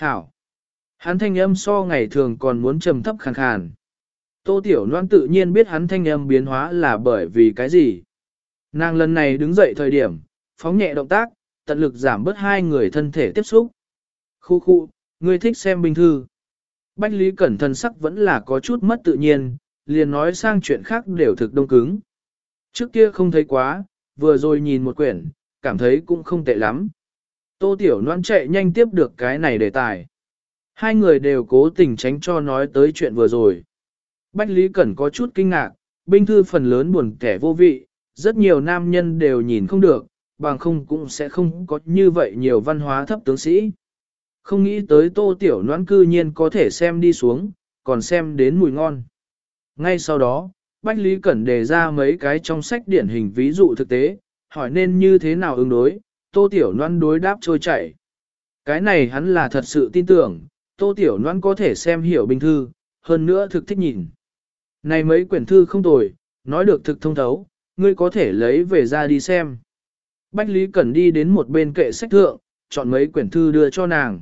Hảo. Hắn thanh âm so ngày thường còn muốn trầm thấp khàn khàn. Tô Tiểu Loan tự nhiên biết hắn thanh âm biến hóa là bởi vì cái gì. Nàng lần này đứng dậy thời điểm, phóng nhẹ động tác, tận lực giảm bớt hai người thân thể tiếp xúc. Khu khu, ngươi thích xem bình thư. Bách Lý Cẩn thân sắc vẫn là có chút mất tự nhiên, liền nói sang chuyện khác đều thực đông cứng. Trước kia không thấy quá, vừa rồi nhìn một quyển, cảm thấy cũng không tệ lắm. Tô Tiểu Loan chạy nhanh tiếp được cái này đề tài. Hai người đều cố tình tránh cho nói tới chuyện vừa rồi. Bách Lý Cẩn có chút kinh ngạc, binh thư phần lớn buồn kẻ vô vị, rất nhiều nam nhân đều nhìn không được, bằng không cũng sẽ không có như vậy nhiều văn hóa thấp tướng sĩ. Không nghĩ tới tô tiểu noãn cư nhiên có thể xem đi xuống, còn xem đến mùi ngon. Ngay sau đó, Bách Lý Cẩn đề ra mấy cái trong sách điển hình ví dụ thực tế, hỏi nên như thế nào ứng đối, tô tiểu noãn đối đáp trôi chảy. Cái này hắn là thật sự tin tưởng, tô tiểu noãn có thể xem hiểu bình thư, hơn nữa thực thích nhìn. Này mấy quyển thư không tồi, nói được thực thông thấu, ngươi có thể lấy về ra đi xem. Bách Lý Cẩn đi đến một bên kệ sách thượng, chọn mấy quyển thư đưa cho nàng.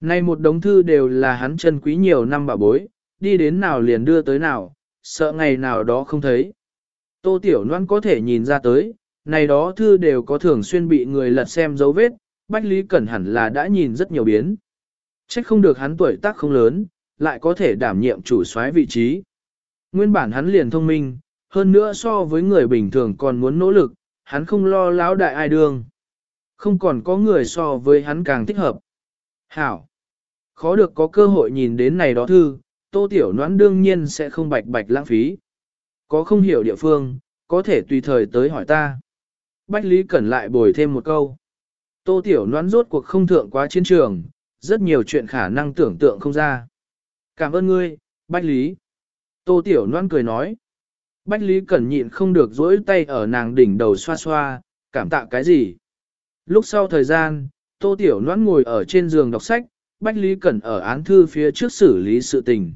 Này một đống thư đều là hắn chân quý nhiều năm bà bối, đi đến nào liền đưa tới nào, sợ ngày nào đó không thấy. Tô Tiểu Loan có thể nhìn ra tới, này đó thư đều có thường xuyên bị người lật xem dấu vết, Bách Lý Cẩn hẳn là đã nhìn rất nhiều biến. Trách không được hắn tuổi tác không lớn, lại có thể đảm nhiệm chủ soái vị trí. Nguyên bản hắn liền thông minh, hơn nữa so với người bình thường còn muốn nỗ lực, hắn không lo lão đại ai đương. Không còn có người so với hắn càng thích hợp. Hảo! Khó được có cơ hội nhìn đến này đó thư, tô tiểu noãn đương nhiên sẽ không bạch bạch lãng phí. Có không hiểu địa phương, có thể tùy thời tới hỏi ta. Bách Lý Cẩn lại bồi thêm một câu. Tô tiểu Loan rốt cuộc không thượng quá chiến trường, rất nhiều chuyện khả năng tưởng tượng không ra. Cảm ơn ngươi, Bách Lý. Tô tiểu Loan cười nói. Bách Lý Cẩn nhịn không được dỗi tay ở nàng đỉnh đầu xoa xoa, cảm tạ cái gì. Lúc sau thời gian, Tô Tiểu Loan ngồi ở trên giường đọc sách, Bách Lý Cẩn ở án thư phía trước xử lý sự tình.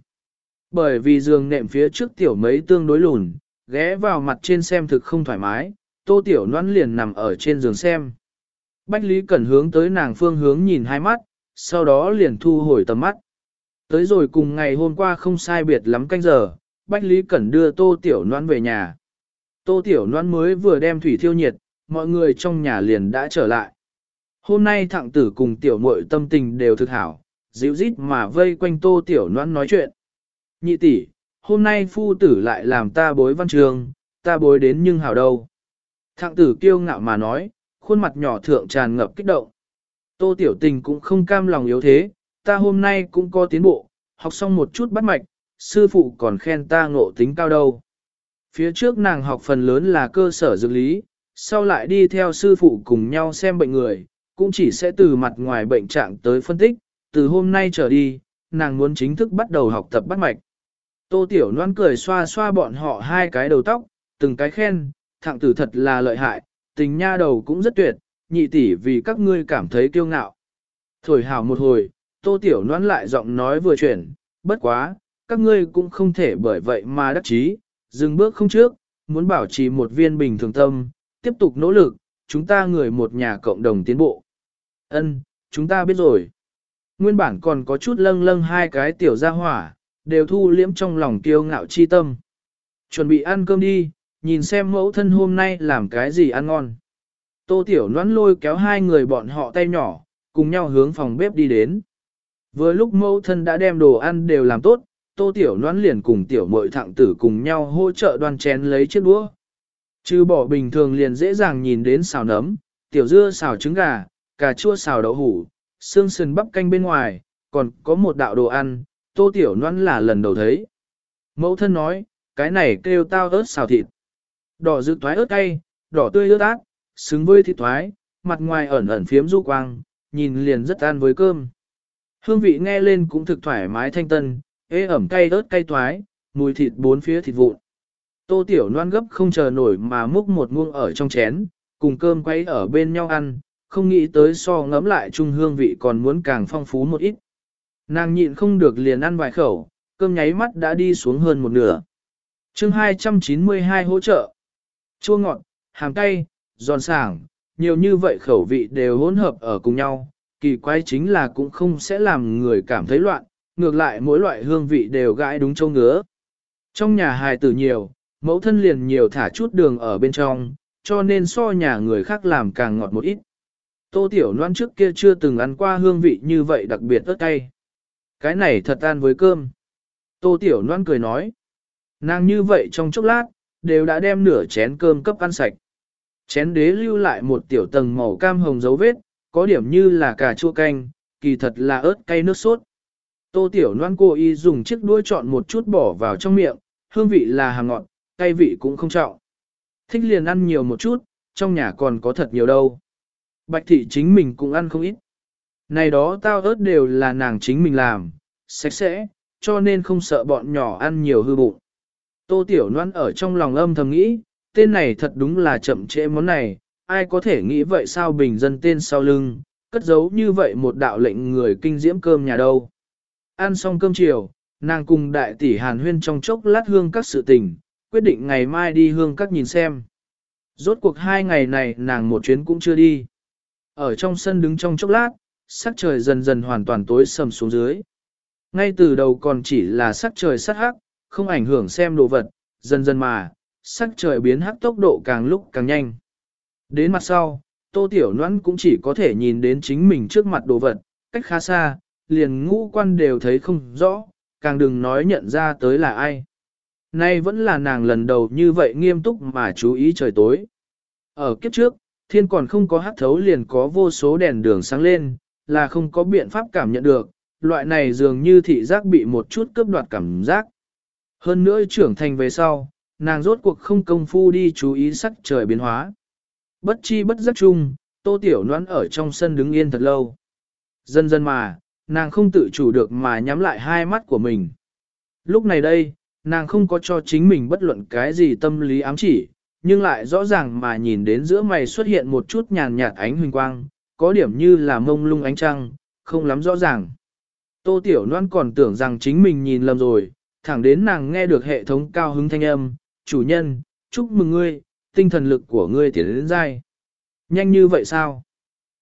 Bởi vì giường nệm phía trước Tiểu mấy tương đối lùn, ghé vào mặt trên xem thực không thoải mái, Tô Tiểu Loan liền nằm ở trên giường xem. Bách Lý Cẩn hướng tới nàng phương hướng nhìn hai mắt, sau đó liền thu hồi tầm mắt. Tới rồi cùng ngày hôm qua không sai biệt lắm canh giờ, Bách Lý Cẩn đưa Tô Tiểu Loan về nhà. Tô Tiểu Loan mới vừa đem thủy thiêu nhiệt, mọi người trong nhà liền đã trở lại. Hôm nay thẳng tử cùng Tiểu muội tâm tình đều thực hảo, dịu rít mà vây quanh Tô Tiểu Loan nói chuyện. Nhị tỷ, hôm nay phu tử lại làm ta bối văn trường, ta bối đến nhưng hảo đâu. Thạng tử kiêu ngạo mà nói, khuôn mặt nhỏ thượng tràn ngập kích động. Tô Tiểu Tình cũng không cam lòng yếu thế, ta hôm nay cũng có tiến bộ, học xong một chút bắt mạch, sư phụ còn khen ta ngộ tính cao đâu. Phía trước nàng học phần lớn là cơ sở dược lý, sau lại đi theo sư phụ cùng nhau xem bệnh người, cũng chỉ sẽ từ mặt ngoài bệnh trạng tới phân tích, từ hôm nay trở đi, nàng muốn chính thức bắt đầu học tập bắt mạch. Tô Tiểu Loan cười xoa xoa bọn họ hai cái đầu tóc, từng cái khen, thạng tử thật là lợi hại, tình nha đầu cũng rất tuyệt, nhị tỷ vì các ngươi cảm thấy kiêu ngạo. Thổi hào một hồi, Tô Tiểu noan lại giọng nói vừa chuyển, bất quá, các ngươi cũng không thể bởi vậy mà đắc chí, dừng bước không trước, muốn bảo trì một viên bình thường tâm, tiếp tục nỗ lực, chúng ta người một nhà cộng đồng tiến bộ. Ân, chúng ta biết rồi. Nguyên bản còn có chút lâng lâng hai cái tiểu gia hỏa, đều thu liễm trong lòng kiêu ngạo chi tâm. Chuẩn bị ăn cơm đi, nhìn xem mẫu thân hôm nay làm cái gì ăn ngon. Tô tiểu Loan lôi kéo hai người bọn họ tay nhỏ, cùng nhau hướng phòng bếp đi đến. Vừa lúc mẫu thân đã đem đồ ăn đều làm tốt, tô tiểu Loan liền cùng tiểu mội thẳng tử cùng nhau hỗ trợ đoan chén lấy chiếc đũa. Chứ bỏ bình thường liền dễ dàng nhìn đến xào nấm, tiểu dưa xào trứng gà, cà chua xào đậu hủ, xương sườn bắp canh bên ngoài, còn có một đạo đồ ăn, tô tiểu Loan là lần đầu thấy. Mẫu thân nói, cái này kêu tao ớt xào thịt. Đỏ dự thoái ớt cay, đỏ tươi ớt ác, xứng với thịt thoái, mặt ngoài ẩn ẩn phiếm du quang, nhìn liền rất ăn với cơm. Hương vị nghe lên cũng thực thoải mái thanh tân, ế ẩm cay ớt cay thoái, mùi thịt bốn phía thịt vụn. Tô tiểu noan gấp không chờ nổi mà múc một muông ở trong chén, cùng cơm quay ở bên nhau ăn, không nghĩ tới so ngấm lại chung hương vị còn muốn càng phong phú một ít. Nàng nhịn không được liền ăn vài khẩu, cơm nháy mắt đã đi xuống hơn một nửa. chương 292 hỗ trợ. Chua ngọt, hàm cay, giòn sảng, nhiều như vậy khẩu vị đều hỗn hợp ở cùng nhau, kỳ quái chính là cũng không sẽ làm người cảm thấy loạn, ngược lại mỗi loại hương vị đều gãi đúng châu ngứa. Trong nhà hài tử nhiều, mẫu thân liền nhiều thả chút đường ở bên trong, cho nên so nhà người khác làm càng ngọt một ít. Tô Tiểu Loan trước kia chưa từng ăn qua hương vị như vậy đặc biệt ớt cay. Cái này thật ăn với cơm. Tô Tiểu Loan cười nói. Nàng như vậy trong chốc lát, đều đã đem nửa chén cơm cấp ăn sạch. Chén đế lưu lại một tiểu tầng màu cam hồng dấu vết, có điểm như là cà chua canh, kỳ thật là ớt cay nước sốt. Tô Tiểu Loan cô y dùng chiếc đuôi chọn một chút bỏ vào trong miệng, hương vị là hàng ngọt, cay vị cũng không trọng. Thích liền ăn nhiều một chút, trong nhà còn có thật nhiều đâu. Bạch thị chính mình cũng ăn không ít. Này đó tao ớt đều là nàng chính mình làm, sạch sẽ, cho nên không sợ bọn nhỏ ăn nhiều hư bụng. Tô Tiểu Loan ở trong lòng âm thầm nghĩ, tên này thật đúng là chậm trễ món này, ai có thể nghĩ vậy sao bình dân tên sau lưng, cất giấu như vậy một đạo lệnh người kinh diễm cơm nhà đâu. Ăn xong cơm chiều, nàng cùng đại tỷ Hàn Huyên trong chốc lát hương các sự tình, quyết định ngày mai đi hương các nhìn xem. Rốt cuộc hai ngày này nàng một chuyến cũng chưa đi. Ở trong sân đứng trong chốc lát, sắc trời dần dần hoàn toàn tối sầm xuống dưới. Ngay từ đầu còn chỉ là sắc trời sắc hắc, không ảnh hưởng xem đồ vật, dần dần mà, sắc trời biến hắc tốc độ càng lúc càng nhanh. Đến mặt sau, tô tiểu noãn cũng chỉ có thể nhìn đến chính mình trước mặt đồ vật, cách khá xa, liền ngũ quan đều thấy không rõ, càng đừng nói nhận ra tới là ai. Nay vẫn là nàng lần đầu như vậy nghiêm túc mà chú ý trời tối. Ở kiếp trước, thiên còn không có hắc thấu liền có vô số đèn đường sáng lên, là không có biện pháp cảm nhận được, loại này dường như thị giác bị một chút cướp đoạt cảm giác. Hơn nữa trưởng thành về sau, nàng rốt cuộc không công phu đi chú ý sắc trời biến hóa. Bất chi bất giác chung, tô tiểu noãn ở trong sân đứng yên thật lâu. Dần dần mà, nàng không tự chủ được mà nhắm lại hai mắt của mình. Lúc này đây, nàng không có cho chính mình bất luận cái gì tâm lý ám chỉ, nhưng lại rõ ràng mà nhìn đến giữa mày xuất hiện một chút nhàn nhạt ánh huỳnh quang, có điểm như là mông lung ánh trăng, không lắm rõ ràng. Tô Tiểu Loan còn tưởng rằng chính mình nhìn lầm rồi, thẳng đến nàng nghe được hệ thống cao hứng thanh âm, chủ nhân, chúc mừng ngươi, tinh thần lực của ngươi tiến đến dai. Nhanh như vậy sao?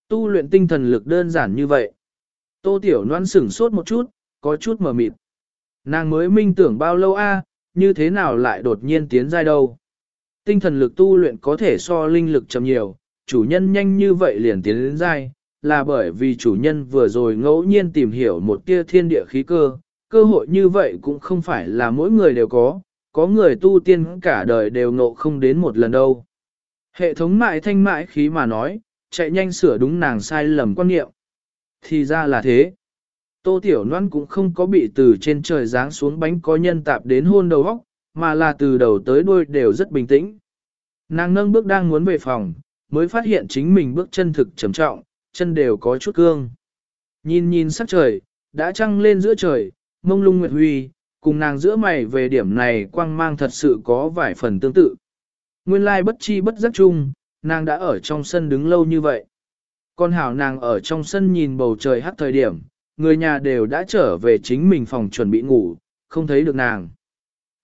Tu luyện tinh thần lực đơn giản như vậy. Tô Tiểu Loan sửng sốt một chút, có chút mờ mịt. Nàng mới minh tưởng bao lâu a, như thế nào lại đột nhiên tiến giai đâu. Tinh thần lực tu luyện có thể so linh lực chậm nhiều, chủ nhân nhanh như vậy liền tiến đến giai, là bởi vì chủ nhân vừa rồi ngẫu nhiên tìm hiểu một tia thiên địa khí cơ, cơ hội như vậy cũng không phải là mỗi người đều có, có người tu tiên cả đời đều ngộ không đến một lần đâu. Hệ thống mại thanh mại khí mà nói, chạy nhanh sửa đúng nàng sai lầm quan niệm. Thì ra là thế. Tô Tiểu Loan cũng không có bị từ trên trời giáng xuống bánh có nhân tạp đến hôn đầu óc, mà là từ đầu tới đuôi đều rất bình tĩnh. Nàng nâng bước đang muốn về phòng, mới phát hiện chính mình bước chân thực trầm trọng, chân đều có chút cương. Nhìn nhìn sắc trời, đã trăng lên giữa trời, mông lung nguyệt huy, cùng nàng giữa mày về điểm này quang mang thật sự có vài phần tương tự. Nguyên lai bất chi bất giác chung, nàng đã ở trong sân đứng lâu như vậy. Con hảo nàng ở trong sân nhìn bầu trời hát thời điểm, người nhà đều đã trở về chính mình phòng chuẩn bị ngủ, không thấy được nàng.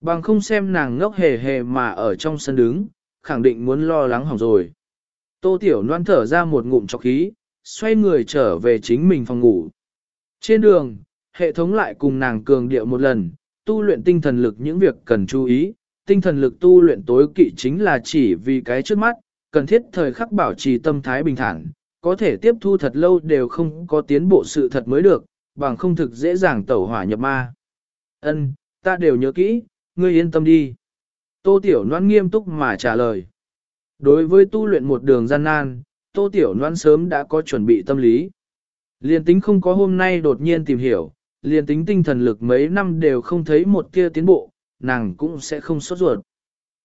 Bằng không xem nàng ngốc hề hề mà ở trong sân đứng, khẳng định muốn lo lắng hỏng rồi. Tô Tiểu Loan thở ra một ngụm chọc khí, xoay người trở về chính mình phòng ngủ. Trên đường, hệ thống lại cùng nàng cường điệu một lần, tu luyện tinh thần lực những việc cần chú ý, tinh thần lực tu luyện tối kỵ chính là chỉ vì cái trước mắt, cần thiết thời khắc bảo trì tâm thái bình thản, có thể tiếp thu thật lâu đều không có tiến bộ sự thật mới được, bằng không thực dễ dàng tẩu hỏa nhập ma. Ân, ta đều nhớ kỹ, ngươi yên tâm đi. Tô Tiểu Loan nghiêm túc mà trả lời. Đối với tu luyện một đường gian nan, Tô Tiểu Loan sớm đã có chuẩn bị tâm lý. Liên tính không có hôm nay đột nhiên tìm hiểu, liên tính tinh thần lực mấy năm đều không thấy một kia tiến bộ, nàng cũng sẽ không sốt ruột.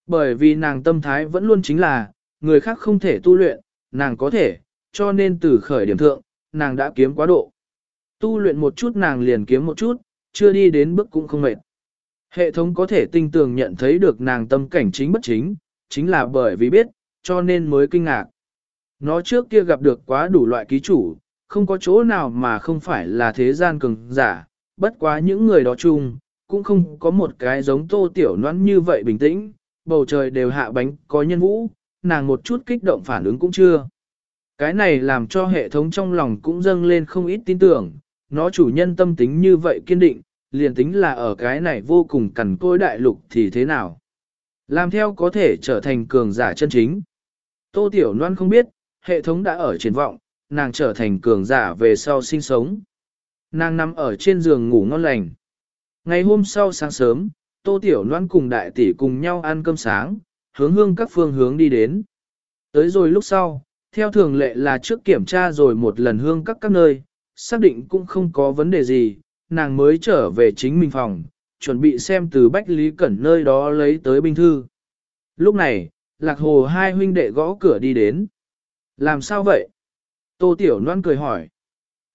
Bởi vì nàng tâm thái vẫn luôn chính là, người khác không thể tu luyện, nàng có thể, cho nên từ khởi điểm thượng, nàng đã kiếm quá độ. Tu luyện một chút nàng liền kiếm một chút, chưa đi đến bước cũng không mệt. Hệ thống có thể tinh tường nhận thấy được nàng tâm cảnh chính bất chính, chính là bởi vì biết, cho nên mới kinh ngạc. Nó trước kia gặp được quá đủ loại ký chủ, không có chỗ nào mà không phải là thế gian cường giả, bất quá những người đó chung, cũng không có một cái giống tô tiểu noãn như vậy bình tĩnh, bầu trời đều hạ bánh có nhân vũ, nàng một chút kích động phản ứng cũng chưa. Cái này làm cho hệ thống trong lòng cũng dâng lên không ít tin tưởng, nó chủ nhân tâm tính như vậy kiên định, liền tính là ở cái này vô cùng cằn côi đại lục thì thế nào. Làm theo có thể trở thành cường giả chân chính. Tô Tiểu Loan không biết, hệ thống đã ở triển vọng, nàng trở thành cường giả về sau sinh sống. Nàng nằm ở trên giường ngủ ngon lành. Ngày hôm sau sáng sớm, Tô Tiểu Loan cùng đại tỷ cùng nhau ăn cơm sáng, hướng hương các phương hướng đi đến. Tới rồi lúc sau, theo thường lệ là trước kiểm tra rồi một lần hương các các nơi, xác định cũng không có vấn đề gì, nàng mới trở về chính mình phòng, chuẩn bị xem từ Bách Lý Cẩn nơi đó lấy tới binh thư. Lúc này, Lạc Hồ hai huynh đệ gõ cửa đi đến. Làm sao vậy? Tô Tiểu Loan cười hỏi.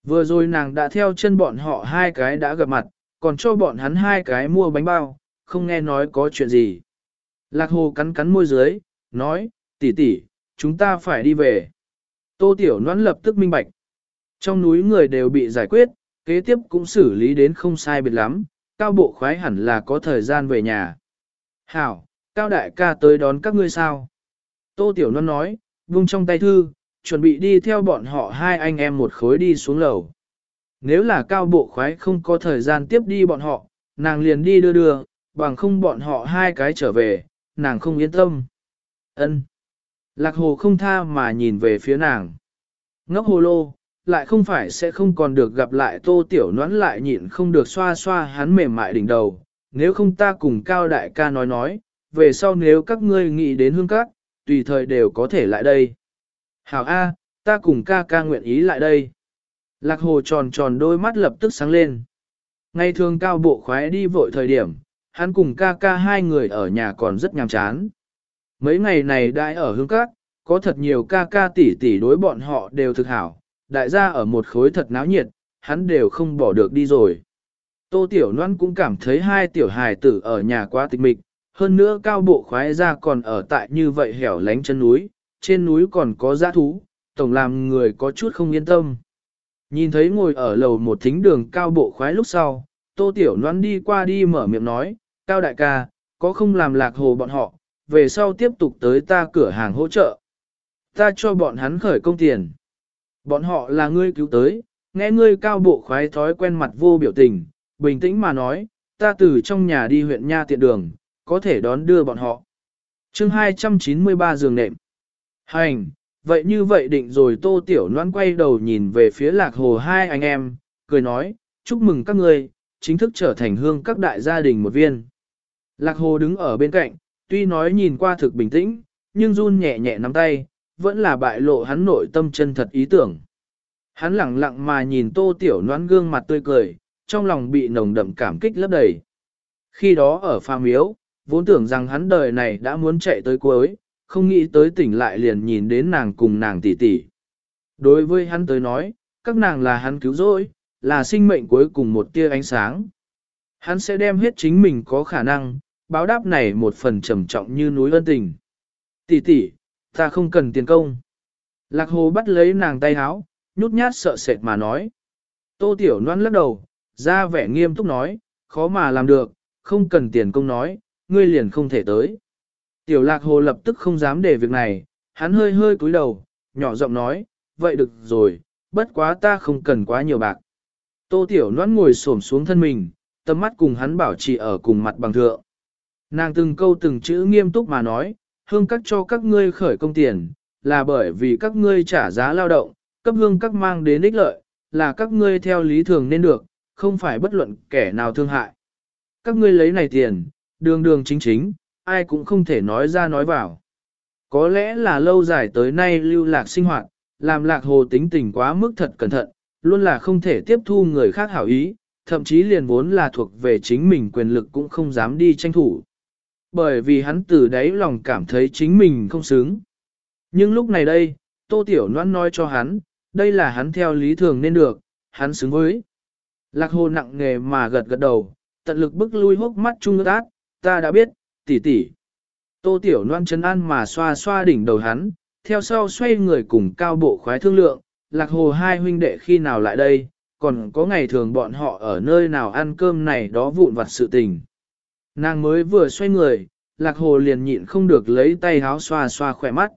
Vừa rồi nàng đã theo chân bọn họ hai cái đã gặp mặt, còn cho bọn hắn hai cái mua bánh bao, không nghe nói có chuyện gì. Lạc Hồ cắn cắn môi dưới, nói, tỷ tỷ, chúng ta phải đi về. Tô Tiểu Loan lập tức minh bạch. Trong núi người đều bị giải quyết, kế tiếp cũng xử lý đến không sai biệt lắm, cao bộ khoái hẳn là có thời gian về nhà. Hảo, cao đại ca tới đón các ngươi sao? Tô Tiểu Loan nói, vung trong tay thư, chuẩn bị đi theo bọn họ hai anh em một khối đi xuống lầu. Nếu là cao bộ khoái không có thời gian tiếp đi bọn họ, nàng liền đi đưa đưa, bằng không bọn họ hai cái trở về, nàng không yên tâm. Ân. Lạc hồ không tha mà nhìn về phía nàng. Ngốc hồ lô, lại không phải sẽ không còn được gặp lại tô tiểu noãn lại nhịn không được xoa xoa hắn mềm mại đỉnh đầu. Nếu không ta cùng cao đại ca nói nói, về sau nếu các ngươi nghĩ đến hương các, tùy thời đều có thể lại đây. Hảo A, ta cùng ca ca nguyện ý lại đây. Lạc hồ tròn tròn đôi mắt lập tức sáng lên. Ngày thường cao bộ khoái đi vội thời điểm, hắn cùng ca ca hai người ở nhà còn rất nhàm chán. Mấy ngày này đại ở hương các, có thật nhiều ca ca tỷ tỷ đối bọn họ đều thực hảo, đại gia ở một khối thật náo nhiệt, hắn đều không bỏ được đi rồi. Tô Tiểu Loan cũng cảm thấy hai tiểu hài tử ở nhà quá tịch mịch, hơn nữa cao bộ khoái ra còn ở tại như vậy hẻo lánh chân núi, trên núi còn có giã thú, tổng làm người có chút không yên tâm. Nhìn thấy ngồi ở lầu một thính đường cao bộ khoái lúc sau, Tô Tiểu noan đi qua đi mở miệng nói, Cao đại ca, có không làm lạc hồ bọn họ, về sau tiếp tục tới ta cửa hàng hỗ trợ. Ta cho bọn hắn khởi công tiền. Bọn họ là ngươi cứu tới, nghe ngươi cao bộ khoái thói quen mặt vô biểu tình, bình tĩnh mà nói, ta từ trong nhà đi huyện Nha tiện đường, có thể đón đưa bọn họ. chương 293 giường nệm. Hành, vậy như vậy định rồi tô tiểu noan quay đầu nhìn về phía lạc hồ hai anh em, cười nói, chúc mừng các ngươi, chính thức trở thành hương các đại gia đình một viên. Lạc hồ đứng ở bên cạnh, tuy nói nhìn qua thực bình tĩnh, nhưng run nhẹ nhẹ nắm tay, vẫn là bại lộ hắn nội tâm chân thật ý tưởng. Hắn lặng lặng mà nhìn tô tiểu noan gương mặt tươi cười, trong lòng bị nồng đậm cảm kích lấp đầy. Khi đó ở pha miếu, vốn tưởng rằng hắn đời này đã muốn chạy tới cuối, không nghĩ tới tỉnh lại liền nhìn đến nàng cùng nàng tỷ tỷ. Đối với hắn tới nói, các nàng là hắn cứu rỗi, là sinh mệnh cuối cùng một tia ánh sáng. Hắn sẽ đem hết chính mình có khả năng, báo đáp này một phần trầm trọng như núi ân tình. Tỷ tỷ, ta không cần tiền công. Lạc hồ bắt lấy nàng tay háo, nhút nhát sợ sệt mà nói. Tô tiểu noan lắc đầu, ra vẻ nghiêm túc nói, khó mà làm được, không cần tiền công nói, ngươi liền không thể tới. Tiểu lạc hồ lập tức không dám để việc này, hắn hơi hơi cúi đầu, nhỏ giọng nói, vậy được rồi, bất quá ta không cần quá nhiều bạc. Tô tiểu noan ngồi xổm xuống thân mình, tầm mắt cùng hắn bảo trì ở cùng mặt bằng thượng. Nàng từng câu từng chữ nghiêm túc mà nói, hương các cho các ngươi khởi công tiền, là bởi vì các ngươi trả giá lao động, cấp hương các mang đến ích lợi, là các ngươi theo lý thường nên được, không phải bất luận kẻ nào thương hại. Các ngươi lấy này tiền, đường đường chính chính, ai cũng không thể nói ra nói vào. Có lẽ là lâu dài tới nay lưu lạc sinh hoạt, làm lạc hồ tính tình quá mức thật cẩn thận, luôn là không thể tiếp thu người khác hảo ý, thậm chí liền vốn là thuộc về chính mình quyền lực cũng không dám đi tranh thủ. Bởi vì hắn từ đáy lòng cảm thấy chính mình không xứng. Nhưng lúc này đây, Tô Tiểu Loan nói cho hắn, đây là hắn theo lý thường nên được, hắn xứng với. Lạc hồ nặng nghề mà gật gật đầu, tận lực bức lui hốc mắt chung ước ác, ta đã biết, tỷ tỷ. Tô Tiểu Loan chân an mà xoa xoa đỉnh đầu hắn, theo sau xoay người cùng cao bộ khoái thương lượng, lạc hồ hai huynh đệ khi nào lại đây, còn có ngày thường bọn họ ở nơi nào ăn cơm này đó vụn vặt sự tình. Nàng mới vừa xoay người, lạc hồ liền nhịn không được lấy tay háo xoa xoa khỏe mắt.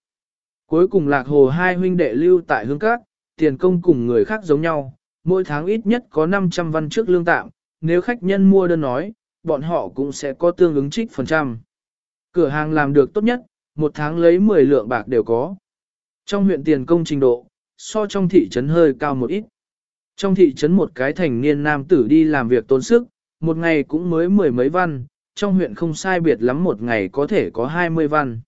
Cuối cùng lạc hồ hai huynh đệ lưu tại hương các, tiền công cùng người khác giống nhau, mỗi tháng ít nhất có 500 văn trước lương tạm, nếu khách nhân mua đơn nói, bọn họ cũng sẽ có tương ứng trích phần trăm. Cửa hàng làm được tốt nhất, một tháng lấy 10 lượng bạc đều có. Trong huyện tiền công trình độ, so trong thị trấn hơi cao một ít. Trong thị trấn một cái thành niên nam tử đi làm việc tốn sức, một ngày cũng mới mười mấy văn, trong huyện không sai biệt lắm một ngày có thể có 20 văn.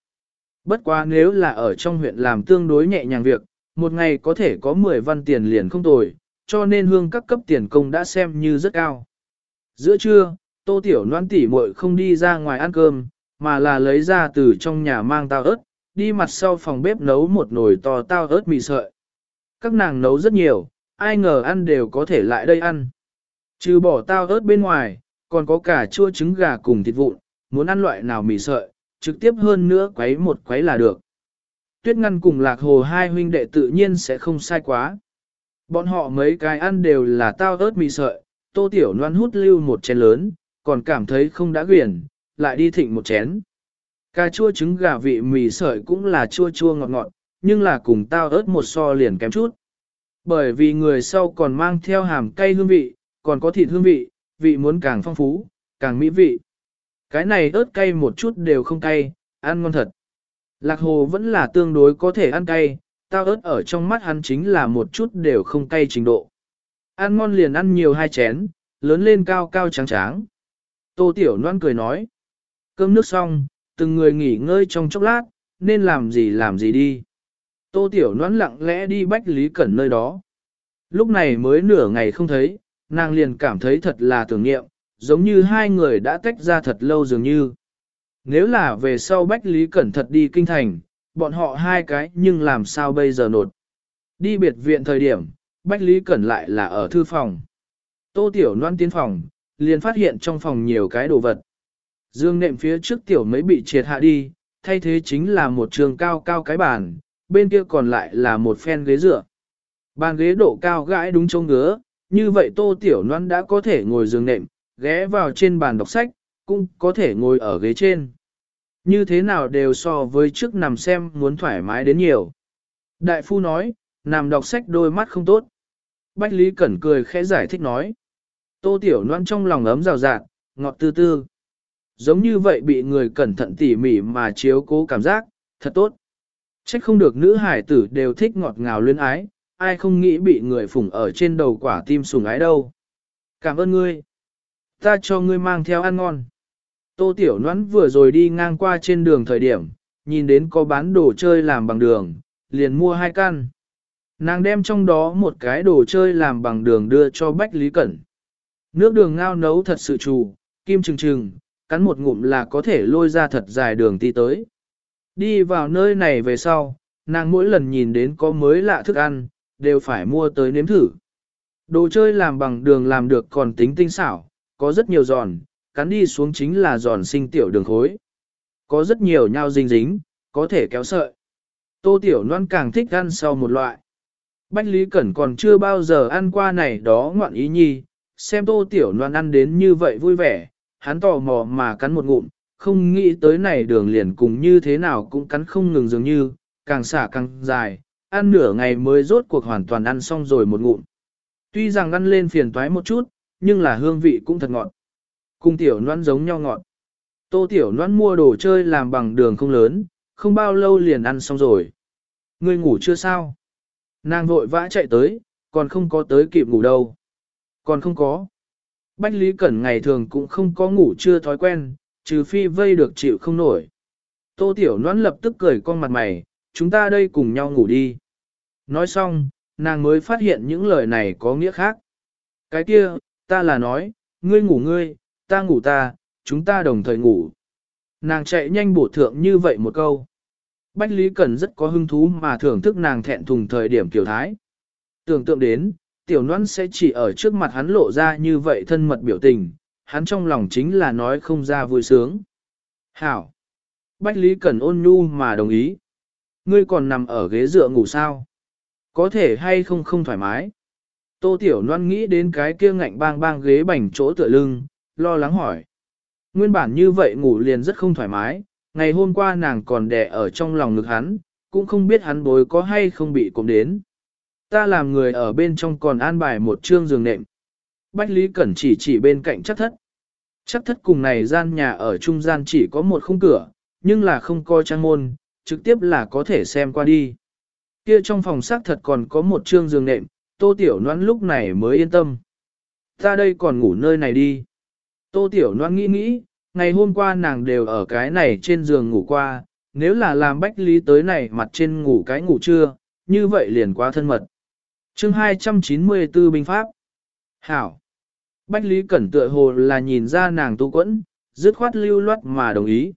Bất quá nếu là ở trong huyện làm tương đối nhẹ nhàng việc, một ngày có thể có 10 văn tiền liền không tồi, cho nên hương các cấp tiền công đã xem như rất cao. Giữa trưa, tô tiểu noan tỉ muội không đi ra ngoài ăn cơm, mà là lấy ra từ trong nhà mang tao ớt, đi mặt sau phòng bếp nấu một nồi to tao ớt mì sợi. Các nàng nấu rất nhiều, ai ngờ ăn đều có thể lại đây ăn. Trừ bỏ tao ớt bên ngoài, còn có cả chua trứng gà cùng thịt vụn, muốn ăn loại nào mì sợi, trực tiếp hơn nữa quấy một quấy là được. Tuyết ngăn cùng lạc hồ hai huynh đệ tự nhiên sẽ không sai quá. Bọn họ mấy cái ăn đều là tao ớt mì sợi, tô tiểu noan hút lưu một chén lớn, còn cảm thấy không đã quyển, lại đi thịnh một chén. Cà chua trứng gà vị mì sợi cũng là chua chua ngọt ngọt, nhưng là cùng tao ớt một so liền kém chút. Bởi vì người sau còn mang theo hàm cay hương vị, còn có thịt hương vị, vị muốn càng phong phú, càng mỹ vị. Cái này ớt cay một chút đều không cay, ăn ngon thật. Lạc hồ vẫn là tương đối có thể ăn cay, tao ớt ở trong mắt hắn chính là một chút đều không cay trình độ. Ăn ngon liền ăn nhiều hai chén, lớn lên cao cao trắng tráng. Tô Tiểu Loan cười nói. Cơm nước xong, từng người nghỉ ngơi trong chốc lát, nên làm gì làm gì đi. Tô Tiểu Loan lặng lẽ đi Bách Lý Cẩn nơi đó. Lúc này mới nửa ngày không thấy, nàng liền cảm thấy thật là tưởng niệm, giống như hai người đã tách ra thật lâu dường như. Nếu là về sau Bách Lý Cẩn thật đi kinh thành, bọn họ hai cái nhưng làm sao bây giờ nột. Đi biệt viện thời điểm, Bách Lý Cẩn lại là ở thư phòng. Tô Tiểu Loan tiến phòng, liền phát hiện trong phòng nhiều cái đồ vật. Dương nệm phía trước Tiểu mấy bị triệt hạ đi, thay thế chính là một trường cao cao cái bàn, bên kia còn lại là một phen ghế dựa. Bàn ghế độ cao gãi đúng trông ngứa, như vậy Tô Tiểu Loan đã có thể ngồi giường nệm, ghé vào trên bàn đọc sách, cũng có thể ngồi ở ghế trên. Như thế nào đều so với trước nằm xem muốn thoải mái đến nhiều. Đại phu nói, nằm đọc sách đôi mắt không tốt. Bách Lý Cẩn cười khẽ giải thích nói. Tô Tiểu Loan trong lòng ấm rào rạt, ngọt tư tư. Giống như vậy bị người cẩn thận tỉ mỉ mà chiếu cố cảm giác, thật tốt. Trách không được nữ hải tử đều thích ngọt ngào luyến ái, ai không nghĩ bị người phủng ở trên đầu quả tim sùng ái đâu. Cảm ơn ngươi. Ta cho ngươi mang theo ăn ngon. Tô Tiểu Noãn vừa rồi đi ngang qua trên đường thời điểm, nhìn đến có bán đồ chơi làm bằng đường, liền mua hai căn. Nàng đem trong đó một cái đồ chơi làm bằng đường đưa cho Bách Lý Cẩn. Nước đường ngao nấu thật sự trù, kim trừng trừng, cắn một ngụm là có thể lôi ra thật dài đường ti tới. Đi vào nơi này về sau, nàng mỗi lần nhìn đến có mới lạ thức ăn, đều phải mua tới nếm thử. Đồ chơi làm bằng đường làm được còn tính tinh xảo, có rất nhiều giòn, cắn đi xuống chính là giòn sinh tiểu đường khối. Có rất nhiều nhau dính dính, có thể kéo sợi. Tô Tiểu Loan càng thích ăn sau một loại. Bách Lý Cẩn còn chưa bao giờ ăn qua này đó ngoạn ý nhi, xem Tô Tiểu Loan ăn đến như vậy vui vẻ, hắn tò mò mà cắn một ngụm, không nghĩ tới này đường liền cùng như thế nào cũng cắn không ngừng dường như, càng xả càng dài, ăn nửa ngày mới rốt cuộc hoàn toàn ăn xong rồi một ngụm. Tuy rằng ăn lên phiền toái một chút, nhưng là hương vị cũng thật ngọt. Cùng tiểu noan giống nhau ngọt. Tô tiểu noan mua đồ chơi làm bằng đường không lớn, không bao lâu liền ăn xong rồi. Ngươi ngủ chưa sao? Nàng vội vã chạy tới, còn không có tới kịp ngủ đâu. Còn không có. Bách Lý Cẩn ngày thường cũng không có ngủ chưa thói quen, trừ phi vây được chịu không nổi. Tô Tiểu Noãn lập tức cười con mặt mày, chúng ta đây cùng nhau ngủ đi. Nói xong, nàng mới phát hiện những lời này có nghĩa khác. Cái kia, ta là nói, ngươi ngủ ngươi, ta ngủ ta, chúng ta đồng thời ngủ. Nàng chạy nhanh bổ thượng như vậy một câu. Bách Lý Cẩn rất có hứng thú mà thưởng thức nàng thẹn thùng thời điểm kiểu thái. Tưởng tượng đến, tiểu noan sẽ chỉ ở trước mặt hắn lộ ra như vậy thân mật biểu tình, hắn trong lòng chính là nói không ra vui sướng. Hảo! Bách Lý Cẩn ôn nhu mà đồng ý. Ngươi còn nằm ở ghế dựa ngủ sao? Có thể hay không không thoải mái? Tô Tiểu Loan nghĩ đến cái kia ngạnh bang bang ghế bành chỗ tựa lưng, lo lắng hỏi. Nguyên bản như vậy ngủ liền rất không thoải mái, ngày hôm qua nàng còn đè ở trong lòng ngực hắn, cũng không biết hắn bối có hay không bị cộm đến. Ta làm người ở bên trong còn an bài một chương giường nệm. Bách Lý Cẩn chỉ chỉ bên cạnh chắc thất. Chắc thất cùng này gian nhà ở trung gian chỉ có một khung cửa, nhưng là không coi trang môn, trực tiếp là có thể xem qua đi. Kia trong phòng xác thật còn có một chương giường nệm, tô tiểu noan lúc này mới yên tâm. Ta đây còn ngủ nơi này đi. Tô tiểu noan nghĩ nghĩ, ngày hôm qua nàng đều ở cái này trên giường ngủ qua, nếu là làm bách lý tới này mặt trên ngủ cái ngủ trưa, như vậy liền quá thân mật chương 294 binh pháp. Hảo. Bách lý cẩn tựa hồ là nhìn ra nàng tu quẫn, dứt khoát lưu loát mà đồng ý.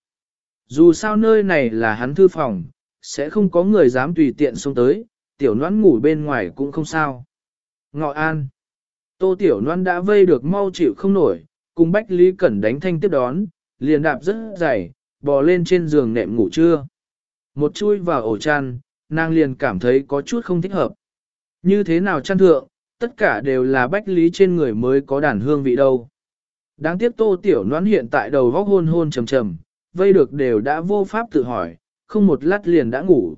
Dù sao nơi này là hắn thư phòng, sẽ không có người dám tùy tiện xông tới, tiểu noan ngủ bên ngoài cũng không sao. Ngọ an. Tô tiểu noan đã vây được mau chịu không nổi, cùng Bách Lý Cẩn đánh thanh tiếp đón, liền đạp rất dày, bò lên trên giường nệm ngủ trưa. Một chui vào ổ chăn, nàng liền cảm thấy có chút không thích hợp. Như thế nào chăn thượng, tất cả đều là Bách Lý trên người mới có đàn hương vị đâu. Đáng tiếc tô tiểu noan hiện tại đầu vóc hôn hôn trầm trầm, vây được đều đã vô pháp tự hỏi, không một lát liền đã ngủ.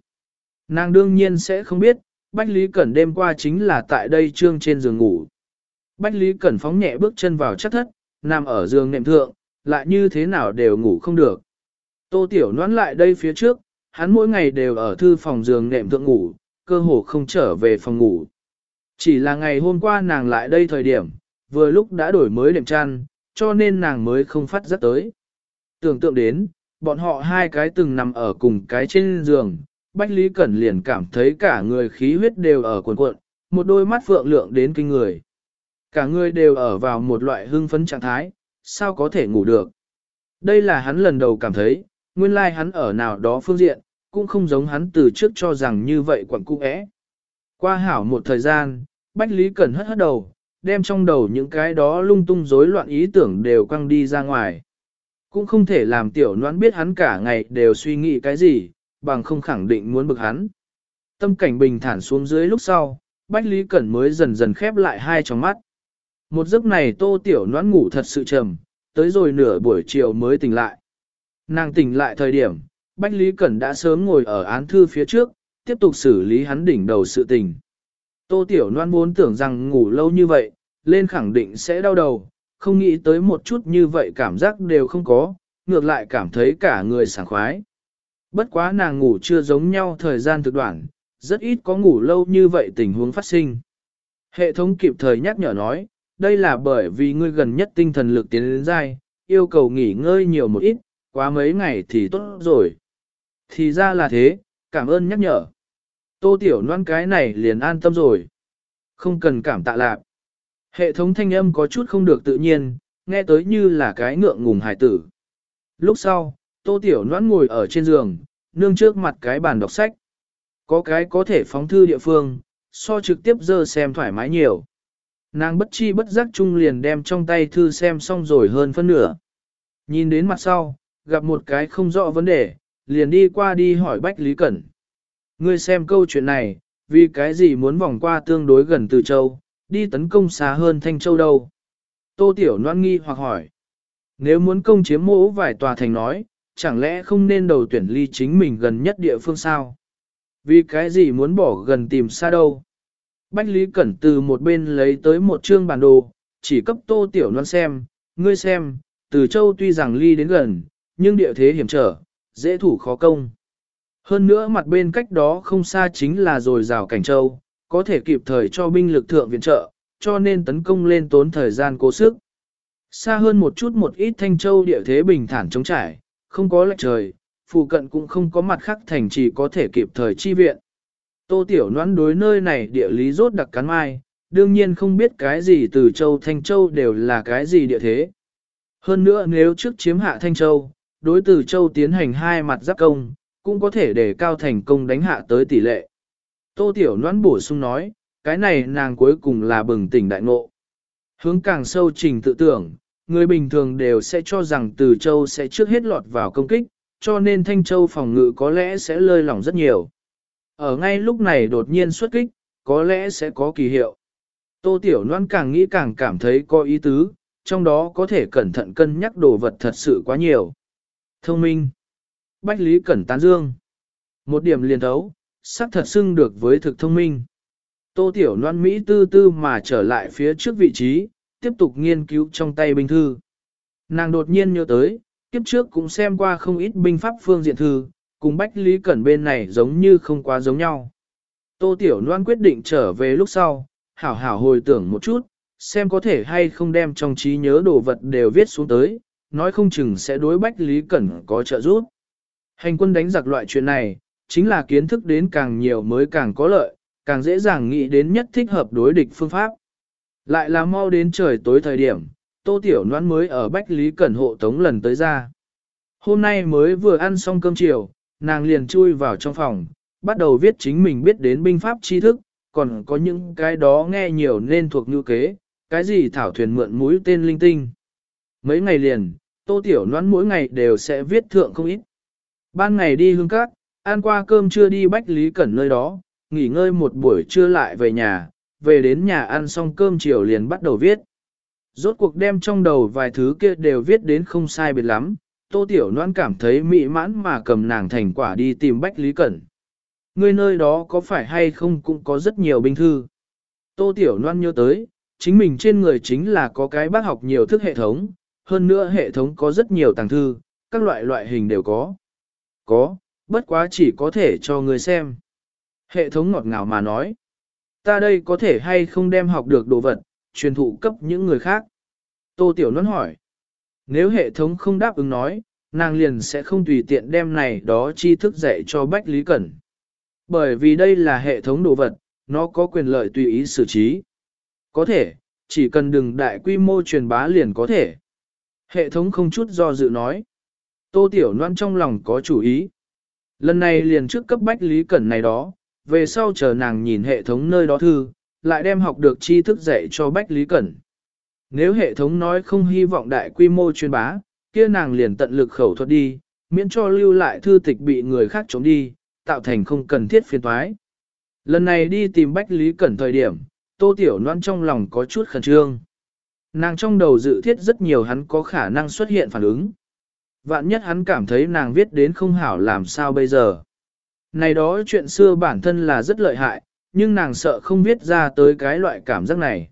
Nàng đương nhiên sẽ không biết, Bách Lý Cẩn đêm qua chính là tại đây trương trên giường ngủ. Bách Lý Cẩn phóng nhẹ bước chân vào chắc thất, nằm ở giường nệm thượng, lại như thế nào đều ngủ không được. Tô Tiểu noán lại đây phía trước, hắn mỗi ngày đều ở thư phòng giường nệm thượng ngủ, cơ hồ không trở về phòng ngủ. Chỉ là ngày hôm qua nàng lại đây thời điểm, vừa lúc đã đổi mới đệm chăn, cho nên nàng mới không phát giấc tới. Tưởng tượng đến, bọn họ hai cái từng nằm ở cùng cái trên giường, Bách Lý Cẩn liền cảm thấy cả người khí huyết đều ở cuộn cuộn, một đôi mắt phượng lượng đến kinh người. Cả người đều ở vào một loại hưng phấn trạng thái, sao có thể ngủ được. Đây là hắn lần đầu cảm thấy, nguyên lai hắn ở nào đó phương diện, cũng không giống hắn từ trước cho rằng như vậy quặng cung ẽ. Qua hảo một thời gian, Bách Lý Cẩn hất hất đầu, đem trong đầu những cái đó lung tung rối loạn ý tưởng đều quăng đi ra ngoài. Cũng không thể làm tiểu noãn biết hắn cả ngày đều suy nghĩ cái gì, bằng không khẳng định muốn bực hắn. Tâm cảnh bình thản xuống dưới lúc sau, Bách Lý Cẩn mới dần dần khép lại hai tròng mắt. Một giấc này tô tiểu noãn ngủ thật sự trầm, tới rồi nửa buổi chiều mới tỉnh lại. Nàng tỉnh lại thời điểm, Bách Lý Cẩn đã sớm ngồi ở án thư phía trước, tiếp tục xử lý hắn đỉnh đầu sự tình. Tô tiểu Loan vốn tưởng rằng ngủ lâu như vậy, lên khẳng định sẽ đau đầu, không nghĩ tới một chút như vậy cảm giác đều không có, ngược lại cảm thấy cả người sảng khoái. Bất quá nàng ngủ chưa giống nhau thời gian thực đoạn, rất ít có ngủ lâu như vậy tình huống phát sinh. Hệ thống kịp thời nhắc nhở nói, đây là bởi vì ngươi gần nhất tinh thần lực tiến đến dai, yêu cầu nghỉ ngơi nhiều một ít, quá mấy ngày thì tốt rồi. Thì ra là thế, cảm ơn nhắc nhở. Tô tiểu noan cái này liền an tâm rồi. Không cần cảm tạ lạc. Hệ thống thanh âm có chút không được tự nhiên, nghe tới như là cái ngượng ngùng hài tử. Lúc sau, tô tiểu noãn ngồi ở trên giường, nương trước mặt cái bàn đọc sách. Có cái có thể phóng thư địa phương, so trực tiếp dơ xem thoải mái nhiều. Nàng bất chi bất giác chung liền đem trong tay thư xem xong rồi hơn phân nửa. Nhìn đến mặt sau, gặp một cái không rõ vấn đề, liền đi qua đi hỏi Bách Lý Cẩn. Ngươi xem câu chuyện này, vì cái gì muốn vòng qua tương đối gần từ châu, đi tấn công xa hơn Thanh Châu đâu? Tô Tiểu Loan nghi hoặc hỏi. Nếu muốn công chiếm mỗ vài tòa thành nói, chẳng lẽ không nên đầu tuyển ly chính mình gần nhất địa phương sao? Vì cái gì muốn bỏ gần tìm xa đâu? Bách Lý Cẩn từ một bên lấy tới một chương bản đồ, chỉ cấp Tô Tiểu Loan xem, ngươi xem, từ châu tuy rằng ly đến gần, nhưng địa thế hiểm trở, dễ thủ khó công. Hơn nữa mặt bên cách đó không xa chính là rồi rào cảnh châu, có thể kịp thời cho binh lực thượng viện trợ, cho nên tấn công lên tốn thời gian cố sức. Xa hơn một chút một ít thanh châu địa thế bình thản chống trải, không có lệch trời, phụ cận cũng không có mặt khác thành chỉ có thể kịp thời chi viện. Tô Tiểu Noãn đối nơi này địa lý rốt đặc cắn mai, đương nhiên không biết cái gì từ châu Thanh Châu đều là cái gì địa thế. Hơn nữa nếu trước chiếm hạ Thanh Châu, đối từ châu tiến hành hai mặt giáp công, cũng có thể để cao thành công đánh hạ tới tỷ lệ. Tô Tiểu Noãn bổ sung nói, cái này nàng cuối cùng là bừng tỉnh đại ngộ. Hướng càng sâu trình tự tưởng, người bình thường đều sẽ cho rằng từ châu sẽ trước hết lọt vào công kích, cho nên thanh châu phòng ngự có lẽ sẽ lơi lỏng rất nhiều. Ở ngay lúc này đột nhiên xuất kích, có lẽ sẽ có kỳ hiệu. Tô Tiểu Loan càng nghĩ càng cảm thấy có ý tứ, trong đó có thể cẩn thận cân nhắc đồ vật thật sự quá nhiều. Thông minh. Bách Lý Cẩn Tán Dương. một điểm liền thấu, sắc thật xưng được với thực thông minh. Tô Tiểu Loan Mỹ tư tư mà trở lại phía trước vị trí, tiếp tục nghiên cứu trong tay binh thư. Nàng đột nhiên nhớ tới, kiếp trước cũng xem qua không ít binh pháp phương diện thư, cùng Bách Lý Cẩn bên này giống như không quá giống nhau. Tô Tiểu Loan quyết định trở về lúc sau, hảo hảo hồi tưởng một chút, xem có thể hay không đem trong trí nhớ đồ vật đều viết xuống tới, nói không chừng sẽ đối Bách Lý Cẩn có trợ giúp. Hành quân đánh giặc loại chuyện này, chính là kiến thức đến càng nhiều mới càng có lợi, càng dễ dàng nghĩ đến nhất thích hợp đối địch phương pháp. Lại là mau đến trời tối thời điểm, Tô Tiểu Noãn mới ở Bách Lý Cẩn hộ tống lần tới ra. Hôm nay mới vừa ăn xong cơm chiều, nàng liền chui vào trong phòng, bắt đầu viết chính mình biết đến binh pháp tri thức, còn có những cái đó nghe nhiều nên thuộc như kế, cái gì thảo thuyền mượn mũi tên linh tinh. Mấy ngày liền, Tô Tiểu Loan mỗi ngày đều sẽ viết thượng không ít. Ban ngày đi hương cát, ăn qua cơm trưa đi Bách Lý Cẩn nơi đó, nghỉ ngơi một buổi trưa lại về nhà, về đến nhà ăn xong cơm chiều liền bắt đầu viết. Rốt cuộc đem trong đầu vài thứ kia đều viết đến không sai biệt lắm, Tô Tiểu Loan cảm thấy mỹ mãn mà cầm nàng thành quả đi tìm Bách Lý Cẩn. Người nơi đó có phải hay không cũng có rất nhiều binh thư. Tô Tiểu Loan nhớ tới, chính mình trên người chính là có cái bác học nhiều thức hệ thống, hơn nữa hệ thống có rất nhiều tàng thư, các loại loại hình đều có. Có, bất quá chỉ có thể cho người xem. Hệ thống ngọt ngào mà nói, ta đây có thể hay không đem học được đồ vật, truyền thụ cấp những người khác. Tô Tiểu Loan hỏi, nếu hệ thống không đáp ứng nói, nàng liền sẽ không tùy tiện đem này đó tri thức dạy cho Bách Lý Cẩn. Bởi vì đây là hệ thống đồ vật, nó có quyền lợi tùy ý xử trí. Có thể, chỉ cần đừng đại quy mô truyền bá liền có thể. Hệ thống không chút do dự nói. Tô Tiểu Loan trong lòng có chủ ý. Lần này liền trước cấp Bách Lý Cẩn này đó, về sau chờ nàng nhìn hệ thống nơi đó thư, lại đem học được tri thức dạy cho Bách Lý Cẩn. Nếu hệ thống nói không hy vọng đại quy mô truyền bá, kia nàng liền tận lực khẩu thuật đi, miễn cho lưu lại thư tịch bị người khác chống đi, tạo thành không cần thiết phiền toái. Lần này đi tìm Bách Lý Cẩn thời điểm, Tô Tiểu Loan trong lòng có chút khẩn trương. Nàng trong đầu dự thiết rất nhiều hắn có khả năng xuất hiện phản ứng. Vạn nhất hắn cảm thấy nàng viết đến không hảo làm sao bây giờ. Này đó chuyện xưa bản thân là rất lợi hại, nhưng nàng sợ không viết ra tới cái loại cảm giác này.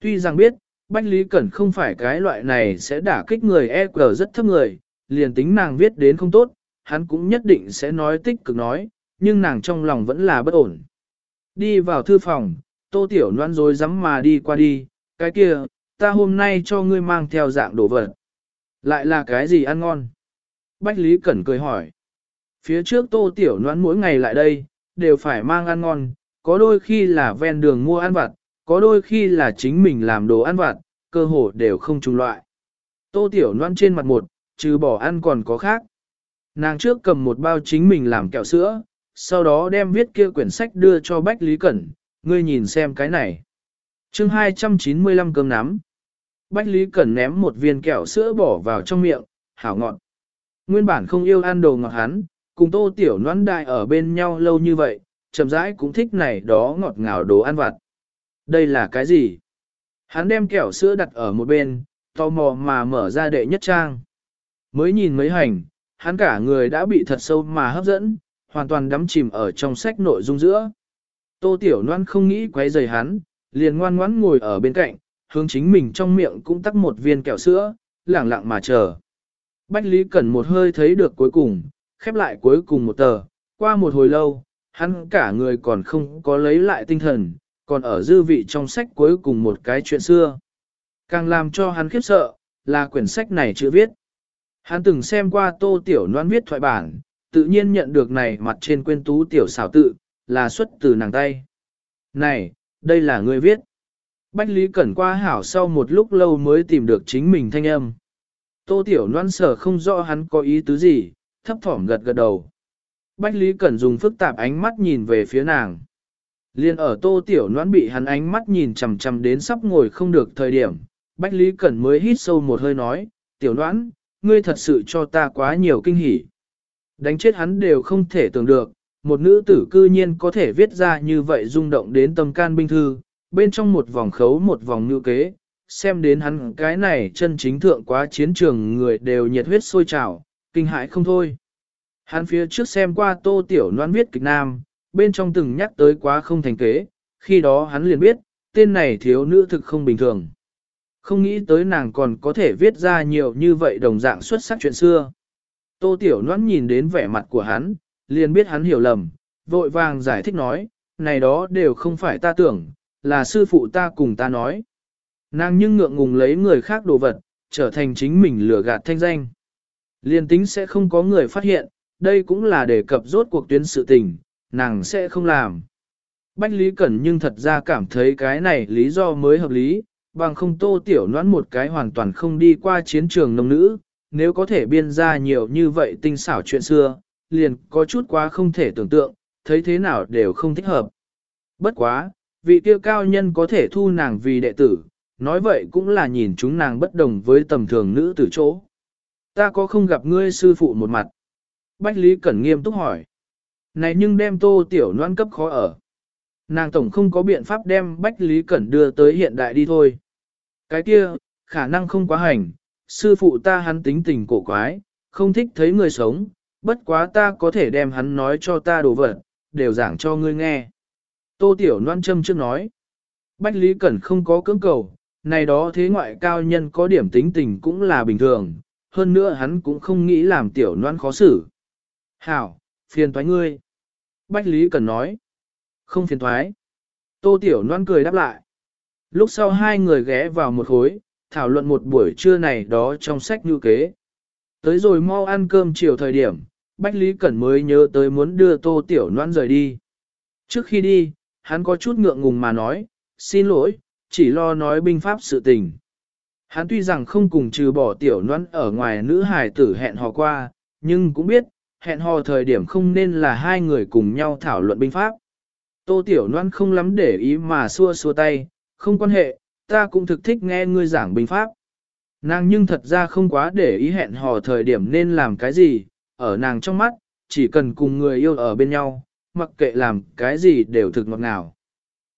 Tuy rằng biết, Bách Lý Cẩn không phải cái loại này sẽ đả kích người EQ rất thấp người, liền tính nàng viết đến không tốt, hắn cũng nhất định sẽ nói tích cực nói, nhưng nàng trong lòng vẫn là bất ổn. Đi vào thư phòng, tô tiểu noan rồi dám mà đi qua đi, cái kia, ta hôm nay cho ngươi mang theo dạng đồ vật. Lại là cái gì ăn ngon? Bách Lý Cẩn cười hỏi. Phía trước tô tiểu noãn mỗi ngày lại đây, đều phải mang ăn ngon, có đôi khi là ven đường mua ăn vặt, có đôi khi là chính mình làm đồ ăn vặt, cơ hồ đều không trùng loại. Tô tiểu noãn trên mặt một, trừ bỏ ăn còn có khác. Nàng trước cầm một bao chính mình làm kẹo sữa, sau đó đem viết kia quyển sách đưa cho Bách Lý Cẩn, ngươi nhìn xem cái này. chương 295 cơm nắm. Bách Lý Cẩn ném một viên kẹo sữa bỏ vào trong miệng, hảo ngọt. Nguyên bản không yêu ăn đồ ngọt hắn, cùng tô tiểu noãn đại ở bên nhau lâu như vậy, chậm rãi cũng thích này đó ngọt ngào đồ ăn vặt. Đây là cái gì? Hắn đem kẹo sữa đặt ở một bên, tò mò mà mở ra đệ nhất trang. Mới nhìn mấy hành, hắn cả người đã bị thật sâu mà hấp dẫn, hoàn toàn đắm chìm ở trong sách nội dung giữa. Tô Tiểu Loan không nghĩ quấy rầy hắn, liền ngoan ngoãn ngồi ở bên cạnh, hướng chính mình trong miệng cũng tắc một viên kẹo sữa, lẳng lặng mà chờ. Bách Lý Cẩn một hơi thấy được cuối cùng, khép lại cuối cùng một tờ, qua một hồi lâu, hắn cả người còn không có lấy lại tinh thần, còn ở dư vị trong sách cuối cùng một cái chuyện xưa. Càng làm cho hắn khiếp sợ, là quyển sách này chưa viết. Hắn từng xem qua tô tiểu noan viết thoại bản, tự nhiên nhận được này mặt trên quên tú tiểu xảo tự, là xuất từ nàng tay. Này, đây là người viết. Bách Lý Cẩn qua hảo sau một lúc lâu mới tìm được chính mình thanh âm. Tô tiểu Loan sở không rõ hắn có ý tứ gì, thấp thỏm gật gật đầu. Bách Lý Cẩn dùng phức tạp ánh mắt nhìn về phía nàng. Liên ở tô tiểu Loan bị hắn ánh mắt nhìn chằm chằm đến sắp ngồi không được thời điểm, Bách Lý Cẩn mới hít sâu một hơi nói, tiểu Loan, ngươi thật sự cho ta quá nhiều kinh hỉ. Đánh chết hắn đều không thể tưởng được, một nữ tử cư nhiên có thể viết ra như vậy rung động đến tâm can binh thư, bên trong một vòng khấu một vòng ngữ kế, xem đến hắn cái này chân chính thượng quá chiến trường người đều nhiệt huyết sôi trào, kinh hãi không thôi. Hắn phía trước xem qua tô tiểu noan viết kịch nam, bên trong từng nhắc tới quá không thành kế, khi đó hắn liền biết, tên này thiếu nữ thực không bình thường. Không nghĩ tới nàng còn có thể viết ra nhiều như vậy đồng dạng xuất sắc chuyện xưa. Tô Tiểu noan nhìn đến vẻ mặt của hắn, liền biết hắn hiểu lầm, vội vàng giải thích nói, này đó đều không phải ta tưởng, là sư phụ ta cùng ta nói. Nàng nhưng ngượng ngùng lấy người khác đồ vật, trở thành chính mình lừa gạt thanh danh. Liên tính sẽ không có người phát hiện, đây cũng là để cập rốt cuộc tuyến sự tình, nàng sẽ không làm. Bách Lý Cẩn nhưng thật ra cảm thấy cái này lý do mới hợp lý, bằng không tô tiểu noãn một cái hoàn toàn không đi qua chiến trường nông nữ, nếu có thể biên ra nhiều như vậy tinh xảo chuyện xưa, liền có chút quá không thể tưởng tượng, thấy thế nào đều không thích hợp. Bất quá, vị kia cao nhân có thể thu nàng vì đệ tử, nói vậy cũng là nhìn chúng nàng bất đồng với tầm thường nữ tử chỗ. Ta có không gặp ngươi sư phụ một mặt? Bách Lý Cẩn nghiêm túc hỏi. Này nhưng đem tô tiểu noan cấp khó ở. Nàng tổng không có biện pháp đem Bách Lý Cẩn đưa tới hiện đại đi thôi. Cái kia, khả năng không quá hành, sư phụ ta hắn tính tình cổ quái, không thích thấy người sống, bất quá ta có thể đem hắn nói cho ta đồ vật, đều giảng cho ngươi nghe. Tô Tiểu Loan châm trước nói, Bách Lý Cẩn không có cưỡng cầu, này đó thế ngoại cao nhân có điểm tính tình cũng là bình thường, hơn nữa hắn cũng không nghĩ làm Tiểu Loan khó xử. Hảo, phiền thoái ngươi. Bách Lý Cẩn nói, không phiền thoái. Tô Tiểu Loan cười đáp lại. Lúc sau hai người ghé vào một khối, thảo luận một buổi trưa này đó trong sách như kế. Tới rồi mau ăn cơm chiều thời điểm, Bách Lý Cẩn mới nhớ tới muốn đưa Tô Tiểu Loan rời đi. Trước khi đi, hắn có chút ngượng ngùng mà nói, xin lỗi, chỉ lo nói binh pháp sự tình. Hắn tuy rằng không cùng trừ bỏ Tiểu Loan ở ngoài nữ hài tử hẹn hò qua, nhưng cũng biết, hẹn hò thời điểm không nên là hai người cùng nhau thảo luận binh pháp. Tô Tiểu Loan không lắm để ý mà xua xua tay, không quan hệ, ta cũng thực thích nghe ngươi giảng binh pháp. Nàng nhưng thật ra không quá để ý hẹn hò thời điểm nên làm cái gì, ở nàng trong mắt, chỉ cần cùng người yêu ở bên nhau, mặc kệ làm cái gì đều thực ngọt ngào.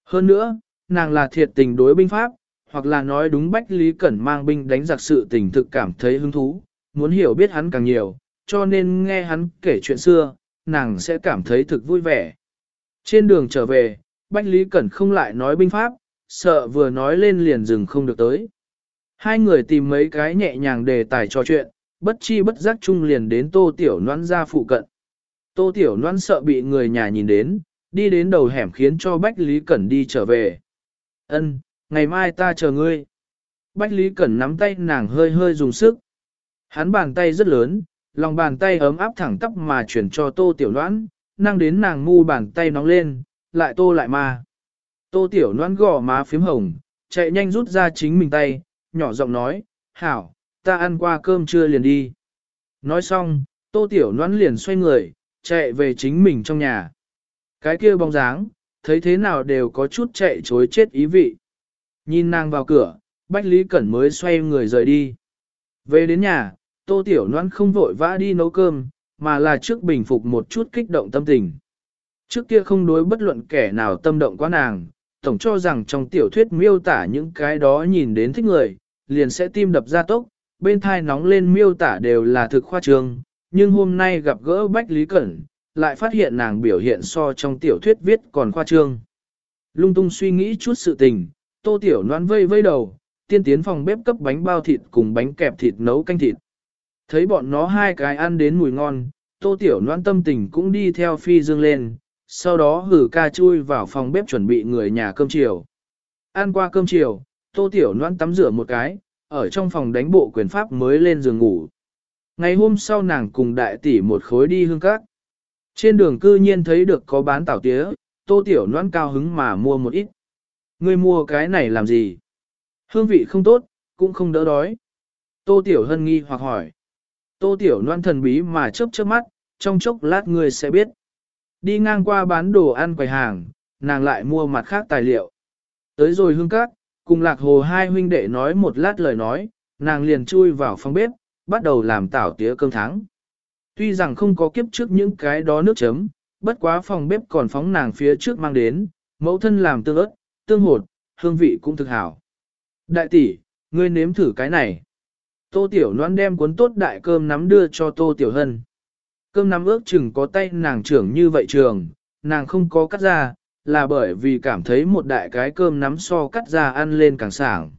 Hơn nữa, nàng là thiệt tình đối binh pháp, hoặc là nói đúng Bách Lý Cẩn mang binh đánh giặc sự tình thực cảm thấy hứng thú, muốn hiểu biết hắn càng nhiều, cho nên nghe hắn kể chuyện xưa, nàng sẽ cảm thấy thực vui vẻ. Trên đường trở về, Bách Lý Cẩn không lại nói binh pháp, sợ vừa nói lên liền dừng không được tới. Hai người tìm mấy cái nhẹ nhàng đề tài trò chuyện, bất chi bất giác chung liền đến tô tiểu noan ra phụ cận. Tô tiểu Loan sợ bị người nhà nhìn đến, đi đến đầu hẻm khiến cho Bách Lý Cẩn đi trở về. Ân, ngày mai ta chờ ngươi. Bách Lý Cẩn nắm tay nàng hơi hơi dùng sức. Hắn bàn tay rất lớn, lòng bàn tay ấm áp thẳng tắp mà chuyển cho tô tiểu Loan, năng đến nàng ngu bàn tay nóng lên, lại tô lại mà. Tô Tiểu Loan gò má phím hồng, chạy nhanh rút ra chính mình tay, nhỏ giọng nói, hảo, ta ăn qua cơm trưa liền đi. Nói xong, Tô Tiểu Loan liền xoay người, chạy về chính mình trong nhà. Cái kia bóng dáng, thấy thế nào đều có chút chạy chối chết ý vị. Nhìn nàng vào cửa, Bách Lý Cẩn mới xoay người rời đi. Về đến nhà, Tô Tiểu Loan không vội vã đi nấu cơm, mà là trước bình phục một chút kích động tâm tình. Trước kia không đối bất luận kẻ nào tâm động quá nàng, tổng cho rằng trong tiểu thuyết miêu tả những cái đó nhìn đến thích người, liền sẽ tim đập ra tốc, bên thai nóng lên miêu tả đều là thực khoa trương, nhưng hôm nay gặp gỡ Bách Lý Cẩn, lại phát hiện nàng biểu hiện so trong tiểu thuyết viết còn khoa trương. Lung tung suy nghĩ chút sự tình, tô tiểu noan vây vây đầu, tiên tiến phòng bếp cấp bánh bao thịt cùng bánh kẹp thịt nấu canh thịt. Thấy bọn nó hai cái ăn đến mùi ngon, tô tiểu noan tâm tình cũng đi theo phi dương lên, sau đó hử ca chui vào phòng bếp chuẩn bị người nhà cơm chiều. Ăn qua cơm chiều, tô tiểu noan tắm rửa một cái, ở trong phòng đánh bộ quyền pháp mới lên giường ngủ. Ngày hôm sau nàng cùng đại tỷ một khối đi hương cát. Trên đường cư nhiên thấy được có bán tảo tía, tô tiểu noan cao hứng mà mua một ít. Ngươi mua cái này làm gì? Hương vị không tốt, cũng không đỡ đói. Tô tiểu hân nghi hoặc hỏi. Tô tiểu noan thần bí mà chớp chớp mắt, trong chốc lát ngươi sẽ biết. Đi ngang qua bán đồ ăn quầy hàng, nàng lại mua mặt khác tài liệu. Tới rồi hương cát, cùng lạc hồ hai huynh đệ nói một lát lời nói, nàng liền chui vào phòng bếp, bắt đầu làm tảo tía cơm thắng. Tuy rằng không có kiếp trước những cái đó nước chấm, bất quá phòng bếp còn phóng nàng phía trước mang đến, mẫu thân làm tương ớt, tương hột, hương vị cũng thực hảo. Đại tỷ, ngươi nếm thử cái này. Tô Tiểu Loan đem cuốn tốt đại cơm nắm đưa cho Tô Tiểu Hân. cơm nắm ước chừng có tay nàng trưởng như vậy trường, nàng không có cắt ra, là bởi vì cảm thấy một đại cái cơm nắm so cắt ra ăn lên càng sảng.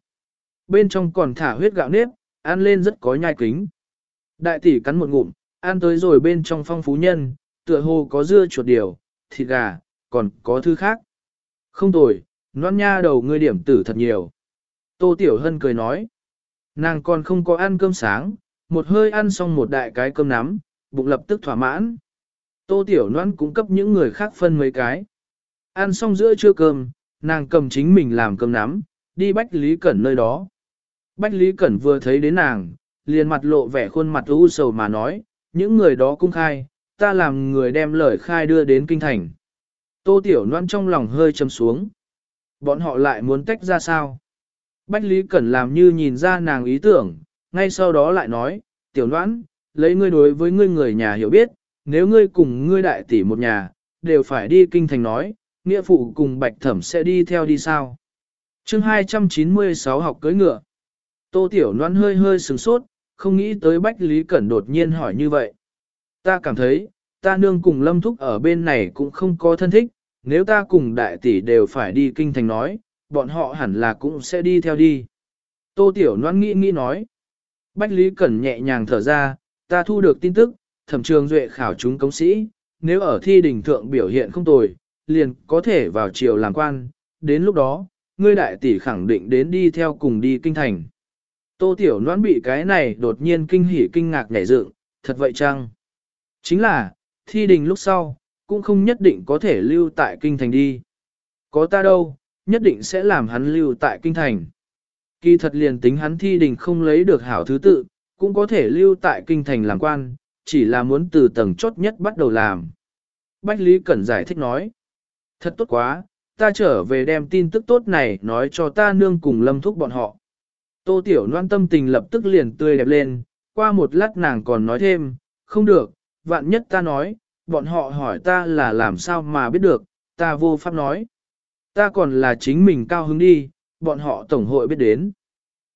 Bên trong còn thả huyết gạo nếp, ăn lên rất có nhai kính. Đại tỷ cắn một ngụm, ăn tới rồi bên trong phong phú nhân, tựa hồ có dưa chuột điều, thịt gà, còn có thứ khác. Không tồi, noan nha đầu ngươi điểm tử thật nhiều. Tô Tiểu Hân cười nói. Nàng còn không có ăn cơm sáng, một hơi ăn xong một đại cái cơm nắm, bụng lập tức thỏa mãn. Tô Tiểu Loan cũng cấp những người khác phân mấy cái. Ăn xong giữa trưa cơm, nàng cầm chính mình làm cơm nắm, đi Bách Lý Cẩn nơi đó. Bách Lý Cẩn vừa thấy đến nàng, liền mặt lộ vẻ khuôn mặt u sầu mà nói, những người đó cung khai, ta làm người đem lời khai đưa đến kinh thành. Tô Tiểu Loan trong lòng hơi châm xuống. Bọn họ lại muốn tách ra sao? Bách Lý Cẩn làm như nhìn ra nàng ý tưởng, ngay sau đó lại nói, Tiểu Loan, lấy ngươi đối với ngươi người nhà hiểu biết, nếu ngươi cùng ngươi đại tỷ một nhà, đều phải đi kinh thành nói, nghĩa phụ cùng bạch thẩm sẽ đi theo đi sao. chương 296 học cưới ngựa. Tô Tiểu Loan hơi hơi sừng sốt, không nghĩ tới Bách Lý Cẩn đột nhiên hỏi như vậy. Ta cảm thấy, ta nương cùng Lâm Thúc ở bên này cũng không có thân thích, nếu ta cùng đại tỷ đều phải đi kinh thành nói, bọn họ hẳn là cũng sẽ đi theo đi. Tô Tiểu Loan nghĩ nghĩ nói. Bách Lý Cẩn nhẹ nhàng thở ra, ta thu được tin tức, thẩm trường duệ khảo chúng công sĩ, nếu ở thi đình thượng biểu hiện không tồi, liền có thể vào triều làm quan, đến lúc đó, ngươi đại tỷ khẳng định đến đi theo cùng đi kinh thành. Tô Tiểu Loan bị cái này đột nhiên kinh hỉ kinh ngạc nhảy dựng, thật vậy chăng? Chính là, thi đình lúc sau, cũng không nhất định có thể lưu tại kinh thành đi. Có ta đâu, nhất định sẽ làm hắn lưu tại kinh thành. Kỳ thật liền tính hắn thi đình không lấy được hảo thứ tự, cũng có thể lưu tại kinh thành làm quan, chỉ là muốn từ tầng chốt nhất bắt đầu làm. Bách Lý Cẩn giải thích nói, thật tốt quá, ta trở về đem tin tức tốt này nói cho ta nương cùng lâm thúc bọn họ. Tô Tiểu Loan tâm tình lập tức liền tươi đẹp lên, qua một lát nàng còn nói thêm, không được, vạn nhất ta nói, bọn họ hỏi ta là làm sao mà biết được, ta vô pháp nói. Ta còn là chính mình cao hứng đi, bọn họ tổng hội biết đến.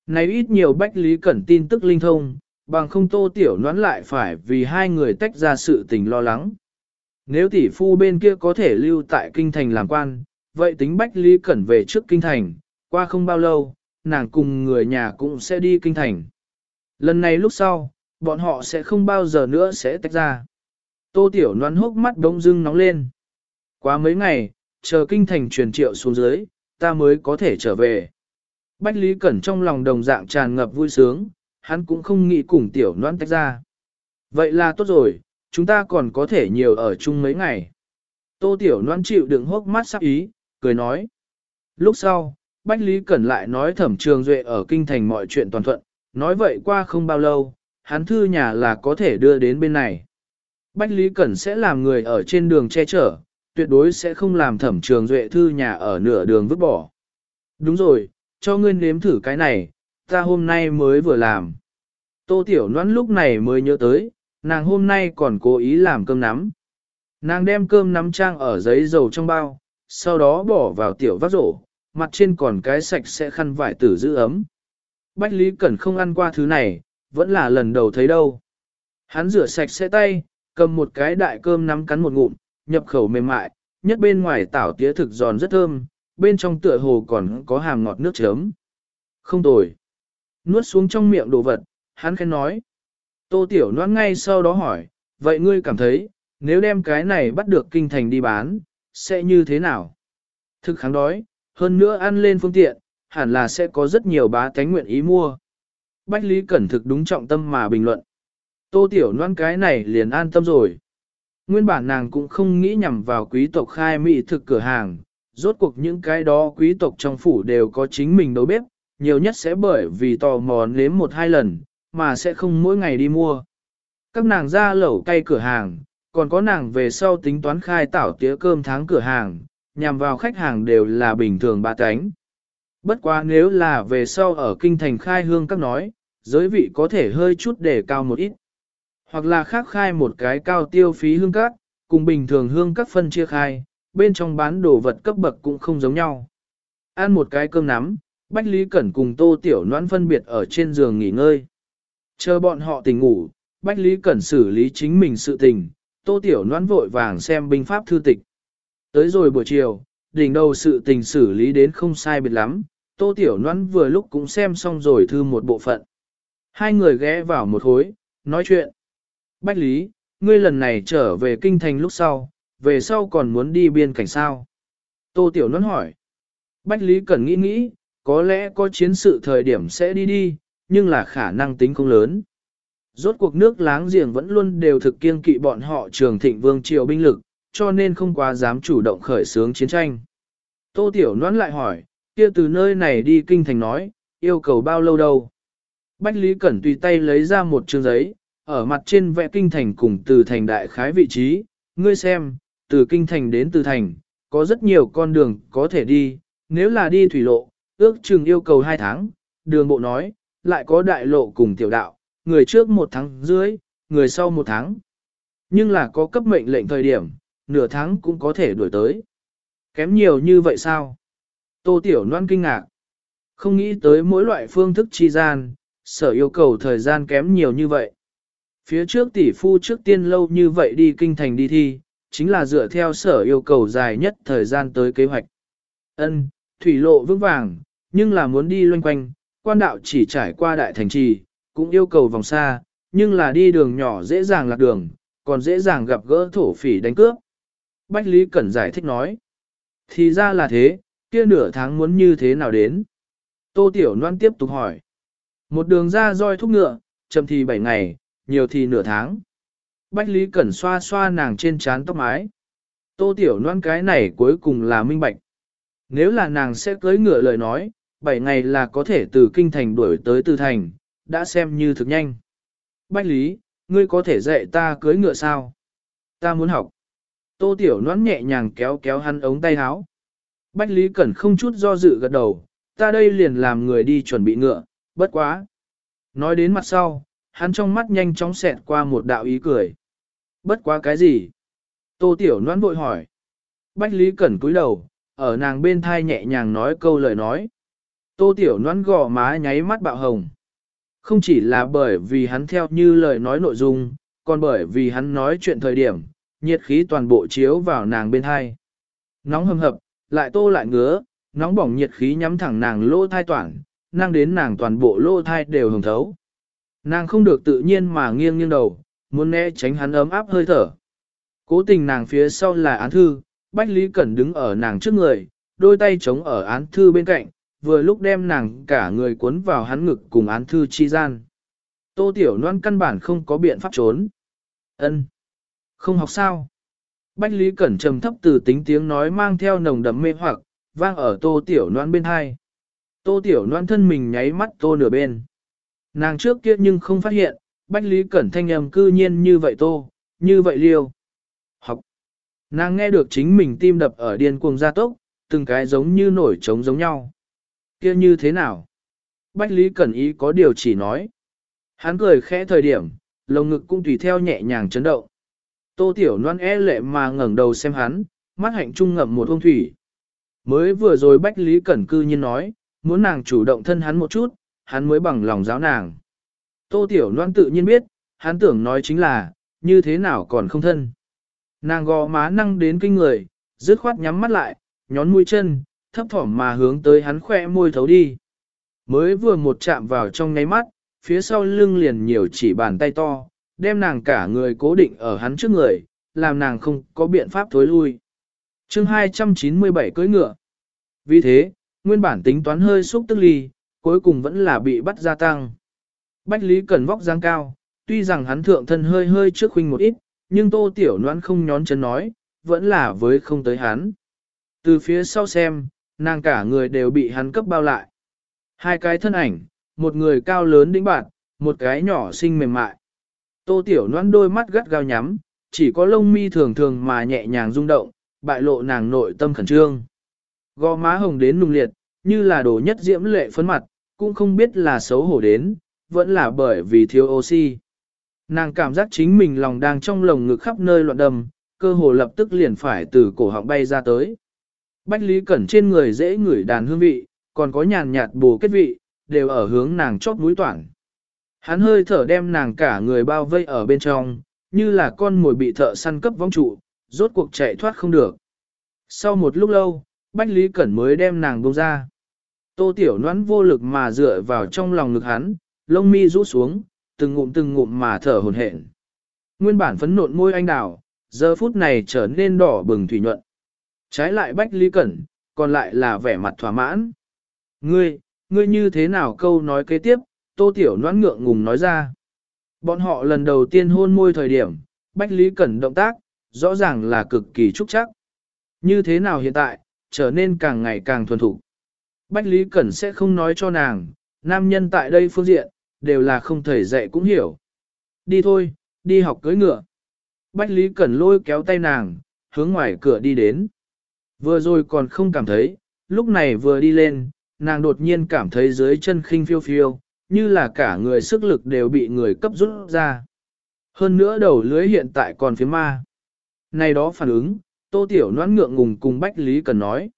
Này ít nhiều Bách Lý Cẩn tin tức linh thông, bằng không tô tiểu Loan lại phải vì hai người tách ra sự tình lo lắng. Nếu tỷ phu bên kia có thể lưu tại kinh thành làm quan, vậy tính Bách Lý Cẩn về trước kinh thành, qua không bao lâu, nàng cùng người nhà cũng sẽ đi kinh thành. Lần này lúc sau, bọn họ sẽ không bao giờ nữa sẽ tách ra. Tô Tiểu Loan hốc mắt đông dưng nóng lên. Quá mấy ngày, chờ kinh thành truyền triệu xuống dưới, ta mới có thể trở về. Bách Lý Cẩn trong lòng đồng dạng tràn ngập vui sướng, hắn cũng không nghĩ cùng Tiểu Loan tách ra. Vậy là tốt rồi, chúng ta còn có thể nhiều ở chung mấy ngày. Tô Tiểu Loan chịu đựng hốc mắt sắc ý, cười nói. Lúc sau, Bách Lý Cẩn lại nói thẩm trường duệ ở kinh thành mọi chuyện toàn thuận, nói vậy qua không bao lâu, hắn thư nhà là có thể đưa đến bên này. Bách Lý Cẩn sẽ làm người ở trên đường che chở, tuyệt đối sẽ không làm thẩm trường duệ thư nhà ở nửa đường vứt bỏ. Đúng rồi, cho ngươi nếm thử cái này, ta hôm nay mới vừa làm. Tô Tiểu Loan lúc này mới nhớ tới, nàng hôm nay còn cố ý làm cơm nắm. Nàng đem cơm nắm trang ở giấy dầu trong bao, sau đó bỏ vào tiểu vắt rổ, mặt trên còn cái sạch sẽ khăn vải tử giữ ấm. Bách Lý Cẩn không ăn qua thứ này, vẫn là lần đầu thấy đâu. Hắn rửa sạch sẽ tay, cầm một cái đại cơm nắm cắn một ngụm, nhập khẩu mềm mại, nhất bên ngoài tảo tía thực giòn rất thơm, bên trong tựa hồ còn có hàm ngọt nước chấm. Không tồi. Nuốt xuống trong miệng đồ vật, hắn khen nói. Tô Tiểu Loan ngay sau đó hỏi, vậy ngươi cảm thấy, nếu đem cái này bắt được kinh thành đi bán, sẽ như thế nào? Thực kháng đói, hơn nữa ăn lên phương tiện, hẳn là sẽ có rất nhiều bá tánh nguyện ý mua. Bách Lý Cẩn thực đúng trọng tâm mà bình luận. Tô Tiểu Loan cái này liền an tâm rồi. Nguyên bản nàng cũng không nghĩ nhằm vào quý tộc khai mỹ thực cửa hàng, rốt cuộc những cái đó quý tộc trong phủ đều có chính mình nấu bếp, nhiều nhất sẽ bởi vì tò mò nếm một hai lần, mà sẽ không mỗi ngày đi mua. Các nàng ra lẩu cay cửa hàng, còn có nàng về sau tính toán khai tảo tía cơm tháng cửa hàng, nhằm vào khách hàng đều là bình thường ba cánh. Bất quá nếu là về sau ở kinh thành khai hương các nói, giới vị có thể hơi chút để cao một ít. Hoặc là khác khai một cái cao tiêu phí hương các, cùng bình thường hương các phân chia khai, bên trong bán đồ vật cấp bậc cũng không giống nhau. Ăn một cái cơm nắm, Bách Lý Cẩn cùng Tô Tiểu Noãn phân biệt ở trên giường nghỉ ngơi. Chờ bọn họ tỉnh ngủ, Bách Lý Cẩn xử lý chính mình sự tình, Tô Tiểu Noãn vội vàng xem binh pháp thư tịch. Tới rồi buổi chiều, đỉnh đầu sự tình xử lý đến không sai biệt lắm, Tô Tiểu Loan vừa lúc cũng xem xong rồi thư một bộ phận. Hai người ghé vào một hối, nói chuyện. Bách Lý, ngươi lần này trở về kinh thành lúc sau, về sau còn muốn đi biên cảnh sao? Tô Tiểu Loan hỏi. Bách Lý cần nghĩ nghĩ, có lẽ có chiến sự thời điểm sẽ đi đi, nhưng là khả năng tính không lớn. Rốt cuộc nước láng giềng vẫn luôn đều thực kiêng kỵ bọn họ trường thịnh vương triều binh lực, cho nên không quá dám chủ động khởi xướng chiến tranh. Tô Tiểu Loan lại hỏi, kia từ nơi này đi kinh thành nói, yêu cầu bao lâu đâu? Bách Lý Cẩn tùy tay lấy ra một chương giấy, ở mặt trên vẽ kinh thành cùng từ thành đại khái vị trí, ngươi xem, từ kinh thành đến từ thành, có rất nhiều con đường có thể đi, nếu là đi thủy lộ, ước chừng yêu cầu 2 tháng, đường bộ nói, lại có đại lộ cùng tiểu đạo, người trước một tháng dưới, người sau một tháng. Nhưng là có cấp mệnh lệnh thời điểm, nửa tháng cũng có thể đuổi tới. Kém nhiều như vậy sao? Tô Tiểu Loan kinh ngạc. Không nghĩ tới mỗi loại phương thức chi gian, sở yêu cầu thời gian kém nhiều như vậy. Phía trước tỷ phu trước tiên lâu như vậy đi kinh thành đi thi, chính là dựa theo sở yêu cầu dài nhất thời gian tới kế hoạch. Ân, thủy lộ vững vàng, nhưng là muốn đi loanh quanh, quan đạo chỉ trải qua đại thành trì, cũng yêu cầu vòng xa, nhưng là đi đường nhỏ dễ dàng lạc đường, còn dễ dàng gặp gỡ thổ phỉ đánh cướp. Bách Lý Cẩn giải thích nói. Thì ra là thế, kia nửa tháng muốn như thế nào đến? Tô Tiểu Loan tiếp tục hỏi. Một đường ra roi thúc ngựa, chậm thì 7 ngày, nhiều thì nửa tháng. Bách Lý Cẩn xoa xoa nàng trên trán tóc mái. Tô Tiểu Loan cái này cuối cùng là minh bạch. Nếu là nàng sẽ cưới ngựa lời nói, 7 ngày là có thể từ kinh thành đuổi tới từ thành, đã xem như thực nhanh. Bách Lý, ngươi có thể dạy ta cưới ngựa sao? Ta muốn học. Tô Tiểu Loan nhẹ nhàng kéo kéo hắn ống tay áo. Bách Lý Cẩn không chút do dự gật đầu, ta đây liền làm người đi chuẩn bị ngựa, bất quá. Nói đến mặt sau, hắn trong mắt nhanh chóng xẹt qua một đạo ý cười. Bất quá cái gì? Tô Tiểu Loan vội hỏi. Bách Lý Cẩn cúi đầu, ở nàng bên thai nhẹ nhàng nói câu lời nói. Tô Tiểu Loan gò má nháy mắt bạo hồng. Không chỉ là bởi vì hắn theo như lời nói nội dung, còn bởi vì hắn nói chuyện thời điểm, nhiệt khí toàn bộ chiếu vào nàng bên hai, Nóng hầm hập, lại tô lại ngứa, nóng bỏng nhiệt khí nhắm thẳng nàng lỗ thai toàn, năng đến nàng toàn bộ lỗ thai đều hồng thấu. Nàng không được tự nhiên mà nghiêng nghiêng đầu, muốn né tránh hắn ấm áp hơi thở. Cố tình nàng phía sau là án thư, Bách Lý Cẩn đứng ở nàng trước người, đôi tay chống ở án thư bên cạnh, vừa lúc đem nàng cả người cuốn vào hắn ngực cùng án thư chi gian. Tô Tiểu Loan căn bản không có biện pháp trốn. Ân, không học sao? Bách Lý Cẩn trầm thấp từ tính tiếng nói mang theo nồng đậm mê hoặc, vang ở Tô Tiểu noan bên hai. Tô Tiểu noan thân mình nháy mắt tô nửa bên. Nàng trước kia nhưng không phát hiện, Bách Lý Cẩn thanh âm cư nhiên như vậy tô, như vậy liêu. Học. Nàng nghe được chính mình tim đập ở điên cuồng gia tốc, từng cái giống như nổi trống giống nhau. kia như thế nào? Bách Lý Cẩn ý có điều chỉ nói. Hắn cười khẽ thời điểm, lồng ngực cũng tùy theo nhẹ nhàng chấn động. Tô Tiểu Loan e lệ mà ngẩng đầu xem hắn, mắt hạnh trung ngậm một ông thủy. Mới vừa rồi Bách Lý Cẩn cư nhiên nói, muốn nàng chủ động thân hắn một chút, hắn mới bằng lòng giáo nàng. Tô Tiểu Loan tự nhiên biết, hắn tưởng nói chính là, như thế nào còn không thân. Nàng gò má năng đến kinh người, dứt khoát nhắm mắt lại, nhón mũi chân, thấp thỏm mà hướng tới hắn khỏe môi thấu đi. Mới vừa một chạm vào trong ngáy mắt, phía sau lưng liền nhiều chỉ bàn tay to, đem nàng cả người cố định ở hắn trước người, làm nàng không có biện pháp thối lui. chương 297 cưỡi ngựa. Vì thế, nguyên bản tính toán hơi xúc tức ly, cuối cùng vẫn là bị bắt gia tăng. Bách Lý Cần vóc dáng cao, tuy rằng hắn thượng thân hơi hơi trước huynh một ít, nhưng tô tiểu noan không nhón chân nói, vẫn là với không tới hắn. Từ phía sau xem, nàng cả người đều bị hắn cấp bao lại. Hai cái thân ảnh, một người cao lớn đĩnh bạn, một cái nhỏ xinh mềm mại. Tô tiểu noãn đôi mắt gắt gao nhắm, chỉ có lông mi thường thường mà nhẹ nhàng rung động, bại lộ nàng nội tâm khẩn trương. Gò má hồng đến nung liệt, như là đồ nhất diễm lệ phấn mặt, cũng không biết là xấu hổ đến, vẫn là bởi vì thiếu oxy. Nàng cảm giác chính mình lòng đang trong lồng ngực khắp nơi loạn đầm, cơ hồ lập tức liền phải từ cổ họng bay ra tới. Bách Lý Cẩn trên người dễ ngửi đàn hương vị, còn có nhàn nhạt bồ kết vị, đều ở hướng nàng chót mũi toản. Hắn hơi thở đem nàng cả người bao vây ở bên trong, như là con mồi bị thợ săn cấp vong trụ, rốt cuộc chạy thoát không được. Sau một lúc lâu, Bách Lý Cẩn mới đem nàng buông ra. Tô Tiểu Noãn vô lực mà dựa vào trong lòng ngực hắn, lông mi rũ xuống, từng ngụm từng ngụm mà thở hồn hển. Nguyên bản phấn nộn môi anh đào, giờ phút này trở nên đỏ bừng thủy nhuận. Trái lại Bách Lý Cẩn, còn lại là vẻ mặt thỏa mãn. Ngươi, ngươi như thế nào câu nói kế tiếp, Tô Tiểu Noãn ngượng ngùng nói ra. Bọn họ lần đầu tiên hôn môi thời điểm, Bách Lý Cẩn động tác, rõ ràng là cực kỳ trúc chắc. Như thế nào hiện tại, trở nên càng ngày càng thuần thục. Bách Lý Cẩn sẽ không nói cho nàng, nam nhân tại đây phương diện, đều là không thể dạy cũng hiểu. Đi thôi, đi học cưới ngựa. Bách Lý Cẩn lôi kéo tay nàng, hướng ngoài cửa đi đến. Vừa rồi còn không cảm thấy, lúc này vừa đi lên, nàng đột nhiên cảm thấy dưới chân khinh phiêu phiêu, như là cả người sức lực đều bị người cấp rút ra. Hơn nữa đầu lưới hiện tại còn phía ma. Này đó phản ứng, tô tiểu noãn ngượng ngùng cùng Bách Lý Cần nói.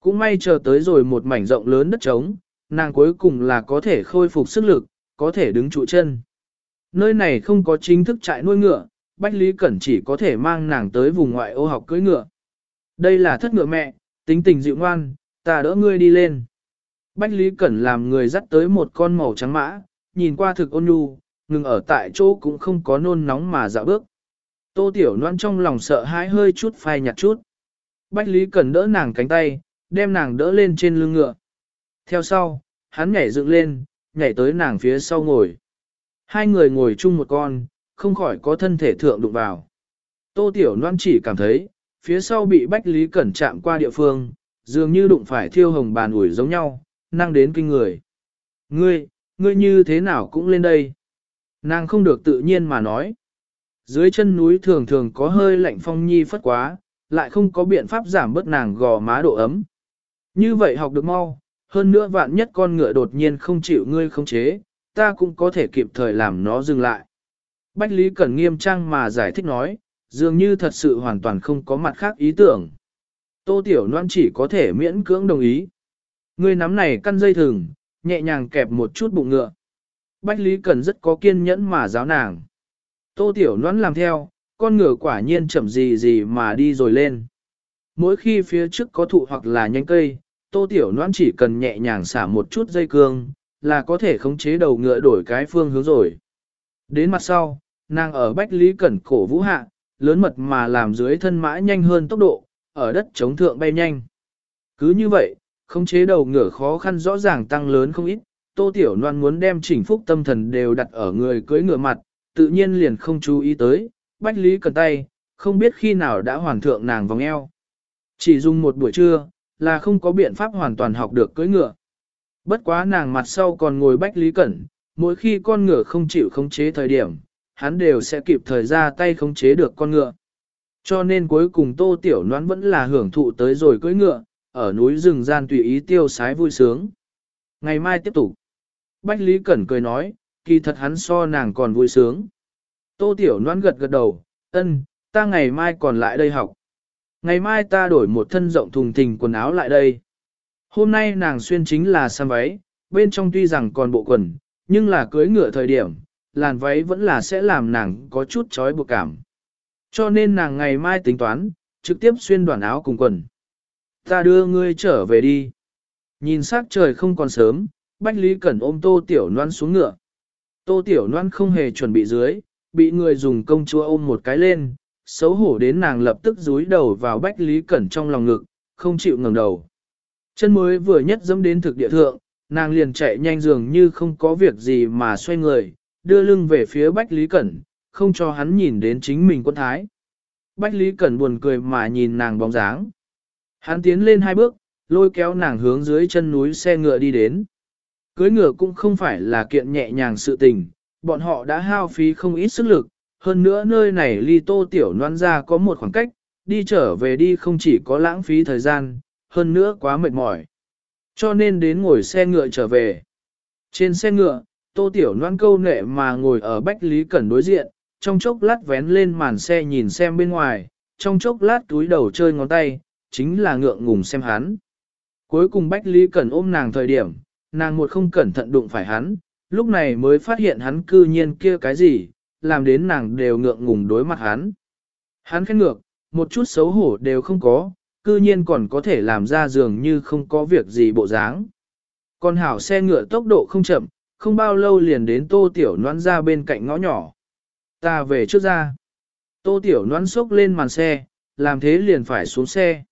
Cũng may chờ tới rồi một mảnh rộng lớn đất trống, nàng cuối cùng là có thể khôi phục sức lực, có thể đứng trụ chân. Nơi này không có chính thức trại nuôi ngựa, Bách Lý Cẩn chỉ có thể mang nàng tới vùng ngoại ô học cưỡi ngựa. Đây là thất ngựa mẹ, tính tình dịu ngoan, ta đỡ ngươi đi lên. Bách Lý Cẩn làm người dắt tới một con màu trắng mã, nhìn qua thực ôn nhu, ngừng ở tại chỗ cũng không có nôn nóng mà dạo bước. Tô Tiểu Loan trong lòng sợ hãi hơi chút phai nhạt chút. Bách Lý Cẩn đỡ nàng cánh tay, đem nàng đỡ lên trên lưng ngựa. Theo sau, hắn nhảy dựng lên, nhảy tới nàng phía sau ngồi. Hai người ngồi chung một con, không khỏi có thân thể thượng đụng vào. Tô Tiểu Loan chỉ cảm thấy, phía sau bị Bách Lý Cẩn chạm qua địa phương, dường như đụng phải thiêu hồng bàn ủi giống nhau, năng đến kinh người. Ngươi, ngươi như thế nào cũng lên đây. Nàng không được tự nhiên mà nói. Dưới chân núi thường thường có hơi lạnh phong nhi phất quá, lại không có biện pháp giảm bớt nàng gò má độ ấm. Như vậy học được mau, hơn nữa vạn nhất con ngựa đột nhiên không chịu ngươi không chế, ta cũng có thể kịp thời làm nó dừng lại. Bách Lý Cẩn nghiêm trang mà giải thích nói, dường như thật sự hoàn toàn không có mặt khác ý tưởng. Tô Tiểu Loan chỉ có thể miễn cưỡng đồng ý. Ngươi nắm này căn dây thừng, nhẹ nhàng kẹp một chút bụng ngựa. Bách Lý cần rất có kiên nhẫn mà giáo nàng. Tô Tiểu Loan làm theo, con ngựa quả nhiên chậm gì gì mà đi rồi lên. Mỗi khi phía trước có thụ hoặc là nhánh cây, Tô Tiểu Loan chỉ cần nhẹ nhàng xả một chút dây cương, là có thể khống chế đầu ngựa đổi cái phương hướng rồi. Đến mặt sau, nàng ở Bách Lý Cẩn cổ vũ hạ, lớn mật mà làm dưới thân mã nhanh hơn tốc độ, ở đất chống thượng bay nhanh. Cứ như vậy, khống chế đầu ngựa khó khăn rõ ràng tăng lớn không ít, Tô Tiểu Loan muốn đem chỉnh phúc tâm thần đều đặt ở người cưới ngựa mặt, tự nhiên liền không chú ý tới, Bách Lý cần tay, không biết khi nào đã hoàn thượng nàng vòng eo. Chỉ dùng một buổi trưa, là không có biện pháp hoàn toàn học được cưỡi ngựa. Bất quá nàng mặt sau còn ngồi Bách Lý Cẩn, mỗi khi con ngựa không chịu khống chế thời điểm, hắn đều sẽ kịp thời ra tay khống chế được con ngựa. Cho nên cuối cùng Tô Tiểu Loan vẫn là hưởng thụ tới rồi cưỡi ngựa, ở núi rừng gian tùy ý tiêu sái vui sướng. Ngày mai tiếp tục. Bách Lý Cẩn cười nói, kỳ thật hắn so nàng còn vui sướng. Tô Tiểu Loan gật gật đầu, ân, ta ngày mai còn lại đây học. Ngày mai ta đổi một thân rộng thùng thình quần áo lại đây. Hôm nay nàng xuyên chính là xăm váy, bên trong tuy rằng còn bộ quần, nhưng là cưới ngựa thời điểm, làn váy vẫn là sẽ làm nàng có chút chói buộc cảm. Cho nên nàng ngày mai tính toán, trực tiếp xuyên đoàn áo cùng quần. Ta đưa ngươi trở về đi. Nhìn sát trời không còn sớm, Bách Lý Cẩn ôm Tô Tiểu Loan xuống ngựa. Tô Tiểu Loan không hề chuẩn bị dưới, bị người dùng công chúa ôm một cái lên, xấu hổ đến nàng lập tức rúi đầu vào Bách Lý Cẩn trong lòng ngực, không chịu ngẩng đầu. Chân mới vừa nhất dẫm đến thực địa thượng, nàng liền chạy nhanh dường như không có việc gì mà xoay người, đưa lưng về phía Bách Lý Cẩn, không cho hắn nhìn đến chính mình quân thái. Bách Lý Cẩn buồn cười mà nhìn nàng bóng dáng. Hắn tiến lên hai bước, lôi kéo nàng hướng dưới chân núi xe ngựa đi đến. Cưới ngựa cũng không phải là kiện nhẹ nhàng sự tình, bọn họ đã hao phí không ít sức lực, hơn nữa nơi này ly tô tiểu noan ra có một khoảng cách, đi trở về đi không chỉ có lãng phí thời gian, hơn nữa quá mệt mỏi. Cho nên đến ngồi xe ngựa trở về. Trên xe ngựa, tô tiểu noan câu nệ mà ngồi ở Bách Lý Cẩn đối diện, trong chốc lát vén lên màn xe nhìn xem bên ngoài, trong chốc lát túi đầu chơi ngón tay, chính là ngượng ngùng xem hắn. Cuối cùng Bách Lý Cẩn ôm nàng thời điểm, nàng một không cẩn thận đụng phải hắn, lúc này mới phát hiện hắn cư nhiên kia cái gì, làm đến nàng đều ngượng ngùng đối mặt hắn. Hắn khét ngược, một chút xấu hổ đều không có, cư nhiên còn có thể làm ra dường như không có việc gì bộ dáng. Còn hảo xe ngựa tốc độ không chậm, không bao lâu liền đến tô tiểu noan ra bên cạnh ngõ nhỏ. Ta về trước ra. Tô tiểu noan xốc lên màn xe, làm thế liền phải xuống xe.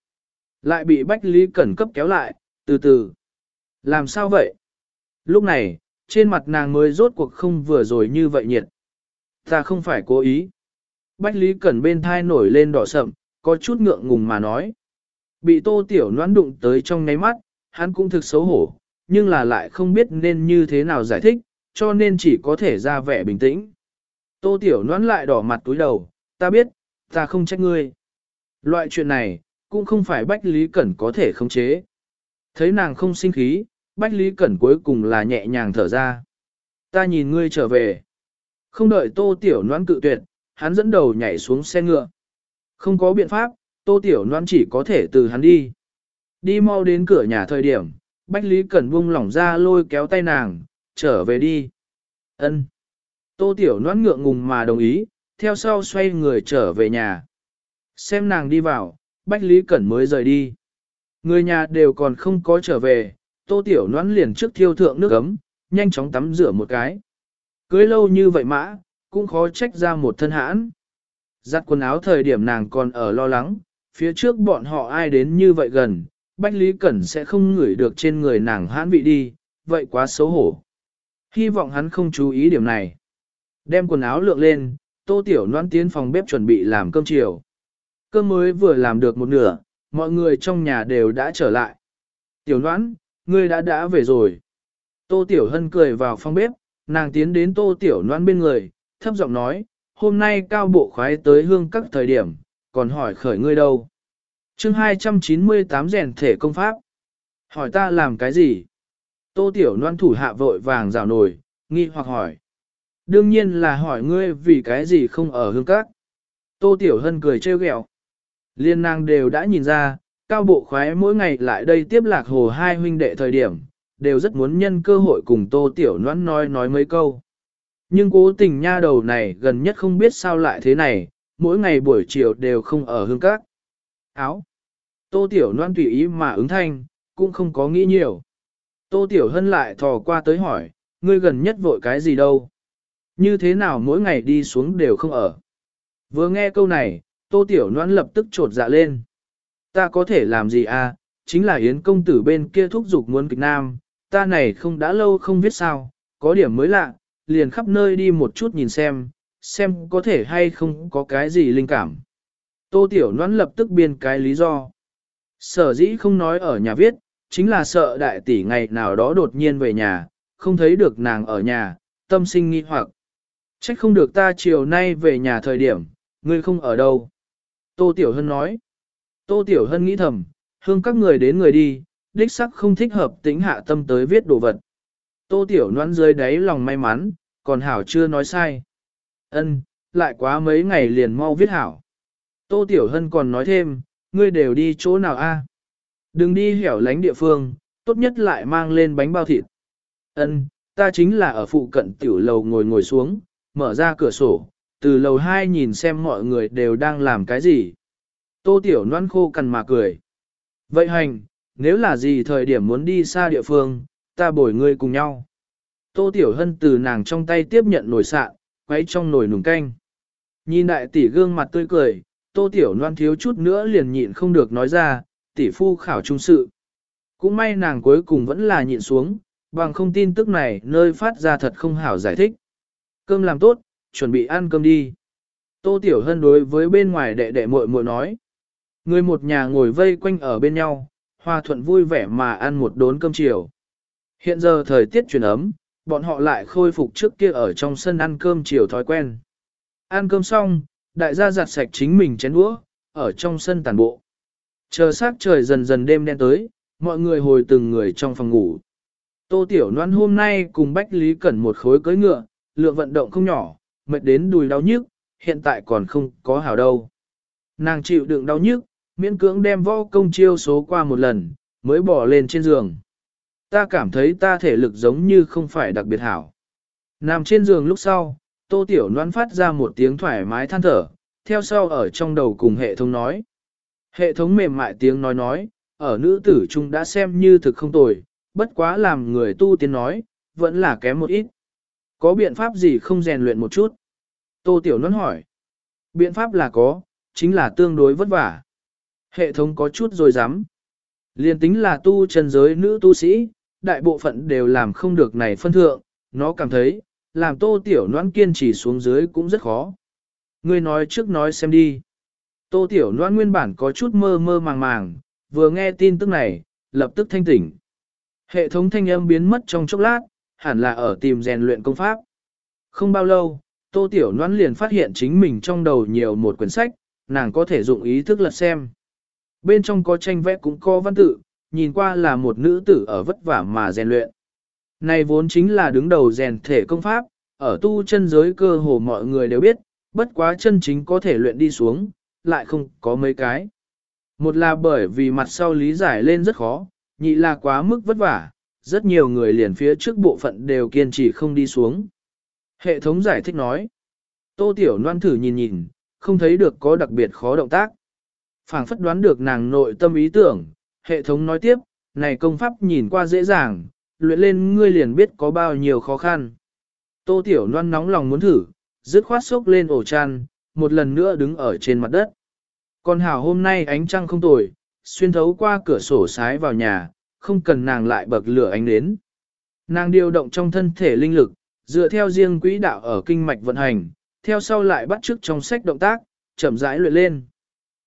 Lại bị Bách Lý Cẩn cấp kéo lại, từ từ. Làm sao vậy? Lúc này, trên mặt nàng mới rốt cuộc không vừa rồi như vậy nhiệt. Ta không phải cố ý. Bách Lý Cẩn bên thai nổi lên đỏ sậm, có chút ngượng ngùng mà nói. Bị tô tiểu noãn đụng tới trong ngáy mắt, hắn cũng thực xấu hổ, nhưng là lại không biết nên như thế nào giải thích, cho nên chỉ có thể ra vẻ bình tĩnh. Tô tiểu noãn lại đỏ mặt túi đầu, ta biết, ta không trách ngươi. Loại chuyện này, cũng không phải Bách Lý Cẩn có thể khống chế. Thấy nàng không sinh khí, Bách Lý Cẩn cuối cùng là nhẹ nhàng thở ra. Ta nhìn ngươi trở về. Không đợi tô tiểu noan cự tuyệt, hắn dẫn đầu nhảy xuống xe ngựa. Không có biện pháp, tô tiểu noan chỉ có thể từ hắn đi. Đi mau đến cửa nhà thời điểm, Bách Lý Cẩn buông lỏng ra lôi kéo tay nàng, trở về đi. Ân. Tô tiểu noan ngượng ngùng mà đồng ý, theo sau xoay người trở về nhà. Xem nàng đi vào, Bách Lý Cẩn mới rời đi. Người nhà đều còn không có trở về, tô tiểu noãn liền trước thiêu thượng nước ấm, nhanh chóng tắm rửa một cái. Cưới lâu như vậy mã, cũng khó trách ra một thân hãn. Giặt quần áo thời điểm nàng còn ở lo lắng, phía trước bọn họ ai đến như vậy gần, Bách Lý Cẩn sẽ không ngửi được trên người nàng hãn vị đi, vậy quá xấu hổ. Hy vọng hắn không chú ý điểm này. Đem quần áo lượng lên, tô tiểu noan tiến phòng bếp chuẩn bị làm cơm chiều. Cơm mới vừa làm được một nửa, mọi người trong nhà đều đã trở lại. Tiểu noãn, ngươi đã đã về rồi. Tô Tiểu Hân cười vào phòng bếp, nàng tiến đến Tô Tiểu noãn bên người, thấp giọng nói, hôm nay cao bộ khoái tới hương các thời điểm, còn hỏi khởi ngươi đâu. chương 298 rèn thể công pháp. Hỏi ta làm cái gì? Tô Tiểu Loan thủ hạ vội vàng rào nổi, nghi hoặc hỏi. Đương nhiên là hỏi ngươi vì cái gì không ở hương các. Tô Tiểu Hân cười trêu ghẹo. Liên nàng đều đã nhìn ra, cao bộ khoái mỗi ngày lại đây tiếp lạc hồ hai huynh đệ thời điểm, đều rất muốn nhân cơ hội cùng Tô Tiểu Loan nói nói mấy câu. Nhưng cố tình nha đầu này gần nhất không biết sao lại thế này, mỗi ngày buổi chiều đều không ở hương các. Áo. Tô Tiểu Loan tùy ý mà ứng thanh, cũng không có nghĩ nhiều. Tô Tiểu Hân lại thò qua tới hỏi, ngươi gần nhất vội cái gì đâu? Như thế nào mỗi ngày đi xuống đều không ở? Vừa nghe câu này, Tô Tiểu Noãn lập tức trột dạ lên. Ta có thể làm gì à? Chính là Yến công tử bên kia thúc giục muốn kịch nam, ta này không đã lâu không biết sao, có điểm mới lạ, liền khắp nơi đi một chút nhìn xem, xem có thể hay không có cái gì linh cảm. Tô Tiểu Noãn lập tức biên cái lý do. Sở dĩ không nói ở nhà viết, chính là sợ đại tỷ ngày nào đó đột nhiên về nhà, không thấy được nàng ở nhà, tâm sinh nghi hoặc. Trách không được ta chiều nay về nhà thời điểm, ngươi không ở đâu. Tô Tiểu Hân nói. Tô Tiểu Hân nghĩ thầm, hương các người đến người đi, đích sắc không thích hợp tính hạ tâm tới viết đồ vật. Tô Tiểu Noãn dưới đáy lòng may mắn, còn Hảo chưa nói sai. Ân, lại quá mấy ngày liền mau viết Hảo. Tô Tiểu Hân còn nói thêm, ngươi đều đi chỗ nào a? Đừng đi hẻo lánh địa phương, tốt nhất lại mang lên bánh bao thịt. Ân, ta chính là ở phụ cận tiểu lầu ngồi ngồi xuống, mở ra cửa sổ, từ lầu hai nhìn xem mọi người đều đang làm cái gì. Tô Tiểu Loan khô cằn mà cười. Vậy hành, nếu là gì thời điểm muốn đi xa địa phương, ta bồi ngươi cùng nhau. Tô Tiểu Hân từ nàng trong tay tiếp nhận nồi sạn, quấy trong nồi nùng canh. Nhìn đại tỷ gương mặt tươi cười, Tô Tiểu Loan thiếu chút nữa liền nhịn không được nói ra, tỷ phu khảo trung sự. Cũng may nàng cuối cùng vẫn là nhịn xuống, bằng không tin tức này nơi phát ra thật không hảo giải thích. Cơm làm tốt, chuẩn bị ăn cơm đi. Tô Tiểu Hân đối với bên ngoài đệ đệ muội muội nói. Người một nhà ngồi vây quanh ở bên nhau, hòa thuận vui vẻ mà ăn một đốn cơm chiều. Hiện giờ thời tiết chuyển ấm, bọn họ lại khôi phục trước kia ở trong sân ăn cơm chiều thói quen. Ăn cơm xong, đại gia giặt sạch chính mình chén đũa, ở trong sân tàn bộ. Chờ sát trời dần dần đêm đen tới, mọi người hồi từng người trong phòng ngủ. Tô Tiểu Loan hôm nay cùng Bách Lý Cẩn một khối cưới ngựa, lượng vận động không nhỏ, mệt đến đùi đau nhức, hiện tại còn không có hảo đâu. Nàng chịu đựng đau nhức, miễn cưỡng đem võ công chiêu số qua một lần, mới bỏ lên trên giường. Ta cảm thấy ta thể lực giống như không phải đặc biệt hảo. Nằm trên giường lúc sau, tô tiểu noan phát ra một tiếng thoải mái than thở, theo sau ở trong đầu cùng hệ thống nói. Hệ thống mềm mại tiếng nói nói, ở nữ tử trung đã xem như thực không tồi, bất quá làm người tu tiên nói, vẫn là kém một ít. Có biện pháp gì không rèn luyện một chút? Tô Tiểu Nôn hỏi. Biện pháp là có, chính là tương đối vất vả. Hệ thống có chút rồi dám. Liên tính là tu chân giới nữ tu sĩ, đại bộ phận đều làm không được này phân thượng, nó cảm thấy, làm tô tiểu noan kiên trì xuống dưới cũng rất khó. Ngươi nói trước nói xem đi. Tô tiểu noan nguyên bản có chút mơ mơ màng màng, vừa nghe tin tức này, lập tức thanh tỉnh. Hệ thống thanh âm biến mất trong chốc lát, hẳn là ở tìm rèn luyện công pháp. Không bao lâu, Tô Tiểu Loan liền phát hiện chính mình trong đầu nhiều một quyển sách, nàng có thể dụng ý thức lật xem. Bên trong có tranh vẽ cũng có văn tự, nhìn qua là một nữ tử ở vất vả mà rèn luyện. Này vốn chính là đứng đầu rèn thể công pháp, ở tu chân giới cơ hồ mọi người đều biết, bất quá chân chính có thể luyện đi xuống, lại không có mấy cái. Một là bởi vì mặt sau lý giải lên rất khó, nhị là quá mức vất vả, rất nhiều người liền phía trước bộ phận đều kiên trì không đi xuống. Hệ thống giải thích nói, tô tiểu loan thử nhìn nhìn, không thấy được có đặc biệt khó động tác. phảng phất đoán được nàng nội tâm ý tưởng, hệ thống nói tiếp, này công pháp nhìn qua dễ dàng, luyện lên ngươi liền biết có bao nhiêu khó khăn. Tô tiểu loan nóng lòng muốn thử, dứt khoát sốc lên ổ chăn, một lần nữa đứng ở trên mặt đất. Còn hảo hôm nay ánh trăng không tồi, xuyên thấu qua cửa sổ sái vào nhà, không cần nàng lại bậc lửa ánh đến. Nàng điều động trong thân thể linh lực, dựa theo riêng quỹ đạo ở kinh mạch vận hành, theo sau lại bắt chước trong sách động tác, chậm rãi luyện lên.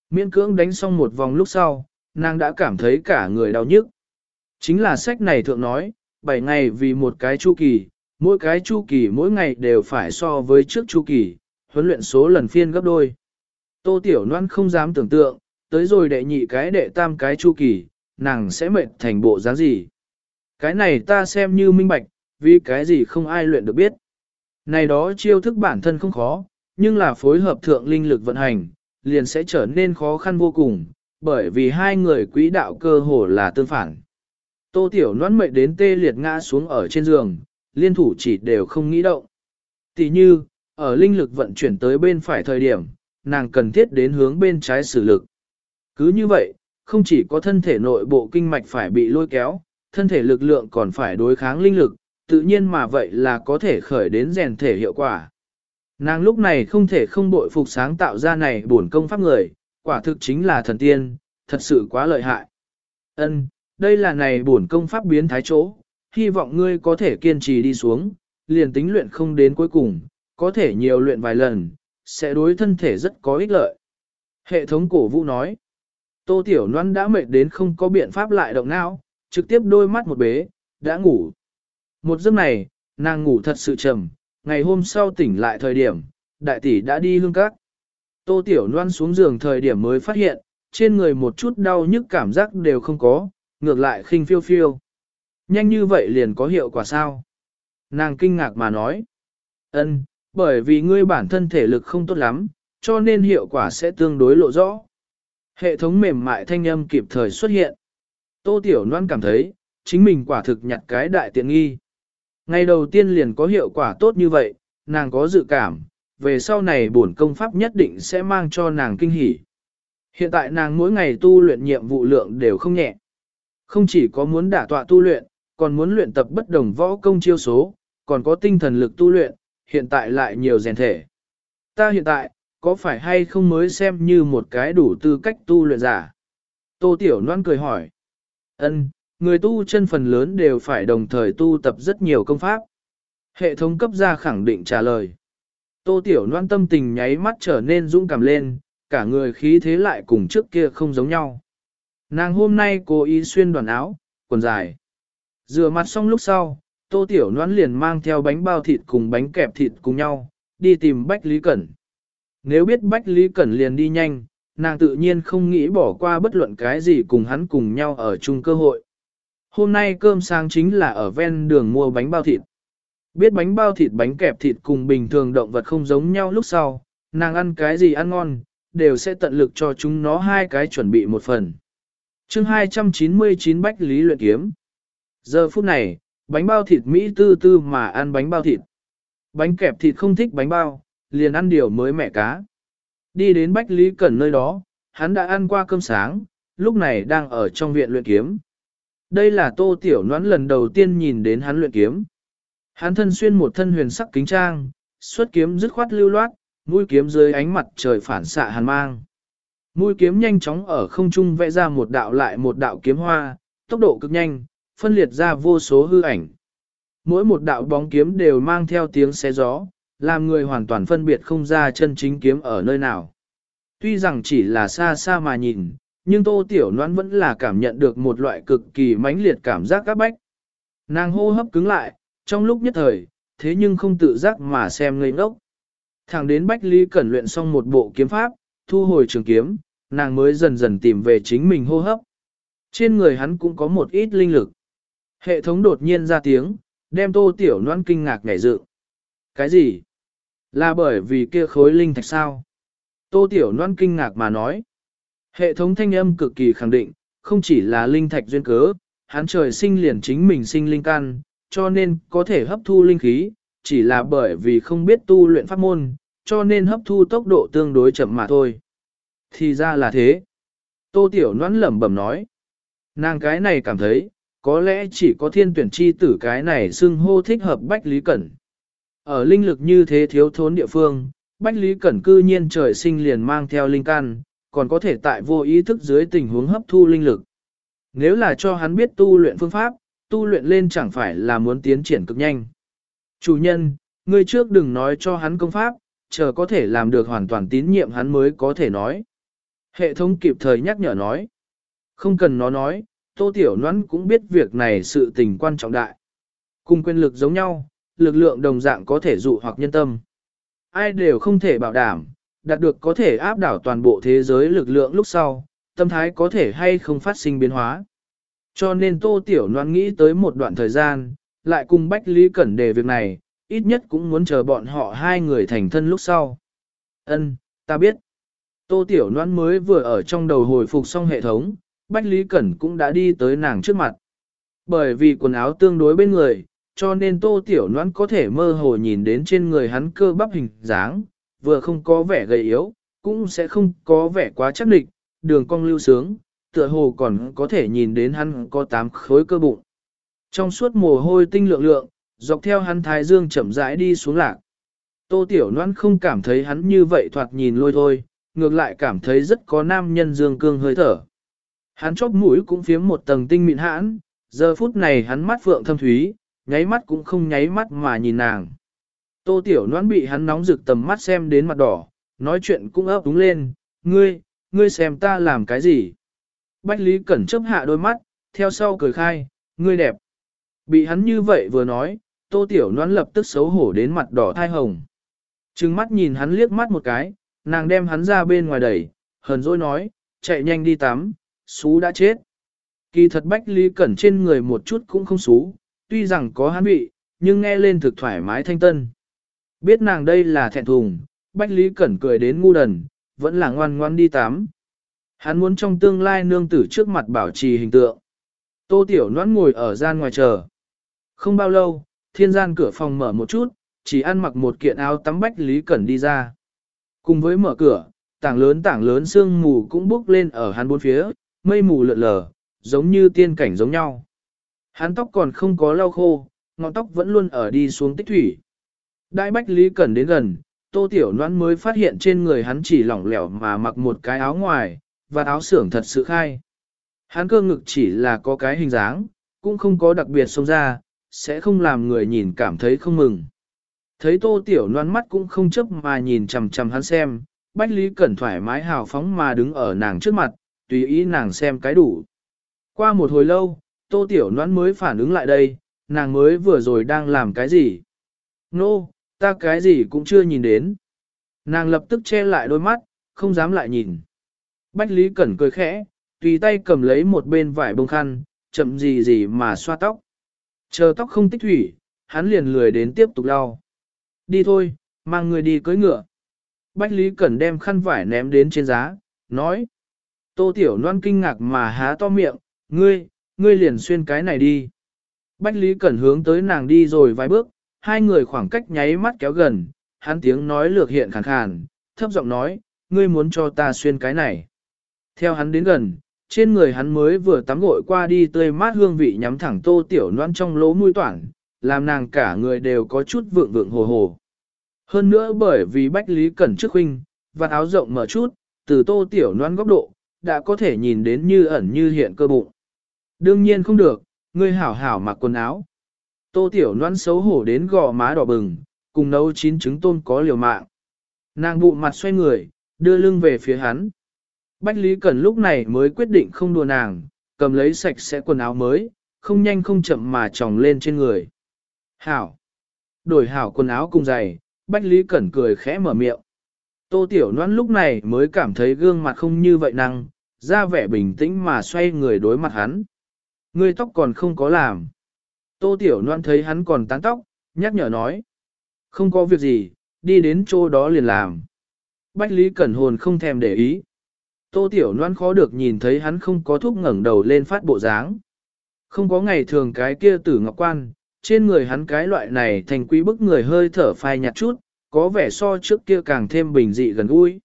Miễn cưỡng đánh xong một vòng lúc sau, nàng đã cảm thấy cả người đau nhức. Chính là sách này thượng nói, 7 ngày vì một cái chu kỳ, mỗi cái chu kỳ mỗi ngày đều phải so với trước chu kỳ, huấn luyện số lần phiên gấp đôi. Tô Tiểu Loan không dám tưởng tượng, tới rồi đệ nhị cái đệ tam cái chu kỳ, nàng sẽ mệt thành bộ dáng gì. Cái này ta xem như minh bạch, vì cái gì không ai luyện được biết. Này đó chiêu thức bản thân không khó, nhưng là phối hợp thượng linh lực vận hành, liền sẽ trở nên khó khăn vô cùng, bởi vì hai người quỹ đạo cơ hồ là tương phản. Tô Tiểu noan mệt đến tê liệt ngã xuống ở trên giường, liên thủ chỉ đều không nghĩ động. Tỷ như, ở linh lực vận chuyển tới bên phải thời điểm, nàng cần thiết đến hướng bên trái sử lực. Cứ như vậy, không chỉ có thân thể nội bộ kinh mạch phải bị lôi kéo, thân thể lực lượng còn phải đối kháng linh lực, tự nhiên mà vậy là có thể khởi đến rèn thể hiệu quả. Nàng lúc này không thể không bội phục sáng tạo ra này bổn công pháp người, quả thực chính là thần tiên, thật sự quá lợi hại. Ân, đây là này bổn công pháp biến thái chỗ, hy vọng ngươi có thể kiên trì đi xuống, liền tính luyện không đến cuối cùng, có thể nhiều luyện vài lần, sẽ đối thân thể rất có ích lợi. Hệ thống cổ vũ nói, Tô Tiểu Loan đã mệt đến không có biện pháp lại động não, trực tiếp đôi mắt một bế, đã ngủ. Một giấc này, nàng ngủ thật sự trầm, ngày hôm sau tỉnh lại thời điểm, đại tỷ đã đi hương các. Tô Tiểu Loan xuống giường thời điểm mới phát hiện, trên người một chút đau nhức cảm giác đều không có, ngược lại khinh phiêu phiêu. Nhanh như vậy liền có hiệu quả sao? Nàng kinh ngạc mà nói. Ân, bởi vì ngươi bản thân thể lực không tốt lắm, cho nên hiệu quả sẽ tương đối lộ rõ. Hệ thống mềm mại thanh âm kịp thời xuất hiện. Tô Tiểu Loan cảm thấy, chính mình quả thực nhặt cái đại tiện nghi. Ngày đầu tiên liền có hiệu quả tốt như vậy, nàng có dự cảm, về sau này bổn công pháp nhất định sẽ mang cho nàng kinh hỉ. Hiện tại nàng mỗi ngày tu luyện nhiệm vụ lượng đều không nhẹ. Không chỉ có muốn đả tọa tu luyện, còn muốn luyện tập bất đồng võ công chiêu số, còn có tinh thần lực tu luyện, hiện tại lại nhiều rèn thể. Ta hiện tại, có phải hay không mới xem như một cái đủ tư cách tu luyện giả? Tô Tiểu Loan cười hỏi. Ân, người tu chân phần lớn đều phải đồng thời tu tập rất nhiều công pháp. Hệ thống cấp ra khẳng định trả lời. Tô Tiểu Loan tâm tình nháy mắt trở nên dũng cảm lên, cả người khí thế lại cùng trước kia không giống nhau. Nàng hôm nay cố ý xuyên đoàn áo, quần dài. Rửa mặt xong lúc sau, Tô Tiểu Loan liền mang theo bánh bao thịt cùng bánh kẹp thịt cùng nhau, đi tìm Bách Lý Cẩn. Nếu biết Bách Lý Cẩn liền đi nhanh, nàng tự nhiên không nghĩ bỏ qua bất luận cái gì cùng hắn cùng nhau ở chung cơ hội. Hôm nay cơm sáng chính là ở ven đường mua bánh bao thịt. Biết bánh bao thịt bánh kẹp thịt cùng bình thường động vật không giống nhau lúc sau, nàng ăn cái gì ăn ngon, đều sẽ tận lực cho chúng nó hai cái chuẩn bị một phần. chương 299 Bách Lý luyện kiếm. Giờ phút này, bánh bao thịt Mỹ tư tư mà ăn bánh bao thịt. Bánh kẹp thịt không thích bánh bao, liền ăn điều mới mẹ cá. Đi đến Bách Lý Cẩn nơi đó, hắn đã ăn qua cơm sáng, lúc này đang ở trong viện luyện kiếm. Đây là tô tiểu noãn lần đầu tiên nhìn đến hắn luyện kiếm. Hắn thân xuyên một thân huyền sắc kính trang, xuất kiếm dứt khoát lưu loát, mũi kiếm dưới ánh mặt trời phản xạ hàn mang. Mũi kiếm nhanh chóng ở không trung vẽ ra một đạo lại một đạo kiếm hoa, tốc độ cực nhanh, phân liệt ra vô số hư ảnh. Mỗi một đạo bóng kiếm đều mang theo tiếng xé gió, làm người hoàn toàn phân biệt không ra chân chính kiếm ở nơi nào. Tuy rằng chỉ là xa xa mà nhìn, nhưng tô tiểu noãn vẫn là cảm nhận được một loại cực kỳ mãnh liệt cảm giác các bách. Nàng hô hấp cứng lại, trong lúc nhất thời, thế nhưng không tự giác mà xem ngây ngốc. Thẳng đến Bách Lý Cẩn luyện xong một bộ kiếm pháp, thu hồi trường kiếm, nàng mới dần dần tìm về chính mình hô hấp. Trên người hắn cũng có một ít linh lực. Hệ thống đột nhiên ra tiếng, đem tô tiểu noan kinh ngạc ngảy dự. Cái gì? Là bởi vì kia khối linh thạch sao? Tô tiểu Loan kinh ngạc mà nói. Hệ thống thanh âm cực kỳ khẳng định, không chỉ là linh thạch duyên cớ, hắn trời sinh liền chính mình sinh linh căn, cho nên có thể hấp thu linh khí, chỉ là bởi vì không biết tu luyện pháp môn, cho nên hấp thu tốc độ tương đối chậm mà thôi. Thì ra là thế. Tô Tiểu Loan lẩm bẩm nói. Nàng cái này cảm thấy, có lẽ chỉ có thiên tuyển chi tử cái này xưng hô thích hợp Bách Lý Cẩn. Ở linh lực như thế thiếu thốn địa phương, Bách Lý Cẩn cư nhiên trời sinh liền mang theo linh căn, còn có thể tại vô ý thức dưới tình huống hấp thu linh lực. Nếu là cho hắn biết tu luyện phương pháp, tu luyện lên chẳng phải là muốn tiến triển cực nhanh. Chủ nhân, ngươi trước đừng nói cho hắn công pháp, chờ có thể làm được hoàn toàn tín nhiệm hắn mới có thể nói. Hệ thống kịp thời nhắc nhở nói. Không cần nó nói, Tô Tiểu Ngoan cũng biết việc này sự tình quan trọng đại. Cùng quyền lực giống nhau, lực lượng đồng dạng có thể dụ hoặc nhân tâm. Ai đều không thể bảo đảm, đạt được có thể áp đảo toàn bộ thế giới lực lượng lúc sau, tâm thái có thể hay không phát sinh biến hóa. Cho nên Tô Tiểu Loan nghĩ tới một đoạn thời gian, lại cùng Bách Lý Cẩn đề việc này, ít nhất cũng muốn chờ bọn họ hai người thành thân lúc sau. Ân, ta biết. Tô Tiểu Loan mới vừa ở trong đầu hồi phục xong hệ thống, Bách Lý Cẩn cũng đã đi tới nàng trước mặt. Bởi vì quần áo tương đối bên người, cho nên Tô Tiểu noãn có thể mơ hồ nhìn đến trên người hắn cơ bắp hình dáng, vừa không có vẻ gầy yếu, cũng sẽ không có vẻ quá chắc địch, đường cong lưu sướng, tựa hồ còn có thể nhìn đến hắn có tám khối cơ bụng. Trong suốt mồ hôi tinh lượng lượng, dọc theo hắn thái dương chậm rãi đi xuống lạc. Tô Tiểu Loan không cảm thấy hắn như vậy thoạt nhìn lôi thôi, ngược lại cảm thấy rất có nam nhân dương cương hơi thở. Hắn chóp mũi cũng phiếm một tầng tinh mịn hãn, giờ phút này hắn mắt phượng thâm thúy, nháy mắt cũng không nháy mắt mà nhìn nàng. Tô Tiểu Loan bị hắn nóng rực tầm mắt xem đến mặt đỏ, nói chuyện cũng ấp đúng lên, ngươi, ngươi xem ta làm cái gì. Bách Lý Cẩn chấp hạ đôi mắt, theo sau cười khai, ngươi đẹp. Bị hắn như vậy vừa nói, Tô Tiểu Loan lập tức xấu hổ đến mặt đỏ thai hồng. Trừng mắt nhìn hắn liếc mắt một cái, nàng đem hắn ra bên ngoài đẩy, hờn dỗi nói, chạy nhanh đi tắm, xú đã chết. Kỳ thật Bách Lý Cẩn trên người một chút cũng không xú, tuy rằng có hán vị, nhưng nghe lên thực thoải mái thanh tân. Biết nàng đây là thẹn thùng, Bách Lý Cẩn cười đến ngu đần, vẫn là ngoan ngoan đi tắm. Hắn muốn trong tương lai nương tử trước mặt bảo trì hình tượng. Tô Tiểu Noãn ngồi ở gian ngoài chờ. Không bao lâu, thiên gian cửa phòng mở một chút, chỉ ăn mặc một kiện áo tắm Bách Lý Cẩn đi ra. Cùng với mở cửa, tảng lớn tảng lớn sương mù cũng bốc lên ở hắn bốn phía, mây mù lượn lờ, giống như tiên cảnh giống nhau. Hắn tóc còn không có lau khô, ngọn tóc vẫn luôn ở đi xuống tích thủy. Đại Bách Lý Cẩn đến gần, Tô Tiểu Loan mới phát hiện trên người hắn chỉ lỏng lẻo mà mặc một cái áo ngoài, và áo xưởng thật sự khai. Hắn cơ ngực chỉ là có cái hình dáng, cũng không có đặc biệt xông ra, sẽ không làm người nhìn cảm thấy không mừng. Thấy Tô Tiểu Loan mắt cũng không chấp mà nhìn chằm chằm hắn xem, Bách Lý Cẩn thoải mái hào phóng mà đứng ở nàng trước mặt, tùy ý nàng xem cái đủ. Qua một hồi lâu, Tô Tiểu Loan mới phản ứng lại đây, nàng mới vừa rồi đang làm cái gì? Nô, no, ta cái gì cũng chưa nhìn đến. Nàng lập tức che lại đôi mắt, không dám lại nhìn. Bách Lý Cẩn cười khẽ, tùy tay cầm lấy một bên vải bông khăn, chậm gì gì mà xoa tóc. Chờ tóc không tích thủy, hắn liền lười đến tiếp tục lau. Đi thôi, mang người đi cưới ngựa. Bách Lý Cẩn đem khăn vải ném đến trên giá, nói. Tô Tiểu Loan kinh ngạc mà há to miệng, ngươi, ngươi liền xuyên cái này đi. Bách Lý Cẩn hướng tới nàng đi rồi vài bước, hai người khoảng cách nháy mắt kéo gần, hắn tiếng nói lược hiện khàn khàn, thấp giọng nói, ngươi muốn cho ta xuyên cái này. Theo hắn đến gần, trên người hắn mới vừa tắm gội qua đi tươi mát hương vị nhắm thẳng tô tiểu noan trong lỗ mũi toản, làm nàng cả người đều có chút vượng vượng hồ hồ. Hơn nữa bởi vì Bách Lý Cẩn trước huynh, và áo rộng mở chút, từ tô tiểu noan góc độ, đã có thể nhìn đến như ẩn như hiện cơ bụng. Đương nhiên không được, ngươi hảo hảo mặc quần áo. Tô tiểu noan xấu hổ đến gò má đỏ bừng, cùng nấu chín trứng tôm có liều mạng. Nàng bụng mặt xoay người, đưa lưng về phía hắn. Bách Lý Cẩn lúc này mới quyết định không đùa nàng, cầm lấy sạch sẽ quần áo mới, không nhanh không chậm mà tròng lên trên người. Hảo! Đổi hảo quần áo cùng giày, Bách Lý Cẩn cười khẽ mở miệng. Tô Tiểu Loan lúc này mới cảm thấy gương mặt không như vậy năng, ra vẻ bình tĩnh mà xoay người đối mặt hắn. Ngươi tóc còn không có làm. Tô Tiểu Loan thấy hắn còn tán tóc, nhắc nhở nói. Không có việc gì, đi đến chỗ đó liền làm. Bách Lý Cẩn hồn không thèm để ý. Tô Tiểu Loan khó được nhìn thấy hắn không có thúc ngẩng đầu lên phát bộ dáng. Không có ngày thường cái kia tử ngọc quan, trên người hắn cái loại này thành quý bức người hơi thở phai nhạt chút, có vẻ so trước kia càng thêm bình dị gần gũi.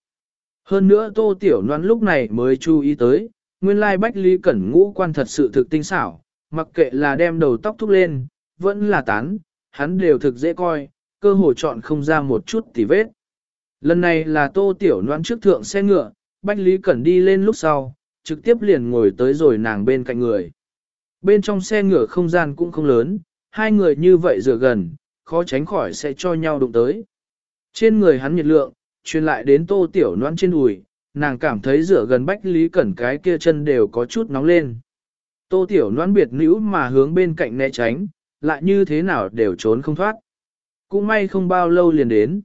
Hơn nữa Tô Tiểu Loan lúc này mới chú ý tới, nguyên lai Bách Lý Cẩn ngũ quan thật sự thực tinh xảo, mặc kệ là đem đầu tóc thúc lên, vẫn là tán, hắn đều thực dễ coi, cơ hồ chọn không ra một chút tì vết. Lần này là Tô Tiểu noan trước thượng xe ngựa, Bách Lý Cẩn đi lên lúc sau, trực tiếp liền ngồi tới rồi nàng bên cạnh người. Bên trong xe ngựa không gian cũng không lớn, hai người như vậy dựa gần, khó tránh khỏi sẽ cho nhau đụng tới. Trên người hắn nhiệt lượng, truyền lại đến tô tiểu noan trên đùi, nàng cảm thấy rửa gần Bách Lý Cẩn cái kia chân đều có chút nóng lên. Tô tiểu noan biệt nữ mà hướng bên cạnh né tránh, lại như thế nào đều trốn không thoát. Cũng may không bao lâu liền đến.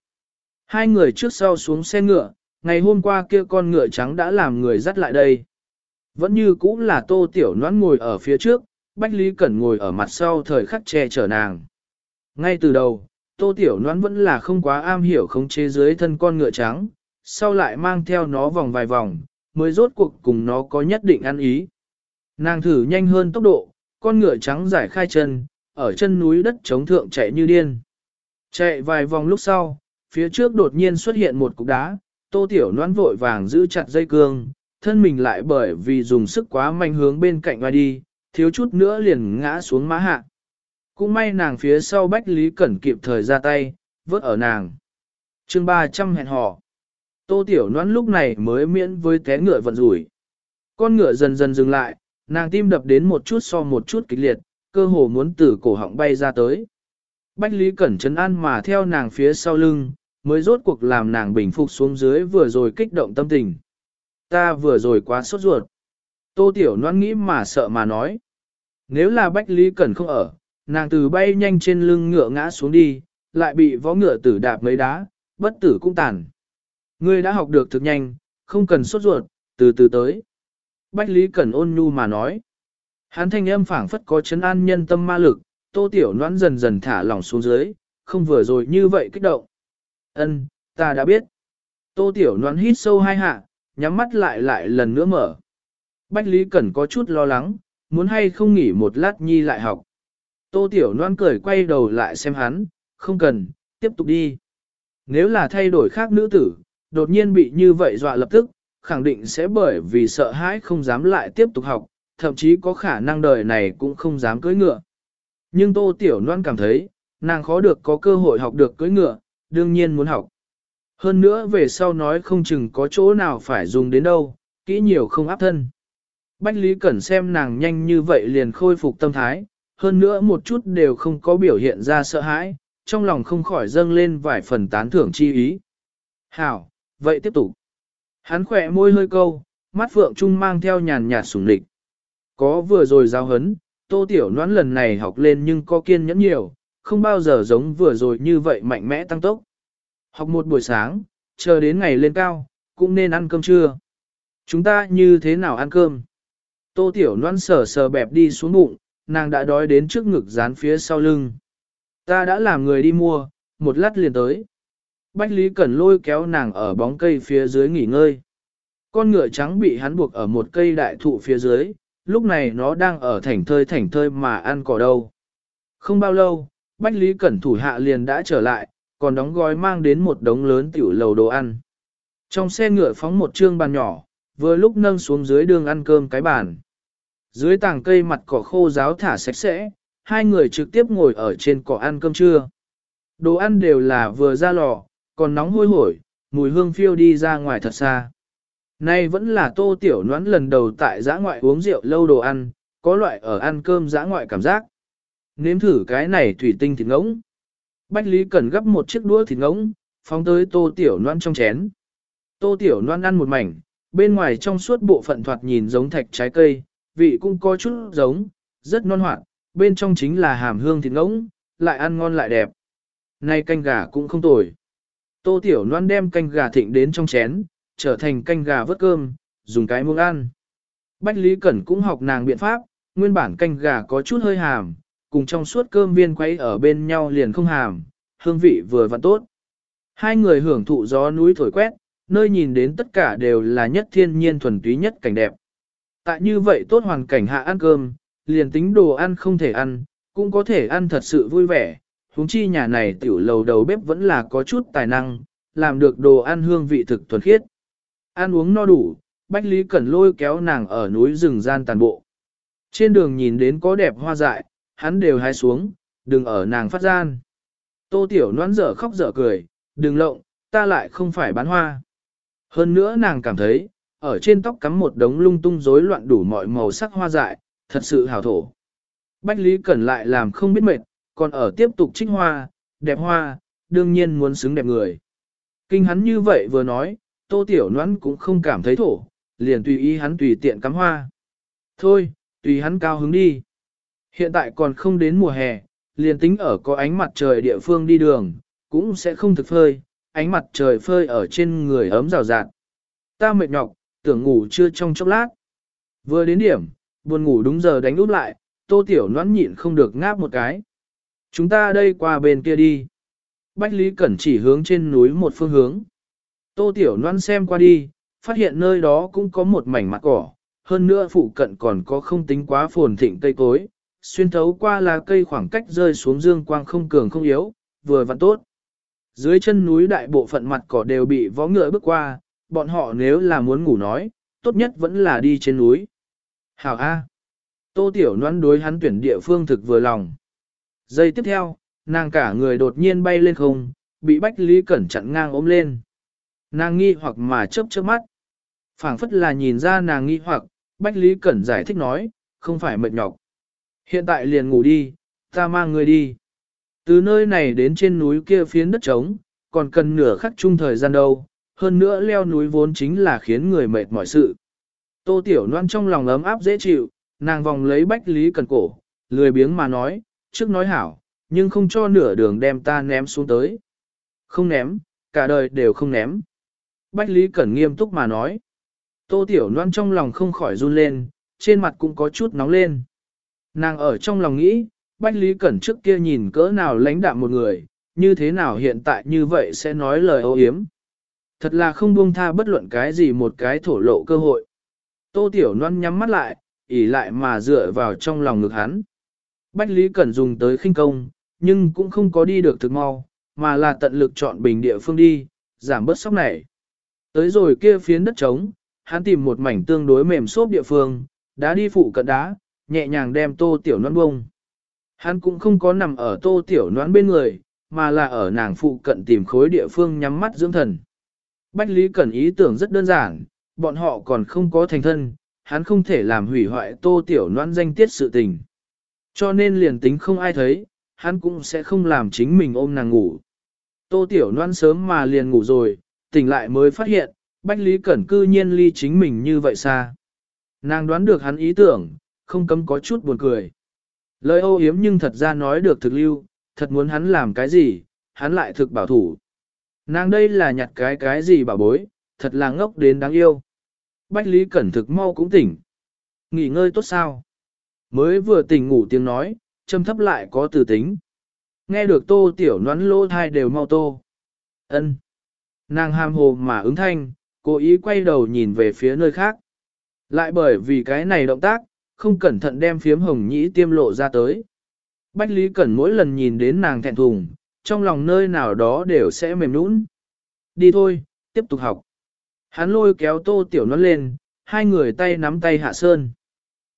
Hai người trước sau xuống xe ngựa, ngày hôm qua kia con ngựa trắng đã làm người dắt lại đây. Vẫn như cũ là tô tiểu noãn ngồi ở phía trước, Bách Lý Cẩn ngồi ở mặt sau thời khắc che chở nàng. Ngay từ đầu, tô tiểu noãn vẫn là không quá am hiểu khống chế dưới thân con ngựa trắng, sau lại mang theo nó vòng vài vòng, mới rốt cuộc cùng nó có nhất định ăn ý. Nàng thử nhanh hơn tốc độ, con ngựa trắng giải khai chân, ở chân núi đất chống thượng chạy như điên. Chạy vài vòng lúc sau, phía trước đột nhiên xuất hiện một cục đá, Tô Tiểu noan vội vàng giữ chặt dây cương, thân mình lại bởi vì dùng sức quá mạnh hướng bên cạnh ngoài đi, thiếu chút nữa liền ngã xuống má hạ. Cũng may nàng phía sau Bách Lý Cẩn kịp thời ra tay, vớt ở nàng. chương 300 hẹn hò. Tô Tiểu Loan lúc này mới miễn với té ngựa vận rủi. Con ngựa dần dần dừng lại, nàng tim đập đến một chút so một chút kịch liệt, cơ hồ muốn từ cổ họng bay ra tới. Bách Lý Cẩn chấn an mà theo nàng phía sau lưng, mới rốt cuộc làm nàng bình phục xuống dưới vừa rồi kích động tâm tình. Ta vừa rồi quá sốt ruột. Tô Tiểu Loan nghĩ mà sợ mà nói. Nếu là Bách Lý Cẩn không ở, nàng từ bay nhanh trên lưng ngựa ngã xuống đi, lại bị vó ngựa tử đạp mấy đá, bất tử cũng tàn. Ngươi đã học được thực nhanh, không cần sốt ruột, từ từ tới. Bách Lý Cẩn ôn nhu mà nói. Hán thanh âm phảng phất có chấn an nhân tâm ma lực, Tô Tiểu Loan dần dần thả lỏng xuống dưới, không vừa rồi như vậy kích động. Ân, ta đã biết. Tô Tiểu Loan hít sâu hai hạ, nhắm mắt lại lại lần nữa mở. Bách Lý Cẩn có chút lo lắng, muốn hay không nghỉ một lát nhi lại học. Tô Tiểu Loan cười quay đầu lại xem hắn, không cần, tiếp tục đi. Nếu là thay đổi khác nữ tử, đột nhiên bị như vậy dọa lập tức, khẳng định sẽ bởi vì sợ hãi không dám lại tiếp tục học, thậm chí có khả năng đời này cũng không dám cưỡi ngựa. Nhưng Tô Tiểu Loan cảm thấy, nàng khó được có cơ hội học được cưỡi ngựa, đương nhiên muốn học. Hơn nữa về sau nói không chừng có chỗ nào phải dùng đến đâu, kỹ nhiều không áp thân. Bách Lý Cẩn xem nàng nhanh như vậy liền khôi phục tâm thái, hơn nữa một chút đều không có biểu hiện ra sợ hãi, trong lòng không khỏi dâng lên vài phần tán thưởng chi ý. Hảo, vậy tiếp tục. Hắn khỏe môi hơi câu, mắt phượng trung mang theo nhàn nhạt sủng lịch. Có vừa rồi giao hấn, tô tiểu noãn lần này học lên nhưng có kiên nhẫn nhiều, không bao giờ giống vừa rồi như vậy mạnh mẽ tăng tốc. Học một buổi sáng, chờ đến ngày lên cao, cũng nên ăn cơm trưa. Chúng ta như thế nào ăn cơm? Tô Tiểu noãn sờ sờ bẹp đi xuống bụng, nàng đã đói đến trước ngực dán phía sau lưng. Ta đã làm người đi mua, một lát liền tới. Bách Lý Cẩn lôi kéo nàng ở bóng cây phía dưới nghỉ ngơi. Con ngựa trắng bị hắn buộc ở một cây đại thụ phía dưới, lúc này nó đang ở thảnh thơi thảnh thơi mà ăn cỏ đâu. Không bao lâu, Bách Lý Cẩn thủ hạ liền đã trở lại, còn đóng gói mang đến một đống lớn tiểu lầu đồ ăn. Trong xe ngựa phóng một trương bàn nhỏ, vừa lúc nâng xuống dưới đường ăn cơm cái bàn. Dưới tảng cây mặt cỏ khô ráo thả sạch sẽ, hai người trực tiếp ngồi ở trên cỏ ăn cơm trưa. Đồ ăn đều là vừa ra lò, còn nóng hôi hổi, mùi hương phiêu đi ra ngoài thật xa. Nay vẫn là tô tiểu noãn lần đầu tại giã ngoại uống rượu lâu đồ ăn, có loại ở ăn cơm giã ngoại cảm giác. Nếm thử cái này thủy tinh thịt ngỗng. Bách Lý cần gấp một chiếc đũa thịt ngỗng, phóng tới tô tiểu noan trong chén. Tô tiểu noan ăn một mảnh, bên ngoài trong suốt bộ phận thoạt nhìn giống thạch trái cây, vị cũng có chút giống, rất non hoạt, bên trong chính là hàm hương thịt ngỗng, lại ăn ngon lại đẹp. Nay canh gà cũng không tồi. Tô tiểu Loan đem canh gà thịnh đến trong chén, trở thành canh gà vớt cơm, dùng cái muỗng ăn. Bách Lý Cẩn cũng học nàng biện pháp, nguyên bản canh gà có chút hơi hàm, cùng trong suốt cơm viên quấy ở bên nhau liền không hàm, hương vị vừa vặn tốt. Hai người hưởng thụ gió núi thổi quét, nơi nhìn đến tất cả đều là nhất thiên nhiên thuần túy nhất cảnh đẹp. Tại như vậy tốt hoàn cảnh hạ ăn cơm, liền tính đồ ăn không thể ăn, cũng có thể ăn thật sự vui vẻ. Huống chi nhà này tiểu lầu đầu bếp vẫn là có chút tài năng, làm được đồ ăn hương vị thực thuần khiết. Ăn uống no đủ, Bách Lý Cẩn lôi kéo nàng ở núi rừng gian tàn bộ. Trên đường nhìn đến có đẹp hoa dại, hắn đều hái xuống, đừng ở nàng phát gian. Tô Tiểu noãn dở khóc dở cười, đừng lộng, ta lại không phải bán hoa. Hơn nữa nàng cảm thấy, ở trên tóc cắm một đống lung tung rối loạn đủ mọi màu sắc hoa dại, thật sự hào thổ. Bách Lý Cẩn lại làm không biết mệt, còn ở tiếp tục trích hoa, đẹp hoa, đương nhiên muốn xứng đẹp người. Kinh hắn như vậy vừa nói, tô tiểu noãn cũng không cảm thấy thổ, liền tùy ý hắn tùy tiện cắm hoa. Thôi, tùy hắn cao hứng đi. Hiện tại còn không đến mùa hè, liền tính ở có ánh mặt trời địa phương đi đường, cũng sẽ không thực phơi, ánh mặt trời phơi ở trên người ấm rào rạt. Ta mệt nhọc, tưởng ngủ chưa trong chốc lát. Vừa đến điểm, buồn ngủ đúng giờ đánh út lại, tô tiểu noãn nhịn không được ngáp một cái. Chúng ta đây qua bên kia đi. Bách Lý Cẩn chỉ hướng trên núi một phương hướng. Tô tiểu Loan xem qua đi, phát hiện nơi đó cũng có một mảnh mặt cỏ, hơn nữa phụ cận còn có không tính quá phồn thịnh cây cối, xuyên thấu qua là cây khoảng cách rơi xuống dương quang không cường không yếu, vừa vặn tốt. Dưới chân núi đại bộ phận mặt cỏ đều bị vó ngựa bước qua, bọn họ nếu là muốn ngủ nói, tốt nhất vẫn là đi trên núi. Hảo A. Tô Tiểu Loan đối hắn tuyển địa phương thực vừa lòng. Giây tiếp theo, nàng cả người đột nhiên bay lên không, bị Bách Lý Cẩn chặn ngang ôm lên. Nàng nghi hoặc mà chớp chớp mắt. phảng phất là nhìn ra nàng nghi hoặc, Bách Lý Cẩn giải thích nói, không phải mệt nhọc. Hiện tại liền ngủ đi, ta mang người đi. Từ nơi này đến trên núi kia phiến đất trống, còn cần nửa khắc chung thời gian đâu, hơn nữa leo núi vốn chính là khiến người mệt mỏi sự. Tô Tiểu Loan trong lòng ấm áp dễ chịu, nàng vòng lấy Bách Lý Cẩn cổ, lười biếng mà nói, trước nói hảo, nhưng không cho nửa đường đem ta ném xuống tới. Không ném, cả đời đều không ném. Bách Lý Cẩn nghiêm túc mà nói. Tô Tiểu Loan trong lòng không khỏi run lên, trên mặt cũng có chút nóng lên. Nàng ở trong lòng nghĩ, Bách Lý Cẩn trước kia nhìn cỡ nào lãnh đạm một người, như thế nào hiện tại như vậy sẽ nói lời ô hiếm. Thật là không buông tha bất luận cái gì một cái thổ lộ cơ hội. Tô Tiểu Loan nhắm mắt lại, ỉ lại mà dựa vào trong lòng ngực hắn. Bách Lý Cẩn dùng tới khinh công, nhưng cũng không có đi được thực mau, mà là tận lực chọn bình địa phương đi, giảm bớt sốc này. Tới rồi kia phiến đất trống, hắn tìm một mảnh tương đối mềm xốp địa phương, đá đi phụ cận đá, nhẹ nhàng đem tô tiểu noan bông. Hắn cũng không có nằm ở tô tiểu noan bên người, mà là ở nàng phụ cận tìm khối địa phương nhắm mắt dưỡng thần. Bách Lý Cẩn ý tưởng rất đơn giản, bọn họ còn không có thành thân, hắn không thể làm hủy hoại tô tiểu noan danh tiết sự tình. Cho nên liền tính không ai thấy, hắn cũng sẽ không làm chính mình ôm nàng ngủ. Tô tiểu Loan sớm mà liền ngủ rồi, tỉnh lại mới phát hiện, Bách Lý Cẩn cư nhiên ly chính mình như vậy xa. Nàng đoán được hắn ý tưởng, không cấm có chút buồn cười. Lời ô yếm nhưng thật ra nói được thực lưu, thật muốn hắn làm cái gì, hắn lại thực bảo thủ. Nàng đây là nhặt cái cái gì bảo bối, thật là ngốc đến đáng yêu. Bách Lý Cẩn thực mau cũng tỉnh. Nghỉ ngơi tốt sao? Mới vừa tỉnh ngủ tiếng nói, châm thấp lại có từ tính. Nghe được tô tiểu nón lô thai đều mau tô. ân Nàng ham hồ mà ứng thanh, cố ý quay đầu nhìn về phía nơi khác. Lại bởi vì cái này động tác, không cẩn thận đem phiếm hồng nhĩ tiêm lộ ra tới. Bách Lý Cẩn mỗi lần nhìn đến nàng thẹn thùng, trong lòng nơi nào đó đều sẽ mềm nũng. Đi thôi, tiếp tục học. Hắn lôi kéo tô tiểu nó lên, hai người tay nắm tay hạ sơn.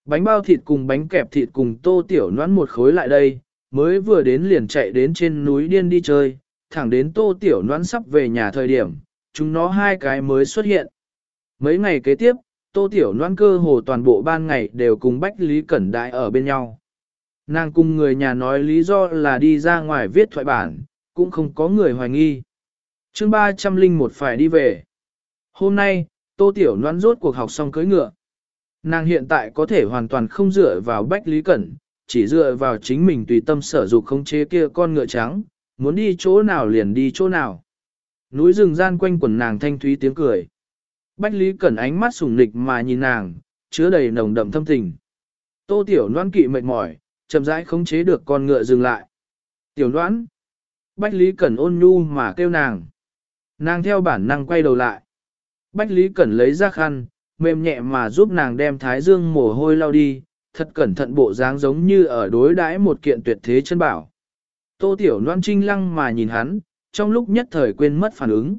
Bánh bao thịt cùng bánh kẹp thịt cùng tô tiểu noãn một khối lại đây, mới vừa đến liền chạy đến trên núi điên đi chơi, thẳng đến tô tiểu noãn sắp về nhà thời điểm, chúng nó hai cái mới xuất hiện. Mấy ngày kế tiếp, tô tiểu noãn cơ hồ toàn bộ ban ngày đều cùng Bách Lý Cẩn Đại ở bên nhau. Nàng cùng người nhà nói lý do là đi ra ngoài viết thoại bản, cũng không có người hoài nghi. chương 301 phải đi về. Hôm nay, tô tiểu noãn rốt cuộc học xong cưới ngựa. Nàng hiện tại có thể hoàn toàn không dựa vào Bách Lý Cẩn, chỉ dựa vào chính mình tùy tâm sở dục không chế kia con ngựa trắng, muốn đi chỗ nào liền đi chỗ nào. Núi rừng gian quanh quần nàng thanh thúy tiếng cười. Bách Lý Cẩn ánh mắt sủng nịch mà nhìn nàng, chứa đầy nồng đậm thâm tình. Tô Tiểu Loan kỵ mệt mỏi, chậm rãi khống chế được con ngựa dừng lại. Tiểu Loan. Bách Lý Cẩn ôn nhu mà kêu nàng. Nàng theo bản năng quay đầu lại. Bách Lý Cẩn lấy ra khăn, mềm nhẹ mà giúp nàng đem thái dương mồ hôi lau đi, thật cẩn thận bộ dáng giống như ở đối đãi một kiện tuyệt thế chân bảo. Tô Tiểu Loan trinh lăng mà nhìn hắn, trong lúc nhất thời quên mất phản ứng.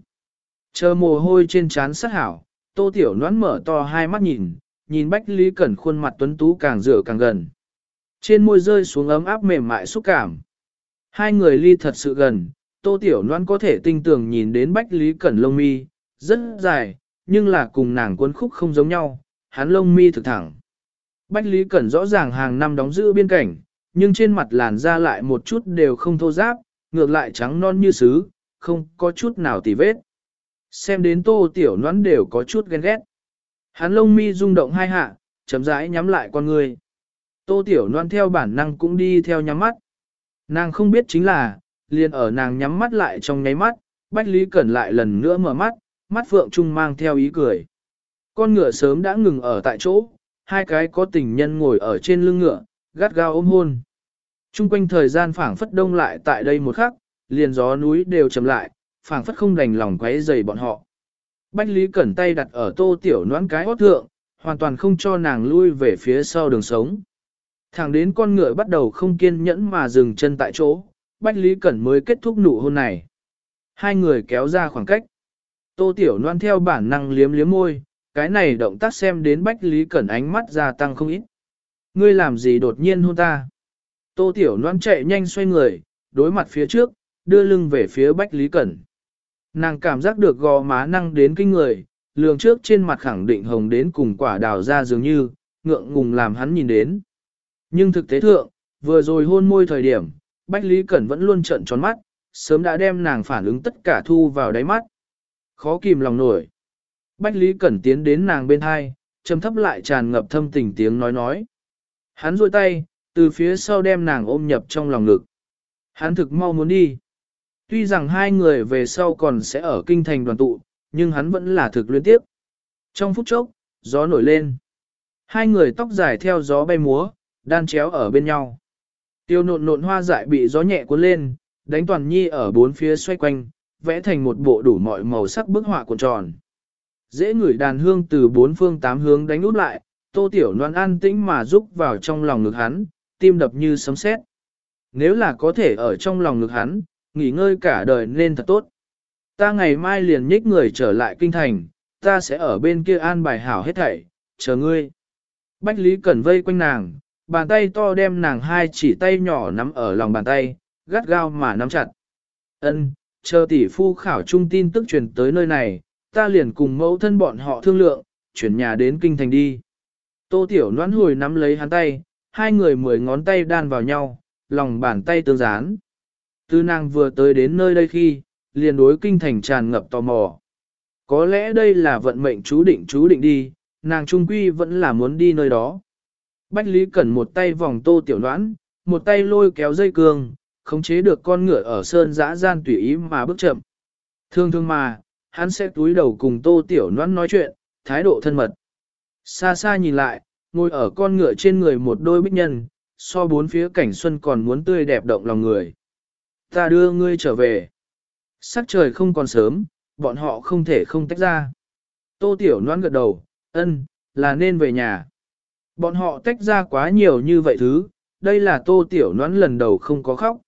Chờ mồ hôi trên trán sát hảo, Tô Tiểu Loan mở to hai mắt nhìn, nhìn Bách Lý Cẩn khuôn mặt tuấn tú càng rửa càng gần. Trên môi rơi xuống ấm áp mềm mại xúc cảm. Hai người ly thật sự gần, Tô Tiểu Loan có thể tinh tường nhìn đến Bách Lý Cẩn lông mi, rất dài, nhưng là cùng nàng cuốn khúc không giống nhau, hắn lông mi thực thẳng. Bách Lý Cẩn rõ ràng hàng năm đóng giữ biên cảnh, nhưng trên mặt làn da lại một chút đều không thô giáp, ngược lại trắng non như sứ, không có chút nào tì vết. Xem đến tô tiểu noãn đều có chút ghen ghét. Hắn lông mi rung động hai hạ, chấm rãi nhắm lại con người. Tô tiểu noan theo bản năng cũng đi theo nhắm mắt. Nàng không biết chính là, liền ở nàng nhắm mắt lại trong nháy mắt, Bách Lý Cẩn lại lần nữa mở mắt, mắt phượng trung mang theo ý cười. Con ngựa sớm đã ngừng ở tại chỗ, hai cái có tình nhân ngồi ở trên lưng ngựa, gắt gao ôm hôn. Trung quanh thời gian phảng phất đông lại tại đây một khắc, liền gió núi đều chậm lại, phảng phất không đành lòng quấy dày bọn họ. Bách Lý cẩn tay đặt ở tô tiểu noãn cái hót thượng, hoàn toàn không cho nàng lui về phía sau đường sống. Thẳng đến con ngựa bắt đầu không kiên nhẫn mà dừng chân tại chỗ, Bách Lý Cẩn mới kết thúc nụ hôn này. Hai người kéo ra khoảng cách. Tô Tiểu Loan theo bản năng liếm liếm môi, cái này động tác xem đến Bách Lý Cẩn ánh mắt gia tăng không ít. Ngươi làm gì đột nhiên hôn ta? Tô Tiểu Loan chạy nhanh xoay người, đối mặt phía trước, đưa lưng về phía Bách Lý Cẩn. Nàng cảm giác được gò má năng đến kinh người, lường trước trên mặt khẳng định hồng đến cùng quả đào ra dường như, ngượng ngùng làm hắn nhìn đến. Nhưng thực tế thượng, vừa rồi hôn môi thời điểm, Bách Lý Cẩn vẫn luôn trận tròn mắt, sớm đã đem nàng phản ứng tất cả thu vào đáy mắt. Khó kìm lòng nổi. Bách Lý Cẩn tiến đến nàng bên hai, trầm thấp lại tràn ngập thâm tình tiếng nói nói. Hắn duỗi tay, từ phía sau đem nàng ôm nhập trong lòng ngực. Hắn thực mau muốn đi. Tuy rằng hai người về sau còn sẽ ở kinh thành đoàn tụ, nhưng hắn vẫn là thực luyến tiếp. Trong phút chốc, gió nổi lên. Hai người tóc dài theo gió bay múa, đan chéo ở bên nhau. Tiêu nộn nộn hoa dại bị gió nhẹ cuốn lên, đánh toàn nhi ở bốn phía xoay quanh, vẽ thành một bộ đủ mọi màu sắc bức họa cuộn tròn. Dễ ngửi đàn hương từ bốn phương tám hướng đánh út lại, tô tiểu loan an tĩnh mà rúc vào trong lòng ngực hắn, tim đập như sấm sét. Nếu là có thể ở trong lòng ngực hắn, nghỉ ngơi cả đời nên thật tốt. Ta ngày mai liền nhích người trở lại kinh thành, ta sẽ ở bên kia an bài hảo hết thảy, chờ ngươi. Bách Lý Cẩn vây quanh nàng, bàn tay to đem nàng hai chỉ tay nhỏ nắm ở lòng bàn tay, gắt gao mà nắm chặt. Ân, chờ tỷ phu khảo trung tin tức truyền tới nơi này, ta liền cùng mẫu thân bọn họ thương lượng, chuyển nhà đến kinh thành đi. Tô Tiểu noãn hồi nắm lấy hắn tay, hai người mười ngón tay đan vào nhau, lòng bàn tay tương dán. Tư nàng vừa tới đến nơi đây khi, liền đối kinh thành tràn ngập tò mò. Có lẽ đây là vận mệnh chú định chú định đi, nàng trung quy vẫn là muốn đi nơi đó. Bách Lý Cẩn một tay vòng tô tiểu đoán, một tay lôi kéo dây cương, khống chế được con ngựa ở sơn dã gian tùy ý mà bước chậm. Thương thương mà, hắn sẽ túi đầu cùng tô tiểu noan nói chuyện, thái độ thân mật. Xa xa nhìn lại, ngồi ở con ngựa trên người một đôi bích nhân, so bốn phía cảnh xuân còn muốn tươi đẹp động lòng người. Ta đưa ngươi trở về. Sắc trời không còn sớm, bọn họ không thể không tách ra. Tô tiểu noan gật đầu, ân, là nên về nhà. Bọn họ tách ra quá nhiều như vậy thứ, đây là tô tiểu noãn lần đầu không có khóc.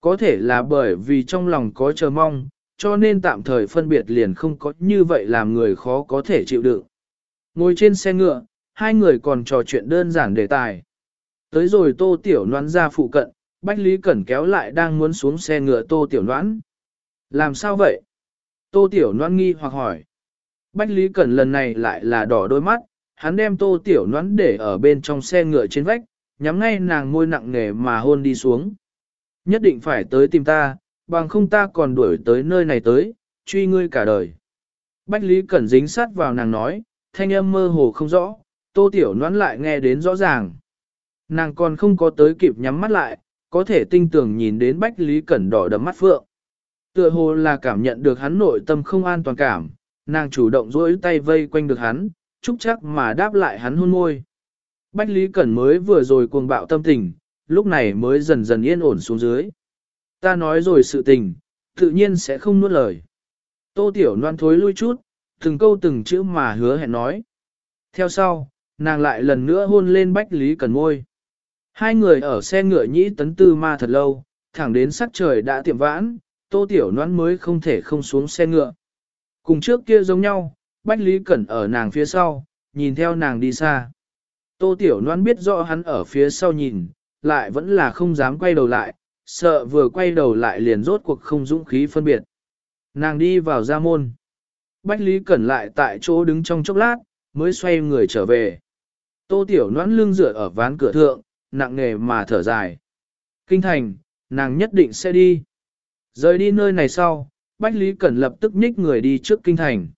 Có thể là bởi vì trong lòng có chờ mong, cho nên tạm thời phân biệt liền không có như vậy làm người khó có thể chịu đựng. Ngồi trên xe ngựa, hai người còn trò chuyện đơn giản đề tài. Tới rồi tô tiểu noãn ra phụ cận, Bách Lý Cẩn kéo lại đang muốn xuống xe ngựa tô tiểu noãn. Làm sao vậy? Tô tiểu noãn nghi hoặc hỏi. Bách Lý Cẩn lần này lại là đỏ đôi mắt, hắn đem tô tiểu noãn để ở bên trong xe ngựa trên vách, nhắm ngay nàng môi nặng nề mà hôn đi xuống. Nhất định phải tới tìm ta, bằng không ta còn đuổi tới nơi này tới, truy ngươi cả đời. Bách Lý Cẩn dính sát vào nàng nói, thanh âm mơ hồ không rõ, tô tiểu noãn lại nghe đến rõ ràng. Nàng còn không có tới kịp nhắm mắt lại, có thể tinh tường nhìn đến Bách Lý Cẩn đỏ đầm mắt phượng. Tựa hồ là cảm nhận được hắn nội tâm không an toàn cảm, nàng chủ động duỗi tay vây quanh được hắn, chúc chắc mà đáp lại hắn hôn môi. Bách Lý Cẩn mới vừa rồi cuồng bạo tâm tình, lúc này mới dần dần yên ổn xuống dưới. Ta nói rồi sự tình, tự nhiên sẽ không nuốt lời. Tô Tiểu Loan thối lui chút, từng câu từng chữ mà hứa hẹn nói. Theo sau, nàng lại lần nữa hôn lên Bách Lý cần môi. Hai người ở xe ngựa nhĩ tấn tư ma thật lâu, thẳng đến sắc trời đã tiệm vãn, Tô Tiểu Loan mới không thể không xuống xe ngựa. Cùng trước kia giống nhau, Bách Lý Cẩn ở nàng phía sau, nhìn theo nàng đi xa. Tô Tiểu Loan biết rõ hắn ở phía sau nhìn, lại vẫn là không dám quay đầu lại, sợ vừa quay đầu lại liền rốt cuộc không dũng khí phân biệt. Nàng đi vào gia môn. Bách Lý Cẩn lại tại chỗ đứng trong chốc lát, mới xoay người trở về. Tô Tiểu noãn lưng dựa ở ván cửa thượng, nặng nề mà thở dài. Kinh thành, nàng nhất định sẽ đi. Rời đi nơi này sau, Bách Lý Cẩn lập tức nhích người đi trước kinh thành.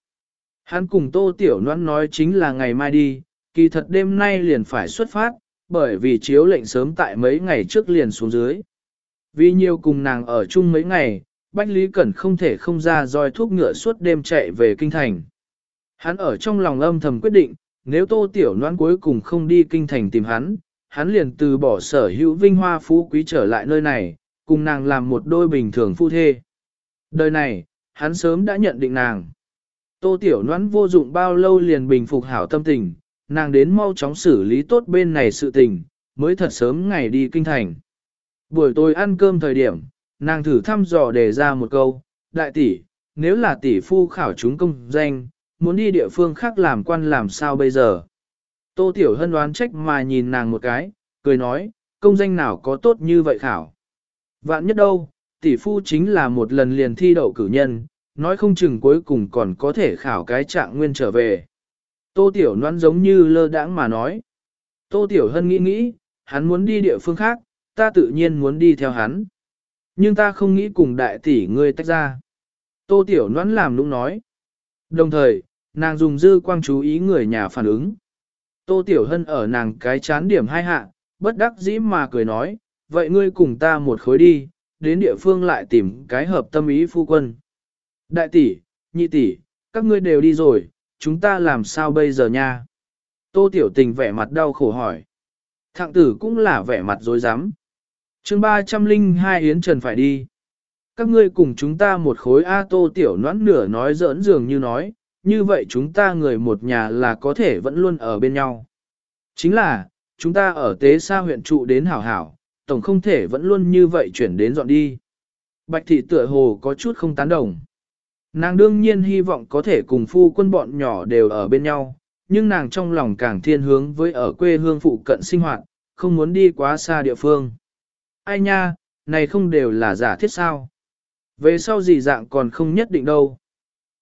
Hắn cùng Tô Tiểu Loan nói chính là ngày mai đi, kỳ thật đêm nay liền phải xuất phát, bởi vì chiếu lệnh sớm tại mấy ngày trước liền xuống dưới. Vì nhiều cùng nàng ở chung mấy ngày, Bách Lý Cẩn không thể không ra roi thuốc ngựa suốt đêm chạy về kinh thành. Hắn ở trong lòng âm thầm quyết định, nếu Tô Tiểu Loan cuối cùng không đi kinh thành tìm hắn, hắn liền từ bỏ sở hữu vinh hoa phú quý trở lại nơi này, cùng nàng làm một đôi bình thường phu thê. Đời này, hắn sớm đã nhận định nàng. Tô Tiểu Loan vô dụng bao lâu liền bình phục hảo tâm tình, nàng đến mau chóng xử lý tốt bên này sự tình, mới thật sớm ngày đi kinh thành. Buổi tối ăn cơm thời điểm, nàng thử thăm dò đề ra một câu, đại tỷ, nếu là tỷ phu khảo chúng công danh, muốn đi địa phương khác làm quan làm sao bây giờ? Tô Tiểu Hân đoán trách mà nhìn nàng một cái, cười nói, công danh nào có tốt như vậy khảo. Vạn nhất đâu, tỷ phu chính là một lần liền thi đậu cử nhân, nói không chừng cuối cùng còn có thể khảo cái trạng nguyên trở về. Tô Tiểu Loan giống như lơ đãng mà nói. Tô Tiểu Hân nghĩ nghĩ, hắn muốn đi địa phương khác, ta tự nhiên muốn đi theo hắn. Nhưng ta không nghĩ cùng đại tỷ ngươi tách ra. Tô Tiểu Loan làm lúc nói. Đồng thời, nàng dùng dư quang chú ý người nhà phản ứng. Tô Tiểu Hân ở nàng cái chán điểm hai hạ, bất đắc dĩ mà cười nói, vậy ngươi cùng ta một khối đi, đến địa phương lại tìm cái hợp tâm ý phu quân. Đại tỷ, nhị tỷ, các ngươi đều đi rồi, chúng ta làm sao bây giờ nha? Tô Tiểu Tình vẻ mặt đau khổ hỏi. Thạng tử cũng là vẻ mặt dối rắm chương 302 Yến Trần phải đi. Các ngươi cùng chúng ta một khối A Tô Tiểu noãn nửa nói giỡn dường như nói, như vậy chúng ta người một nhà là có thể vẫn luôn ở bên nhau. Chính là, chúng ta ở tế xa huyện trụ đến hảo hảo, tổng không thể vẫn luôn như vậy chuyển đến dọn đi. Bạch thị tựa hồ có chút không tán đồng. Nàng đương nhiên hy vọng có thể cùng phu quân bọn nhỏ đều ở bên nhau, nhưng nàng trong lòng càng thiên hướng với ở quê hương phụ cận sinh hoạt, không muốn đi quá xa địa phương. Ai nha, này không đều là giả thiết sao? Về sau gì dạng còn không nhất định đâu.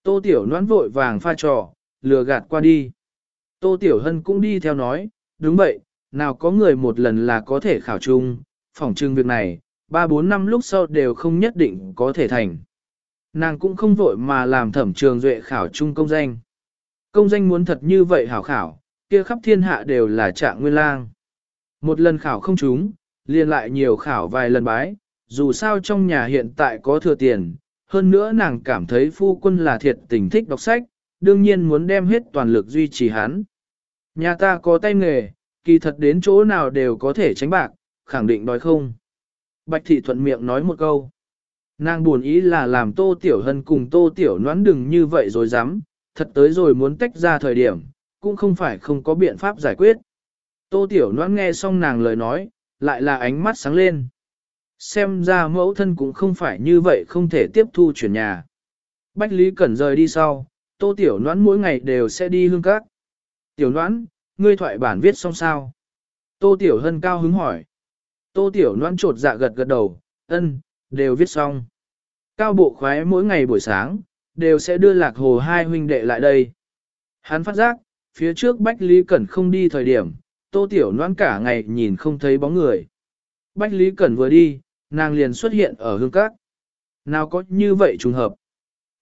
Tô Tiểu noãn vội vàng pha trò, lừa gạt qua đi. Tô Tiểu Hân cũng đi theo nói, đúng vậy, nào có người một lần là có thể khảo chung, phỏng trưng việc này, 3-4 năm lúc sau đều không nhất định có thể thành. Nàng cũng không vội mà làm thẩm trường duệ khảo chung công danh. Công danh muốn thật như vậy hảo khảo, kia khắp thiên hạ đều là trạng nguyên lang. Một lần khảo không trúng, liền lại nhiều khảo vài lần bái, dù sao trong nhà hiện tại có thừa tiền, hơn nữa nàng cảm thấy phu quân là thiệt tình thích đọc sách, đương nhiên muốn đem hết toàn lực duy trì hắn. Nhà ta có tay nghề, kỳ thật đến chỗ nào đều có thể tránh bạc, khẳng định nói không. Bạch thị thuận miệng nói một câu. Nàng buồn ý là làm tô tiểu hân cùng tô tiểu noãn đừng như vậy rồi dám, thật tới rồi muốn tách ra thời điểm, cũng không phải không có biện pháp giải quyết. Tô tiểu noãn nghe xong nàng lời nói, lại là ánh mắt sáng lên. Xem ra mẫu thân cũng không phải như vậy không thể tiếp thu chuyển nhà. Bách Lý Cẩn rời đi sau, tô tiểu noãn mỗi ngày đều sẽ đi hương các. Tiểu noãn, ngươi thoại bản viết xong sao? Tô tiểu hân cao hứng hỏi. Tô tiểu noãn trột dạ gật gật đầu, ân, đều viết xong. Cao bộ khoái mỗi ngày buổi sáng, đều sẽ đưa lạc hồ hai huynh đệ lại đây. Hắn phát giác, phía trước Bách Lý Cẩn không đi thời điểm, tô tiểu noan cả ngày nhìn không thấy bóng người. Bách Lý Cẩn vừa đi, nàng liền xuất hiện ở hương các. Nào có như vậy trùng hợp.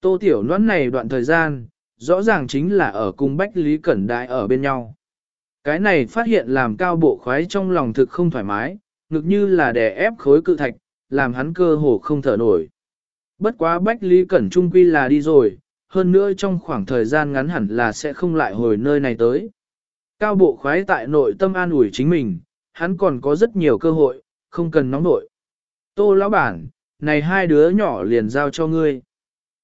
Tô tiểu noan này đoạn thời gian, rõ ràng chính là ở cùng Bách Lý Cẩn đại ở bên nhau. Cái này phát hiện làm cao bộ khoái trong lòng thực không thoải mái, ngực như là đè ép khối cự thạch, làm hắn cơ hồ không thở nổi. Bất quá Bách Lý Cẩn Trung Quy là đi rồi, hơn nữa trong khoảng thời gian ngắn hẳn là sẽ không lại hồi nơi này tới. Cao bộ khoái tại nội tâm an ủi chính mình, hắn còn có rất nhiều cơ hội, không cần nóng nội. Tô lão bản, này hai đứa nhỏ liền giao cho ngươi.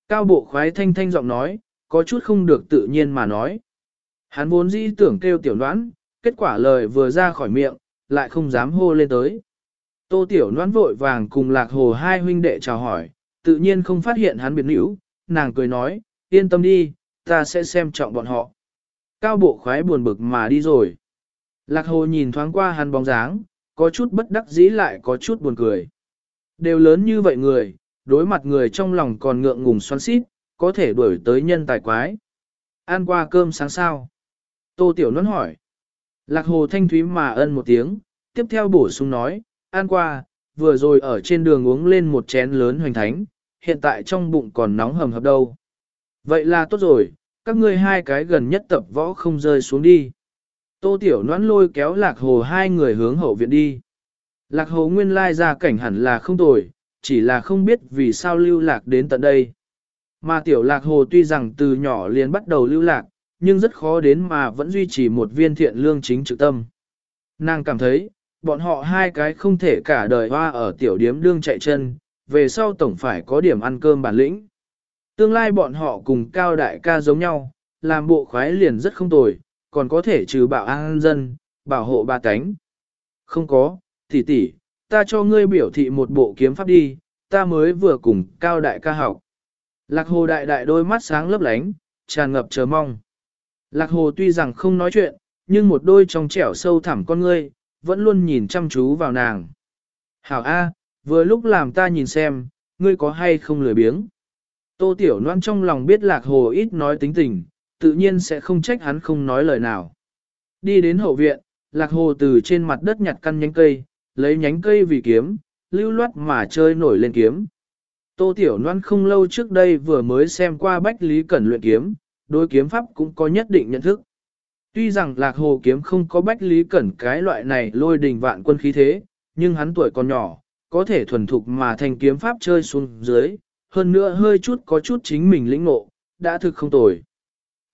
Cao bộ khoái thanh thanh giọng nói, có chút không được tự nhiên mà nói. Hắn vốn dĩ tưởng kêu tiểu đoán, kết quả lời vừa ra khỏi miệng, lại không dám hô lên tới. Tô tiểu Loan vội vàng cùng lạc hồ hai huynh đệ chào hỏi, tự nhiên không phát hiện hắn biệt nữ, nàng cười nói, yên tâm đi, ta sẽ xem trọng bọn họ. Cao bộ khoái buồn bực mà đi rồi. Lạc hồ nhìn thoáng qua hắn bóng dáng, có chút bất đắc dĩ lại có chút buồn cười. Đều lớn như vậy người, đối mặt người trong lòng còn ngượng ngùng xoắn xít, có thể đuổi tới nhân tài quái. Ăn qua cơm sáng sao? Tô Tiểu Loan hỏi. Lạc hồ thanh thúy mà ân một tiếng, tiếp theo bổ sung nói, ăn qua, vừa rồi ở trên đường uống lên một chén lớn hoành thánh, hiện tại trong bụng còn nóng hầm hập đâu. Vậy là tốt rồi, các ngươi hai cái gần nhất tập võ không rơi xuống đi. Tô Tiểu Noãn lôi kéo Lạc Hồ hai người hướng hậu viện đi. Lạc Hồ nguyên lai ra cảnh hẳn là không tồi, chỉ là không biết vì sao lưu lạc đến tận đây. Mà Tiểu Lạc Hồ tuy rằng từ nhỏ liền bắt đầu lưu lạc, nhưng rất khó đến mà vẫn duy trì một viên thiện lương chính trực tâm. Nàng cảm thấy, bọn họ hai cái không thể cả đời hoa ở tiểu điếm đương chạy chân, về sau tổng phải có điểm ăn cơm bản lĩnh. Tương lai bọn họ cùng cao đại ca giống nhau, làm bộ khoái liền rất không tồi, còn có thể trừ bạo an dân, bảo hộ ba cánh. Không có, tỷ tỷ, ta cho ngươi biểu thị một bộ kiếm pháp đi, ta mới vừa cùng cao đại ca học. Lạc hồ đại đại đôi mắt sáng lấp lánh, tràn ngập chờ mong. Lạc hồ tuy rằng không nói chuyện, nhưng một đôi trong trẻo sâu thẳm con ngươi, vẫn luôn nhìn chăm chú vào nàng. Hảo A, vừa lúc làm ta nhìn xem, ngươi có hay không lười biếng. Tô Tiểu Loan trong lòng biết lạc hồ ít nói tính tình, tự nhiên sẽ không trách hắn không nói lời nào. Đi đến hậu viện, lạc hồ từ trên mặt đất nhặt căn nhánh cây, lấy nhánh cây vì kiếm, lưu loát mà chơi nổi lên kiếm. Tô Tiểu Loan không lâu trước đây vừa mới xem qua Bách Lý Cẩn luyện kiếm, đối kiếm pháp cũng có nhất định nhận thức. Tuy rằng lạc hồ kiếm không có Bách Lý Cẩn cái loại này lôi đình vạn quân khí thế, nhưng hắn tuổi còn nhỏ, có thể thuần thục mà thành kiếm pháp chơi xuống dưới, hơn nữa hơi chút có chút chính mình lĩnh ngộ, đã thực không tồi.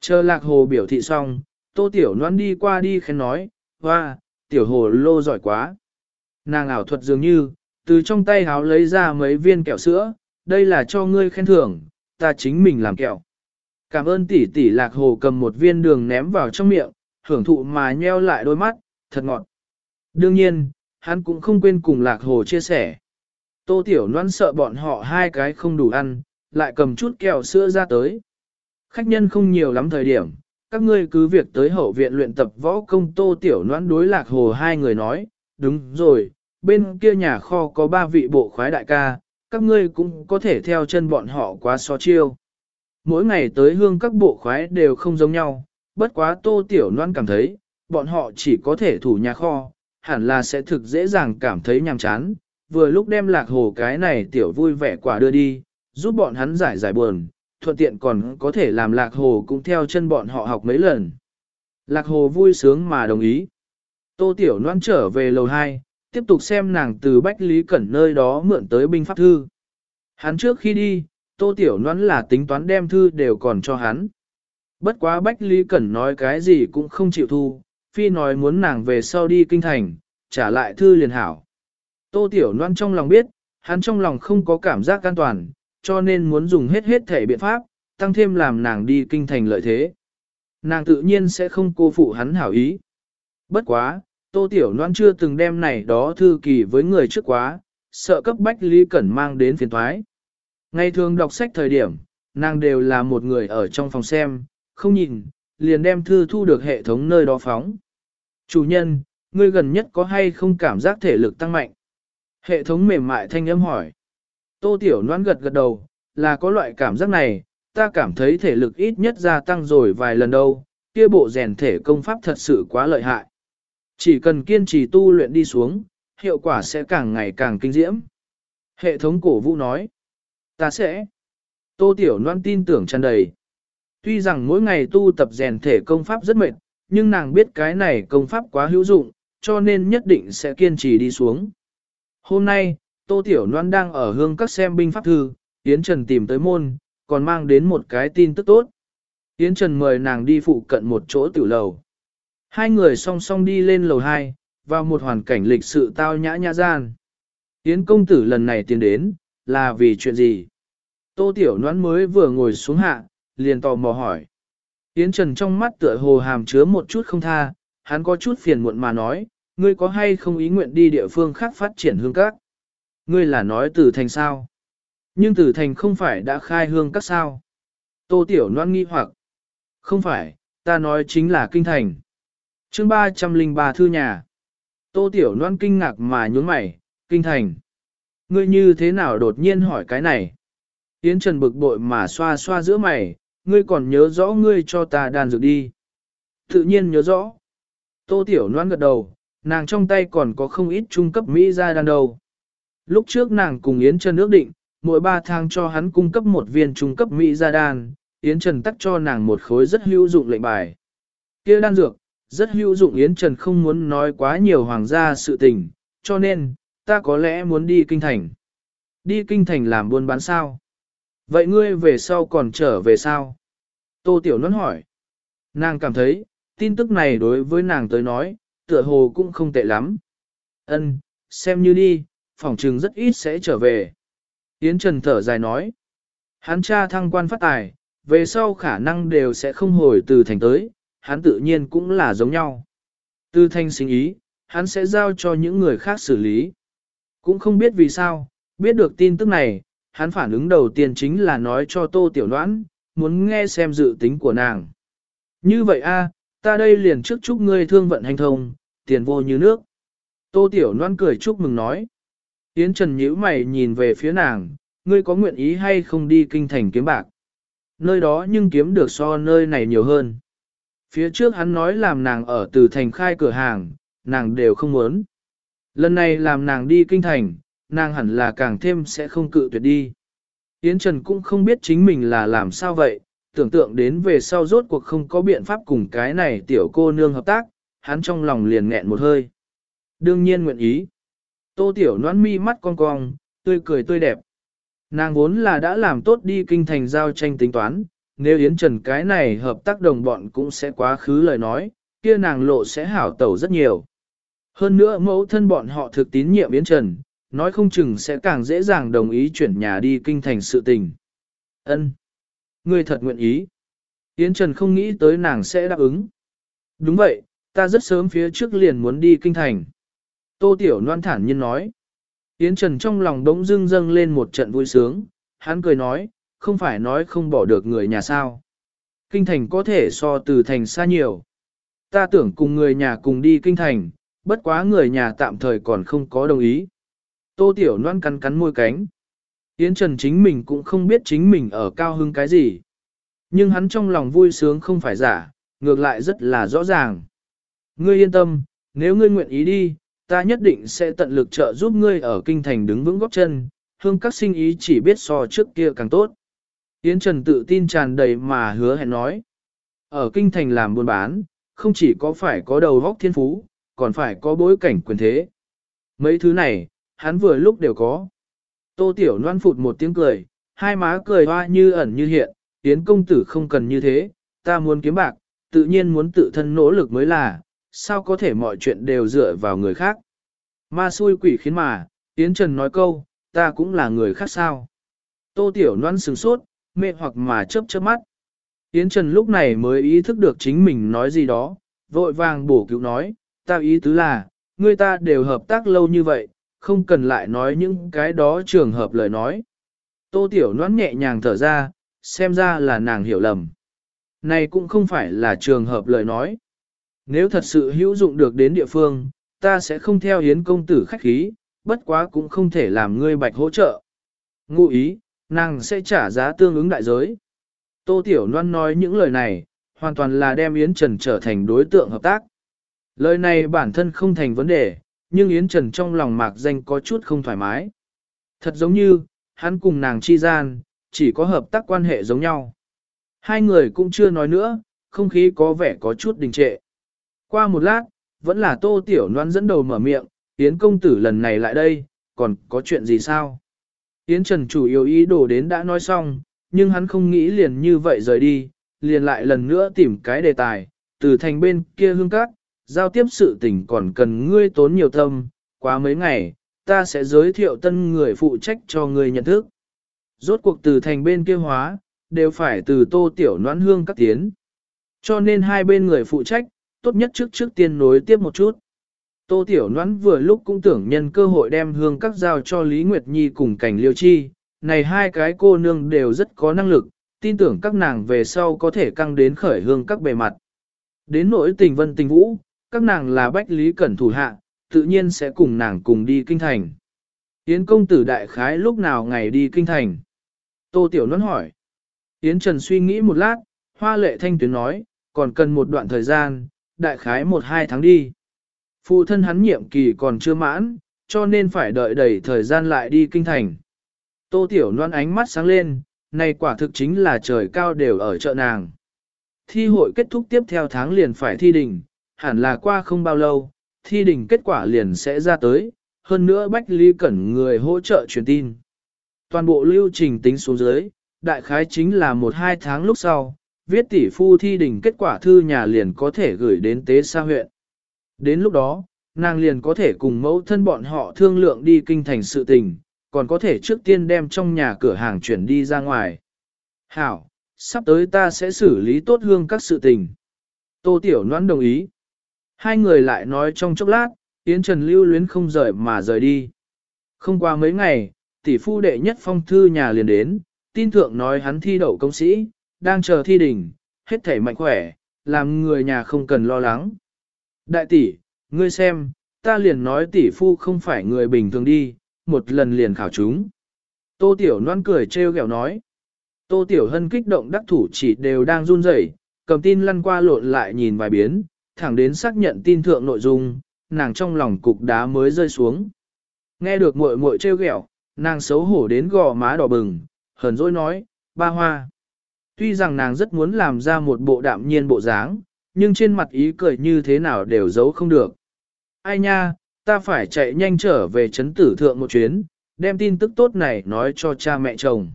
Chờ lạc hồ biểu thị xong, tô tiểu noan đi qua đi khen nói, hoa, tiểu hồ lô giỏi quá. Nàng ảo thuật dường như, từ trong tay háo lấy ra mấy viên kẹo sữa, đây là cho ngươi khen thưởng, ta chính mình làm kẹo. Cảm ơn tỷ tỷ lạc hồ cầm một viên đường ném vào trong miệng, hưởng thụ mà nheo lại đôi mắt, thật ngọt. Đương nhiên, hắn cũng không quên cùng lạc hồ chia sẻ. Tô Tiểu Loan sợ bọn họ hai cái không đủ ăn, lại cầm chút kẹo sữa ra tới. Khách nhân không nhiều lắm thời điểm, các ngươi cứ việc tới hậu viện luyện tập võ công Tô Tiểu Loan đối lạc hồ hai người nói, đúng rồi, bên kia nhà kho có ba vị bộ khoái đại ca, các ngươi cũng có thể theo chân bọn họ quá so chiêu. Mỗi ngày tới hương các bộ khoái đều không giống nhau, bất quá Tô Tiểu Loan cảm thấy, bọn họ chỉ có thể thủ nhà kho, hẳn là sẽ thực dễ dàng cảm thấy nhàm chán, vừa lúc đem lạc hồ cái này tiểu vui vẻ quả đưa đi, giúp bọn hắn giải giải buồn, thuận tiện còn có thể làm lạc hồ cũng theo chân bọn họ học mấy lần. Lạc hồ vui sướng mà đồng ý. Tô Tiểu Loan trở về lầu 2, tiếp tục xem nàng từ Bách Lý Cẩn nơi đó mượn tới binh pháp thư. Hắn trước khi đi, Tô Tiểu Noãn là tính toán đem thư đều còn cho hắn. Bất quá Bách Lý Cẩn nói cái gì cũng không chịu thu, phi nói muốn nàng về sau đi kinh thành, trả lại thư liền hảo. Tô Tiểu Loan trong lòng biết, hắn trong lòng không có cảm giác an toàn, cho nên muốn dùng hết hết thể biện pháp, tăng thêm làm nàng đi kinh thành lợi thế. Nàng tự nhiên sẽ không cô phụ hắn hảo ý. Bất quá, Tô Tiểu Loan chưa từng đem này đó thư kỳ với người trước quá, sợ cấp bách Lý Cẩn mang đến phiền thoái. Ngày thường đọc sách thời điểm, nàng đều là một người ở trong phòng xem, không nhìn, liền đem thư thu được hệ thống nơi đó phóng. Chủ nhân, ngươi gần nhất có hay không cảm giác thể lực tăng mạnh? Hệ thống mềm mại thanh âm hỏi. Tô Tiểu Loan gật gật đầu, là có loại cảm giác này, ta cảm thấy thể lực ít nhất gia tăng rồi vài lần đâu, kia bộ rèn thể công pháp thật sự quá lợi hại. Chỉ cần kiên trì tu luyện đi xuống, hiệu quả sẽ càng ngày càng kinh diễm. Hệ thống cổ vũ nói, ta sẽ. Tô Tiểu Loan tin tưởng tràn đầy. Tuy rằng mỗi ngày tu tập rèn thể công pháp rất mệt, nhưng nàng biết cái này công pháp quá hữu dụng, cho nên nhất định sẽ kiên trì đi xuống. Hôm nay, Tô Tiểu Loan đang ở hương các xem binh pháp thư, Yến Trần tìm tới môn, còn mang đến một cái tin tức tốt. Yến Trần mời nàng đi phụ cận một chỗ tiểu lầu. Hai người song song đi lên lầu 2, vào một hoàn cảnh lịch sự tao nhã nhã gian. Yến công tử lần này tiến đến, là vì chuyện gì? Tô Tiểu Noãn mới vừa ngồi xuống hạ, liền tò mò hỏi. Yến Trần trong mắt tựa hồ hàm chứa một chút không tha, hắn có chút phiền muộn mà nói, ngươi có hay không ý nguyện đi địa phương khác phát triển hương các? Ngươi là nói từ thành sao? Nhưng tử thành không phải đã khai hương các sao. Tô Tiểu Loan nghi hoặc. Không phải, ta nói chính là kinh thành. chương 303 thư nhà. Tô Tiểu Loan kinh ngạc mà nhún mày, kinh thành. Ngươi như thế nào đột nhiên hỏi cái này? Yến Trần bực bội mà xoa xoa giữa mày, ngươi còn nhớ rõ ngươi cho ta đàn dược đi. Tự nhiên nhớ rõ. Tô Tiểu Loan gật đầu, nàng trong tay còn có không ít trung cấp Mỹ ra đàn đầu. Lúc trước nàng cùng Yến Trần ước định, mỗi ba tháng cho hắn cung cấp một viên trung cấp Mỹ ra đan, Yến Trần tắt cho nàng một khối rất hữu dụng lệnh bài. kia đan dược, rất hữu dụng Yến Trần không muốn nói quá nhiều hoàng gia sự tình, cho nên, ta có lẽ muốn đi kinh thành. Đi kinh thành làm buôn bán sao? Vậy ngươi về sau còn trở về sao? Tô Tiểu Nôn hỏi. Nàng cảm thấy, tin tức này đối với nàng tới nói, tựa hồ cũng không tệ lắm. Ân, xem như đi, phòng trừng rất ít sẽ trở về. Yến Trần thở dài nói, hắn cha thăng quan phát tài, về sau khả năng đều sẽ không hồi từ thành tới, hắn tự nhiên cũng là giống nhau. Từ Thanh sinh ý, hắn sẽ giao cho những người khác xử lý. Cũng không biết vì sao, biết được tin tức này, hắn phản ứng đầu tiên chính là nói cho tô tiểu Noãn, muốn nghe xem dự tính của nàng. Như vậy a, ta đây liền trước chúc ngươi thương vận hành thông, tiền vô như nước. Tô tiểu loan cười chúc mừng nói. Yến Trần nhíu mày nhìn về phía nàng, ngươi có nguyện ý hay không đi kinh thành kiếm bạc? Nơi đó nhưng kiếm được so nơi này nhiều hơn. Phía trước hắn nói làm nàng ở từ thành khai cửa hàng, nàng đều không muốn. Lần này làm nàng đi kinh thành, nàng hẳn là càng thêm sẽ không cự tuyệt đi. Yến Trần cũng không biết chính mình là làm sao vậy, tưởng tượng đến về sau rốt cuộc không có biện pháp cùng cái này tiểu cô nương hợp tác, hắn trong lòng liền nghẹn một hơi. Đương nhiên nguyện ý. Tô Tiểu Loan mi mắt cong cong, tươi cười tươi đẹp. Nàng vốn là đã làm tốt đi kinh thành giao tranh tính toán, nếu Yến Trần cái này hợp tác đồng bọn cũng sẽ quá khứ lời nói, kia nàng lộ sẽ hảo tẩu rất nhiều. Hơn nữa mẫu thân bọn họ thực tín nhiệm Yến Trần, nói không chừng sẽ càng dễ dàng đồng ý chuyển nhà đi kinh thành sự tình. Ân, Ngươi thật nguyện ý. Yến Trần không nghĩ tới nàng sẽ đáp ứng. Đúng vậy, ta rất sớm phía trước liền muốn đi kinh thành. Tô Tiểu Loan thản nhiên nói. Yến Trần trong lòng đống dưng dâng lên một trận vui sướng, hắn cười nói, không phải nói không bỏ được người nhà sao. Kinh thành có thể so từ thành xa nhiều. Ta tưởng cùng người nhà cùng đi kinh thành, bất quá người nhà tạm thời còn không có đồng ý. Tô Tiểu Loan cắn cắn môi cánh. Yến Trần chính mình cũng không biết chính mình ở cao hưng cái gì. Nhưng hắn trong lòng vui sướng không phải giả, ngược lại rất là rõ ràng. Ngươi yên tâm, nếu ngươi nguyện ý đi, ta nhất định sẽ tận lực trợ giúp ngươi ở kinh thành đứng vững góc chân, hương các sinh ý chỉ biết so trước kia càng tốt. Yến Trần tự tin tràn đầy mà hứa hẹn nói. Ở kinh thành làm buôn bán, không chỉ có phải có đầu vóc thiên phú, còn phải có bối cảnh quyền thế. Mấy thứ này, hắn vừa lúc đều có. Tô Tiểu Loan phụt một tiếng cười, hai má cười hoa như ẩn như hiện, Yến công tử không cần như thế, ta muốn kiếm bạc, tự nhiên muốn tự thân nỗ lực mới là, sao có thể mọi chuyện đều dựa vào người khác. Ma xui quỷ khiến mà, Yến Trần nói câu, ta cũng là người khác sao. Tô Tiểu Loan sừng sốt, mê hoặc mà chớp chớp mắt. Yến Trần lúc này mới ý thức được chính mình nói gì đó, vội vàng bổ cứu nói, ta ý tứ là, người ta đều hợp tác lâu như vậy, không cần lại nói những cái đó trường hợp lời nói. Tô Tiểu Loan nhẹ nhàng thở ra, xem ra là nàng hiểu lầm. Này cũng không phải là trường hợp lời nói. Nếu thật sự hữu dụng được đến địa phương, ta sẽ không theo hiến công tử khách khí, bất quá cũng không thể làm ngươi bạch hỗ trợ. Ngụ ý, nàng sẽ trả giá tương ứng đại giới. Tô Tiểu Loan nói những lời này, hoàn toàn là đem Yến Trần trở thành đối tượng hợp tác. Lời này bản thân không thành vấn đề, nhưng Yến Trần trong lòng mạc danh có chút không thoải mái. Thật giống như, hắn cùng nàng chi gian, chỉ có hợp tác quan hệ giống nhau. Hai người cũng chưa nói nữa, không khí có vẻ có chút đình trệ. Qua một lát, vẫn là tô tiểu noan dẫn đầu mở miệng, Yến công tử lần này lại đây, còn có chuyện gì sao? Yến Trần chủ yếu ý đồ đến đã nói xong, nhưng hắn không nghĩ liền như vậy rời đi, liền lại lần nữa tìm cái đề tài, từ thành bên kia hương cát, giao tiếp sự tình còn cần ngươi tốn nhiều tâm, quá mấy ngày, ta sẽ giới thiệu tân người phụ trách cho ngươi nhận thức. Rốt cuộc từ thành bên kia hóa, đều phải từ tô tiểu noãn hương các tiến. Cho nên hai bên người phụ trách, tốt nhất trước trước tiên nối tiếp một chút. Tô Tiểu Noãn vừa lúc cũng tưởng nhân cơ hội đem hương các giao cho Lý Nguyệt Nhi cùng cảnh liêu chi, này hai cái cô nương đều rất có năng lực, tin tưởng các nàng về sau có thể căng đến khởi hương các bề mặt. Đến nỗi tình vân tình vũ, các nàng là bách lý cẩn thủ hạ, tự nhiên sẽ cùng nàng cùng đi kinh thành. Yến công tử đại khái lúc nào ngày đi kinh thành? Tô Tiểu Noãn hỏi. Yến Trần suy nghĩ một lát, hoa lệ thanh tuyến nói, còn cần một đoạn thời gian, đại khái một hai tháng đi. Phụ thân hắn nhiệm kỳ còn chưa mãn, cho nên phải đợi đầy thời gian lại đi kinh thành. Tô Tiểu Loan ánh mắt sáng lên, này quả thực chính là trời cao đều ở chợ nàng. Thi hội kết thúc tiếp theo tháng liền phải thi đình, hẳn là qua không bao lâu, thi đình kết quả liền sẽ ra tới, hơn nữa Bách Lý Cẩn người hỗ trợ truyền tin. Toàn bộ lưu trình tính xuống dưới, đại khái chính là một hai tháng lúc sau, viết tỷ phu thi đình kết quả thư nhà liền có thể gửi đến tế xa huyện. Đến lúc đó, nàng liền có thể cùng mẫu thân bọn họ thương lượng đi kinh thành sự tình, còn có thể trước tiên đem trong nhà cửa hàng chuyển đi ra ngoài. Hảo, sắp tới ta sẽ xử lý tốt hương các sự tình. Tô Tiểu Noãn đồng ý. Hai người lại nói trong chốc lát, Yến Trần lưu luyến không rời mà rời đi. Không qua mấy ngày, tỷ phu đệ nhất phong thư nhà liền đến, tin thượng nói hắn thi đậu công sĩ, đang chờ thi đỉnh, hết thể mạnh khỏe, làm người nhà không cần lo lắng. Đại tỷ, ngươi xem, ta liền nói tỷ phu không phải người bình thường đi, một lần liền khảo chúng. Tô Tiểu Loan cười trêu ghẹo nói. Tô Tiểu Hân kích động đắc thủ chỉ đều đang run rẩy, cầm tin lăn qua lộn lại nhìn vài biến, thẳng đến xác nhận tin thượng nội dung, nàng trong lòng cục đá mới rơi xuống. Nghe được muội muội trêu ghẹo, nàng xấu hổ đến gò má đỏ bừng, hờn dỗi nói, ba hoa. Tuy rằng nàng rất muốn làm ra một bộ đạm nhiên bộ dáng, nhưng trên mặt ý cười như thế nào đều giấu không được. Ai nha, ta phải chạy nhanh trở về chấn tử thượng một chuyến, đem tin tức tốt này nói cho cha mẹ chồng.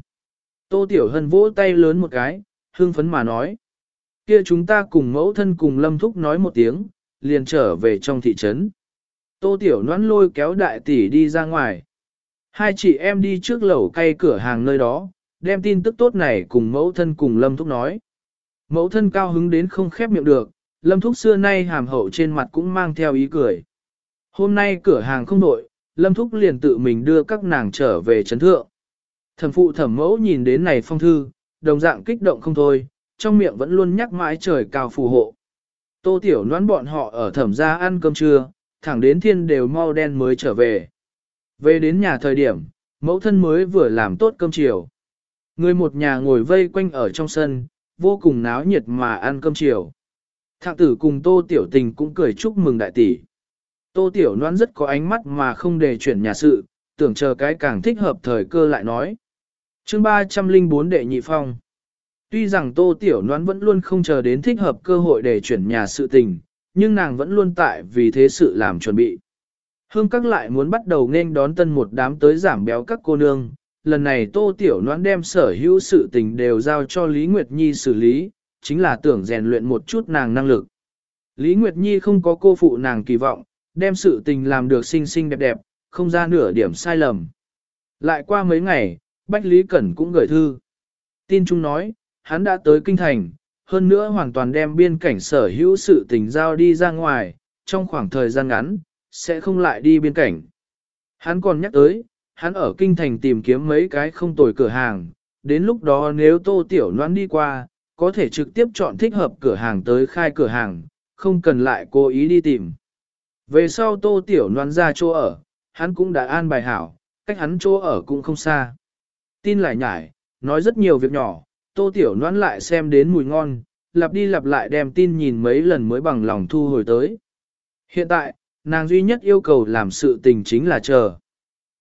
Tô Tiểu Hân vỗ tay lớn một cái, hưng phấn mà nói. Kia chúng ta cùng mẫu thân cùng Lâm Thúc nói một tiếng, liền trở về trong thị trấn. Tô Tiểu noãn lôi kéo đại tỷ đi ra ngoài. Hai chị em đi trước lẩu cây cửa hàng nơi đó, đem tin tức tốt này cùng mẫu thân cùng Lâm Thúc nói. Mẫu thân cao hứng đến không khép miệng được, Lâm Thúc xưa nay hàm hậu trên mặt cũng mang theo ý cười. Hôm nay cửa hàng không nội, Lâm Thúc liền tự mình đưa các nàng trở về trấn thượng. Thẩm phụ thẩm mẫu nhìn đến này phong thư, đồng dạng kích động không thôi, trong miệng vẫn luôn nhắc mãi trời cao phù hộ. Tô tiểu Loan bọn họ ở thẩm gia ăn cơm trưa, thẳng đến thiên đều mau đen mới trở về. Về đến nhà thời điểm, mẫu thân mới vừa làm tốt cơm chiều. Người một nhà ngồi vây quanh ở trong sân, vô cùng náo nhiệt mà ăn cơm chiều. Thạng tử cùng tô tiểu tình cũng cười chúc mừng đại tỷ. Tô tiểu Loan rất có ánh mắt mà không đề chuyển nhà sự, tưởng chờ cái càng thích hợp thời cơ lại nói. chương 304 đệ nhị phong. Tuy rằng tô tiểu noan vẫn luôn không chờ đến thích hợp cơ hội để chuyển nhà sự tình, nhưng nàng vẫn luôn tại vì thế sự làm chuẩn bị. Hương các lại muốn bắt đầu nên đón tân một đám tới giảm béo các cô nương, lần này Tô Tiểu Noãn đem sở hữu sự tình đều giao cho Lý Nguyệt Nhi xử lý, chính là tưởng rèn luyện một chút nàng năng lực. Lý Nguyệt Nhi không có cô phụ nàng kỳ vọng, đem sự tình làm được xinh xinh đẹp đẹp, không ra nửa điểm sai lầm. Lại qua mấy ngày, Bách Lý Cẩn cũng gửi thư. Tin chúng nói, hắn đã tới kinh thành, hơn nữa hoàn toàn đem biên cảnh sở hữu sự tình giao đi ra ngoài, trong khoảng thời gian ngắn, sẽ không lại đi biên cảnh. Hắn còn nhắc tới, hắn ở kinh thành tìm kiếm mấy cái không tồi cửa hàng, đến lúc đó nếu tô tiểu noan đi qua, có thể trực tiếp chọn thích hợp cửa hàng tới khai cửa hàng, không cần lại cố ý đi tìm. Về sau tô tiểu noan ra chỗ ở, hắn cũng đã an bài hảo, cách hắn chỗ ở cũng không xa. Tin lại nhải, nói rất nhiều việc nhỏ, tô tiểu noan lại xem đến mùi ngon, lặp đi lặp lại đem tin nhìn mấy lần mới bằng lòng thu hồi tới. Hiện tại, nàng duy nhất yêu cầu làm sự tình chính là chờ.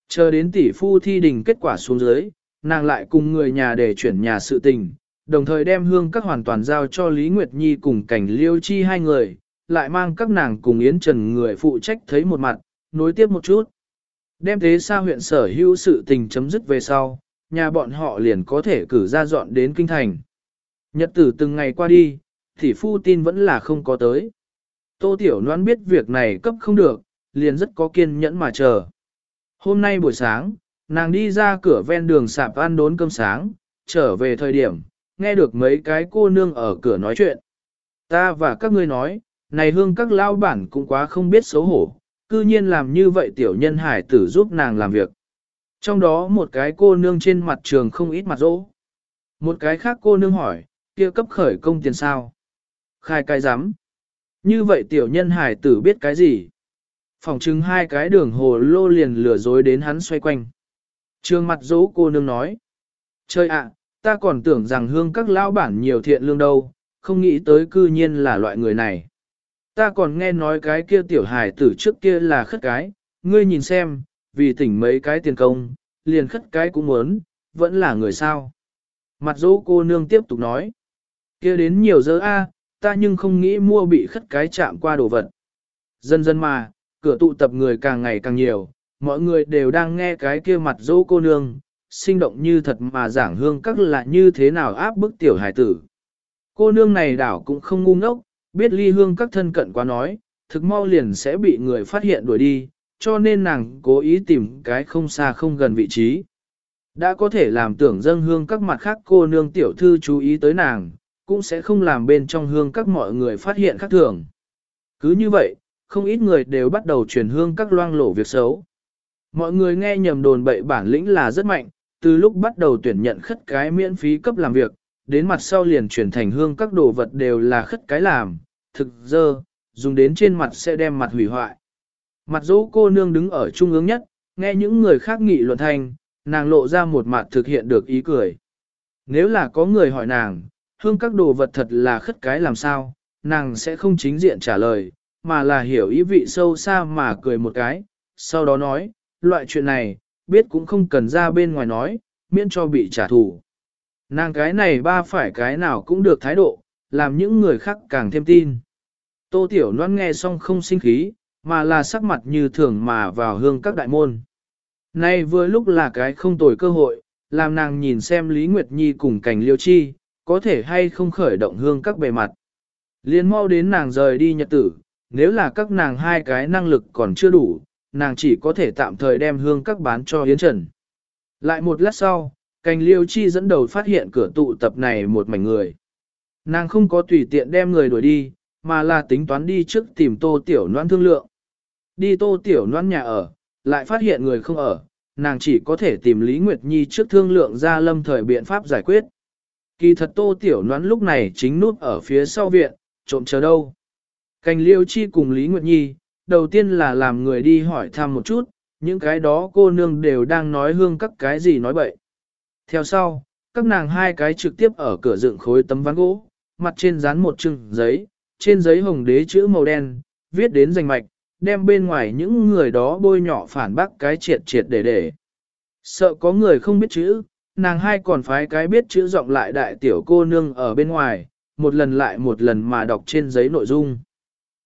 Chờ đến tỷ phu thi đình kết quả xuống dưới, nàng lại cùng người nhà để chuyển nhà sự tình, đồng thời đem hương các hoàn toàn giao cho Lý Nguyệt Nhi cùng cảnh liêu chi hai người, lại mang các nàng cùng Yến Trần người phụ trách thấy một mặt, nối tiếp một chút. Đem thế xa huyện sở hữu sự tình chấm dứt về sau, nhà bọn họ liền có thể cử ra dọn đến kinh thành. Nhật tử từng ngày qua đi, thì phu tin vẫn là không có tới. Tô Tiểu Loan biết việc này cấp không được, liền rất có kiên nhẫn mà chờ. Hôm nay buổi sáng, nàng đi ra cửa ven đường sạp ăn đốn cơm sáng, trở về thời điểm, nghe được mấy cái cô nương ở cửa nói chuyện. Ta và các ngươi nói, này hương các lao bản cũng quá không biết xấu hổ, cư nhiên làm như vậy tiểu nhân hải tử giúp nàng làm việc. Trong đó một cái cô nương trên mặt trường không ít mặt rỗ. Một cái khác cô nương hỏi, kia cấp khởi công tiền sao? Khai cái rắm Như vậy tiểu nhân hải tử biết cái gì? Phòng chứng hai cái đường hồ lô liền lừa dối đến hắn xoay quanh. Trường mặt dỗ cô nương nói. Chơi ạ, ta còn tưởng rằng hương các lão bản nhiều thiện lương đâu, không nghĩ tới cư nhiên là loại người này. Ta còn nghe nói cái kia tiểu hải tử trước kia là khất cái, ngươi nhìn xem, vì tỉnh mấy cái tiền công, liền khất cái cũng muốn, vẫn là người sao. Mặt dỗ cô nương tiếp tục nói, kia đến nhiều giờ a, ta nhưng không nghĩ mua bị khất cái chạm qua đồ vật. Dần dần mà, cửa tụ tập người càng ngày càng nhiều, mọi người đều đang nghe cái kia mặt dỗ cô nương, sinh động như thật mà giảng hương các là như thế nào áp bức tiểu hải tử. Cô nương này đảo cũng không ngu ngốc, biết ly hương các thân cận quá nói, thực mau liền sẽ bị người phát hiện đuổi đi, cho nên nàng cố ý tìm cái không xa không gần vị trí. Đã có thể làm tưởng dân hương các mặt khác cô nương tiểu thư chú ý tới nàng, cũng sẽ không làm bên trong hương các mọi người phát hiện khác thường. Cứ như vậy, không ít người đều bắt đầu truyền hương các loang lổ việc xấu. Mọi người nghe nhầm đồn bậy bản lĩnh là rất mạnh, từ lúc bắt đầu tuyển nhận khất cái miễn phí cấp làm việc, đến mặt sau liền chuyển thành hương các đồ vật đều là khất cái làm, thực dơ, dùng đến trên mặt sẽ đem mặt hủy hoại. Mặt dỗ cô nương đứng ở trung ương nhất, nghe những người khác nghị luận thành, nàng lộ ra một mặt thực hiện được ý cười. Nếu là có người hỏi nàng, hương các đồ vật thật là khất cái làm sao, nàng sẽ không chính diện trả lời, mà là hiểu ý vị sâu xa mà cười một cái, sau đó nói, loại chuyện này, biết cũng không cần ra bên ngoài nói, miễn cho bị trả thù. Nàng cái này ba phải cái nào cũng được thái độ, làm những người khác càng thêm tin. Tô Tiểu Loan nghe xong không sinh khí, mà là sắc mặt như thường mà vào hương các đại môn. Nay vừa lúc là cái không tồi cơ hội, làm nàng nhìn xem Lý Nguyệt Nhi cùng cảnh liêu chi, có thể hay không khởi động hương các bề mặt. Liên mau đến nàng rời đi nhật tử, nếu là các nàng hai cái năng lực còn chưa đủ, nàng chỉ có thể tạm thời đem hương các bán cho Yến Trần. Lại một lát sau, cành liêu chi dẫn đầu phát hiện cửa tụ tập này một mảnh người. Nàng không có tùy tiện đem người đuổi đi, mà là tính toán đi trước tìm tô tiểu noan thương lượng. Đi tô tiểu noan nhà ở, lại phát hiện người không ở, nàng chỉ có thể tìm Lý Nguyệt Nhi trước thương lượng ra lâm thời biện pháp giải quyết. Kỳ thật tô tiểu noan lúc này chính núp ở phía sau viện, trộm chờ đâu. Cành liêu chi cùng Lý Nguyệt Nhi, đầu tiên là làm người đi hỏi thăm một chút, những cái đó cô nương đều đang nói hương các cái gì nói bậy. Theo sau, các nàng hai cái trực tiếp ở cửa dựng khối tấm ván gỗ, mặt trên dán một chừng giấy, trên giấy hồng đế chữ màu đen, viết đến danh mạch, đem bên ngoài những người đó bôi nhỏ phản bác cái triệt triệt để để. Sợ có người không biết chữ, nàng hai còn phái cái biết chữ giọng lại đại tiểu cô nương ở bên ngoài, một lần lại một lần mà đọc trên giấy nội dung.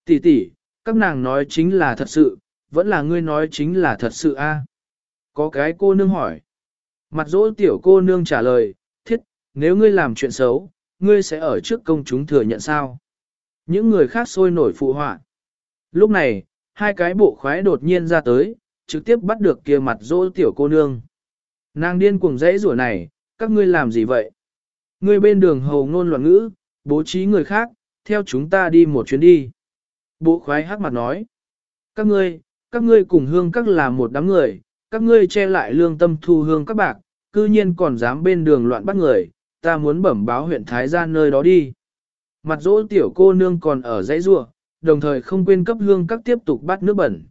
Tỷ tỷ, các nàng nói chính là thật sự, vẫn là ngươi nói chính là thật sự a. Có cái cô nương hỏi. Mặt dỗ tiểu cô nương trả lời, thiết, nếu ngươi làm chuyện xấu, ngươi sẽ ở trước công chúng thừa nhận sao? Những người khác sôi nổi phụ họa. Lúc này, hai cái bộ khoái đột nhiên ra tới, trực tiếp bắt được kia mặt dỗ tiểu cô nương. Nàng điên cuồng dãy rủa này, các ngươi làm gì vậy? Ngươi bên đường hầu ngôn loạn ngữ, bố trí người khác, theo chúng ta đi một chuyến đi. Bộ khoái hắc mặt nói. Các ngươi, các ngươi cùng hương các là một đám người, các ngươi che lại lương tâm thu hương các bạc, cư nhiên còn dám bên đường loạn bắt người, ta muốn bẩm báo huyện Thái gia nơi đó đi. Mặt dỗ tiểu cô nương còn ở dãy rua, đồng thời không quên cấp hương các tiếp tục bắt nước bẩn.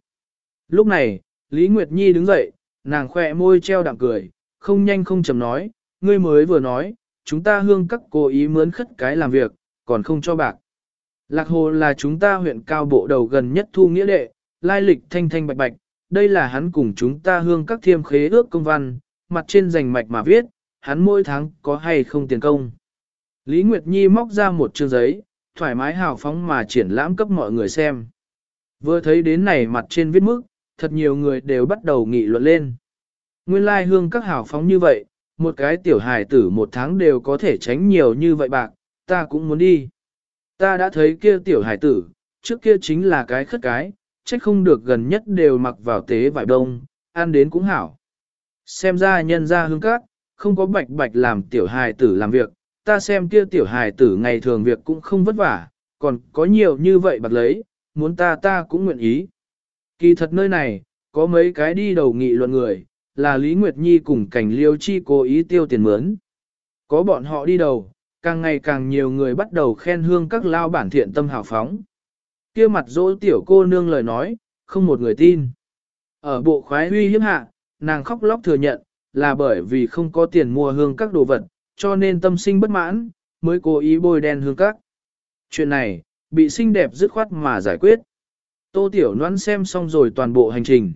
Lúc này, Lý Nguyệt Nhi đứng dậy, nàng khỏe môi treo đạm cười, không nhanh không chầm nói, ngươi mới vừa nói, chúng ta hương các cố ý mướn khất cái làm việc, còn không cho bạc. Lạc Hồ là chúng ta huyện cao bộ đầu gần nhất thu nghĩa đệ, lai lịch thanh thanh bạch bạch, đây là hắn cùng chúng ta hương các thiêm khế ước công văn, mặt trên rành mạch mà viết, hắn mỗi tháng có hay không tiền công. Lý Nguyệt Nhi móc ra một chương giấy, thoải mái hào phóng mà triển lãm cấp mọi người xem. Vừa thấy đến này mặt trên viết mức, thật nhiều người đều bắt đầu nghị luận lên. Nguyên lai hương các hào phóng như vậy, một cái tiểu hài tử một tháng đều có thể tránh nhiều như vậy bạc, ta cũng muốn đi. Ta đã thấy kia tiểu hài tử, trước kia chính là cái khất cái, trách không được gần nhất đều mặc vào tế vải đông, ăn đến cũng hảo. Xem ra nhân ra hương các, không có bạch bạch làm tiểu hài tử làm việc, ta xem kia tiểu hài tử ngày thường việc cũng không vất vả, còn có nhiều như vậy bạc lấy, muốn ta ta cũng nguyện ý. Kỳ thật nơi này, có mấy cái đi đầu nghị luận người, là Lý Nguyệt Nhi cùng cảnh liêu chi cố ý tiêu tiền mướn. Có bọn họ đi đầu, càng ngày càng nhiều người bắt đầu khen hương các lao bản thiện tâm hào phóng. kia mặt dỗ tiểu cô nương lời nói, không một người tin. Ở bộ khoái huy hiếp hạ, nàng khóc lóc thừa nhận, là bởi vì không có tiền mua hương các đồ vật, cho nên tâm sinh bất mãn, mới cố ý bôi đen hương các. Chuyện này, bị xinh đẹp dứt khoát mà giải quyết. Tô Tiểu Loan xem xong rồi toàn bộ hành trình.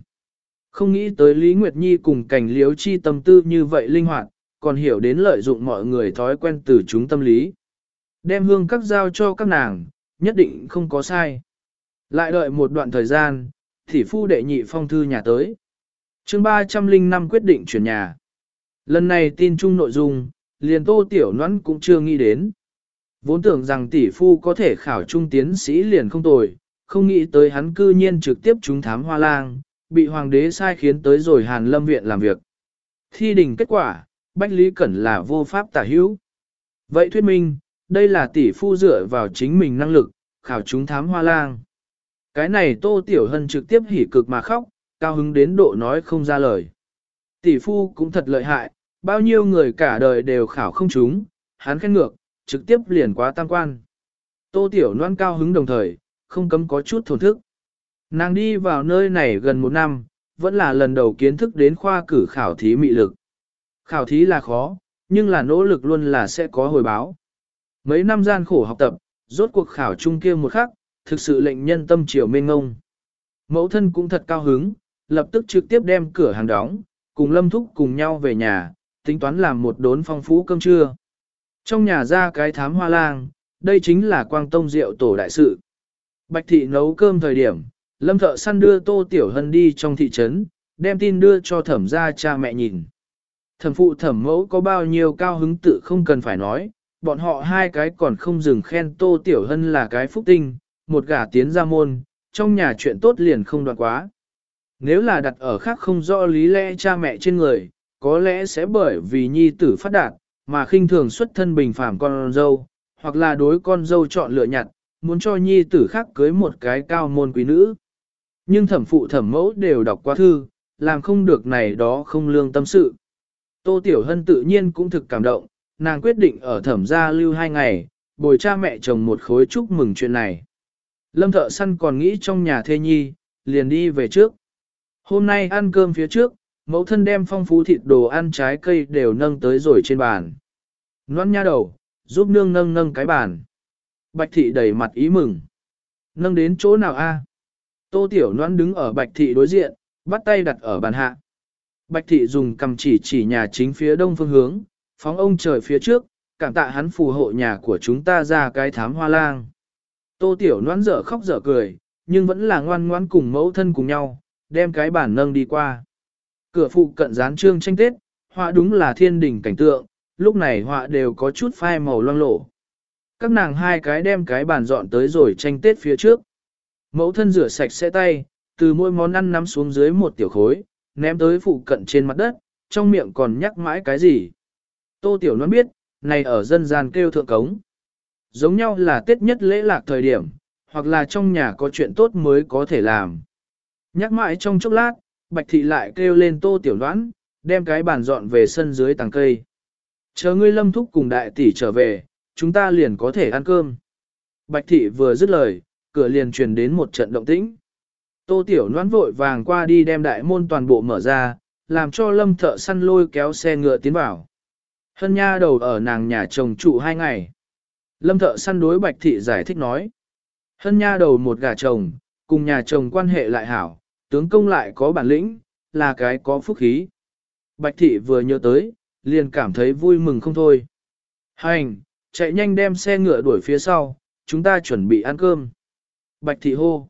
Không nghĩ tới Lý Nguyệt Nhi cùng cảnh liếu chi tâm tư như vậy linh hoạt, còn hiểu đến lợi dụng mọi người thói quen từ chúng tâm lý. Đem hương các giao cho các nàng, nhất định không có sai. Lại đợi một đoạn thời gian, thì phu đệ nhị phong thư nhà tới. chương 305 quyết định chuyển nhà. Lần này tin chung nội dung, liền tô tiểu nhoắn cũng chưa nghĩ đến. Vốn tưởng rằng tỷ phu có thể khảo trung tiến sĩ liền không tồi, không nghĩ tới hắn cư nhiên trực tiếp trúng thám hoa lang, bị hoàng đế sai khiến tới rồi hàn lâm viện làm việc. Thi đình kết quả, Bách Lý Cẩn là vô pháp tả hữu. Vậy thuyết minh, đây là tỷ phu dựa vào chính mình năng lực, khảo trúng thám hoa lang. Cái này Tô Tiểu Hân trực tiếp hỉ cực mà khóc, cao hứng đến độ nói không ra lời. Tỷ phu cũng thật lợi hại, bao nhiêu người cả đời đều khảo không chúng, hắn khen ngược, trực tiếp liền quá tam quan. Tô Tiểu Loan cao hứng đồng thời, không cấm có chút thổn thức. Nàng đi vào nơi này gần một năm, vẫn là lần đầu kiến thức đến khoa cử khảo thí mị lực. Khảo thí là khó, nhưng là nỗ lực luôn là sẽ có hồi báo. Mấy năm gian khổ học tập, rốt cuộc khảo chung kia một khắc, thực sự lệnh nhân tâm triều mênh ngông. Mẫu thân cũng thật cao hứng, lập tức trực tiếp đem cửa hàng đóng, cùng Lâm Thúc cùng nhau về nhà, tính toán làm một đốn phong phú cơm trưa. Trong nhà ra cái thám hoa lang, đây chính là quang tông rượu tổ đại sự. Bạch thị nấu cơm thời điểm, Lâm thợ săn đưa Tô Tiểu Hân đi trong thị trấn, đem tin đưa cho thẩm gia cha mẹ nhìn. Thẩm phụ thẩm mẫu có bao nhiêu cao hứng tự không cần phải nói, bọn họ hai cái còn không dừng khen Tô Tiểu Hân là cái phúc tinh, một gả tiến ra môn, trong nhà chuyện tốt liền không đoạn quá. Nếu là đặt ở khác không rõ lý lẽ cha mẹ trên người, có lẽ sẽ bởi vì nhi tử phát đạt, mà khinh thường xuất thân bình phàm con dâu, hoặc là đối con dâu chọn lựa nhặt, muốn cho nhi tử khác cưới một cái cao môn quý nữ. Nhưng thẩm phụ thẩm mẫu đều đọc qua thư, làm không được này đó không lương tâm sự. Tô Tiểu Hân tự nhiên cũng thực cảm động, nàng quyết định ở thẩm gia lưu hai ngày, bồi cha mẹ chồng một khối chúc mừng chuyện này. Lâm thợ săn còn nghĩ trong nhà thê nhi, liền đi về trước. Hôm nay ăn cơm phía trước, mẫu thân đem phong phú thịt đồ ăn trái cây đều nâng tới rồi trên bàn. Noan nha đầu, giúp nương nâng nâng cái bàn. Bạch thị đầy mặt ý mừng. Nâng đến chỗ nào a? Tô Tiểu noan đứng ở Bạch Thị đối diện, bắt tay đặt ở bàn hạ. Bạch Thị dùng cầm chỉ chỉ nhà chính phía đông phương hướng, phóng ông trời phía trước, cảm tạ hắn phù hộ nhà của chúng ta ra cái thám hoa lang. Tô Tiểu noan dở khóc dở cười, nhưng vẫn là ngoan ngoan cùng mẫu thân cùng nhau, đem cái bản nâng đi qua. Cửa phụ cận dán trương tranh tết, họa đúng là thiên đình cảnh tượng, lúc này họa đều có chút phai màu loang lổ. Các nàng hai cái đem cái bàn dọn tới rồi tranh tết phía trước. Mẫu thân rửa sạch sẽ tay, từ mỗi món ăn nắm xuống dưới một tiểu khối, ném tới phụ cận trên mặt đất, trong miệng còn nhắc mãi cái gì. Tô Tiểu Loan biết, này ở dân gian kêu thượng cống. Giống nhau là tết nhất lễ lạc thời điểm, hoặc là trong nhà có chuyện tốt mới có thể làm. Nhắc mãi trong chốc lát, Bạch Thị lại kêu lên tô tiểu đoán, đem cái bàn dọn về sân dưới tàng cây. Chờ ngươi lâm thúc cùng đại tỷ trở về, chúng ta liền có thể ăn cơm. Bạch Thị vừa dứt lời, cửa liền truyền đến một trận động tĩnh. Tô Tiểu Đoán vội vàng qua đi đem đại môn toàn bộ mở ra, làm cho lâm thợ săn lôi kéo xe ngựa tiến vào. Hân nha đầu ở nàng nhà chồng trụ hai ngày. Lâm thợ săn đối Bạch Thị giải thích nói. Hân nha đầu một gà chồng, cùng nhà chồng quan hệ lại hảo, tướng công lại có bản lĩnh, là cái có phúc khí. Bạch Thị vừa nhớ tới, liền cảm thấy vui mừng không thôi. Hành, chạy nhanh đem xe ngựa đuổi phía sau, chúng ta chuẩn bị ăn cơm. Bạch Thị hô.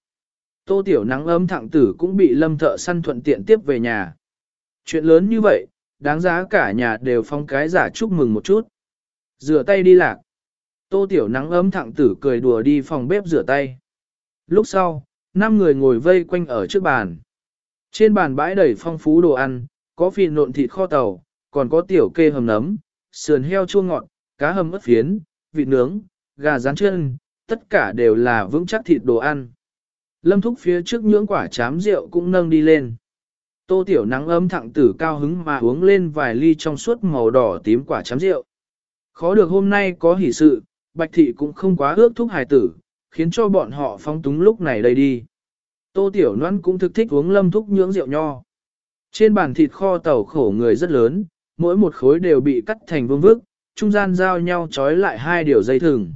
Tô Tiểu nắng ấm thẳng tử cũng bị lâm thợ săn thuận tiện tiếp về nhà. Chuyện lớn như vậy, đáng giá cả nhà đều phong cái giả chúc mừng một chút. Rửa tay đi lạc. Tô Tiểu nắng ấm thẳng tử cười đùa đi phòng bếp rửa tay. Lúc sau, năm người ngồi vây quanh ở trước bàn. Trên bàn bãi đầy phong phú đồ ăn, có phi nộn thịt kho tàu, còn có tiểu kê hầm nấm, sườn heo chua ngọt, cá hầm ớt phiến, vịt nướng, gà rán chân, tất cả đều là vững chắc thịt đồ ăn. Lâm thúc phía trước nhưỡng quả chám rượu cũng nâng đi lên. Tô tiểu nắng ấm thẳng tử cao hứng mà uống lên vài ly trong suốt màu đỏ tím quả chám rượu. Khó được hôm nay có hỷ sự, bạch thị cũng không quá ước thúc hài tử, khiến cho bọn họ phóng túng lúc này đây đi. Tô tiểu Loan cũng thực thích uống lâm thúc nhưỡng rượu nho. Trên bàn thịt kho tàu khổ người rất lớn, mỗi một khối đều bị cắt thành vương vức, trung gian giao nhau trói lại hai điều dây thừng.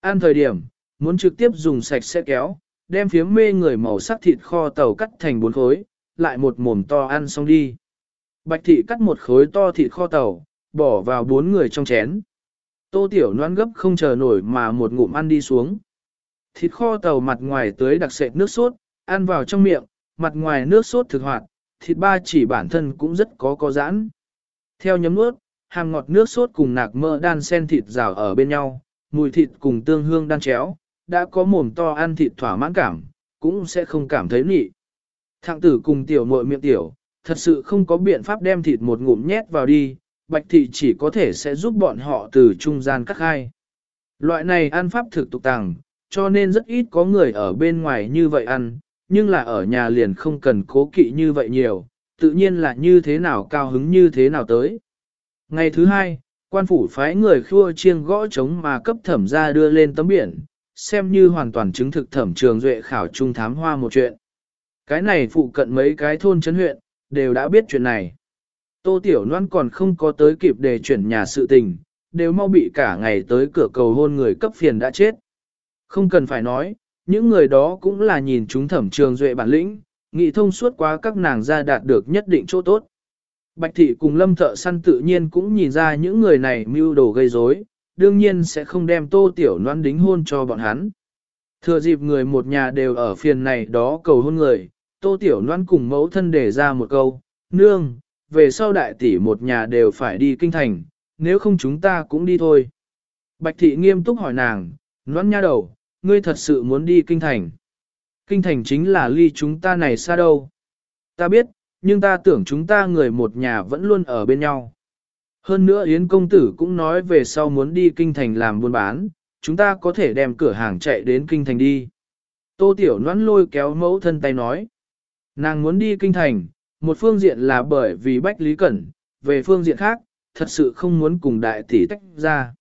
Ăn thời điểm, muốn trực tiếp dùng sạch sẽ kéo, đem phiếm mê người màu sắc thịt kho tàu cắt thành bốn khối, lại một mồm to ăn xong đi. Bạch thị cắt một khối to thịt kho tàu, bỏ vào bốn người trong chén. Tô tiểu noan gấp không chờ nổi mà một ngụm ăn đi xuống. Thịt kho tàu mặt ngoài tới đặc sệt nước sốt, ăn vào trong miệng, mặt ngoài nước sốt thực hoạt, thịt ba chỉ bản thân cũng rất có có giãn. Theo nhấm nuốt, hàng ngọt nước sốt cùng nạc mỡ đan sen thịt rào ở bên nhau, mùi thịt cùng tương hương đan chéo, đã có mồm to ăn thịt thỏa mãn cảm, cũng sẽ không cảm thấy nị. Thạng tử cùng tiểu muội miệng tiểu, thật sự không có biện pháp đem thịt một ngụm nhét vào đi, bạch thị chỉ có thể sẽ giúp bọn họ từ trung gian cắt hai Loại này ăn pháp thực tục tàng, cho nên rất ít có người ở bên ngoài như vậy ăn, nhưng là ở nhà liền không cần cố kỵ như vậy nhiều, tự nhiên là như thế nào cao hứng như thế nào tới. Ngày thứ hai, quan phủ phái người khua chiêng gõ trống mà cấp thẩm ra đưa lên tấm biển, xem như hoàn toàn chứng thực thẩm trường duệ khảo trung thám hoa một chuyện. Cái này phụ cận mấy cái thôn chấn huyện, đều đã biết chuyện này. Tô Tiểu Loan còn không có tới kịp để chuyển nhà sự tình, đều mau bị cả ngày tới cửa cầu hôn người cấp phiền đã chết. Không cần phải nói, những người đó cũng là nhìn chúng thẩm trường duệ bản lĩnh, nghị thông suốt quá các nàng ra đạt được nhất định chỗ tốt. Bạch thị cùng lâm thợ săn tự nhiên cũng nhìn ra những người này mưu đồ gây rối, đương nhiên sẽ không đem tô tiểu noan đính hôn cho bọn hắn. Thừa dịp người một nhà đều ở phiền này đó cầu hôn người, tô tiểu noan cùng mẫu thân đề ra một câu, nương, về sau đại tỷ một nhà đều phải đi kinh thành, nếu không chúng ta cũng đi thôi. Bạch thị nghiêm túc hỏi nàng, noan nha đầu, ngươi thật sự muốn đi kinh thành. Kinh thành chính là ly chúng ta này xa đâu. Ta biết, nhưng ta tưởng chúng ta người một nhà vẫn luôn ở bên nhau. Hơn nữa Yến công tử cũng nói về sau muốn đi kinh thành làm buôn bán, chúng ta có thể đem cửa hàng chạy đến kinh thành đi. Tô Tiểu Loan lôi kéo mẫu thân tay nói. Nàng muốn đi kinh thành, một phương diện là bởi vì Bách Lý Cẩn, về phương diện khác, thật sự không muốn cùng đại tỷ tách ra.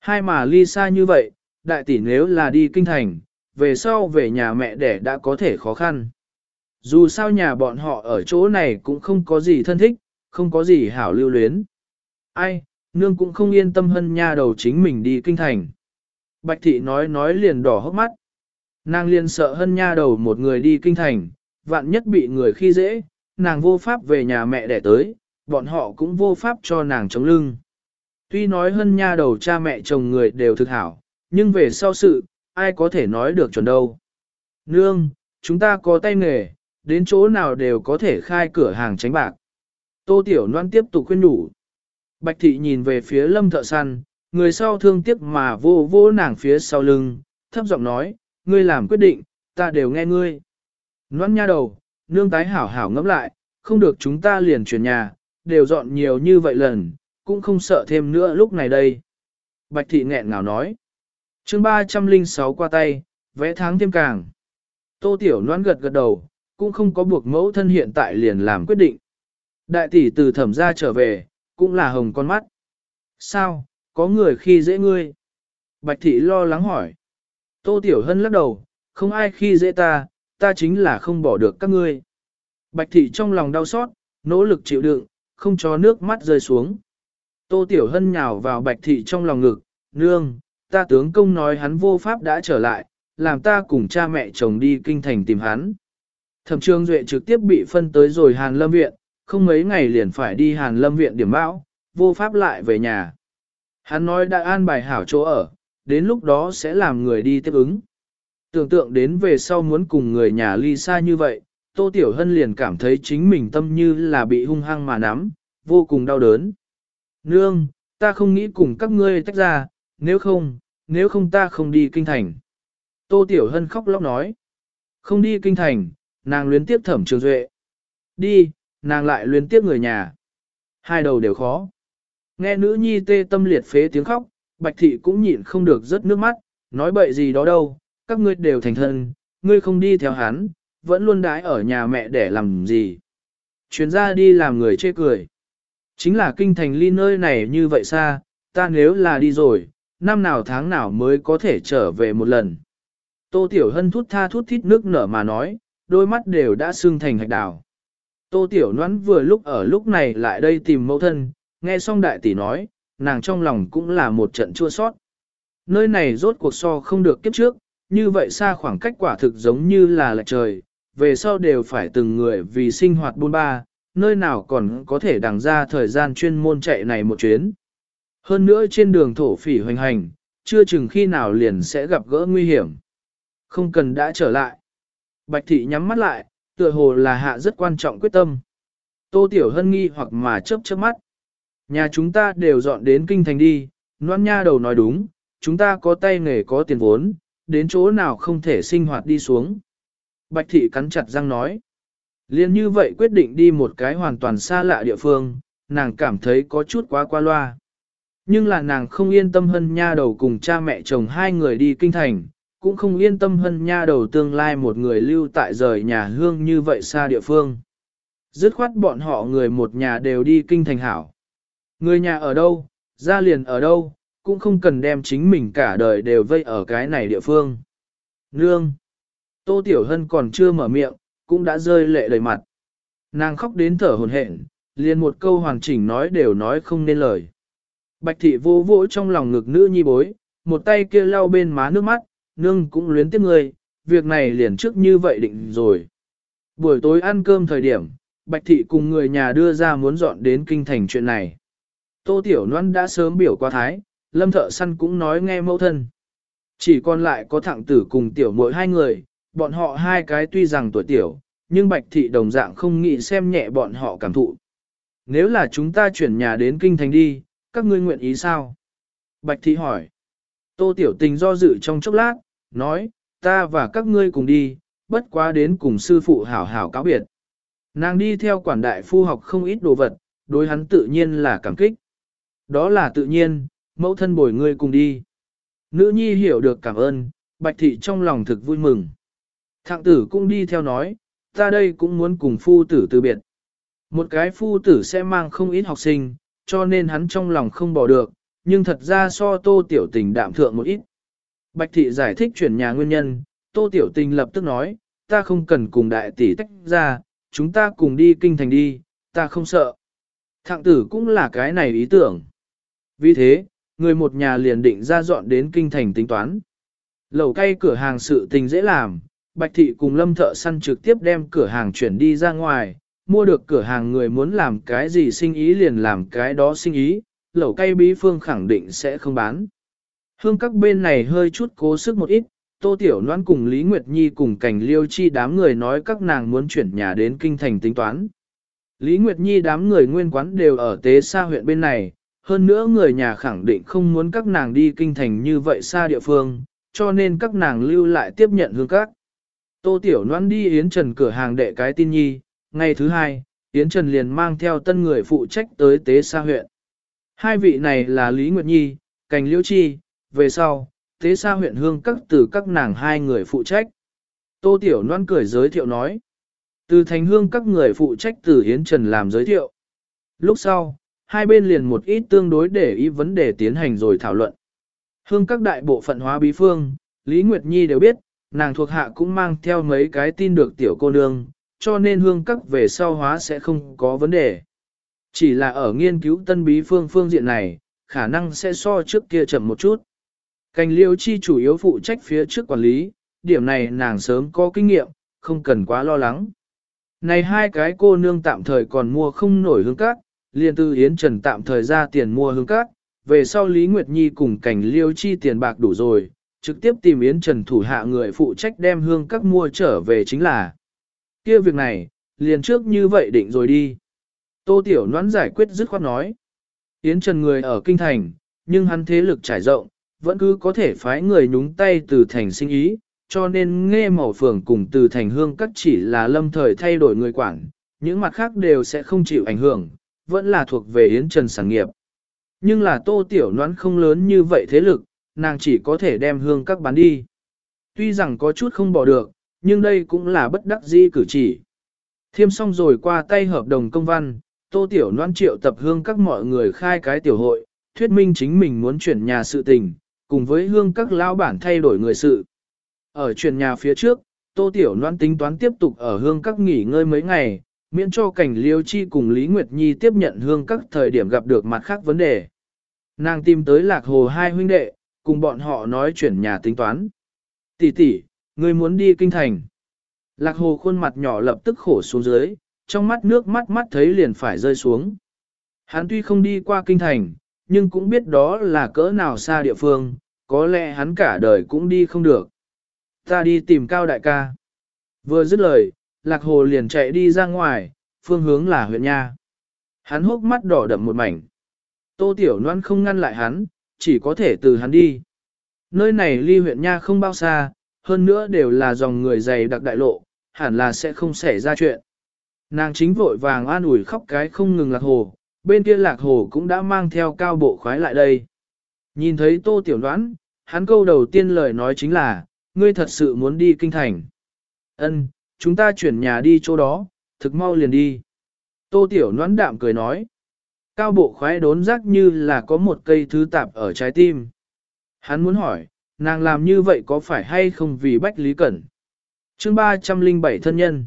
Hai mà ly xa như vậy, đại tỷ nếu là đi kinh thành, về sau về nhà mẹ đẻ đã có thể khó khăn. Dù sao nhà bọn họ ở chỗ này cũng không có gì thân thích, không có gì hảo lưu luyến. Ai, nương cũng không yên tâm hân nha đầu chính mình đi kinh thành. Bạch thị nói nói liền đỏ hốc mắt. Nàng liền sợ hân nha đầu một người đi kinh thành, vạn nhất bị người khi dễ, nàng vô pháp về nhà mẹ đẻ tới, bọn họ cũng vô pháp cho nàng chống lưng. Tuy nói hân nha đầu cha mẹ chồng người đều thực hảo, nhưng về sau sự, ai có thể nói được chuẩn đâu. Nương, chúng ta có tay nghề, đến chỗ nào đều có thể khai cửa hàng tránh bạc. Tô Tiểu Loan tiếp tục khuyên nhủ. Bạch thị nhìn về phía lâm thợ săn, người sau thương tiếc mà vô vô nàng phía sau lưng, thấp giọng nói, ngươi làm quyết định, ta đều nghe ngươi. Loan nha đầu, nương tái hảo hảo ngẫm lại, không được chúng ta liền chuyển nhà, đều dọn nhiều như vậy lần, cũng không sợ thêm nữa lúc này đây. Bạch thị nghẹn ngào nói chương 306 qua tay, vẽ tháng thêm càng. Tô Tiểu Loan gật gật đầu, cũng không có buộc mẫu thân hiện tại liền làm quyết định. Đại tỷ từ thẩm ra trở về, cũng là hồng con mắt. Sao, có người khi dễ ngươi? Bạch thị lo lắng hỏi. Tô Tiểu Hân lắc đầu, không ai khi dễ ta, ta chính là không bỏ được các ngươi. Bạch thị trong lòng đau xót, nỗ lực chịu đựng, không cho nước mắt rơi xuống. Tô Tiểu Hân nhào vào bạch thị trong lòng ngực, nương, ta tướng công nói hắn vô pháp đã trở lại, làm ta cùng cha mẹ chồng đi kinh thành tìm hắn. Thẩm trương duệ trực tiếp bị phân tới rồi Hàn Lâm Viện, không mấy ngày liền phải đi Hàn Lâm Viện điểm bão, vô pháp lại về nhà. Hắn nói đã an bài hảo chỗ ở, đến lúc đó sẽ làm người đi tiếp ứng. Tưởng tượng đến về sau muốn cùng người nhà ly xa như vậy, Tô Tiểu Hân liền cảm thấy chính mình tâm như là bị hung hăng mà nắm, vô cùng đau đớn. Nương, ta không nghĩ cùng các ngươi tách ra, nếu không, nếu không ta không đi kinh thành. Tô Tiểu Hân khóc lóc nói. Không đi kinh thành, nàng luyến tiếp thẩm trường duệ. Đi, nàng lại luyến tiếp người nhà. Hai đầu đều khó. Nghe nữ nhi tê tâm liệt phế tiếng khóc, bạch thị cũng nhịn không được rớt nước mắt, nói bậy gì đó đâu, các ngươi đều thành thân, ngươi không đi theo hắn, vẫn luôn đái ở nhà mẹ để làm gì. Chuyến ra đi làm người chê cười. Chính là kinh thành ly nơi này như vậy xa, ta nếu là đi rồi, năm nào tháng nào mới có thể trở về một lần. Tô Tiểu Hân thút tha thút thít nước nở mà nói, đôi mắt đều đã sưng thành hạch đào. Tô Tiểu Noãn vừa lúc ở lúc này lại đây tìm mẫu thân, nghe xong đại tỷ nói, nàng trong lòng cũng là một trận chua sót. Nơi này rốt cuộc so không được kiếp trước, như vậy xa khoảng cách quả thực giống như là lệch trời, về sau đều phải từng người vì sinh hoạt buôn ba, nơi nào còn có thể đằng ra thời gian chuyên môn chạy này một chuyến. Hơn nữa trên đường thổ phỉ hoành hành, chưa chừng khi nào liền sẽ gặp gỡ nguy hiểm. Không cần đã trở lại. Bạch thị nhắm mắt lại, tựa hồ là hạ rất quan trọng quyết tâm. Tô Tiểu Hân nghi hoặc mà chớp chớp mắt. Nhà chúng ta đều dọn đến kinh thành đi, noan nha đầu nói đúng, chúng ta có tay nghề có tiền vốn, đến chỗ nào không thể sinh hoạt đi xuống. Bạch thị cắn chặt răng nói. Liên như vậy quyết định đi một cái hoàn toàn xa lạ địa phương, nàng cảm thấy có chút quá qua loa. Nhưng là nàng không yên tâm hân nha đầu cùng cha mẹ chồng hai người đi kinh thành, cũng không yên tâm hân nha đầu tương lai một người lưu tại rời nhà hương như vậy xa địa phương. Dứt khoát bọn họ người một nhà đều đi kinh thành hảo. Người nhà ở đâu, gia liền ở đâu, cũng không cần đem chính mình cả đời đều vây ở cái này địa phương. Nương! Tô Tiểu Hân còn chưa mở miệng, cũng đã rơi lệ đầy mặt. Nàng khóc đến thở hồn hển, liền một câu hoàn chỉnh nói đều nói không nên lời. Bạch thị vô vỗ trong lòng ngực nữ nhi bối, một tay kia lau bên má nước mắt, nương cũng luyến tiếc người, việc này liền trước như vậy định rồi. Buổi tối ăn cơm thời điểm, Bạch thị cùng người nhà đưa ra muốn dọn đến kinh thành chuyện này. Tô Tiểu Loan đã sớm biểu qua thái, lâm thợ săn cũng nói nghe mẫu thân. Chỉ còn lại có thẳng tử cùng tiểu mỗi hai người, bọn họ hai cái tuy rằng tuổi tiểu, nhưng bạch thị đồng dạng không nghĩ xem nhẹ bọn họ cảm thụ. Nếu là chúng ta chuyển nhà đến kinh thành đi, các ngươi nguyện ý sao? Bạch thị hỏi. Tô tiểu tình do dự trong chốc lát, nói, ta và các ngươi cùng đi, bất quá đến cùng sư phụ hảo hảo cáo biệt. Nàng đi theo quản đại phu học không ít đồ vật, đối hắn tự nhiên là cảm kích. Đó là tự nhiên, mẫu thân bồi ngươi cùng đi. Nữ nhi hiểu được cảm ơn, bạch thị trong lòng thực vui mừng. Thạng tử cũng đi theo nói, ta đây cũng muốn cùng phu tử từ biệt. Một cái phu tử sẽ mang không ít học sinh, cho nên hắn trong lòng không bỏ được, nhưng thật ra so tô tiểu tình đạm thượng một ít. Bạch thị giải thích chuyển nhà nguyên nhân, tô tiểu tình lập tức nói, ta không cần cùng đại tỷ tách ra, chúng ta cùng đi kinh thành đi, ta không sợ. Thạng tử cũng là cái này ý tưởng. Vì thế, người một nhà liền định ra dọn đến kinh thành tính toán. Lẩu cay cửa hàng sự tình dễ làm, Bạch Thị cùng Lâm Thợ Săn trực tiếp đem cửa hàng chuyển đi ra ngoài, mua được cửa hàng người muốn làm cái gì sinh ý liền làm cái đó sinh ý, lẩu cay bí phương khẳng định sẽ không bán. Hương các bên này hơi chút cố sức một ít, Tô Tiểu Loan cùng Lý Nguyệt Nhi cùng cảnh liêu chi đám người nói các nàng muốn chuyển nhà đến kinh thành tính toán. Lý Nguyệt Nhi đám người nguyên quán đều ở tế xa huyện bên này, hơn nữa người nhà khẳng định không muốn các nàng đi kinh thành như vậy xa địa phương, cho nên các nàng lưu lại tiếp nhận hương các. Tô Tiểu Loan đi Yến Trần cửa hàng đệ cái tin nhi, ngày thứ hai, Yến Trần liền mang theo tân người phụ trách tới tế xa huyện. Hai vị này là Lý Nguyệt Nhi, Cành Liễu Chi, về sau, tế xa huyện hương các từ các nàng hai người phụ trách. Tô Tiểu Loan cười giới thiệu nói. Từ thành hương các người phụ trách từ Yến Trần làm giới thiệu. Lúc sau, hai bên liền một ít tương đối để ý vấn đề tiến hành rồi thảo luận. Hương các đại bộ phận hóa bí phương, Lý Nguyệt Nhi đều biết, nàng thuộc hạ cũng mang theo mấy cái tin được tiểu cô nương, cho nên hương các về sau hóa sẽ không có vấn đề. Chỉ là ở nghiên cứu tân bí phương phương diện này, khả năng sẽ so trước kia chậm một chút. Cành liêu chi chủ yếu phụ trách phía trước quản lý, điểm này nàng sớm có kinh nghiệm, không cần quá lo lắng. Này hai cái cô nương tạm thời còn mua không nổi hương cát, liền tư Yến Trần tạm thời ra tiền mua hương cát, về sau Lý Nguyệt Nhi cùng cảnh liêu chi tiền bạc đủ rồi, trực tiếp tìm Yến Trần thủ hạ người phụ trách đem hương các mua trở về chính là kia việc này, liền trước như vậy định rồi đi. Tô Tiểu Noãn giải quyết dứt khoát nói. Yến Trần người ở Kinh Thành, nhưng hắn thế lực trải rộng, vẫn cứ có thể phái người nhúng tay từ thành sinh ý, cho nên nghe màu phường cùng từ thành hương các chỉ là lâm thời thay đổi người quản, những mặt khác đều sẽ không chịu ảnh hưởng, vẫn là thuộc về Yến Trần sản nghiệp. Nhưng là tô tiểu noãn không lớn như vậy thế lực, nàng chỉ có thể đem hương các bán đi. Tuy rằng có chút không bỏ được, nhưng đây cũng là bất đắc dĩ cử chỉ. Thiêm xong rồi qua tay hợp đồng công văn, tô tiểu loan triệu tập hương các mọi người khai cái tiểu hội, thuyết minh chính mình muốn chuyển nhà sự tình, cùng với hương các lao bản thay đổi người sự. Ở chuyển nhà phía trước, tô tiểu loan tính toán tiếp tục ở hương các nghỉ ngơi mấy ngày, miễn cho cảnh liêu chi cùng Lý Nguyệt Nhi tiếp nhận hương các thời điểm gặp được mặt khác vấn đề. Nàng tìm tới lạc hồ hai huynh đệ, cùng bọn họ nói chuyển nhà tính toán. Tỷ tỷ, Ngươi muốn đi kinh thành. Lạc hồ khuôn mặt nhỏ lập tức khổ xuống dưới, trong mắt nước mắt mắt thấy liền phải rơi xuống. Hắn tuy không đi qua kinh thành, nhưng cũng biết đó là cỡ nào xa địa phương, có lẽ hắn cả đời cũng đi không được. Ta đi tìm cao đại ca. Vừa dứt lời, lạc hồ liền chạy đi ra ngoài, phương hướng là huyện nha. Hắn hốc mắt đỏ đậm một mảnh. Tô Tiểu Loan không ngăn lại hắn, chỉ có thể từ hắn đi. Nơi này ly huyện nha không bao xa, hơn nữa đều là dòng người dày đặc đại lộ, hẳn là sẽ không xảy ra chuyện. Nàng chính vội vàng an ủi khóc cái không ngừng lạc hồ, bên kia lạc hồ cũng đã mang theo cao bộ khoái lại đây. Nhìn thấy tô tiểu đoán, hắn câu đầu tiên lời nói chính là, ngươi thật sự muốn đi kinh thành. Ân, chúng ta chuyển nhà đi chỗ đó, thực mau liền đi. Tô tiểu noãn đạm cười nói. Cao bộ khoái đốn giác như là có một cây thứ tạp ở trái tim. Hắn muốn hỏi, nàng làm như vậy có phải hay không vì Bách Lý Cẩn? chương 307 thân nhân.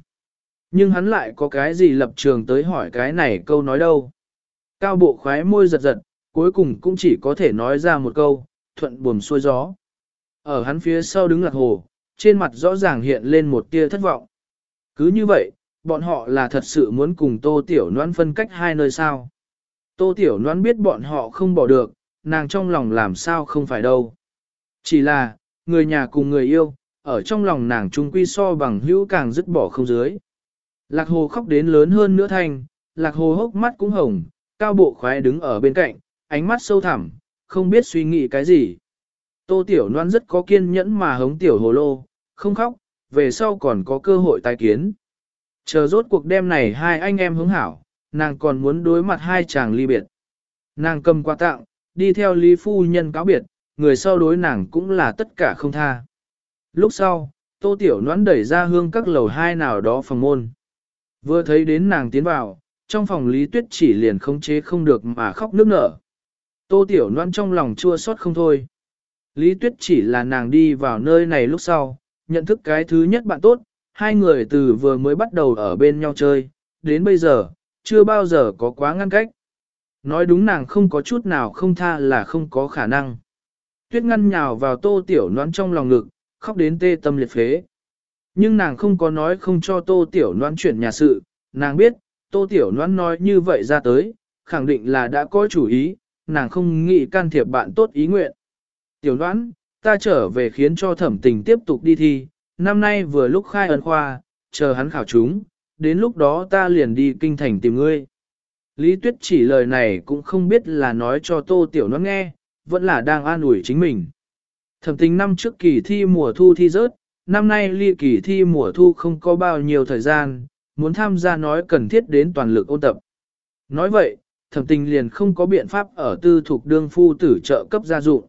Nhưng hắn lại có cái gì lập trường tới hỏi cái này câu nói đâu. Cao bộ khoái môi giật giật, cuối cùng cũng chỉ có thể nói ra một câu, thuận buồm xuôi gió. Ở hắn phía sau đứng lạc hồ, trên mặt rõ ràng hiện lên một tia thất vọng. Cứ như vậy, bọn họ là thật sự muốn cùng tô tiểu noan phân cách hai nơi sao. Tô Tiểu noan biết bọn họ không bỏ được, nàng trong lòng làm sao không phải đâu. Chỉ là, người nhà cùng người yêu, ở trong lòng nàng trung quy so bằng hữu càng dứt bỏ không dưới. Lạc hồ khóc đến lớn hơn nữa thanh, lạc hồ hốc mắt cũng hồng, cao bộ khoái đứng ở bên cạnh, ánh mắt sâu thẳm, không biết suy nghĩ cái gì. Tô Tiểu Loan rất có kiên nhẫn mà hống Tiểu Hồ Lô, không khóc, về sau còn có cơ hội tái kiến. Chờ rốt cuộc đêm này hai anh em hướng hảo, nàng còn muốn đối mặt hai chàng ly biệt. Nàng cầm quà tặng, đi theo Lý Phu Nhân cáo biệt, người sau đối nàng cũng là tất cả không tha. Lúc sau, Tô Tiểu Noãn đẩy ra hương các lầu hai nào đó phòng môn. Vừa thấy đến nàng tiến vào, trong phòng Lý Tuyết chỉ liền không chế không được mà khóc nước nở. Tô Tiểu Noãn trong lòng chua xót không thôi. Lý Tuyết chỉ là nàng đi vào nơi này lúc sau, nhận thức cái thứ nhất bạn tốt, hai người từ vừa mới bắt đầu ở bên nhau chơi, đến bây giờ, chưa bao giờ có quá ngăn cách. Nói đúng nàng không có chút nào không tha là không có khả năng. Tuyết ngăn nhào vào tô tiểu noan trong lòng ngực, khóc đến tê tâm liệt phế. Nhưng nàng không có nói không cho tô tiểu noan chuyển nhà sự, nàng biết, tô tiểu noan nói như vậy ra tới, khẳng định là đã có chủ ý, nàng không nghĩ can thiệp bạn tốt ý nguyện. Tiểu noan, ta trở về khiến cho thẩm tình tiếp tục đi thi, năm nay vừa lúc khai ấn khoa, chờ hắn khảo chúng, đến lúc đó ta liền đi kinh thành tìm ngươi. Lý Tuyết chỉ lời này cũng không biết là nói cho Tô Tiểu Noãn nghe, vẫn là đang an ủi chính mình. Thẩm tính năm trước kỳ thi mùa thu thi rớt, năm nay ly kỳ thi mùa thu không có bao nhiêu thời gian, muốn tham gia nói cần thiết đến toàn lực ôn tập. Nói vậy, thẩm tình liền không có biện pháp ở tư thuộc đương phu tử trợ cấp gia dụng.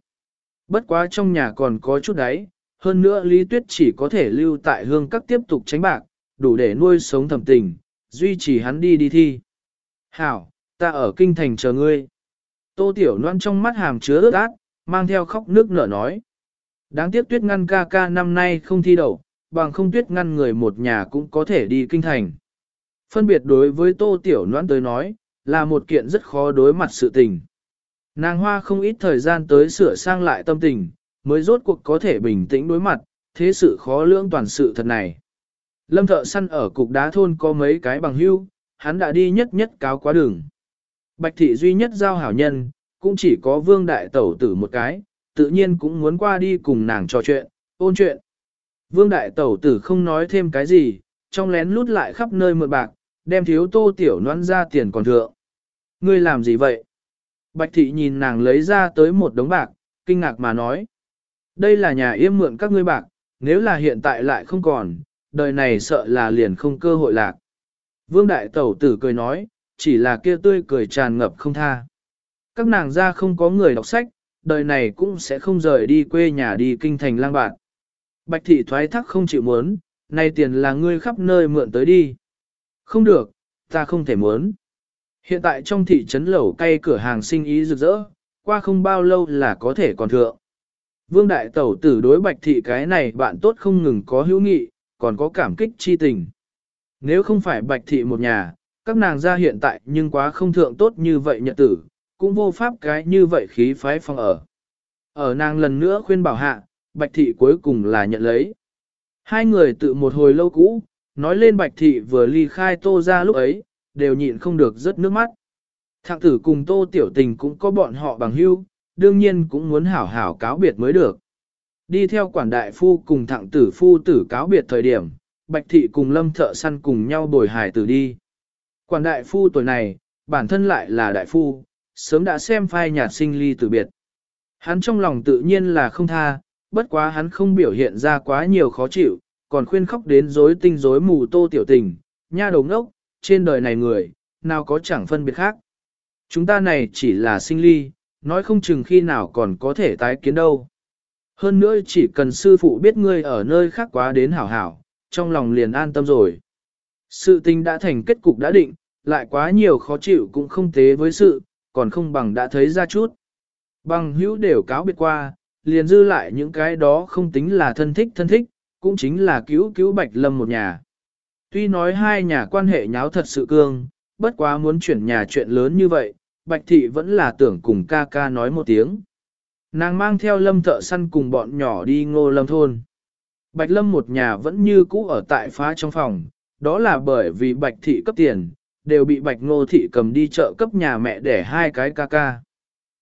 Bất quá trong nhà còn có chút đấy, hơn nữa Lý Tuyết chỉ có thể lưu tại hương các tiếp tục tránh bạc, đủ để nuôi sống Thẩm tình, duy trì hắn đi đi thi. Hảo, ta ở kinh thành chờ ngươi. Tô Tiểu Loan trong mắt hàm chứa ướt át, mang theo khóc nước nở nói. Đáng tiếc tuyết ngăn ca ca năm nay không thi đậu, bằng không tuyết ngăn người một nhà cũng có thể đi kinh thành. Phân biệt đối với Tô Tiểu Loan tới nói, là một kiện rất khó đối mặt sự tình. Nàng hoa không ít thời gian tới sửa sang lại tâm tình, mới rốt cuộc có thể bình tĩnh đối mặt, thế sự khó lưỡng toàn sự thật này. Lâm thợ săn ở cục đá thôn có mấy cái bằng hưu, hắn đã đi nhất nhất cáo quá đường. Bạch thị duy nhất giao hảo nhân, cũng chỉ có vương đại tẩu tử một cái, tự nhiên cũng muốn qua đi cùng nàng trò chuyện, ôn chuyện. Vương đại tẩu tử không nói thêm cái gì, trong lén lút lại khắp nơi mượn bạc, đem thiếu tô tiểu noan ra tiền còn thượng. Ngươi làm gì vậy? Bạch thị nhìn nàng lấy ra tới một đống bạc, kinh ngạc mà nói. Đây là nhà yêm mượn các ngươi bạc, nếu là hiện tại lại không còn, đời này sợ là liền không cơ hội lạc. Vương đại tẩu tử cười nói, chỉ là kia tươi cười tràn ngập không tha. Các nàng ra không có người đọc sách, đời này cũng sẽ không rời đi quê nhà đi kinh thành lang bạn. Bạch thị thoái thác không chịu muốn, nay tiền là ngươi khắp nơi mượn tới đi. Không được, ta không thể muốn. Hiện tại trong thị trấn lẩu cay cửa hàng sinh ý rực rỡ, qua không bao lâu là có thể còn thượng. Vương đại tẩu tử đối bạch thị cái này bạn tốt không ngừng có hữu nghị, còn có cảm kích chi tình. Nếu không phải bạch thị một nhà, các nàng ra hiện tại nhưng quá không thượng tốt như vậy nhật tử, cũng vô pháp cái như vậy khí phái phong ở. Ở nàng lần nữa khuyên bảo hạ, bạch thị cuối cùng là nhận lấy. Hai người tự một hồi lâu cũ, nói lên bạch thị vừa ly khai tô ra lúc ấy, đều nhịn không được rất nước mắt. Thạng tử cùng tô tiểu tình cũng có bọn họ bằng hưu, đương nhiên cũng muốn hảo hảo cáo biệt mới được. Đi theo quản đại phu cùng thạng tử phu tử cáo biệt thời điểm, bạch thị cùng lâm thợ săn cùng nhau bồi hải tử đi. Quản đại phu tuổi này, bản thân lại là đại phu, sớm đã xem phai nhạt sinh ly từ biệt. Hắn trong lòng tự nhiên là không tha, bất quá hắn không biểu hiện ra quá nhiều khó chịu, còn khuyên khóc đến rối tinh rối mù tô tiểu tình, nha đầu ngốc, trên đời này người, nào có chẳng phân biệt khác. Chúng ta này chỉ là sinh ly, nói không chừng khi nào còn có thể tái kiến đâu. Hơn nữa chỉ cần sư phụ biết ngươi ở nơi khác quá đến hảo hảo, trong lòng liền an tâm rồi. Sự tình đã thành kết cục đã định, lại quá nhiều khó chịu cũng không tế với sự, còn không bằng đã thấy ra chút. Bằng hữu đều cáo biệt qua, liền dư lại những cái đó không tính là thân thích thân thích, cũng chính là cứu cứu Bạch Lâm một nhà. Tuy nói hai nhà quan hệ nháo thật sự cương, bất quá muốn chuyển nhà chuyện lớn như vậy, Bạch Thị vẫn là tưởng cùng ca ca nói một tiếng. Nàng mang theo lâm thợ săn cùng bọn nhỏ đi ngô lâm thôn. Bạch Lâm một nhà vẫn như cũ ở tại phá trong phòng, đó là bởi vì Bạch Thị cấp tiền, đều bị Bạch Ngô Thị cầm đi chợ cấp nhà mẹ để hai cái ca ca.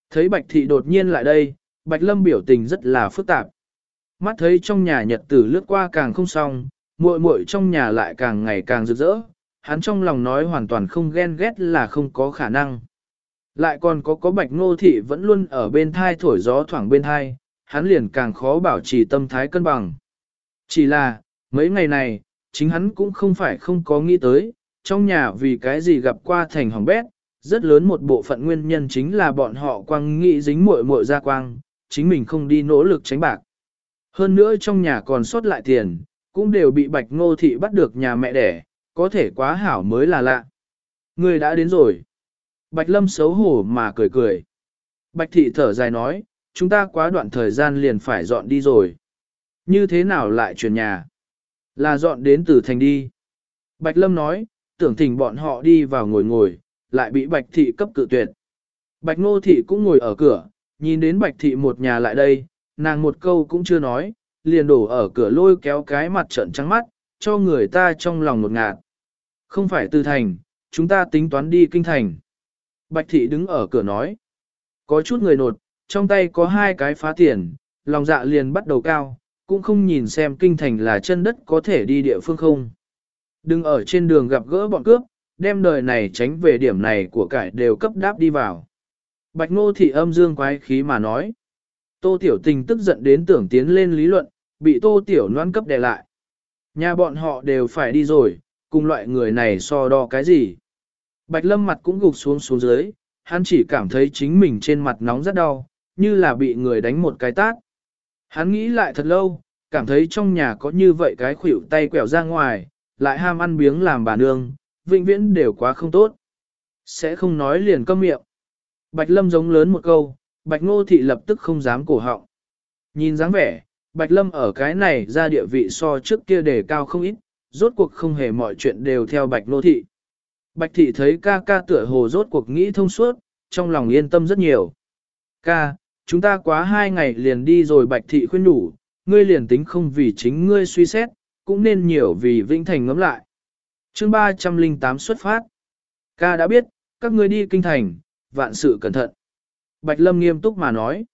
Thấy Bạch Thị đột nhiên lại đây, Bạch Lâm biểu tình rất là phức tạp. Mắt thấy trong nhà nhật tử lướt qua càng không xong, muội muội trong nhà lại càng ngày càng rực rỡ, hắn trong lòng nói hoàn toàn không ghen ghét là không có khả năng. Lại còn có có Bạch Ngô Thị vẫn luôn ở bên thai thổi gió thoảng bên thai, hắn liền càng khó bảo trì tâm thái cân bằng. Chỉ là, mấy ngày này, chính hắn cũng không phải không có nghĩ tới, trong nhà vì cái gì gặp qua thành hỏng bét, rất lớn một bộ phận nguyên nhân chính là bọn họ quang nghĩ dính muội muội ra quang, chính mình không đi nỗ lực tránh bạc. Hơn nữa trong nhà còn sót lại tiền, cũng đều bị bạch ngô thị bắt được nhà mẹ đẻ, có thể quá hảo mới là lạ. Người đã đến rồi. Bạch lâm xấu hổ mà cười cười. Bạch thị thở dài nói, chúng ta quá đoạn thời gian liền phải dọn đi rồi. Như thế nào lại chuyển nhà? Là dọn đến từ thành đi. Bạch lâm nói, tưởng thỉnh bọn họ đi vào ngồi ngồi, lại bị bạch thị cấp cự tuyệt. Bạch ngô thị cũng ngồi ở cửa, nhìn đến bạch thị một nhà lại đây, nàng một câu cũng chưa nói, liền đổ ở cửa lôi kéo cái mặt trận trắng mắt, cho người ta trong lòng một ngạt. Không phải từ thành, chúng ta tính toán đi kinh thành. Bạch thị đứng ở cửa nói. Có chút người nột, trong tay có hai cái phá tiền, lòng dạ liền bắt đầu cao, cũng không nhìn xem kinh thành là chân đất có thể đi địa phương không. Đừng ở trên đường gặp gỡ bọn cướp, đem đời này tránh về điểm này của cải đều cấp đáp đi vào. Bạch ngô thị âm dương quái khí mà nói. Tô tiểu tình tức giận đến tưởng tiến lên lý luận, bị tô tiểu noan cấp đè lại. Nhà bọn họ đều phải đi rồi, cùng loại người này so đo cái gì. Bạch lâm mặt cũng gục xuống xuống dưới, hắn chỉ cảm thấy chính mình trên mặt nóng rất đau, như là bị người đánh một cái tát. Hắn nghĩ lại thật lâu, cảm thấy trong nhà có như vậy cái khuỷu tay quẹo ra ngoài, lại ham ăn biếng làm bà nương, vĩnh viễn đều quá không tốt. Sẽ không nói liền câm miệng. Bạch Lâm giống lớn một câu, Bạch Ngô Thị lập tức không dám cổ họng. Nhìn dáng vẻ, Bạch Lâm ở cái này ra địa vị so trước kia đề cao không ít, rốt cuộc không hề mọi chuyện đều theo Bạch Ngô Thị. Bạch Thị thấy ca ca tựa hồ rốt cuộc nghĩ thông suốt, trong lòng yên tâm rất nhiều. Ca, chúng ta quá hai ngày liền đi rồi Bạch Thị khuyên đủ, ngươi liền tính không vì chính ngươi suy xét, cũng nên nhiều vì Vĩnh Thành ngấm lại. chương 308 xuất phát. Ca đã biết, các ngươi đi kinh thành, vạn sự cẩn thận. Bạch Lâm nghiêm túc mà nói.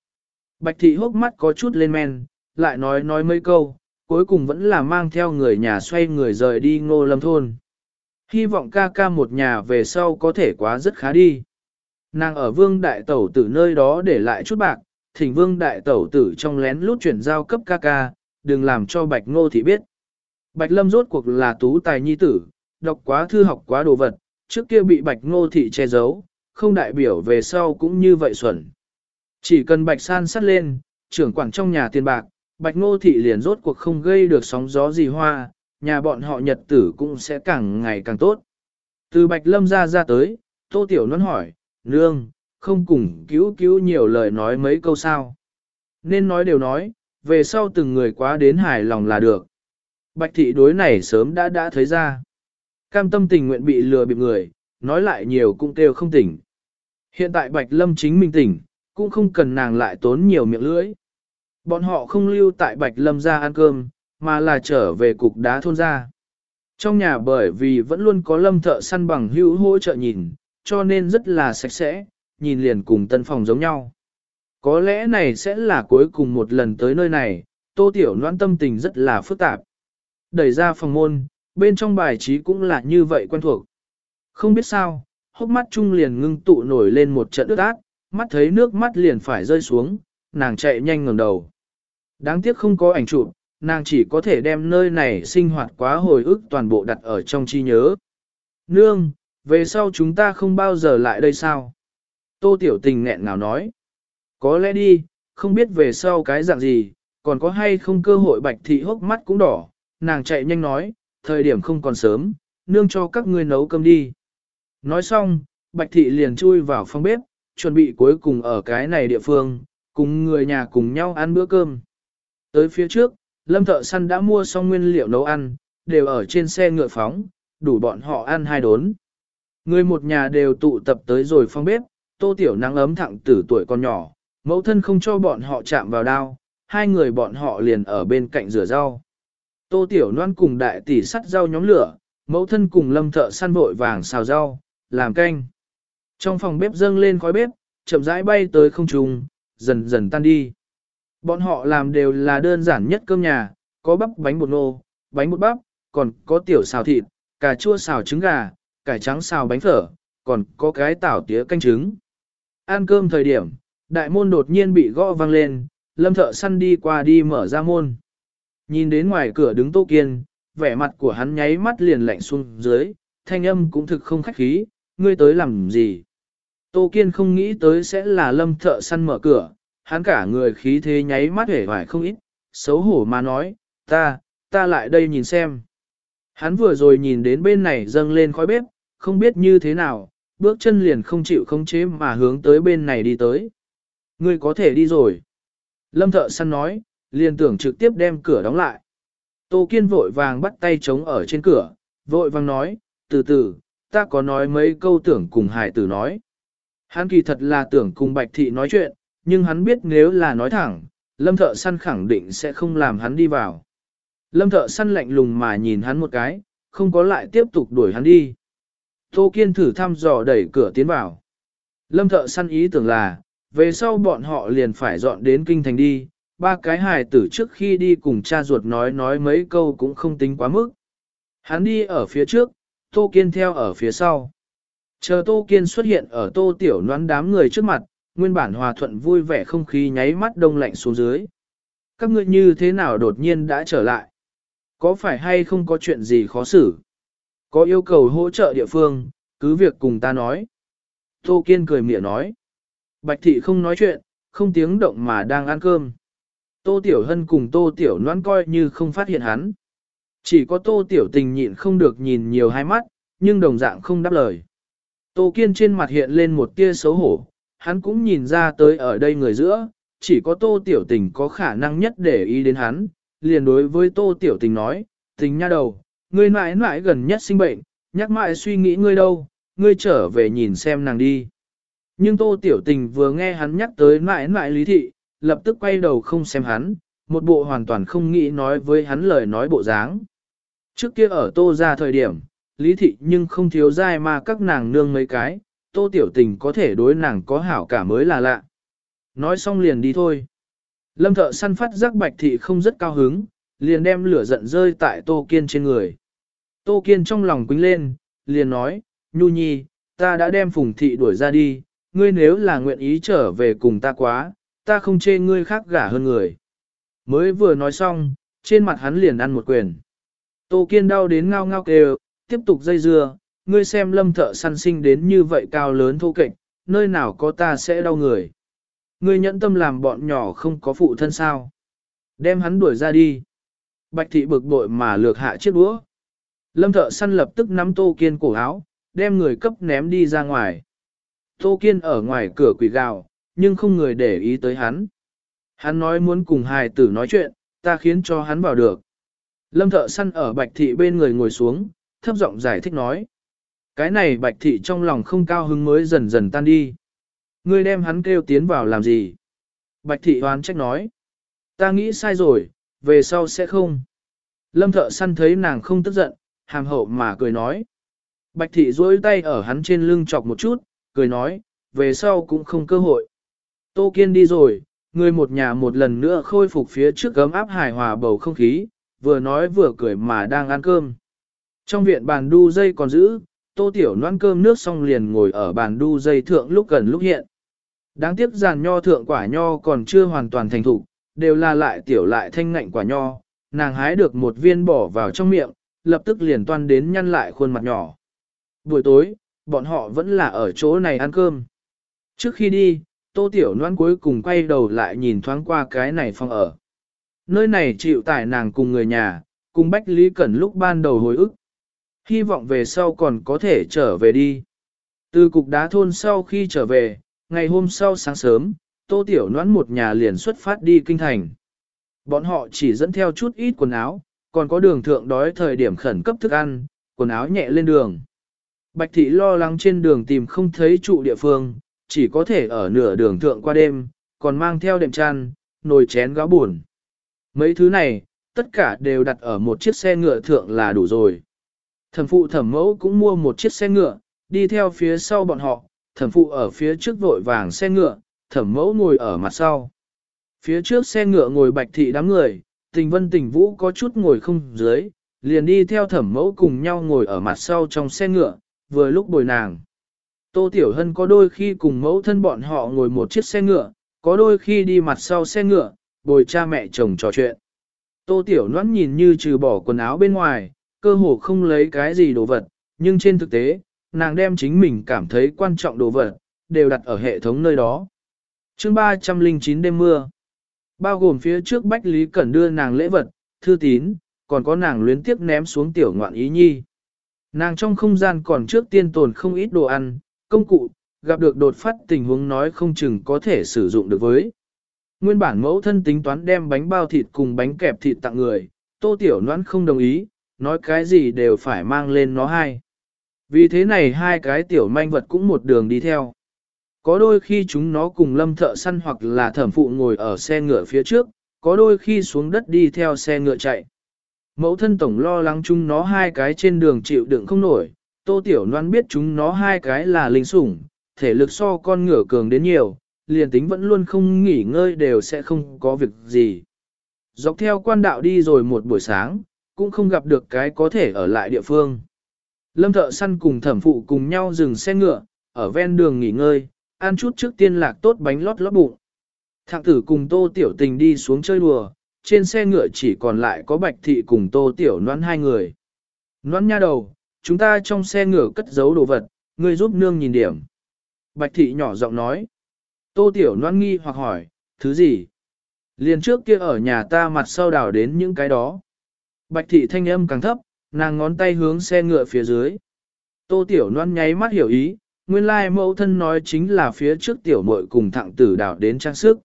Bạch Thị hốc mắt có chút lên men, lại nói nói mấy câu, cuối cùng vẫn là mang theo người nhà xoay người rời đi ngô lâm thôn. Hy vọng ca ca một nhà về sau có thể quá rất khá đi. Nàng ở vương đại tẩu tử nơi đó để lại chút bạc, thỉnh vương đại tẩu tử trong lén lút chuyển giao cấp ca ca, đừng làm cho bạch ngô thị biết. Bạch lâm rốt cuộc là tú tài nhi tử, đọc quá thư học quá đồ vật, trước kia bị bạch ngô thị che giấu, không đại biểu về sau cũng như vậy xuẩn. Chỉ cần bạch san sắt lên, trưởng quảng trong nhà tiền bạc, bạch ngô thị liền rốt cuộc không gây được sóng gió gì hoa, nhà bọn họ nhật tử cũng sẽ càng ngày càng tốt. Từ bạch lâm ra ra tới, tô tiểu nón hỏi, nương, không cùng cứu cứu nhiều lời nói mấy câu sao. Nên nói đều nói, về sau từng người quá đến hài lòng là được. Bạch thị đối này sớm đã đã thấy ra. Cam tâm tình nguyện bị lừa bịp người, nói lại nhiều cũng kêu không tỉnh. Hiện tại Bạch Lâm chính mình tỉnh, cũng không cần nàng lại tốn nhiều miệng lưỡi. Bọn họ không lưu tại Bạch Lâm ra ăn cơm, mà là trở về cục đá thôn ra. Trong nhà bởi vì vẫn luôn có lâm thợ săn bằng hữu hỗ trợ nhìn, cho nên rất là sạch sẽ, nhìn liền cùng tân phòng giống nhau. Có lẽ này sẽ là cuối cùng một lần tới nơi này, tô tiểu noan tâm tình rất là phức tạp. Đẩy ra phòng môn, bên trong bài trí cũng là như vậy quen thuộc. Không biết sao, hốc mắt trung liền ngưng tụ nổi lên một trận ướt át, mắt thấy nước mắt liền phải rơi xuống, nàng chạy nhanh ngẩng đầu. Đáng tiếc không có ảnh chụp, nàng chỉ có thể đem nơi này sinh hoạt quá hồi ức toàn bộ đặt ở trong trí nhớ. Nương, về sau chúng ta không bao giờ lại đây sao? Tô Tiểu Tình nghẹn ngào nói. Có lẽ đi, không biết về sau cái dạng gì, còn có hay không cơ hội bạch thị hốc mắt cũng đỏ, nàng chạy nhanh nói, thời điểm không còn sớm, nương cho các ngươi nấu cơm đi. Nói xong, bạch thị liền chui vào phòng bếp, chuẩn bị cuối cùng ở cái này địa phương, cùng người nhà cùng nhau ăn bữa cơm. Tới phía trước, lâm thợ săn đã mua xong nguyên liệu nấu ăn, đều ở trên xe ngựa phóng, đủ bọn họ ăn hai đốn. Người một nhà đều tụ tập tới rồi phong bếp, tô tiểu nắng ấm thẳng tử tuổi con nhỏ, mẫu thân không cho bọn họ chạm vào đao, hai người bọn họ liền ở bên cạnh rửa rau. Tô tiểu Loan cùng đại tỷ sắt rau nhóm lửa, mẫu thân cùng lâm thợ săn vội vàng xào rau, làm canh. Trong phòng bếp dâng lên khói bếp, chậm rãi bay tới không trung, dần dần tan đi. Bọn họ làm đều là đơn giản nhất cơm nhà, có bắp bánh bột nô, bánh bột bắp, còn có tiểu xào thịt, cà chua xào trứng gà, cải trắng xào bánh phở, còn có cái tảo tía canh trứng. Ăn cơm thời điểm, đại môn đột nhiên bị gõ vang lên, lâm thợ săn đi qua đi mở ra môn. Nhìn đến ngoài cửa đứng Tô Kiên, vẻ mặt của hắn nháy mắt liền lạnh xuống dưới, thanh âm cũng thực không khách khí, ngươi tới làm gì? Tô Kiên không nghĩ tới sẽ là lâm thợ săn mở cửa, hắn cả người khí thế nháy mắt hể hoài không ít, xấu hổ mà nói, ta, ta lại đây nhìn xem. Hắn vừa rồi nhìn đến bên này dâng lên khói bếp, không biết như thế nào, bước chân liền không chịu không chế mà hướng tới bên này đi tới. Ngươi có thể đi rồi. Lâm thợ săn nói, liền tưởng trực tiếp đem cửa đóng lại. Tô Kiên vội vàng bắt tay chống ở trên cửa, vội vàng nói, từ từ, ta có nói mấy câu tưởng cùng hải tử nói. Hắn kỳ thật là tưởng cùng Bạch Thị nói chuyện, nhưng hắn biết nếu là nói thẳng, Lâm thợ săn khẳng định sẽ không làm hắn đi vào. Lâm thợ săn lạnh lùng mà nhìn hắn một cái, không có lại tiếp tục đuổi hắn đi. Tô Kiên thử thăm dò đẩy cửa tiến vào. Lâm thợ săn ý tưởng là, về sau bọn họ liền phải dọn đến kinh thành đi, ba cái hài tử trước khi đi cùng cha ruột nói nói mấy câu cũng không tính quá mức. Hắn đi ở phía trước, Tô Kiên theo ở phía sau. Chờ Tô Kiên xuất hiện ở Tô Tiểu noán đám người trước mặt, nguyên bản hòa thuận vui vẻ không khí nháy mắt đông lạnh xuống dưới. Các ngươi như thế nào đột nhiên đã trở lại? Có phải hay không có chuyện gì khó xử? Có yêu cầu hỗ trợ địa phương, cứ việc cùng ta nói. Tô Kiên cười mỉa nói. Bạch thị không nói chuyện, không tiếng động mà đang ăn cơm. Tô Tiểu Hân cùng Tô Tiểu Loan coi như không phát hiện hắn. Chỉ có Tô Tiểu Tình nhịn không được nhìn nhiều hai mắt, nhưng đồng dạng không đáp lời. Tô Kiên trên mặt hiện lên một tia xấu hổ, hắn cũng nhìn ra tới ở đây người giữa, chỉ có Tô Tiểu Tình có khả năng nhất để ý đến hắn, liền đối với Tô Tiểu Tình nói, tình nha đầu, ngươi mãi mãi gần nhất sinh bệnh, nhắc mãi suy nghĩ ngươi đâu, ngươi trở về nhìn xem nàng đi. Nhưng Tô Tiểu Tình vừa nghe hắn nhắc tới mãi mãi lý thị, lập tức quay đầu không xem hắn, một bộ hoàn toàn không nghĩ nói với hắn lời nói bộ dáng. Trước kia ở Tô ra thời điểm, lý thị nhưng không thiếu dai mà các nàng nương mấy cái, Tô Tiểu Tình có thể đối nàng có hảo cả mới là lạ. Nói xong liền đi thôi. Lâm thợ săn phát giác bạch thị không rất cao hứng, liền đem lửa giận rơi tại Tô Kiên trên người. Tô Kiên trong lòng quính lên, liền nói, Nhu Nhi, ta đã đem Phùng Thị đuổi ra đi, ngươi nếu là nguyện ý trở về cùng ta quá, ta không chê ngươi khác gả hơn người. Mới vừa nói xong, trên mặt hắn liền ăn một quyền. Tô Kiên đau đến ngao ngao kêu, tiếp tục dây dưa, ngươi xem lâm thợ săn sinh đến như vậy cao lớn thô kệch, nơi nào có ta sẽ đau người. Ngươi nhẫn tâm làm bọn nhỏ không có phụ thân sao. Đem hắn đuổi ra đi. Bạch thị bực bội mà lược hạ chiếc đũa. Lâm thợ săn lập tức nắm Tô Kiên cổ áo, đem người cấp ném đi ra ngoài. Tô Kiên ở ngoài cửa quỷ gào, nhưng không người để ý tới hắn. Hắn nói muốn cùng hài tử nói chuyện, ta khiến cho hắn vào được. Lâm thợ săn ở bạch thị bên người ngồi xuống, thấp giọng giải thích nói. Cái này bạch thị trong lòng không cao hứng mới dần dần tan đi. Ngươi đem hắn kêu tiến vào làm gì? Bạch thị hoán trách nói. Ta nghĩ sai rồi, về sau sẽ không. Lâm thợ săn thấy nàng không tức giận, hàm hậu mà cười nói. Bạch thị duỗi tay ở hắn trên lưng chọc một chút, cười nói, về sau cũng không cơ hội. Tô Kiên đi rồi, người một nhà một lần nữa khôi phục phía trước gấm áp hài hòa bầu không khí, vừa nói vừa cười mà đang ăn cơm. Trong viện bàn đu dây còn giữ, tô tiểu noan cơm nước xong liền ngồi ở bàn đu dây thượng lúc gần lúc hiện. Đáng tiếc giàn nho thượng quả nho còn chưa hoàn toàn thành thục, đều là lại tiểu lại thanh ngạnh quả nho, nàng hái được một viên bỏ vào trong miệng, lập tức liền toan đến nhăn lại khuôn mặt nhỏ. Buổi tối, bọn họ vẫn là ở chỗ này ăn cơm. Trước khi đi, tô tiểu noan cuối cùng quay đầu lại nhìn thoáng qua cái này phòng ở. Nơi này chịu tải nàng cùng người nhà, cùng Bách Lý Cẩn lúc ban đầu hồi ức. Hy vọng về sau còn có thể trở về đi. Từ cục đá thôn sau khi trở về, ngày hôm sau sáng sớm, tô tiểu noãn một nhà liền xuất phát đi kinh thành. Bọn họ chỉ dẫn theo chút ít quần áo, còn có đường thượng đói thời điểm khẩn cấp thức ăn, quần áo nhẹ lên đường. Bạch thị lo lắng trên đường tìm không thấy trụ địa phương, chỉ có thể ở nửa đường thượng qua đêm, còn mang theo đệm chăn, nồi chén gáo buồn. Mấy thứ này, tất cả đều đặt ở một chiếc xe ngựa thượng là đủ rồi. Thẩm phụ thẩm mẫu cũng mua một chiếc xe ngựa, đi theo phía sau bọn họ, thẩm phụ ở phía trước vội vàng xe ngựa, thẩm mẫu ngồi ở mặt sau. Phía trước xe ngựa ngồi bạch thị đám người, tình vân tình vũ có chút ngồi không dưới, liền đi theo thẩm mẫu cùng nhau ngồi ở mặt sau trong xe ngựa, vừa lúc bồi nàng. Tô Tiểu Hân có đôi khi cùng mẫu thân bọn họ ngồi một chiếc xe ngựa, có đôi khi đi mặt sau xe ngựa, bồi cha mẹ chồng trò chuyện. Tô Tiểu Loan nhìn như trừ bỏ quần áo bên ngoài, cơ hồ không lấy cái gì đồ vật, nhưng trên thực tế, nàng đem chính mình cảm thấy quan trọng đồ vật, đều đặt ở hệ thống nơi đó. chương 309 đêm mưa, bao gồm phía trước Bách Lý Cẩn đưa nàng lễ vật, thư tín, còn có nàng luyến tiếp ném xuống tiểu ngoạn ý nhi. Nàng trong không gian còn trước tiên tồn không ít đồ ăn, công cụ, gặp được đột phát tình huống nói không chừng có thể sử dụng được với. Nguyên bản mẫu thân tính toán đem bánh bao thịt cùng bánh kẹp thịt tặng người, tô tiểu noãn không đồng ý, nói cái gì đều phải mang lên nó hai. Vì thế này hai cái tiểu manh vật cũng một đường đi theo. Có đôi khi chúng nó cùng lâm thợ săn hoặc là thẩm phụ ngồi ở xe ngựa phía trước, có đôi khi xuống đất đi theo xe ngựa chạy. Mẫu thân tổng lo lắng chúng nó hai cái trên đường chịu đựng không nổi, tô tiểu noan biết chúng nó hai cái là linh sủng, thể lực so con ngựa cường đến nhiều, liền tính vẫn luôn không nghỉ ngơi đều sẽ không có việc gì. Dọc theo quan đạo đi rồi một buổi sáng, cũng không gặp được cái có thể ở lại địa phương. Lâm thợ săn cùng thẩm phụ cùng nhau dừng xe ngựa, ở ven đường nghỉ ngơi, ăn chút trước tiên lạc tốt bánh lót lót bụng. Thạng tử cùng tô tiểu tình đi xuống chơi đùa, trên xe ngựa chỉ còn lại có bạch thị cùng tô tiểu noãn hai người. Noãn nha đầu, chúng ta trong xe ngựa cất giấu đồ vật, ngươi giúp nương nhìn điểm. Bạch thị nhỏ giọng nói. Tô Tiểu Loan nghi hoặc hỏi, thứ gì? Liền trước kia ở nhà ta mặt sau đảo đến những cái đó. Bạch thị thanh âm càng thấp, nàng ngón tay hướng xe ngựa phía dưới. Tô Tiểu noan nháy mắt hiểu ý, nguyên lai mẫu thân nói chính là phía trước tiểu muội cùng thẳng tử đảo đến trang sức.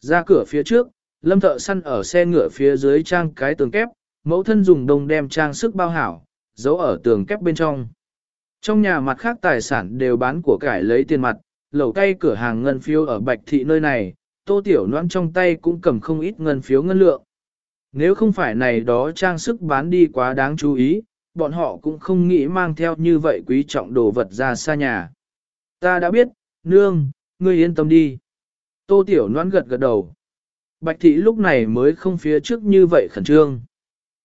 Ra cửa phía trước, lâm thợ săn ở xe ngựa phía dưới trang cái tường kép, mẫu thân dùng đồng đem trang sức bao hảo, giấu ở tường kép bên trong. Trong nhà mặt khác tài sản đều bán của cải lấy tiền mặt, lẩu cay cửa hàng ngân phiếu ở Bạch Thị nơi này, tô tiểu noan trong tay cũng cầm không ít ngân phiếu ngân lượng. Nếu không phải này đó trang sức bán đi quá đáng chú ý, bọn họ cũng không nghĩ mang theo như vậy quý trọng đồ vật ra xa nhà. Ta đã biết, nương, ngươi yên tâm đi. Tô tiểu noãn gật gật đầu. Bạch thị lúc này mới không phía trước như vậy khẩn trương.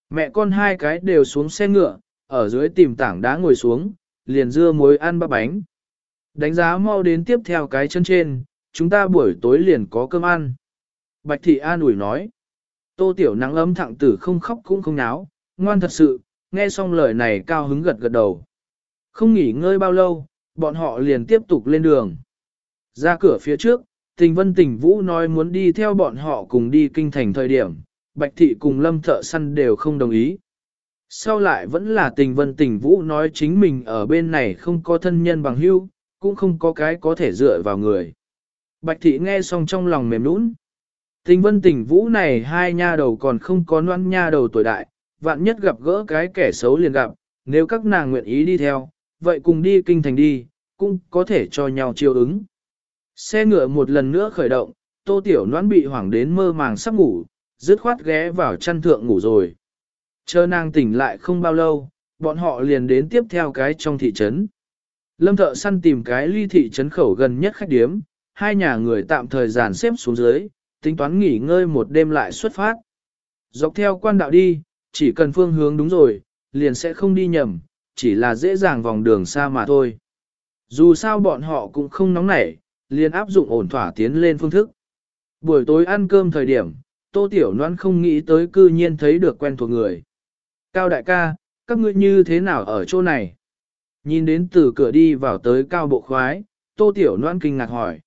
Mẹ con hai cái đều xuống xe ngựa, ở dưới tìm tảng đá ngồi xuống, liền dưa muối ăn bắp bánh. Đánh giá mau đến tiếp theo cái chân trên, chúng ta buổi tối liền có cơm ăn. Bạch thị an ủi nói. Tô tiểu nắng ấm thẳng tử không khóc cũng không náo, ngoan thật sự, nghe xong lời này cao hứng gật gật đầu. Không nghỉ ngơi bao lâu, bọn họ liền tiếp tục lên đường. Ra cửa phía trước, tình vân tình vũ nói muốn đi theo bọn họ cùng đi kinh thành thời điểm, bạch thị cùng lâm thợ săn đều không đồng ý. Sau lại vẫn là tình vân tình vũ nói chính mình ở bên này không có thân nhân bằng hữu, cũng không có cái có thể dựa vào người. Bạch thị nghe xong trong lòng mềm nũng. Tình vân tình vũ này hai nha đầu còn không có noan nha đầu tuổi đại, vạn nhất gặp gỡ cái kẻ xấu liền gặp, nếu các nàng nguyện ý đi theo, vậy cùng đi kinh thành đi, cũng có thể cho nhau chiêu ứng. Xe ngựa một lần nữa khởi động, tô tiểu noãn bị hoảng đến mơ màng sắp ngủ, dứt khoát ghé vào chăn thượng ngủ rồi. Chờ nàng tỉnh lại không bao lâu, bọn họ liền đến tiếp theo cái trong thị trấn. Lâm thợ săn tìm cái ly thị trấn khẩu gần nhất khách điếm, hai nhà người tạm thời dàn xếp xuống dưới, tính toán nghỉ ngơi một đêm lại xuất phát. Dọc theo quan đạo đi, chỉ cần phương hướng đúng rồi, liền sẽ không đi nhầm, chỉ là dễ dàng vòng đường xa mà thôi. Dù sao bọn họ cũng không nóng nảy, liền áp dụng ổn thỏa tiến lên phương thức. Buổi tối ăn cơm thời điểm, Tô Tiểu Loan không nghĩ tới cư nhiên thấy được quen thuộc người. Cao đại ca, các ngươi như thế nào ở chỗ này? Nhìn đến từ cửa đi vào tới cao bộ khoái, Tô Tiểu Loan kinh ngạc hỏi.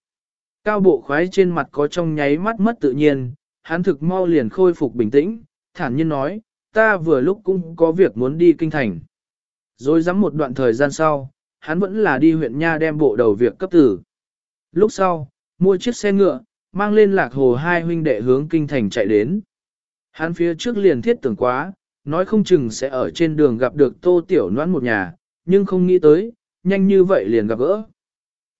Cao bộ khoái trên mặt có trong nháy mắt mất tự nhiên, hắn thực mau liền khôi phục bình tĩnh, thản nhiên nói, ta vừa lúc cũng có việc muốn đi kinh thành. Rồi dám một đoạn thời gian sau, hắn vẫn là đi huyện Nha đem bộ đầu việc cấp tử. Lúc sau, mua chiếc xe ngựa, mang lên lạc hồ hai huynh đệ hướng kinh thành chạy đến. Hắn phía trước liền thiết tưởng quá, nói không chừng sẽ ở trên đường gặp được tô tiểu noãn một nhà, nhưng không nghĩ tới, nhanh như vậy liền gặp gỡ.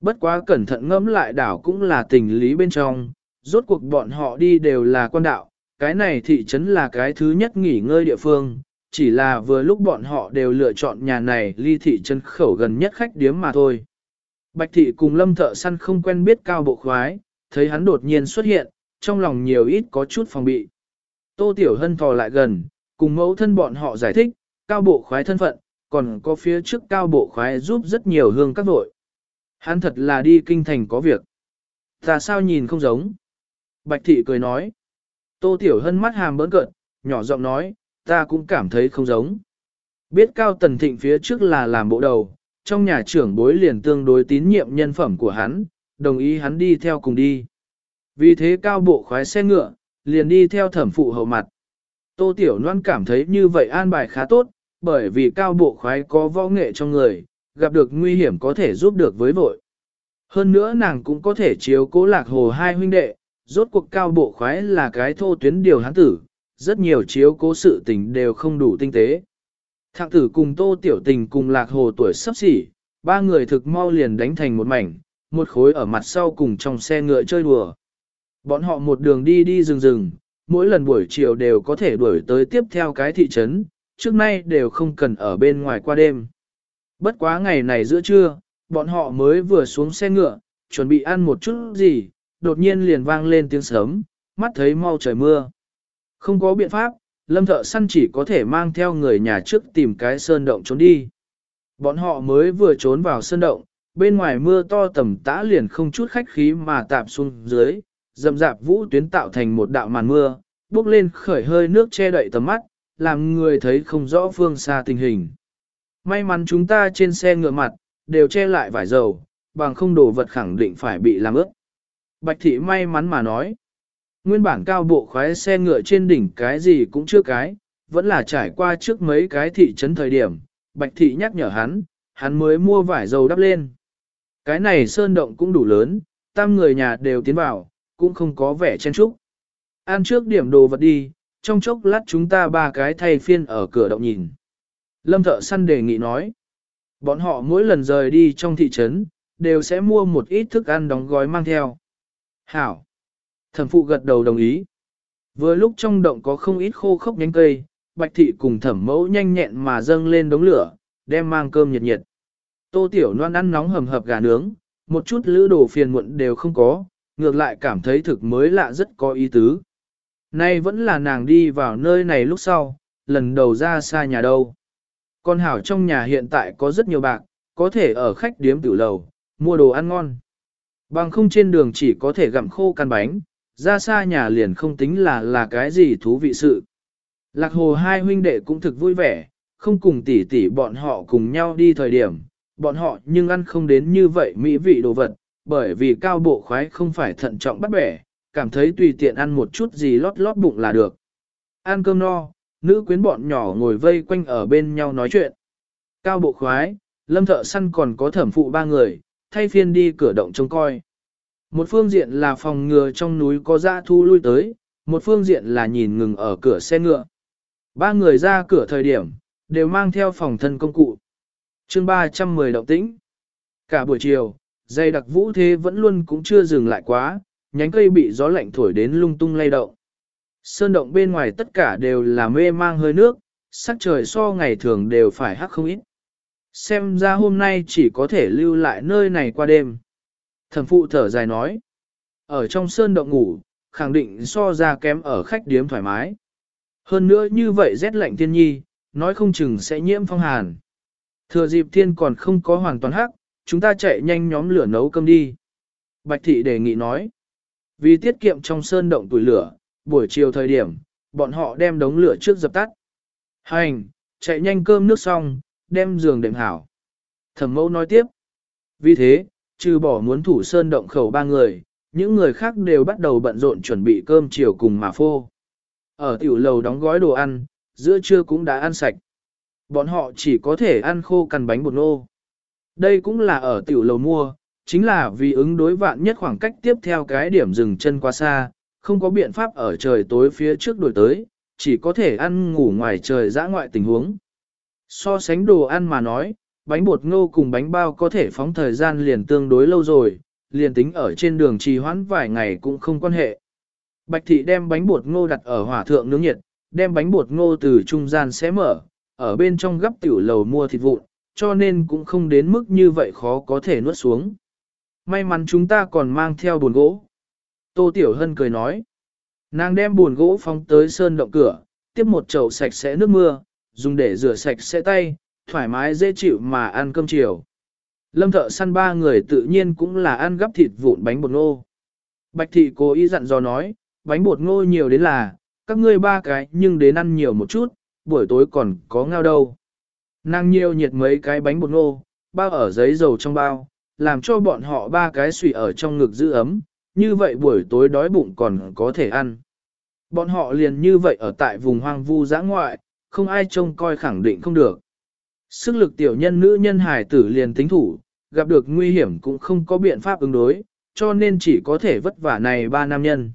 Bất quá cẩn thận ngẫm lại đảo cũng là tình lý bên trong, rốt cuộc bọn họ đi đều là quan đạo, cái này thị trấn là cái thứ nhất nghỉ ngơi địa phương, chỉ là vừa lúc bọn họ đều lựa chọn nhà này ly thị trấn khẩu gần nhất khách điếm mà thôi. Bạch thị cùng lâm thợ săn không quen biết cao bộ khoái, thấy hắn đột nhiên xuất hiện, trong lòng nhiều ít có chút phòng bị. Tô Tiểu Hân thò lại gần, cùng mẫu thân bọn họ giải thích, cao bộ khoái thân phận, còn có phía trước cao bộ khoái giúp rất nhiều hương các vội. Hắn thật là đi kinh thành có việc. Ta sao nhìn không giống? Bạch thị cười nói. Tô Tiểu Hân mắt hàm bỡn cợt, nhỏ giọng nói, ta cũng cảm thấy không giống. Biết cao tần thịnh phía trước là làm bộ đầu, trong nhà trưởng bối liền tương đối tín nhiệm nhân phẩm của hắn, đồng ý hắn đi theo cùng đi. Vì thế cao bộ khoái xe ngựa, liền đi theo thẩm phụ hậu mặt. Tô Tiểu Loan cảm thấy như vậy an bài khá tốt, bởi vì cao bộ khoái có võ nghệ trong người, gặp được nguy hiểm có thể giúp được với vội. Hơn nữa nàng cũng có thể chiếu cố lạc hồ hai huynh đệ, rốt cuộc cao bộ khoái là cái thô tuyến điều hắn tử, rất nhiều chiếu cố sự tình đều không đủ tinh tế. Thạng tử cùng tô tiểu tình cùng lạc hồ tuổi sắp xỉ, ba người thực mau liền đánh thành một mảnh, một khối ở mặt sau cùng trong xe ngựa chơi đùa. Bọn họ một đường đi đi rừng rừng, mỗi lần buổi chiều đều có thể đuổi tới tiếp theo cái thị trấn, trước nay đều không cần ở bên ngoài qua đêm. Bất quá ngày này giữa trưa, bọn họ mới vừa xuống xe ngựa, chuẩn bị ăn một chút gì, đột nhiên liền vang lên tiếng sớm, mắt thấy mau trời mưa. Không có biện pháp, lâm thợ săn chỉ có thể mang theo người nhà trước tìm cái sơn động trốn đi. Bọn họ mới vừa trốn vào sơn động, bên ngoài mưa to tầm tã liền không chút khách khí mà tạp xuống dưới, dầm dạp vũ tuyến tạo thành một đạo màn mưa, bước lên khởi hơi nước che đậy tầm mắt, làm người thấy không rõ phương xa tình hình. May mắn chúng ta trên xe ngựa mặt, đều che lại vải dầu, bằng không đồ vật khẳng định phải bị làm ướt. Bạch thị may mắn mà nói. Nguyên bản cao bộ khoái xe ngựa trên đỉnh cái gì cũng chưa cái, vẫn là trải qua trước mấy cái thị trấn thời điểm, Bạch thị nhắc nhở hắn, hắn mới mua vải dầu đắp lên. Cái này sơn động cũng đủ lớn, tam người nhà đều tiến vào, cũng không có vẻ chen chúc. Ăn trước điểm đồ vật đi, trong chốc lát chúng ta ba cái thay phiên ở cửa động nhìn. Lâm thợ săn đề nghị nói. Bọn họ mỗi lần rời đi trong thị trấn, đều sẽ mua một ít thức ăn đóng gói mang theo. Hảo. Thẩm phụ gật đầu đồng ý. Vừa lúc trong động có không ít khô khốc nhánh cây, bạch thị cùng thẩm mẫu nhanh nhẹn mà dâng lên đống lửa, đem mang cơm nhiệt nhiệt. Tô tiểu loan ăn nóng hầm hập gà nướng, một chút lữ đồ phiền muộn đều không có, ngược lại cảm thấy thực mới lạ rất có ý tứ. Nay vẫn là nàng đi vào nơi này lúc sau, lần đầu ra xa nhà đâu. Con hảo trong nhà hiện tại có rất nhiều bạc, có thể ở khách điếm tử lầu, mua đồ ăn ngon. Bằng không trên đường chỉ có thể gặm khô căn bánh, ra xa nhà liền không tính là là cái gì thú vị sự. Lạc hồ hai huynh đệ cũng thực vui vẻ, không cùng tỷ tỷ bọn họ cùng nhau đi thời điểm, bọn họ nhưng ăn không đến như vậy mỹ vị đồ vật, bởi vì cao bộ khoái không phải thận trọng bắt bẻ, cảm thấy tùy tiện ăn một chút gì lót lót bụng là được. Ăn cơm no, nữ quyến bọn nhỏ ngồi vây quanh ở bên nhau nói chuyện. Cao bộ khoái, lâm thợ săn còn có thẩm phụ ba người, thay phiên đi cửa động trông coi. Một phương diện là phòng ngừa trong núi có dã thu lui tới, một phương diện là nhìn ngừng ở cửa xe ngựa. Ba người ra cửa thời điểm, đều mang theo phòng thân công cụ. chương 310 động tĩnh. Cả buổi chiều, dây đặc vũ thế vẫn luôn cũng chưa dừng lại quá, nhánh cây bị gió lạnh thổi đến lung tung lay động. Sơn động bên ngoài tất cả đều là mê mang hơi nước, sắc trời so ngày thường đều phải hắc không ít. Xem ra hôm nay chỉ có thể lưu lại nơi này qua đêm. Thẩm phụ thở dài nói. Ở trong sơn động ngủ, khẳng định so ra kém ở khách điếm thoải mái. Hơn nữa như vậy rét lạnh thiên nhi, nói không chừng sẽ nhiễm phong hàn. Thừa dịp thiên còn không có hoàn toàn hắc, chúng ta chạy nhanh nhóm lửa nấu cơm đi. Bạch thị đề nghị nói. Vì tiết kiệm trong sơn động tuổi lửa, buổi chiều thời điểm, bọn họ đem đống lửa trước dập tắt. Hành, chạy nhanh cơm nước xong, đem giường đệm hảo. Thẩm mẫu nói tiếp. Vì thế, trừ bỏ muốn thủ sơn động khẩu ba người, những người khác đều bắt đầu bận rộn chuẩn bị cơm chiều cùng mà phô. Ở tiểu lầu đóng gói đồ ăn, giữa trưa cũng đã ăn sạch. Bọn họ chỉ có thể ăn khô cằn bánh bột nô. Đây cũng là ở tiểu lầu mua, chính là vì ứng đối vạn nhất khoảng cách tiếp theo cái điểm dừng chân quá xa, không có biện pháp ở trời tối phía trước đổi tới, chỉ có thể ăn ngủ ngoài trời dã ngoại tình huống. So sánh đồ ăn mà nói, bánh bột ngô cùng bánh bao có thể phóng thời gian liền tương đối lâu rồi, liền tính ở trên đường trì hoãn vài ngày cũng không quan hệ. Bạch thị đem bánh bột ngô đặt ở hỏa thượng nướng nhiệt, đem bánh bột ngô từ trung gian xé mở, ở bên trong gấp tiểu lầu mua thịt vụn, cho nên cũng không đến mức như vậy khó có thể nuốt xuống. May mắn chúng ta còn mang theo buồn gỗ. Tô Tiểu Hân cười nói. Nàng đem buồn gỗ phóng tới sơn động cửa, tiếp một chậu sạch sẽ nước mưa, dùng để rửa sạch sẽ tay, thoải mái dễ chịu mà ăn cơm chiều. Lâm thợ săn ba người tự nhiên cũng là ăn gấp thịt vụn bánh bột ngô. Bạch thị cố ý dặn dò nói, bánh bột ngô nhiều đến là, các ngươi ba cái nhưng đến ăn nhiều một chút, buổi tối còn có ngao đâu. Nàng nhiều nhiệt mấy cái bánh bột ngô, bao ở giấy dầu trong bao, làm cho bọn họ ba cái xùy ở trong ngực giữ ấm, như vậy buổi tối đói bụng còn có thể ăn. Bọn họ liền như vậy ở tại vùng hoang vu giã ngoại, không ai trông coi khẳng định không được. Sức lực tiểu nhân nữ nhân hài tử liền tính thủ, gặp được nguy hiểm cũng không có biện pháp ứng đối, cho nên chỉ có thể vất vả này ba nam nhân.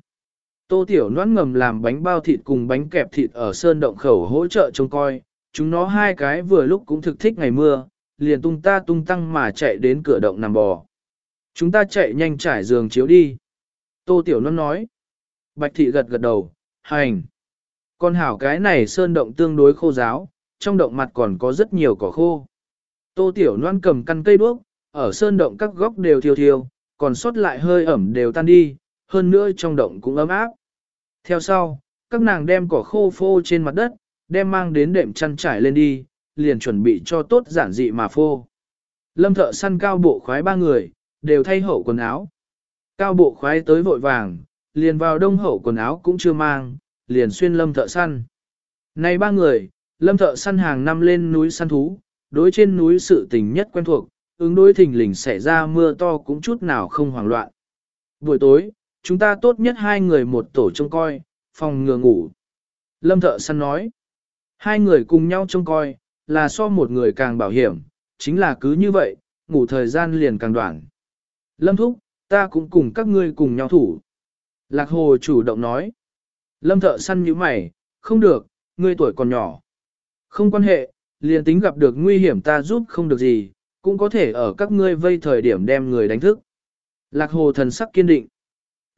Tô tiểu noãn ngầm làm bánh bao thịt cùng bánh kẹp thịt ở sơn động khẩu hỗ trợ trông coi, chúng nó hai cái vừa lúc cũng thực thích ngày mưa, liền tung ta tung tăng mà chạy đến cửa động nằm bò. Chúng ta chạy nhanh trải giường chiếu đi. Tô Tiểu noãn nói. Bạch thị gật gật đầu, hành. Con hảo cái này sơn động tương đối khô giáo, trong động mặt còn có rất nhiều cỏ khô. Tô Tiểu Loan cầm căn cây đuốc, ở sơn động các góc đều thiêu thiêu, còn sót lại hơi ẩm đều tan đi, hơn nữa trong động cũng ấm áp. Theo sau, các nàng đem cỏ khô phô trên mặt đất, đem mang đến đệm chăn trải lên đi, liền chuẩn bị cho tốt giản dị mà phô. Lâm thợ săn cao bộ khoái ba người, đều thay hậu quần áo. Cao bộ khoái tới vội vàng, liền vào đông hậu quần áo cũng chưa mang, liền xuyên lâm thợ săn. Này ba người, lâm thợ săn hàng năm lên núi săn thú, đối trên núi sự tình nhất quen thuộc, ứng đối thình lình xảy ra mưa to cũng chút nào không hoảng loạn. Buổi tối, chúng ta tốt nhất hai người một tổ trông coi, phòng ngừa ngủ. Lâm thợ săn nói, hai người cùng nhau trông coi, là so một người càng bảo hiểm, chính là cứ như vậy, ngủ thời gian liền càng đoạn. Lâm thúc, ta cũng cùng các ngươi cùng nhau thủ. Lạc hồ chủ động nói, lâm thợ săn như mày, không được, ngươi tuổi còn nhỏ. Không quan hệ, liền tính gặp được nguy hiểm ta giúp không được gì, cũng có thể ở các ngươi vây thời điểm đem người đánh thức. Lạc hồ thần sắc kiên định.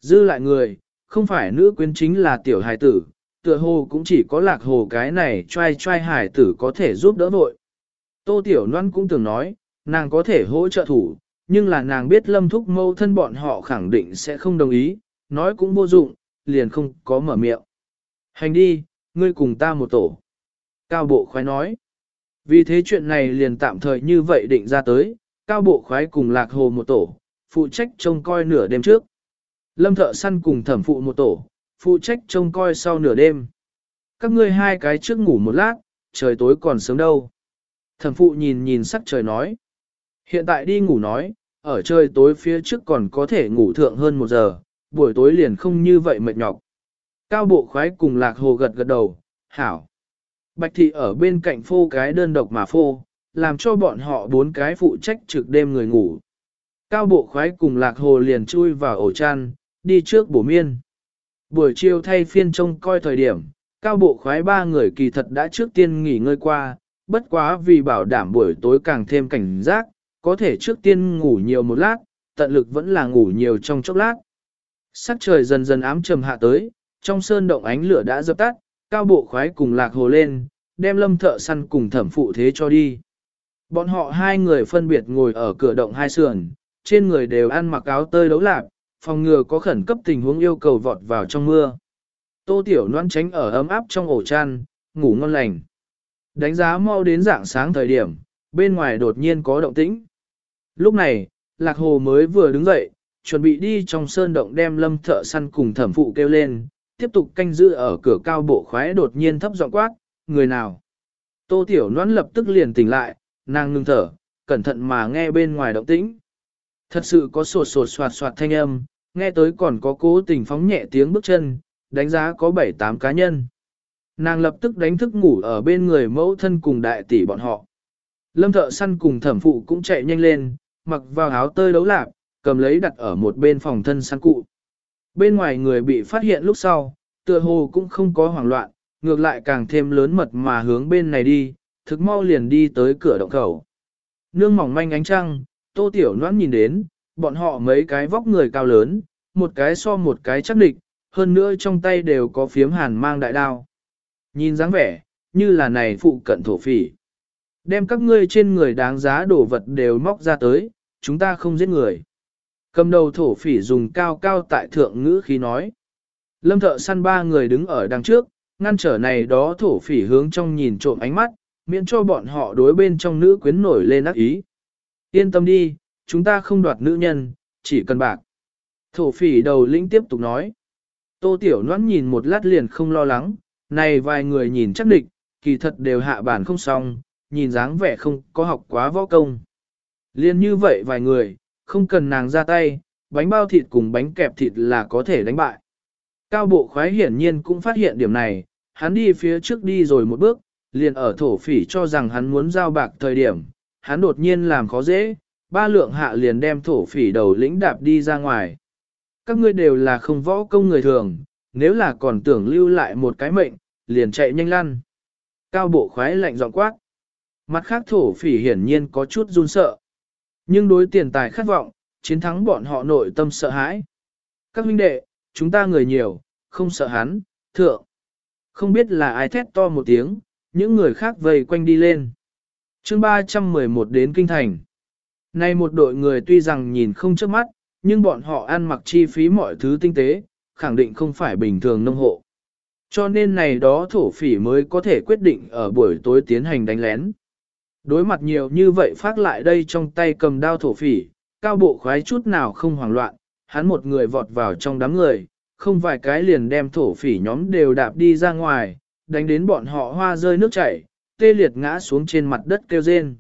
Dư lại người, không phải nữ quyến chính là tiểu hài tử, tựa hồ cũng chỉ có lạc hồ cái này trai trai hài tử có thể giúp đỡ vội. Tô tiểu loan cũng từng nói, nàng có thể hỗ trợ thủ, nhưng là nàng biết lâm thúc mâu thân bọn họ khẳng định sẽ không đồng ý, nói cũng vô dụng, liền không có mở miệng. Hành đi, ngươi cùng ta một tổ. Cao bộ khoái nói. Vì thế chuyện này liền tạm thời như vậy định ra tới, cao bộ khoái cùng lạc hồ một tổ, phụ trách trông coi nửa đêm trước. Lâm thợ săn cùng thẩm phụ một tổ, phụ trách trông coi sau nửa đêm. Các ngươi hai cái trước ngủ một lát, trời tối còn sớm đâu. Thẩm phụ nhìn nhìn sắc trời nói. Hiện tại đi ngủ nói, ở trời tối phía trước còn có thể ngủ thượng hơn một giờ, buổi tối liền không như vậy mệt nhọc. Cao bộ khoái cùng lạc hồ gật gật đầu, hảo. Bạch thị ở bên cạnh phô cái đơn độc mà phô, làm cho bọn họ bốn cái phụ trách trực đêm người ngủ. Cao bộ khoái cùng lạc hồ liền chui vào ổ chăn, đi trước bổ miên. Buổi chiều thay phiên trông coi thời điểm, cao bộ khoái ba người kỳ thật đã trước tiên nghỉ ngơi qua, bất quá vì bảo đảm buổi tối càng thêm cảnh giác, có thể trước tiên ngủ nhiều một lát, tận lực vẫn là ngủ nhiều trong chốc lát. Sắc trời dần dần ám trầm hạ tới, trong sơn động ánh lửa đã dập tắt, cao bộ khoái cùng lạc hồ lên, đem lâm thợ săn cùng thẩm phụ thế cho đi. Bọn họ hai người phân biệt ngồi ở cửa động hai sườn, trên người đều ăn mặc áo tơi đấu lạp, phòng ngừa có khẩn cấp tình huống yêu cầu vọt vào trong mưa. Tô Tiểu Loan tránh ở ấm áp trong ổ chăn, ngủ ngon lành. Đánh giá mau đến dạng sáng thời điểm, bên ngoài đột nhiên có động tĩnh. Lúc này, Lạc Hồ mới vừa đứng dậy, chuẩn bị đi trong sơn động đem lâm thợ săn cùng thẩm phụ kêu lên, tiếp tục canh giữ ở cửa cao bộ khoái đột nhiên thấp giọng quát, người nào. Tô Tiểu Loan lập tức liền tỉnh lại, nàng ngưng thở, cẩn thận mà nghe bên ngoài động tĩnh. Thật sự có sột sột soạt soạt thanh âm, nghe tới còn có cố tình phóng nhẹ tiếng bước chân, đánh giá có 7-8 cá nhân. Nàng lập tức đánh thức ngủ ở bên người mẫu thân cùng đại tỷ bọn họ. Lâm thợ săn cùng thẩm phụ cũng chạy nhanh lên, mặc vào áo tơi đấu lạp, cầm lấy đặt ở một bên phòng thân săn cụ. Bên ngoài người bị phát hiện lúc sau, tựa hồ cũng không có hoảng loạn, ngược lại càng thêm lớn mật mà hướng bên này đi, thực mau liền đi tới cửa động khẩu. Nương mỏng manh ánh trăng, tô tiểu noãn nhìn đến, bọn họ mấy cái vóc người cao lớn, một cái so một cái chắc địch, hơn nữa trong tay đều có phiếm hàn mang đại đao. Nhìn dáng vẻ, như là này phụ cận thổ phỉ. Đem các ngươi trên người đáng giá đồ vật đều móc ra tới, chúng ta không giết người. Cầm đầu thổ phỉ dùng cao cao tại thượng ngữ khi nói. Lâm thợ săn ba người đứng ở đằng trước, ngăn trở này đó thổ phỉ hướng trong nhìn trộm ánh mắt, miễn cho bọn họ đối bên trong nữ quyến nổi lên ác ý. Yên tâm đi, chúng ta không đoạt nữ nhân, chỉ cần bạc. Thổ phỉ đầu lĩnh tiếp tục nói. Tô Tiểu Loan nhìn một lát liền không lo lắng, này vài người nhìn chắc địch kỳ thật đều hạ bản không xong, nhìn dáng vẻ không có học quá võ công. Liên như vậy vài người, không cần nàng ra tay, bánh bao thịt cùng bánh kẹp thịt là có thể đánh bại. Cao bộ khoái hiển nhiên cũng phát hiện điểm này, hắn đi phía trước đi rồi một bước, liền ở thổ phỉ cho rằng hắn muốn giao bạc thời điểm, hắn đột nhiên làm khó dễ, ba lượng hạ liền đem thổ phỉ đầu lĩnh đạp đi ra ngoài. Các ngươi đều là không võ công người thường, nếu là còn tưởng lưu lại một cái mệnh, liền chạy nhanh lăn. Cao bộ khoái lạnh giọng quát. Mặt khác thổ phỉ hiển nhiên có chút run sợ. Nhưng đối tiền tài khát vọng, chiến thắng bọn họ nội tâm sợ hãi. Các huynh đệ, chúng ta người nhiều, không sợ hắn, thượng. Không biết là ai thét to một tiếng, những người khác vây quanh đi lên. chương 311 đến Kinh Thành. Nay một đội người tuy rằng nhìn không trước mắt, nhưng bọn họ ăn mặc chi phí mọi thứ tinh tế, khẳng định không phải bình thường nông hộ. Cho nên này đó thổ phỉ mới có thể quyết định ở buổi tối tiến hành đánh lén. Đối mặt nhiều như vậy phát lại đây trong tay cầm đao thổ phỉ, cao bộ khoái chút nào không hoảng loạn, hắn một người vọt vào trong đám người, không vài cái liền đem thổ phỉ nhóm đều đạp đi ra ngoài, đánh đến bọn họ hoa rơi nước chảy, tê liệt ngã xuống trên mặt đất kêu rên.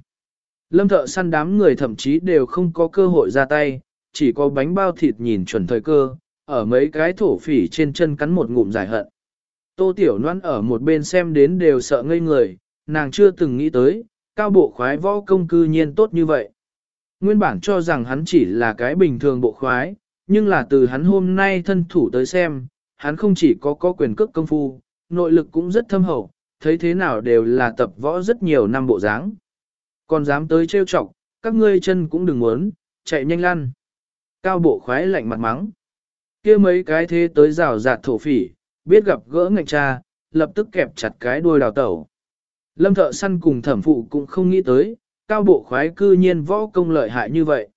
Lâm thợ săn đám người thậm chí đều không có cơ hội ra tay, chỉ có bánh bao thịt nhìn chuẩn thời cơ, ở mấy cái thổ phỉ trên chân cắn một ngụm giải hận. Tô Tiểu Loan ở một bên xem đến đều sợ ngây người, nàng chưa từng nghĩ tới, cao bộ khoái võ công cư nhiên tốt như vậy. Nguyên bản cho rằng hắn chỉ là cái bình thường bộ khoái, nhưng là từ hắn hôm nay thân thủ tới xem, hắn không chỉ có có quyền cước công phu, nội lực cũng rất thâm hậu, thấy thế nào đều là tập võ rất nhiều năm bộ dáng. Còn dám tới trêu chọc, các ngươi chân cũng đừng muốn, chạy nhanh lăn. Cao bộ khoái lạnh mặt mắng. kia mấy cái thế tới rào rạt thổ phỉ, biết gặp gỡ ngạch cha, lập tức kẹp chặt cái đuôi đào tẩu. Lâm thợ săn cùng thẩm phụ cũng không nghĩ tới, cao bộ khoái cư nhiên võ công lợi hại như vậy.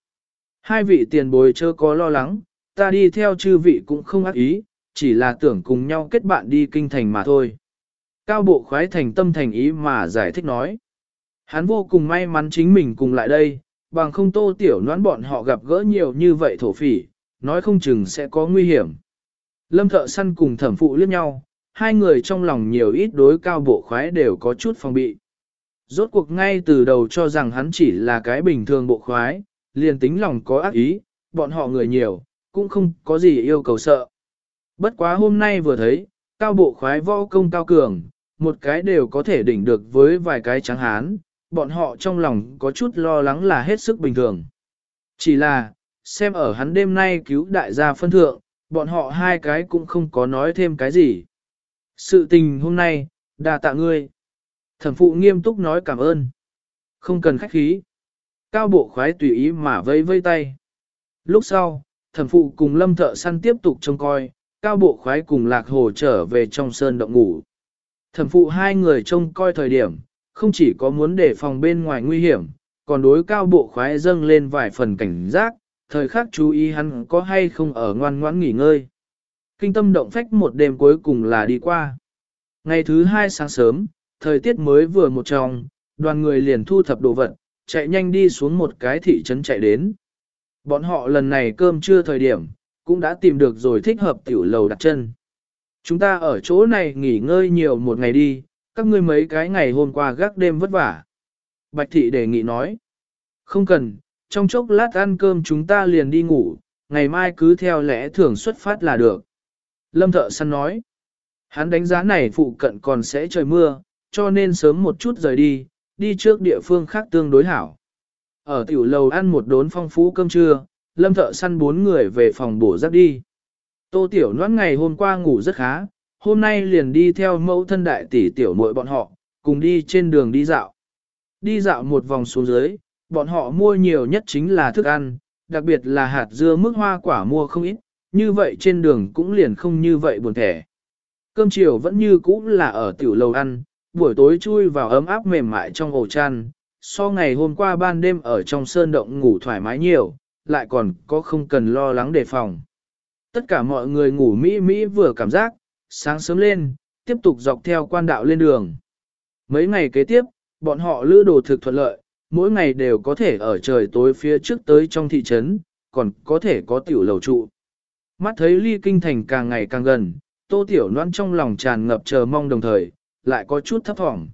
Hai vị tiền bối chớ có lo lắng, ta đi theo chư vị cũng không ác ý, chỉ là tưởng cùng nhau kết bạn đi kinh thành mà thôi. Cao bộ khoái thành tâm thành ý mà giải thích nói. Hắn vô cùng may mắn chính mình cùng lại đây, bằng không tô tiểu noán bọn họ gặp gỡ nhiều như vậy thổ phỉ, nói không chừng sẽ có nguy hiểm. Lâm thợ săn cùng thẩm phụ liếc nhau, hai người trong lòng nhiều ít đối cao bộ khoái đều có chút phòng bị. Rốt cuộc ngay từ đầu cho rằng hắn chỉ là cái bình thường bộ khoái, liền tính lòng có ác ý, bọn họ người nhiều, cũng không có gì yêu cầu sợ. Bất quá hôm nay vừa thấy, cao bộ khoái võ công cao cường, một cái đều có thể đỉnh được với vài cái trắng hán, bọn họ trong lòng có chút lo lắng là hết sức bình thường. Chỉ là, xem ở hắn đêm nay cứu đại gia phân thượng, bọn họ hai cái cũng không có nói thêm cái gì. Sự tình hôm nay, đà tạ ngươi. Thẩm phụ nghiêm túc nói cảm ơn. Không cần khách khí. Cao bộ khoái tùy ý mà vây vây tay. Lúc sau, thẩm phụ cùng lâm thợ săn tiếp tục trông coi, cao bộ khoái cùng lạc hồ trở về trong sơn động ngủ. Thẩm phụ hai người trông coi thời điểm, không chỉ có muốn để phòng bên ngoài nguy hiểm, còn đối cao bộ khoái dâng lên vài phần cảnh giác, thời khắc chú ý hắn có hay không ở ngoan ngoãn nghỉ ngơi. Kinh tâm động phách một đêm cuối cùng là đi qua. Ngày thứ hai sáng sớm, thời tiết mới vừa một trong, đoàn người liền thu thập đồ vật, chạy nhanh đi xuống một cái thị trấn chạy đến. Bọn họ lần này cơm trưa thời điểm, cũng đã tìm được rồi thích hợp tiểu lầu đặt chân. Chúng ta ở chỗ này nghỉ ngơi nhiều một ngày đi, các ngươi mấy cái ngày hôm qua gác đêm vất vả. Bạch thị đề nghị nói. Không cần, trong chốc lát ăn cơm chúng ta liền đi ngủ, ngày mai cứ theo lẽ thường xuất phát là được. Lâm thợ săn nói. Hắn đánh giá này phụ cận còn sẽ trời mưa, cho nên sớm một chút rời đi, đi trước địa phương khác tương đối hảo. Ở tiểu lầu ăn một đốn phong phú cơm trưa, lâm thợ săn bốn người về phòng bổ giấc đi. Tô tiểu noãn ngày hôm qua ngủ rất khá, hôm nay liền đi theo mẫu thân đại tỷ tiểu muội bọn họ, cùng đi trên đường đi dạo. Đi dạo một vòng xuống dưới, bọn họ mua nhiều nhất chính là thức ăn, đặc biệt là hạt dưa mức hoa quả mua không ít, như vậy trên đường cũng liền không như vậy buồn thẻ. Cơm chiều vẫn như cũ là ở tiểu lầu ăn, buổi tối chui vào ấm áp mềm mại trong ổ chăn, so ngày hôm qua ban đêm ở trong sơn động ngủ thoải mái nhiều, lại còn có không cần lo lắng đề phòng. Tất cả mọi người ngủ mỹ mỹ vừa cảm giác, sáng sớm lên, tiếp tục dọc theo quan đạo lên đường. Mấy ngày kế tiếp, bọn họ lữ đồ thực thuận lợi, mỗi ngày đều có thể ở trời tối phía trước tới trong thị trấn, còn có thể có tiểu lầu trụ. Mắt thấy ly kinh thành càng ngày càng gần, tô tiểu noan trong lòng tràn ngập chờ mong đồng thời, lại có chút thấp thỏm.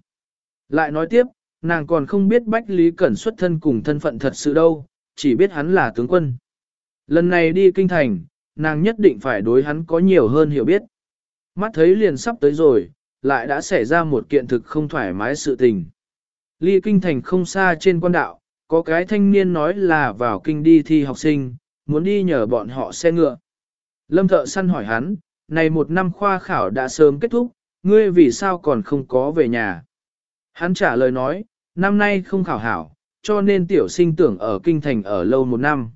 Lại nói tiếp, nàng còn không biết Bách Lý Cẩn xuất thân cùng thân phận thật sự đâu, chỉ biết hắn là tướng quân. Lần này đi kinh thành, nàng nhất định phải đối hắn có nhiều hơn hiểu biết. Mắt thấy liền sắp tới rồi, lại đã xảy ra một kiện thực không thoải mái sự tình. Ly kinh thành không xa trên quan đạo, có cái thanh niên nói là vào kinh đi thi học sinh, muốn đi nhờ bọn họ xe ngựa. Lâm thợ săn hỏi hắn, này một năm khoa khảo đã sớm kết thúc, ngươi vì sao còn không có về nhà? Hắn trả lời nói, năm nay không khảo hảo, cho nên tiểu sinh tưởng ở kinh thành ở lâu một năm.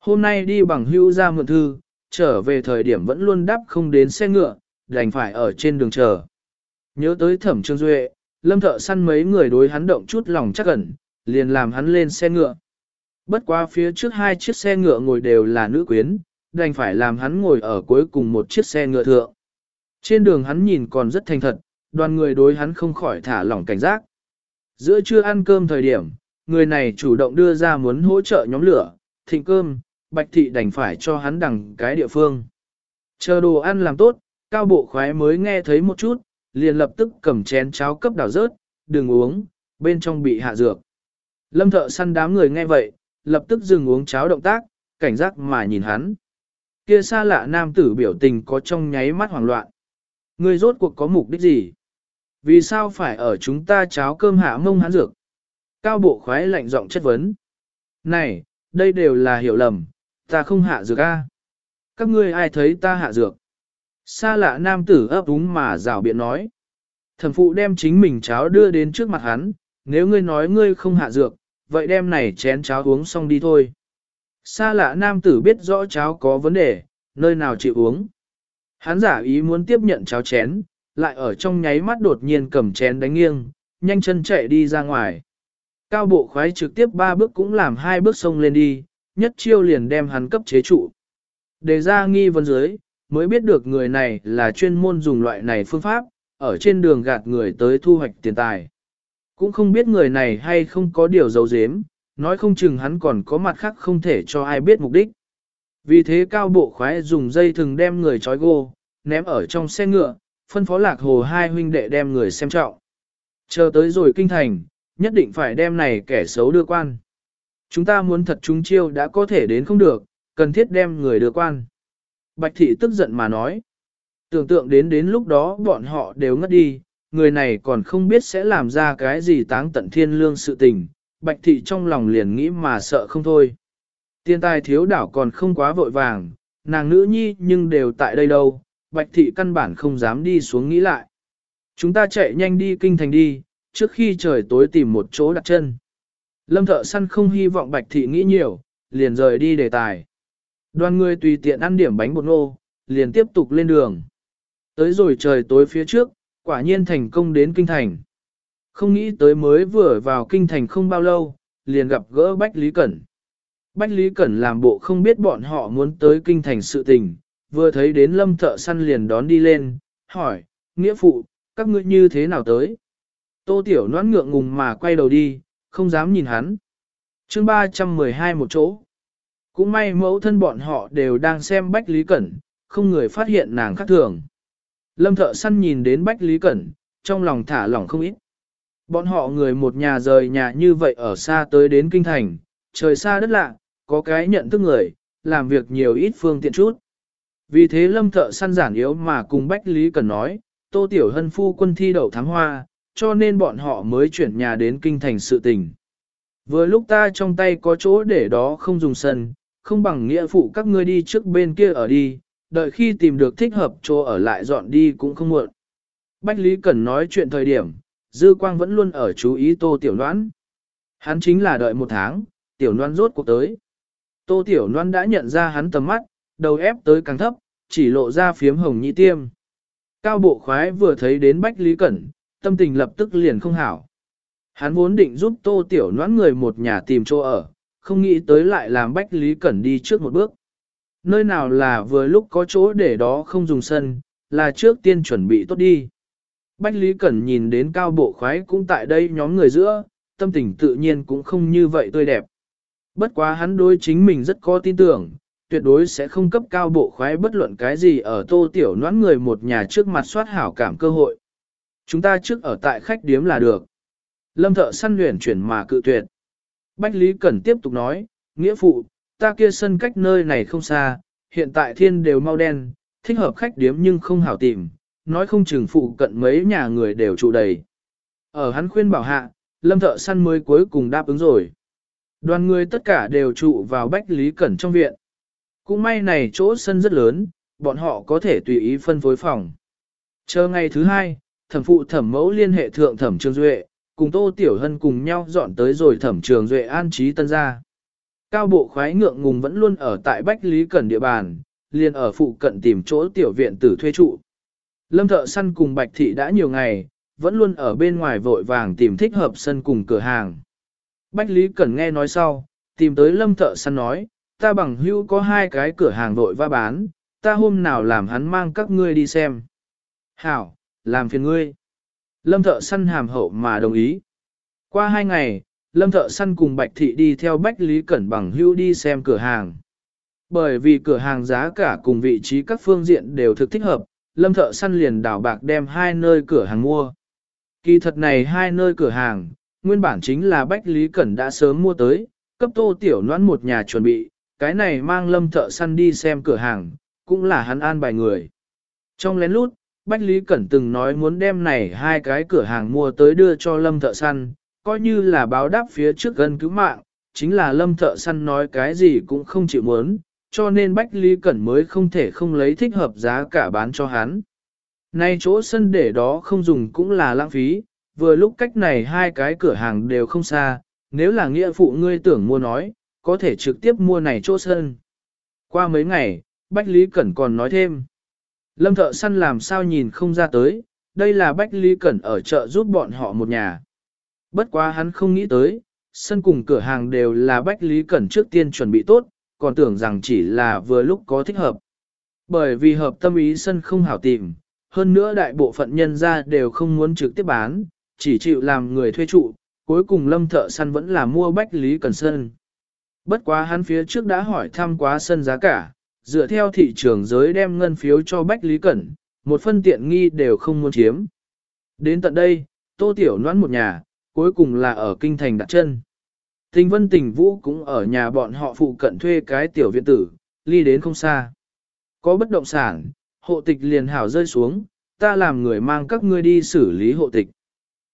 Hôm nay đi bằng hữu ra mượn thư, trở về thời điểm vẫn luôn đáp không đến xe ngựa, đành phải ở trên đường chờ. Nhớ tới thẩm trương duệ, lâm thợ săn mấy người đối hắn động chút lòng chắc ẩn, liền làm hắn lên xe ngựa. Bất qua phía trước hai chiếc xe ngựa ngồi đều là nữ quyến, đành phải làm hắn ngồi ở cuối cùng một chiếc xe ngựa thượng. Trên đường hắn nhìn còn rất thành thật, đoàn người đối hắn không khỏi thả lỏng cảnh giác. Giữa trưa ăn cơm thời điểm, người này chủ động đưa ra muốn hỗ trợ nhóm lửa, thịnh cơm, bạch thị đành phải cho hắn đằng cái địa phương. Chờ đồ ăn làm tốt, cao bộ khoái mới nghe thấy một chút, liền lập tức cầm chén cháo cấp đảo rớt, đừng uống, bên trong bị hạ dược. Lâm thợ săn đám người nghe vậy, lập tức dừng uống cháo động tác, cảnh giác mà nhìn hắn. Kia xa lạ nam tử biểu tình có trong nháy mắt hoảng loạn. Ngươi rốt cuộc có mục đích gì? Vì sao phải ở chúng ta cháo cơm hạ mông hắn dược? Cao bộ khoái lạnh giọng chất vấn. Này, đây đều là hiểu lầm, ta không hạ dược a. Các ngươi ai thấy ta hạ dược? Xa lạ nam tử ấp úng mà rào biện nói. Thẩm phụ đem chính mình cháo đưa đến trước mặt hắn, nếu ngươi nói ngươi không hạ dược, vậy đem này chén cháo uống xong đi thôi. Xa lạ nam tử biết rõ cháo có vấn đề, nơi nào chịu uống. Hắn giả ý muốn tiếp nhận cháo chén, lại ở trong nháy mắt đột nhiên cầm chén đánh nghiêng, nhanh chân chạy đi ra ngoài. Cao bộ khoái trực tiếp ba bước cũng làm hai bước sông lên đi, nhất chiêu liền đem hắn cấp chế trụ. Đề ra nghi vấn dưới, mới biết được người này là chuyên môn dùng loại này phương pháp, ở trên đường gạt người tới thu hoạch tiền tài. Cũng không biết người này hay không có điều giấu giếm, nói không chừng hắn còn có mặt khác không thể cho ai biết mục đích. Vì thế cao bộ khoái dùng dây thừng đem người trói gô, ném ở trong xe ngựa, phân phó lạc hồ hai huynh đệ đem người xem trọng. Chờ tới rồi kinh thành, nhất định phải đem này kẻ xấu đưa quan. Chúng ta muốn thật chúng chiêu đã có thể đến không được, cần thiết đem người đưa quan. Bạch thị tức giận mà nói. Tưởng tượng đến đến lúc đó bọn họ đều ngất đi, người này còn không biết sẽ làm ra cái gì táng tận thiên lương sự tình. Bạch thị trong lòng liền nghĩ mà sợ không thôi. Tiên tài thiếu đảo còn không quá vội vàng, nàng nữ nhi nhưng đều tại đây đâu, bạch thị căn bản không dám đi xuống nghĩ lại. Chúng ta chạy nhanh đi kinh thành đi, trước khi trời tối tìm một chỗ đặt chân. Lâm thợ săn không hy vọng bạch thị nghĩ nhiều, liền rời đi đề tài. Đoàn người tùy tiện ăn điểm bánh bột ngô, liền tiếp tục lên đường. Tới rồi trời tối phía trước, quả nhiên thành công đến kinh thành. Không nghĩ tới mới vừa vào kinh thành không bao lâu, liền gặp gỡ Bách Lý Cẩn. Bách Lý Cẩn làm bộ không biết bọn họ muốn tới kinh thành sự tình, vừa thấy đến lâm thợ săn liền đón đi lên, hỏi, nghĩa phụ, các ngươi như thế nào tới? Tô Tiểu noãn ngượng ngùng mà quay đầu đi, không dám nhìn hắn. chương 312 một chỗ. Cũng may mẫu thân bọn họ đều đang xem Bách Lý Cẩn, không người phát hiện nàng khác thường. Lâm thợ săn nhìn đến Bách Lý Cẩn, trong lòng thả lỏng không ít. Bọn họ người một nhà rời nhà như vậy ở xa tới đến kinh thành, trời xa đất lạ, có cái nhận thức người, làm việc nhiều ít phương tiện chút. Vì thế lâm thợ săn giản yếu mà cùng Bách Lý cần nói, Tô Tiểu Hân phu quân thi đậu thắng hoa, cho nên bọn họ mới chuyển nhà đến kinh thành sự tình. Vừa lúc ta trong tay có chỗ để đó không dùng sân, không bằng nghĩa phụ các ngươi đi trước bên kia ở đi, đợi khi tìm được thích hợp chỗ ở lại dọn đi cũng không muộn. Bách Lý Cẩn nói chuyện thời điểm, Dư Quang vẫn luôn ở chú ý Tô Tiểu Loan. Hắn chính là đợi một tháng, Tiểu Loan rốt cuộc tới. Tô Tiểu Loan đã nhận ra hắn tầm mắt, đầu ép tới càng thấp, chỉ lộ ra phiếm hồng nhị tiêm. Cao bộ khoái vừa thấy đến Bách Lý Cẩn, tâm tình lập tức liền không hảo. Hắn vốn định giúp Tô Tiểu Loan người một nhà tìm chỗ ở, không nghĩ tới lại làm Bách Lý Cẩn đi trước một bước. Nơi nào là vừa lúc có chỗ để đó không dùng sân, là trước tiên chuẩn bị tốt đi. Bách Lý Cẩn nhìn đến cao bộ khoái cũng tại đây nhóm người giữa, tâm tình tự nhiên cũng không như vậy tươi đẹp. Bất quá hắn đối chính mình rất có tin tưởng, tuyệt đối sẽ không cấp cao bộ khoái bất luận cái gì ở tô tiểu noãn người một nhà trước mặt soát hảo cảm cơ hội. Chúng ta trước ở tại khách điếm là được. Lâm thợ săn luyện chuyển mà cự tuyệt. Bách Lý Cẩn tiếp tục nói, nghĩa phụ, ta kia sân cách nơi này không xa, hiện tại thiên đều mau đen, thích hợp khách điếm nhưng không hảo tìm, nói không chừng phụ cận mấy nhà người đều trụ đầy. Ở hắn khuyên bảo hạ, lâm thợ săn mới cuối cùng đáp ứng rồi. Đoàn người tất cả đều trụ vào Bách Lý Cẩn trong viện. Cũng may này chỗ sân rất lớn, bọn họ có thể tùy ý phân phối phòng. Chờ ngày thứ hai, thẩm phụ thẩm mẫu liên hệ thượng thẩm Trương Duệ, cùng Tô Tiểu Hân cùng nhau dọn tới rồi thẩm trường Duệ an trí tân gia. Cao bộ khoái ngượng ngùng vẫn luôn ở tại Bách Lý Cẩn địa bàn, liền ở phụ cận tìm chỗ tiểu viện tử thuê trụ. Lâm thợ săn cùng Bạch Thị đã nhiều ngày, vẫn luôn ở bên ngoài vội vàng tìm thích hợp sân cùng cửa hàng. Bách Lý Cẩn nghe nói sau, tìm tới lâm thợ săn nói, ta bằng hữu có hai cái cửa hàng vội va bán, ta hôm nào làm hắn mang các ngươi đi xem. Hảo, làm phiền ngươi. Lâm thợ săn hàm hậu mà đồng ý. Qua hai ngày, lâm thợ săn cùng Bạch Thị đi theo Bách Lý Cẩn bằng hữu đi xem cửa hàng. Bởi vì cửa hàng giá cả cùng vị trí các phương diện đều thực thích hợp, lâm thợ săn liền đảo bạc đem hai nơi cửa hàng mua. Kỳ thật này hai nơi cửa hàng, nguyên bản chính là Bách Lý Cẩn đã sớm mua tới, cấp tô tiểu noãn một nhà chuẩn bị, cái này mang lâm thợ săn đi xem cửa hàng, cũng là hắn an bài người. Trong lén lút, Bách Lý Cẩn từng nói muốn đem này hai cái cửa hàng mua tới đưa cho lâm thợ săn, coi như là báo đáp phía trước gần cứu mạng, chính là lâm thợ săn nói cái gì cũng không chịu muốn, cho nên Bách Lý Cẩn mới không thể không lấy thích hợp giá cả bán cho hắn. Nay chỗ sân để đó không dùng cũng là lãng phí, vừa lúc cách này hai cái cửa hàng đều không xa, nếu là nghĩa phụ ngươi tưởng mua nói, có thể trực tiếp mua này chỗ sân. Qua mấy ngày, Bách Lý Cẩn còn nói thêm. Lâm thợ săn làm sao nhìn không ra tới, đây là Bách Lý Cẩn ở chợ giúp bọn họ một nhà. Bất quá hắn không nghĩ tới, sân cùng cửa hàng đều là Bách Lý Cẩn trước tiên chuẩn bị tốt, còn tưởng rằng chỉ là vừa lúc có thích hợp. Bởi vì hợp tâm ý sân không hảo tìm, hơn nữa đại bộ phận nhân ra đều không muốn trực tiếp bán, chỉ chịu làm người thuê trụ, cuối cùng lâm thợ săn vẫn là mua Bách Lý Cần sân. Bất quá hắn phía trước đã hỏi thăm quá sân giá cả, dựa theo thị trường giới đem ngân phiếu cho Bách Lý Cẩn, một phân tiện nghi đều không muốn chiếm. Đến tận đây, tô tiểu noãn một nhà, cuối cùng là ở kinh thành đặt chân. Tình vân tình vũ cũng ở nhà bọn họ phụ cận thuê cái tiểu viện tử, ly đến không xa. Có bất động sản, hộ tịch liền hảo rơi xuống, ta làm người mang các ngươi đi xử lý hộ tịch.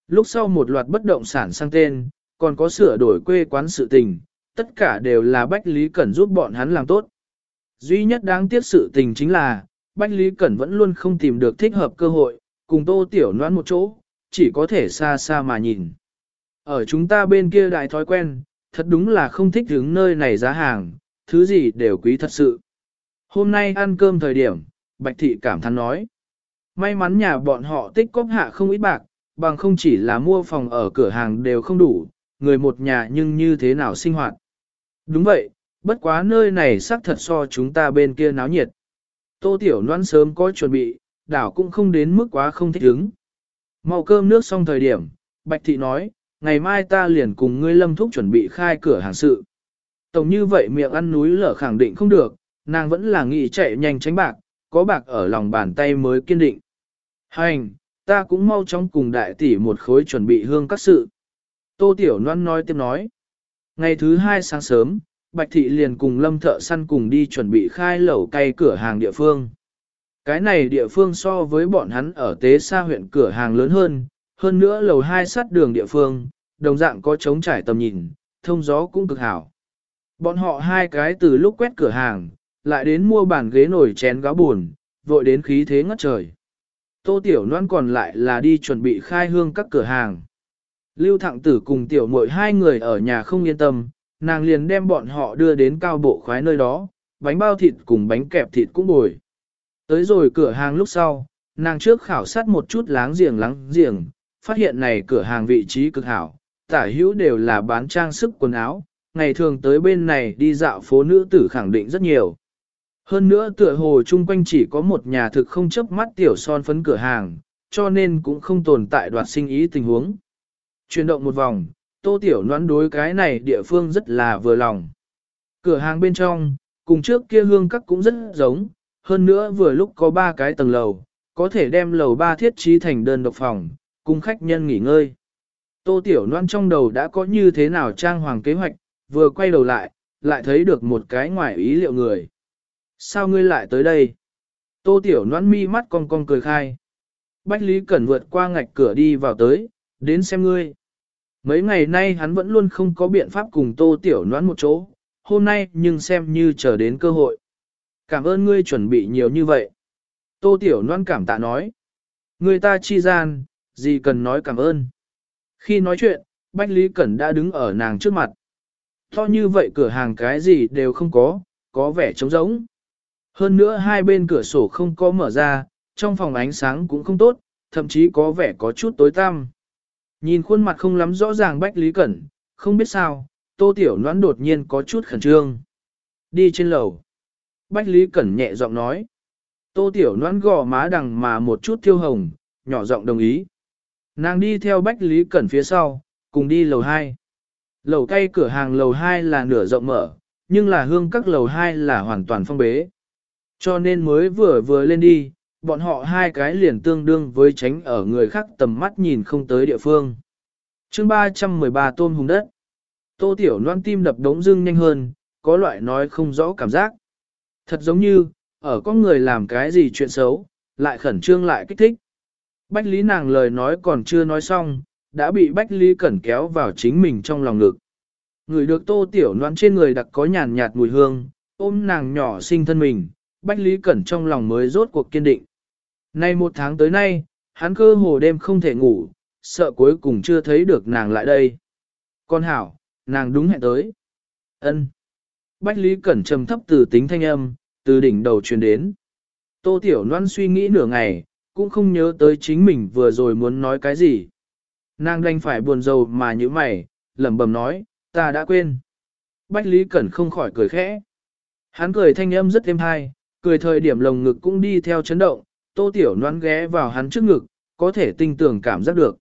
Lúc sau một loạt bất động sản sang tên, còn có sửa đổi quê quán sự tình, tất cả đều là Bách Lý Cẩn giúp bọn hắn làm tốt. Duy nhất đáng tiếc sự tình chính là, Bách Lý Cẩn vẫn luôn không tìm được thích hợp cơ hội, cùng tô tiểu noan một chỗ, chỉ có thể xa xa mà nhìn. Ở chúng ta bên kia đại thói quen, thật đúng là không thích hướng nơi này giá hàng, thứ gì đều quý thật sự. Hôm nay ăn cơm thời điểm, Bạch Thị cảm thán nói. May mắn nhà bọn họ tích cóp hạ không ít bạc, bằng không chỉ là mua phòng ở cửa hàng đều không đủ, người một nhà nhưng như thế nào sinh hoạt. Đúng vậy, bất quá nơi này xác thật so chúng ta bên kia náo nhiệt. Tô Tiểu Loan sớm có chuẩn bị, đảo cũng không đến mức quá không thích ứng. Màu cơm nước xong thời điểm, Bạch Thị nói, ngày mai ta liền cùng ngươi lâm thúc chuẩn bị khai cửa hàng sự. Tổng như vậy miệng ăn núi lở khẳng định không được, nàng vẫn là nghĩ chạy nhanh tránh bạc, có bạc ở lòng bàn tay mới kiên định. Hành, ta cũng mau chóng cùng đại tỷ một khối chuẩn bị hương các sự. Tô Tiểu Loan nói tiếp nói. Ngày thứ hai sáng sớm, Bạch Thị liền cùng lâm thợ săn cùng đi chuẩn bị khai lẩu cay cửa hàng địa phương. Cái này địa phương so với bọn hắn ở tế xa huyện cửa hàng lớn hơn, hơn nữa lầu hai sát đường địa phương, đồng dạng có trống trải tầm nhìn, thông gió cũng cực hảo. Bọn họ hai cái từ lúc quét cửa hàng, lại đến mua bàn ghế nổi chén gáo buồn, vội đến khí thế ngất trời. Tô Tiểu Loan còn lại là đi chuẩn bị khai hương các cửa hàng. Lưu Thặng Tử cùng Tiểu Mội hai người ở nhà không yên tâm, nàng liền đem bọn họ đưa đến cao bộ khoái nơi đó, bánh bao thịt cùng bánh kẹp thịt cũng bồi. Tới rồi cửa hàng lúc sau, nàng trước khảo sát một chút láng giềng láng giềng, phát hiện này cửa hàng vị trí cực hảo, tả hữu đều là bán trang sức quần áo, ngày thường tới bên này đi dạo phố nữ tử khẳng định rất nhiều. Hơn nữa tựa hồ chung quanh chỉ có một nhà thực không chấp mắt tiểu son phấn cửa hàng, cho nên cũng không tồn tại đoạt sinh ý tình huống. Chuyển động một vòng, tô tiểu noán đối cái này địa phương rất là vừa lòng. Cửa hàng bên trong, cùng trước kia hương các cũng rất giống, hơn nữa vừa lúc có ba cái tầng lầu, có thể đem lầu ba thiết trí thành đơn độc phòng, cùng khách nhân nghỉ ngơi. Tô Tiểu Loan trong đầu đã có như thế nào trang hoàng kế hoạch, vừa quay đầu lại, lại thấy được một cái ngoài ý liệu người. Sao ngươi lại tới đây? Tô Tiểu Loan mi mắt cong cong cười khai. Bách Lý Cẩn vượt qua ngạch cửa đi vào tới, đến xem ngươi. Mấy ngày nay hắn vẫn luôn không có biện pháp cùng Tô Tiểu Loan một chỗ, hôm nay nhưng xem như chờ đến cơ hội. Cảm ơn ngươi chuẩn bị nhiều như vậy. Tô Tiểu Loan cảm tạ nói. Người ta chi gian, gì cần nói cảm ơn. Khi nói chuyện, Bách Lý Cẩn đã đứng ở nàng trước mặt. To như vậy cửa hàng cái gì đều không có, có vẻ trống rỗng. Hơn nữa hai bên cửa sổ không có mở ra, trong phòng ánh sáng cũng không tốt, thậm chí có vẻ có chút tối tăm. Nhìn khuôn mặt không lắm rõ ràng Bách Lý Cẩn, không biết sao, Tô Tiểu Noãn đột nhiên có chút khẩn trương. Đi trên lầu. Bách Lý Cẩn nhẹ giọng nói. Tô Tiểu Noãn gò má đằng mà một chút thiêu hồng, nhỏ giọng đồng ý. Nàng đi theo Bách Lý Cẩn phía sau, cùng đi lầu 2. Lầu cây cửa hàng lầu 2 là nửa rộng mở, nhưng là hương các lầu 2 là hoàn toàn phong bế. Cho nên mới vừa vừa lên đi, bọn họ hai cái liền tương đương với tránh ở người khác tầm mắt nhìn không tới địa phương. chương 313 tôm hùng đất. Tô Tiểu Loan tim đập đống dưng nhanh hơn, có loại nói không rõ cảm giác. Thật giống như, ở có người làm cái gì chuyện xấu, lại khẩn trương lại kích thích. Bách Lý nàng lời nói còn chưa nói xong, đã bị Bách Lý Cẩn kéo vào chính mình trong lòng ngực. Người được tô tiểu noan trên người đặc có nhàn nhạt mùi hương, ôm nàng nhỏ sinh thân mình, Bách Lý Cẩn trong lòng mới rốt cuộc kiên định. Nay một tháng tới nay, hắn cơ hồ đêm không thể ngủ, sợ cuối cùng chưa thấy được nàng lại đây. Con hảo, nàng đúng hẹn tới. ân Bách Lý Cẩn trầm thấp từ tính thanh âm, từ đỉnh đầu truyền đến. Tô Tiểu Loan suy nghĩ nửa ngày, cũng không nhớ tới chính mình vừa rồi muốn nói cái gì. Nàng đành phải buồn rầu mà như mày, lẩm bẩm nói, ta đã quên. Bách Lý Cẩn không khỏi cười khẽ. Hắn cười thanh âm rất êm hay, cười thời điểm lồng ngực cũng đi theo chấn động, Tô Tiểu noan ghé vào hắn trước ngực, có thể tinh tưởng cảm giác được.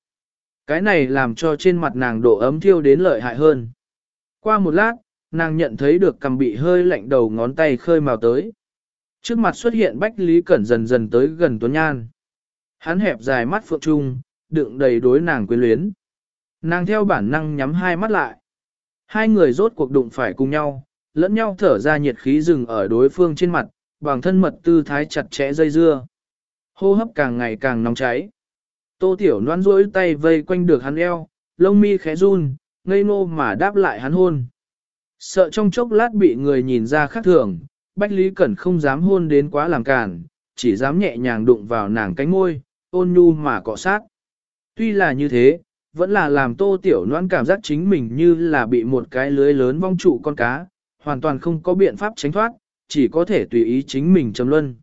Cái này làm cho trên mặt nàng độ ấm thiêu đến lợi hại hơn. Qua một lát, nàng nhận thấy được cầm bị hơi lạnh đầu ngón tay khơi màu tới. Trước mặt xuất hiện Bách Lý Cẩn dần dần tới gần Tuấn Nhan. Hắn hẹp dài mắt phượng trung, đựng đầy đối nàng quyến luyến. Nàng theo bản năng nhắm hai mắt lại. Hai người rốt cuộc đụng phải cùng nhau, lẫn nhau thở ra nhiệt khí rừng ở đối phương trên mặt, bằng thân mật tư thái chặt chẽ dây dưa. Hô hấp càng ngày càng nóng cháy. Tô Tiểu Loan duỗi tay vây quanh được hắn eo, lông mi khẽ run, ngây ngô mà đáp lại hắn hôn. Sợ trong chốc lát bị người nhìn ra khác thường, Bách Lý Cẩn không dám hôn đến quá làm cản, chỉ dám nhẹ nhàng đụng vào nàng cánh môi, ôn nhu mà cọ sát. Tuy là như thế, vẫn là làm tô tiểu noan cảm giác chính mình như là bị một cái lưới lớn vong trụ con cá, hoàn toàn không có biện pháp tránh thoát, chỉ có thể tùy ý chính mình chấm luân.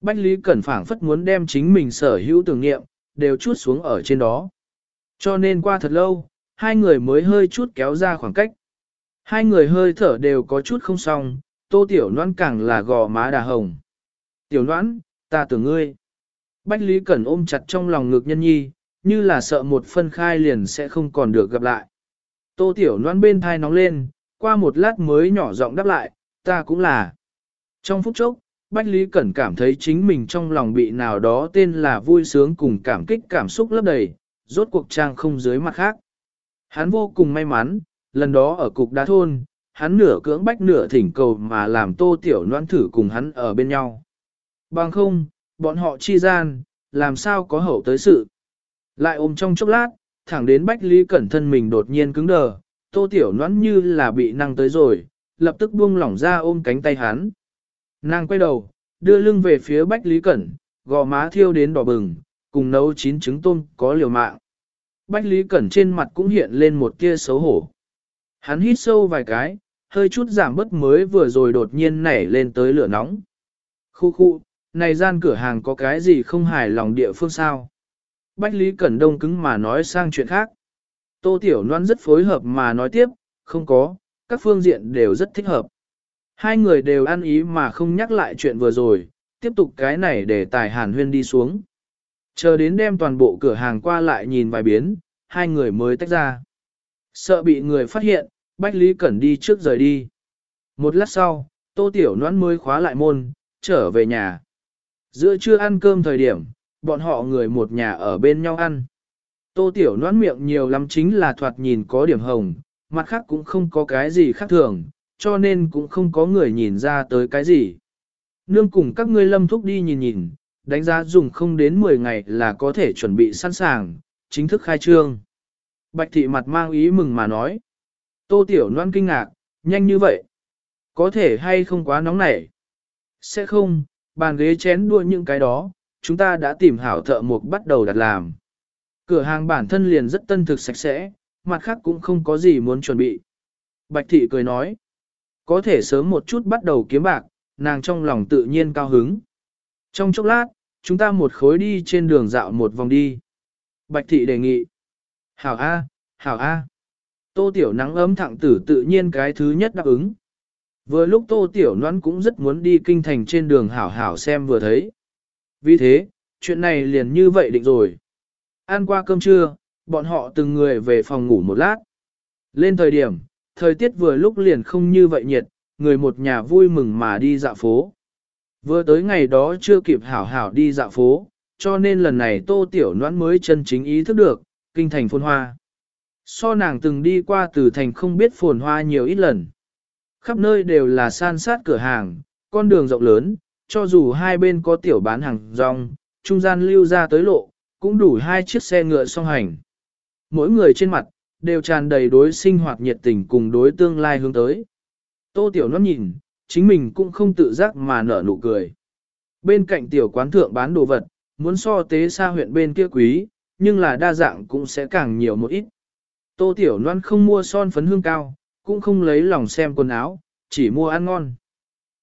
Bách Lý Cẩn phảng phất muốn đem chính mình sở hữu tưởng nghiệm, đều chút xuống ở trên đó. Cho nên qua thật lâu, hai người mới hơi chút kéo ra khoảng cách. Hai người hơi thở đều có chút không xong, tô tiểu noan càng là gò má đà hồng. Tiểu noan, ta tưởng ngươi. Bách Lý Cẩn ôm chặt trong lòng ngực nhân nhi, như là sợ một phân khai liền sẽ không còn được gặp lại. Tô tiểu Loan bên thai nóng lên, qua một lát mới nhỏ giọng đáp lại, ta cũng là. Trong phút chốc, Bách Lý Cẩn cảm thấy chính mình trong lòng bị nào đó tên là vui sướng cùng cảm kích cảm xúc lấp đầy, rốt cuộc trang không dưới mặt khác. Hắn vô cùng may mắn, lần đó ở cục đá thôn, hắn nửa cưỡng bách nửa thỉnh cầu mà làm tô tiểu noan thử cùng hắn ở bên nhau. Bằng không, bọn họ chi gian, làm sao có hậu tới sự. Lại ôm trong chốc lát, thẳng đến Bách Lý Cẩn thân mình đột nhiên cứng đờ, tô tiểu noan như là bị năng tới rồi, lập tức buông lỏng ra ôm cánh tay hắn. Nàng quay đầu, đưa lưng về phía Bách Lý Cẩn, gò má thiêu đến đỏ bừng, cùng nấu chín trứng tôm có liều mạng. Bách Lý Cẩn trên mặt cũng hiện lên một tia xấu hổ. Hắn hít sâu vài cái, hơi chút giảm bớt mới vừa rồi đột nhiên nảy lên tới lửa nóng. Khu khu, này gian cửa hàng có cái gì không hài lòng địa phương sao? Bách Lý Cẩn Đông cứng mà nói sang chuyện khác. Tô Tiểu Loan rất phối hợp mà nói tiếp, không có, các phương diện đều rất thích hợp. Hai người đều ăn ý mà không nhắc lại chuyện vừa rồi, tiếp tục cái này để tài hàn huyên đi xuống. Chờ đến đem toàn bộ cửa hàng qua lại nhìn vài biến, hai người mới tách ra. Sợ bị người phát hiện, Bách Lý Cẩn đi trước rời đi. Một lát sau, Tô Tiểu Noãn mới khóa lại môn, trở về nhà. Giữa trưa ăn cơm thời điểm, bọn họ người một nhà ở bên nhau ăn. Tô Tiểu Noãn miệng nhiều lắm chính là thoạt nhìn có điểm hồng, mặt khác cũng không có cái gì khác thường, cho nên cũng không có người nhìn ra tới cái gì. Nương cùng các ngươi lâm thúc đi nhìn nhìn, đánh giá dùng không đến 10 ngày là có thể chuẩn bị sẵn sàng, chính thức khai trương. Bạch thị mặt mang ý mừng mà nói. Tô Tiểu Loan kinh ngạc, nhanh như vậy. Có thể hay không quá nóng nảy? Sẽ không, bàn ghế chén đua những cái đó, chúng ta đã tìm hảo thợ mộc bắt đầu đặt làm. Cửa hàng bản thân liền rất tân thực sạch sẽ, mặt khác cũng không có gì muốn chuẩn bị. Bạch thị cười nói, có thể sớm một chút bắt đầu kiếm bạc, nàng trong lòng tự nhiên cao hứng. Trong chốc lát, chúng ta một khối đi trên đường dạo một vòng đi. Bạch thị đề nghị. Hảo A, Hảo A. Tô Tiểu nắng ấm thẳng tử tự nhiên cái thứ nhất đáp ứng. Vừa lúc Tô Tiểu Loan cũng rất muốn đi kinh thành trên đường Hảo Hảo xem vừa thấy. Vì thế, chuyện này liền như vậy định rồi. Ăn qua cơm trưa, bọn họ từng người về phòng ngủ một lát. Lên thời điểm, thời tiết vừa lúc liền không như vậy nhiệt, người một nhà vui mừng mà đi dạo phố. Vừa tới ngày đó chưa kịp hảo hảo đi dạo phố, cho nên lần này tô tiểu noãn mới chân chính ý thức được, kinh thành phồn hoa. So nàng từng đi qua từ thành không biết phồn hoa nhiều ít lần. Khắp nơi đều là san sát cửa hàng, con đường rộng lớn, cho dù hai bên có tiểu bán hàng rong, trung gian lưu ra tới lộ, cũng đủ hai chiếc xe ngựa song hành. Mỗi người trên mặt, đều tràn đầy đối sinh hoạt nhiệt tình cùng đối tương lai hướng tới. Tô Tiểu nó nhìn, chính mình cũng không tự giác mà nở nụ cười. Bên cạnh tiểu quán thượng bán đồ vật, muốn so tế xa huyện bên kia quý, nhưng là đa dạng cũng sẽ càng nhiều một ít. Tô Tiểu Loan không mua son phấn hương cao, cũng không lấy lòng xem quần áo, chỉ mua ăn ngon.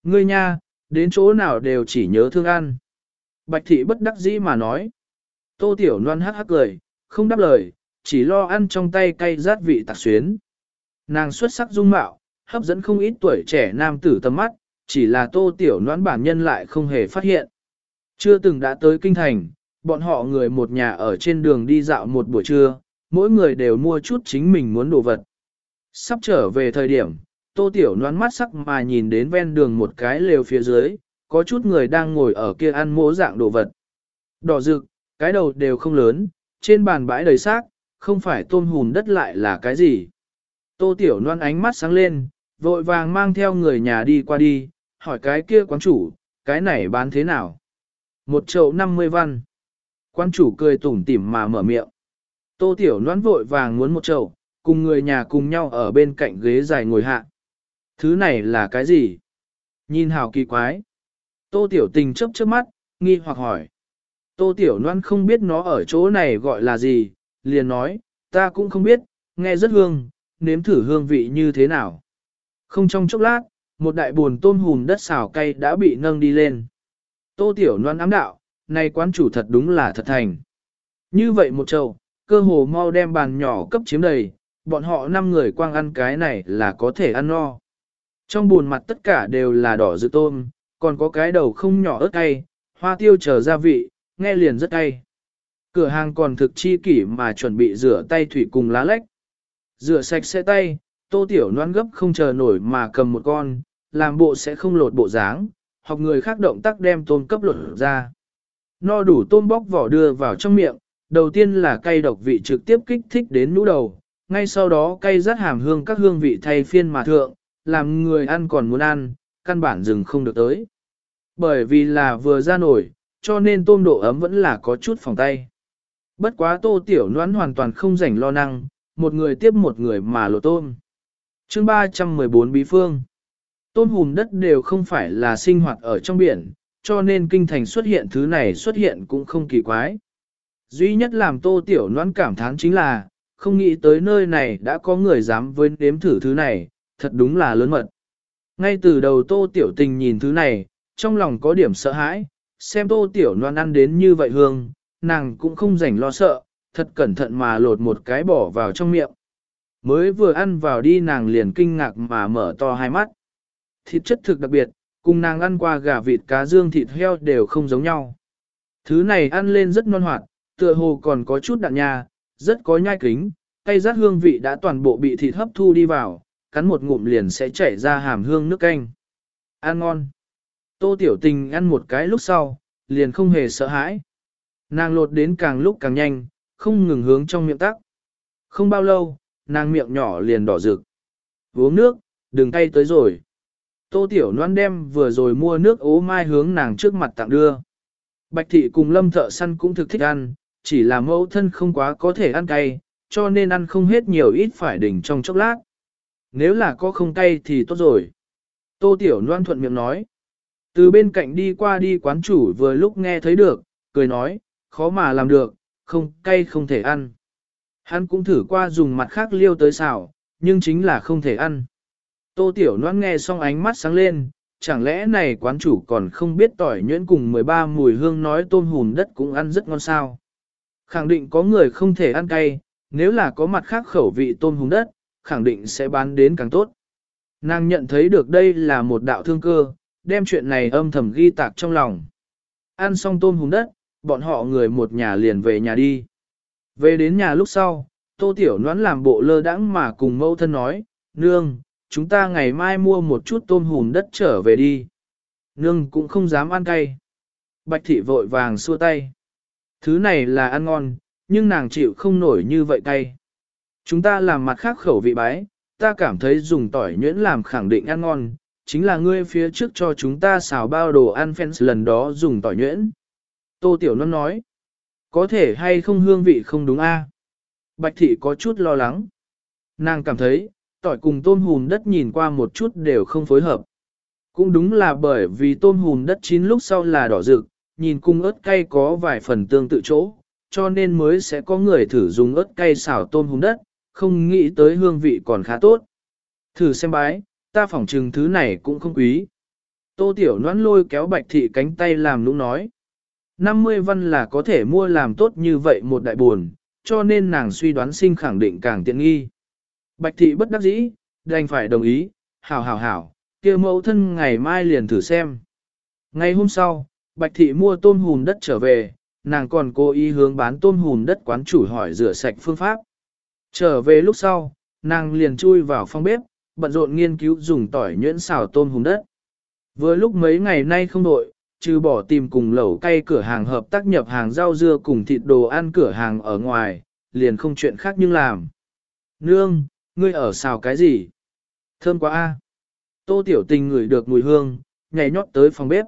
Ngươi nha, đến chỗ nào đều chỉ nhớ thương ăn. Bạch thị bất đắc dĩ mà nói. Tô Tiểu Loan hắc hắc cười, không đáp lời, chỉ lo ăn trong tay cay rát vị tạc xuyến. Nàng xuất sắc dung mạo, hấp dẫn không ít tuổi trẻ nam tử tầm mắt, chỉ là Tô Tiểu Loan bản nhân lại không hề phát hiện. Chưa từng đã tới kinh thành, bọn họ người một nhà ở trên đường đi dạo một buổi trưa, mỗi người đều mua chút chính mình muốn đồ vật. Sắp trở về thời điểm, tô tiểu noán mắt sắc mà nhìn đến ven đường một cái lều phía dưới, có chút người đang ngồi ở kia ăn mỗ dạng đồ vật. Đỏ rực, cái đầu đều không lớn, trên bàn bãi đầy xác, không phải tôm hùm đất lại là cái gì. Tô tiểu noan ánh mắt sáng lên, vội vàng mang theo người nhà đi qua đi, hỏi cái kia quán chủ, cái này bán thế nào? Một chậu 50 văn. Quán chủ cười tủm tỉm mà mở miệng. Tô tiểu noan vội vàng muốn một chậu, cùng người nhà cùng nhau ở bên cạnh ghế dài ngồi hạ. Thứ này là cái gì? Nhìn hào kỳ quái. Tô Tiểu Tình chớp chớp mắt, nghi hoặc hỏi. Tô Tiểu Loan không biết nó ở chỗ này gọi là gì, liền nói, ta cũng không biết, nghe rất hương, nếm thử hương vị như thế nào. Không trong chốc lát, một đại buồn tôm hùm đất xào cay đã bị nâng đi lên. Tô Tiểu Loan ám đạo, này quán chủ thật đúng là thật thành. Như vậy một chậu, cơ hồ mau đem bàn nhỏ cấp chiếm đầy, bọn họ năm người quang ăn cái này là có thể ăn no. Trong buồn mặt tất cả đều là đỏ dự tôm, còn có cái đầu không nhỏ ớt cay, hoa tiêu chờ gia vị, nghe liền rất cay. Cửa hàng còn thực chi kỷ mà chuẩn bị rửa tay thủy cùng lá lách. Rửa sạch sẽ tay, tô tiểu noan gấp không chờ nổi mà cầm một con, làm bộ sẽ không lột bộ dáng, hoặc người khác động tác đem tôm cấp lột ra. No đủ tôm bóc vỏ đưa vào trong miệng, đầu tiên là cay độc vị trực tiếp kích thích đến nũ đầu, ngay sau đó cay rát hàm hương các hương vị thay phiên mà thượng, làm người ăn còn muốn ăn, căn bản dừng không được tới. Bởi vì là vừa ra nổi, cho nên tôm độ ấm vẫn là có chút phòng tay. Bất quá tô tiểu noãn hoàn toàn không rảnh lo năng, một người tiếp một người mà lộ tôm. chương 314 bí phương. Tôm hùm đất đều không phải là sinh hoạt ở trong biển, cho nên kinh thành xuất hiện thứ này xuất hiện cũng không kỳ quái. Duy nhất làm tô tiểu noãn cảm thán chính là, không nghĩ tới nơi này đã có người dám với đếm thử thứ này, thật đúng là lớn mật. Ngay từ đầu tô tiểu tình nhìn thứ này, trong lòng có điểm sợ hãi, xem tô tiểu noan ăn đến như vậy hương, nàng cũng không rảnh lo sợ, thật cẩn thận mà lột một cái bỏ vào trong miệng. Mới vừa ăn vào đi nàng liền kinh ngạc mà mở to hai mắt. Thịt chất thực đặc biệt, cùng nàng ăn qua gà vịt cá dương thịt heo đều không giống nhau. Thứ này ăn lên rất non hoạt, tựa hồ còn có chút đạn nha, rất có nhai kính, cây rát hương vị đã toàn bộ bị thịt hấp thu đi vào, cắn một ngụm liền sẽ chảy ra hàm hương nước canh. Ăn ngon. Tô Tiểu Tình ăn một cái lúc sau, liền không hề sợ hãi. Nàng lột đến càng lúc càng nhanh, không ngừng hướng trong miệng tắc. Không bao lâu, nàng miệng nhỏ liền đỏ rực. Uống nước, đừng tay tới rồi. Tô Tiểu Loan đem vừa rồi mua nước ố mai hướng nàng trước mặt tặng đưa. Bạch thị cùng lâm thợ săn cũng thực thích ăn, chỉ là mẫu thân không quá có thể ăn cay, cho nên ăn không hết nhiều ít phải đỉnh trong chốc lát. Nếu là có không cay thì tốt rồi. Tô Tiểu Loan thuận miệng nói. Từ bên cạnh đi qua đi quán chủ vừa lúc nghe thấy được, cười nói, khó mà làm được, không cay không thể ăn. Hắn cũng thử qua dùng mặt khác liêu tới xào, nhưng chính là không thể ăn. Tô Tiểu Loan nghe xong ánh mắt sáng lên, chẳng lẽ này quán chủ còn không biết tỏi nhuyễn cùng 13 mùi hương nói tôm hùm đất cũng ăn rất ngon sao. Khẳng định có người không thể ăn cay, nếu là có mặt khác khẩu vị tôm hùng đất, khẳng định sẽ bán đến càng tốt. Nàng nhận thấy được đây là một đạo thương cơ, đem chuyện này âm thầm ghi tạc trong lòng. Ăn xong tôm hùng đất, bọn họ người một nhà liền về nhà đi. Về đến nhà lúc sau, tô tiểu noãn làm bộ lơ đãng mà cùng mâu thân nói, nương, chúng ta ngày mai mua một chút tôm hùm đất trở về đi. Nương cũng không dám ăn cay. Bạch thị vội vàng xua tay. Thứ này là ăn ngon, nhưng nàng chịu không nổi như vậy cay. Chúng ta làm mặt khác khẩu vị bái, ta cảm thấy dùng tỏi nhuyễn làm khẳng định ăn ngon, chính là ngươi phía trước cho chúng ta xào bao đồ ăn fans lần đó dùng tỏi nhuyễn. Tô Tiểu Nôn nói, có thể hay không hương vị không đúng a? Bạch thị có chút lo lắng. Nàng cảm thấy, tỏi cùng tôm hùm đất nhìn qua một chút đều không phối hợp. Cũng đúng là bởi vì tôm hùm đất chín lúc sau là đỏ rực, nhìn cung ớt cay có vài phần tương tự chỗ, cho nên mới sẽ có người thử dùng ớt cay xào tôm hùm đất, không nghĩ tới hương vị còn khá tốt. Thử xem bái, ta phỏng trừng thứ này cũng không quý. Tô Tiểu Noãn lôi kéo bạch thị cánh tay làm nũng nói. 50 văn là có thể mua làm tốt như vậy một đại buồn, cho nên nàng suy đoán sinh khẳng định càng tiện nghi. Bạch thị bất đắc dĩ, đành phải đồng ý, hảo hảo hảo, kia mẫu thân ngày mai liền thử xem. Ngày hôm sau, Bạch thị mua tôm hùm đất trở về, nàng còn cố ý hướng bán tôm hùm đất quán chủ hỏi rửa sạch phương pháp. Trở về lúc sau, nàng liền chui vào phòng bếp, bận rộn nghiên cứu dùng tỏi nhuyễn xào tôm hùm đất. Vừa lúc mấy ngày nay không đội, trừ bỏ tìm cùng lẩu cay cửa hàng hợp tác nhập hàng rau dưa cùng thịt đồ ăn cửa hàng ở ngoài, liền không chuyện khác nhưng làm. Nương, ngươi ở xào cái gì? Thơm quá a. Tô Tiểu Tình ngửi được mùi hương, nhảy nhót tới phòng bếp.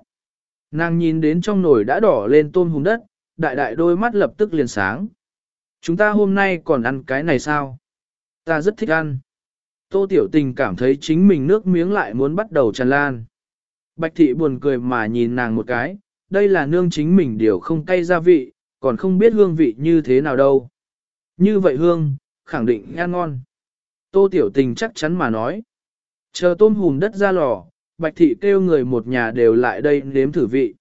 Nàng nhìn đến trong nồi đã đỏ lên tôm hùm đất, đại đại đôi mắt lập tức liền sáng. Chúng ta hôm nay còn ăn cái này sao? Ta rất thích ăn. Tô Tiểu Tình cảm thấy chính mình nước miếng lại muốn bắt đầu tràn lan. Bạch thị buồn cười mà nhìn nàng một cái, đây là nương chính mình điều không cay gia vị, còn không biết hương vị như thế nào đâu. Như vậy hương, khẳng định ăn ngon. Tô Tiểu Tình chắc chắn mà nói. Chờ tôm hùm đất ra lò, Bạch thị kêu người một nhà đều lại đây nếm thử vị.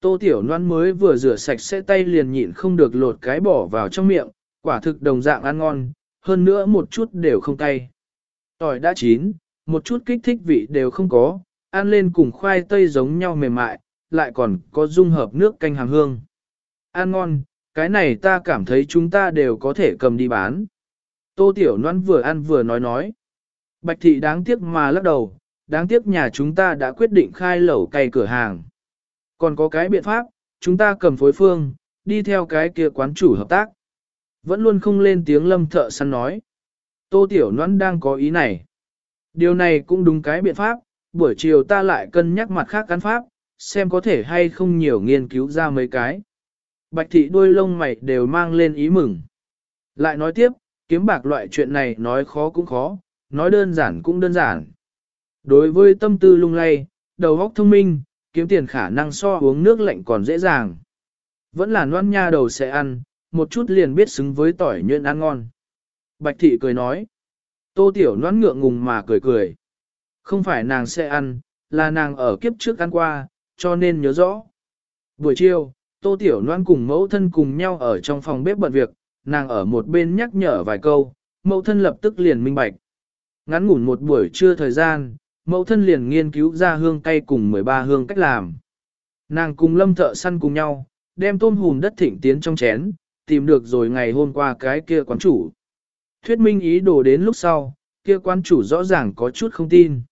Tô Tiểu Loan mới vừa rửa sạch sẽ tay liền nhịn không được lột cái bỏ vào trong miệng, quả thực đồng dạng ăn ngon, hơn nữa một chút đều không cay. Tỏi đã chín, một chút kích thích vị đều không có, ăn lên cùng khoai tây giống nhau mềm mại, lại còn có dung hợp nước canh hàng hương. Ăn ngon, cái này ta cảm thấy chúng ta đều có thể cầm đi bán. Tô Tiểu Loan vừa ăn vừa nói nói. Bạch thị đáng tiếc mà lắc đầu, đáng tiếc nhà chúng ta đã quyết định khai lẩu cày cửa hàng. Còn có cái biện pháp, chúng ta cầm phối phương, đi theo cái kia quán chủ hợp tác. Vẫn luôn không lên tiếng lâm thợ săn nói. Tô Tiểu Loan đang có ý này. Điều này cũng đúng cái biện pháp, buổi chiều ta lại cân nhắc mặt khác cán pháp, xem có thể hay không nhiều nghiên cứu ra mấy cái. Bạch thị đôi lông mày đều mang lên ý mừng. Lại nói tiếp, kiếm bạc loại chuyện này nói khó cũng khó, nói đơn giản cũng đơn giản. Đối với tâm tư lung lay, đầu óc thông minh, kiếm tiền khả năng so uống nước lạnh còn dễ dàng. Vẫn là noan nha đầu sẽ ăn, một chút liền biết xứng với tỏi nhuyễn ăn ngon. Bạch thị cười nói. Tô tiểu noan ngượng ngùng mà cười cười. Không phải nàng sẽ ăn, là nàng ở kiếp trước ăn qua, cho nên nhớ rõ. Buổi chiều, tô tiểu noan cùng mẫu thân cùng nhau ở trong phòng bếp bận việc, nàng ở một bên nhắc nhở vài câu, mẫu thân lập tức liền minh bạch. Ngắn ngủn một buổi trưa thời gian, mẫu thân liền nghiên cứu ra hương cay cùng 13 hương cách làm. Nàng cùng lâm thợ săn cùng nhau, đem tôm hùm đất thịnh tiến trong chén, tìm được rồi ngày hôm qua cái kia quán chủ. Thuyết minh ý đồ đến lúc sau, kia quán chủ rõ ràng có chút không tin.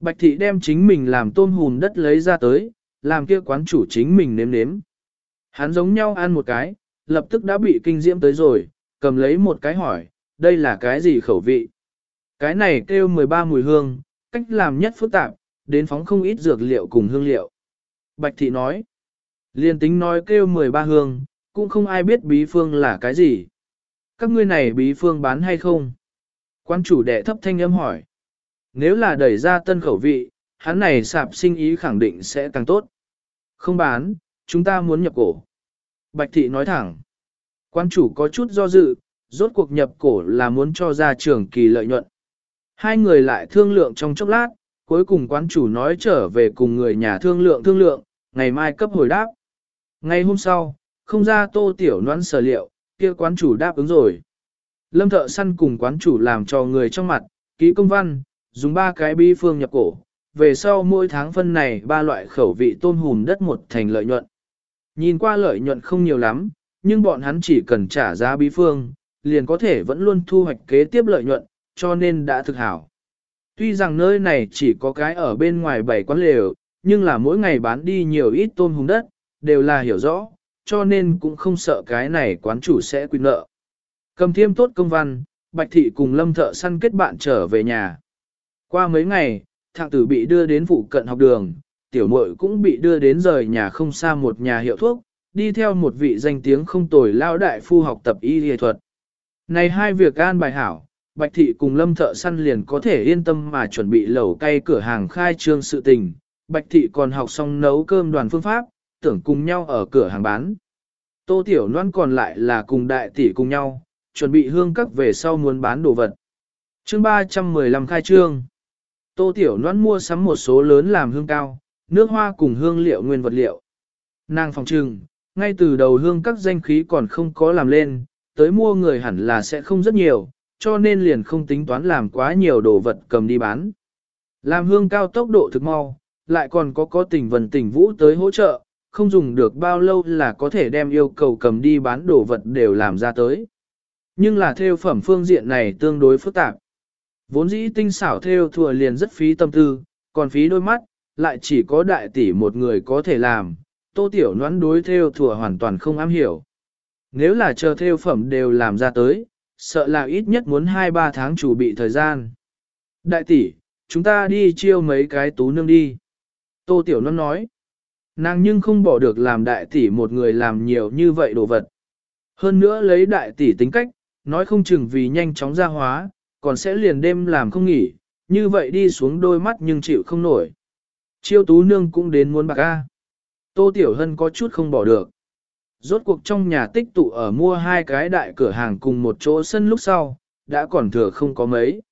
Bạch thị đem chính mình làm tôm hùm đất lấy ra tới, làm kia quán chủ chính mình nếm nếm. Hắn giống nhau ăn một cái, lập tức đã bị kinh diễm tới rồi, cầm lấy một cái hỏi, đây là cái gì khẩu vị? Cái này kêu 13 mùi hương, cách làm nhất phức tạp, đến phóng không ít dược liệu cùng hương liệu. Bạch thị nói, liên tính nói kêu 13 hương, cũng không ai biết bí phương là cái gì. Các ngươi này bí phương bán hay không? Quan chủ đệ thấp thanh âm hỏi. Nếu là đẩy ra tân khẩu vị, hắn này sạp sinh ý khẳng định sẽ càng tốt. Không bán, chúng ta muốn nhập cổ. Bạch thị nói thẳng. Quan chủ có chút do dự, rốt cuộc nhập cổ là muốn cho ra trường kỳ lợi nhuận. Hai người lại thương lượng trong chốc lát, cuối cùng quán chủ nói trở về cùng người nhà thương lượng thương lượng, ngày mai cấp hồi đáp. Ngày hôm sau, không ra tô tiểu noan sở liệu, kia quán chủ đáp ứng rồi. Lâm thợ săn cùng quán chủ làm cho người trong mặt, ký công văn, dùng ba cái bi phương nhập cổ, về sau mỗi tháng phân này ba loại khẩu vị tôm hùm đất một thành lợi nhuận. Nhìn qua lợi nhuận không nhiều lắm, nhưng bọn hắn chỉ cần trả giá bí phương, liền có thể vẫn luôn thu hoạch kế tiếp lợi nhuận, cho nên đã thực hảo. Tuy rằng nơi này chỉ có cái ở bên ngoài bảy quán lều, nhưng là mỗi ngày bán đi nhiều ít tôm hùng đất, đều là hiểu rõ, cho nên cũng không sợ cái này quán chủ sẽ quy nợ. Cầm thiêm tốt công văn, Bạch Thị cùng Lâm Thợ săn kết bạn trở về nhà. Qua mấy ngày, thạng tử bị đưa đến phụ cận học đường, tiểu muội cũng bị đưa đến rời nhà không xa một nhà hiệu thuốc, đi theo một vị danh tiếng không tồi lao đại phu học tập y y thuật. Này hai việc an bài hảo, Bạch Thị cùng Lâm Thợ săn liền có thể yên tâm mà chuẩn bị lẩu cay cửa hàng khai trương sự tình. Bạch Thị còn học xong nấu cơm đoàn phương pháp, tưởng cùng nhau ở cửa hàng bán. Tô Tiểu Loan còn lại là cùng đại tỷ cùng nhau, chuẩn bị hương các về sau muốn bán đồ vật. chương 315 khai trương. Tô Tiểu Loan mua sắm một số lớn làm hương cao, nước hoa cùng hương liệu nguyên vật liệu. Nàng phòng trừng, ngay từ đầu hương các danh khí còn không có làm lên, tới mua người hẳn là sẽ không rất nhiều, cho nên liền không tính toán làm quá nhiều đồ vật cầm đi bán. Làm hương cao tốc độ thực mau, lại còn có có tình vần tình vũ tới hỗ trợ, không dùng được bao lâu là có thể đem yêu cầu cầm đi bán đồ vật đều làm ra tới. Nhưng là theo phẩm phương diện này tương đối phức tạp. Vốn dĩ tinh xảo theo thừa liền rất phí tâm tư, còn phí đôi mắt, lại chỉ có đại tỷ một người có thể làm, tô tiểu noãn đối theo thừa hoàn toàn không am hiểu. Nếu là chờ theo phẩm đều làm ra tới, sợ là ít nhất muốn 2-3 tháng chủ bị thời gian. Đại tỷ, chúng ta đi chiêu mấy cái tú nương đi. Tô tiểu noãn nói. Nàng nhưng không bỏ được làm đại tỷ một người làm nhiều như vậy đồ vật. Hơn nữa lấy đại tỷ tính cách, nói không chừng vì nhanh chóng ra hóa, còn sẽ liền đêm làm không nghỉ, như vậy đi xuống đôi mắt nhưng chịu không nổi. Chiêu tú nương cũng đến muốn bạc A. Tô Tiểu Hân có chút không bỏ được. Rốt cuộc trong nhà tích tụ ở mua hai cái đại cửa hàng cùng một chỗ sân lúc sau, đã còn thừa không có mấy.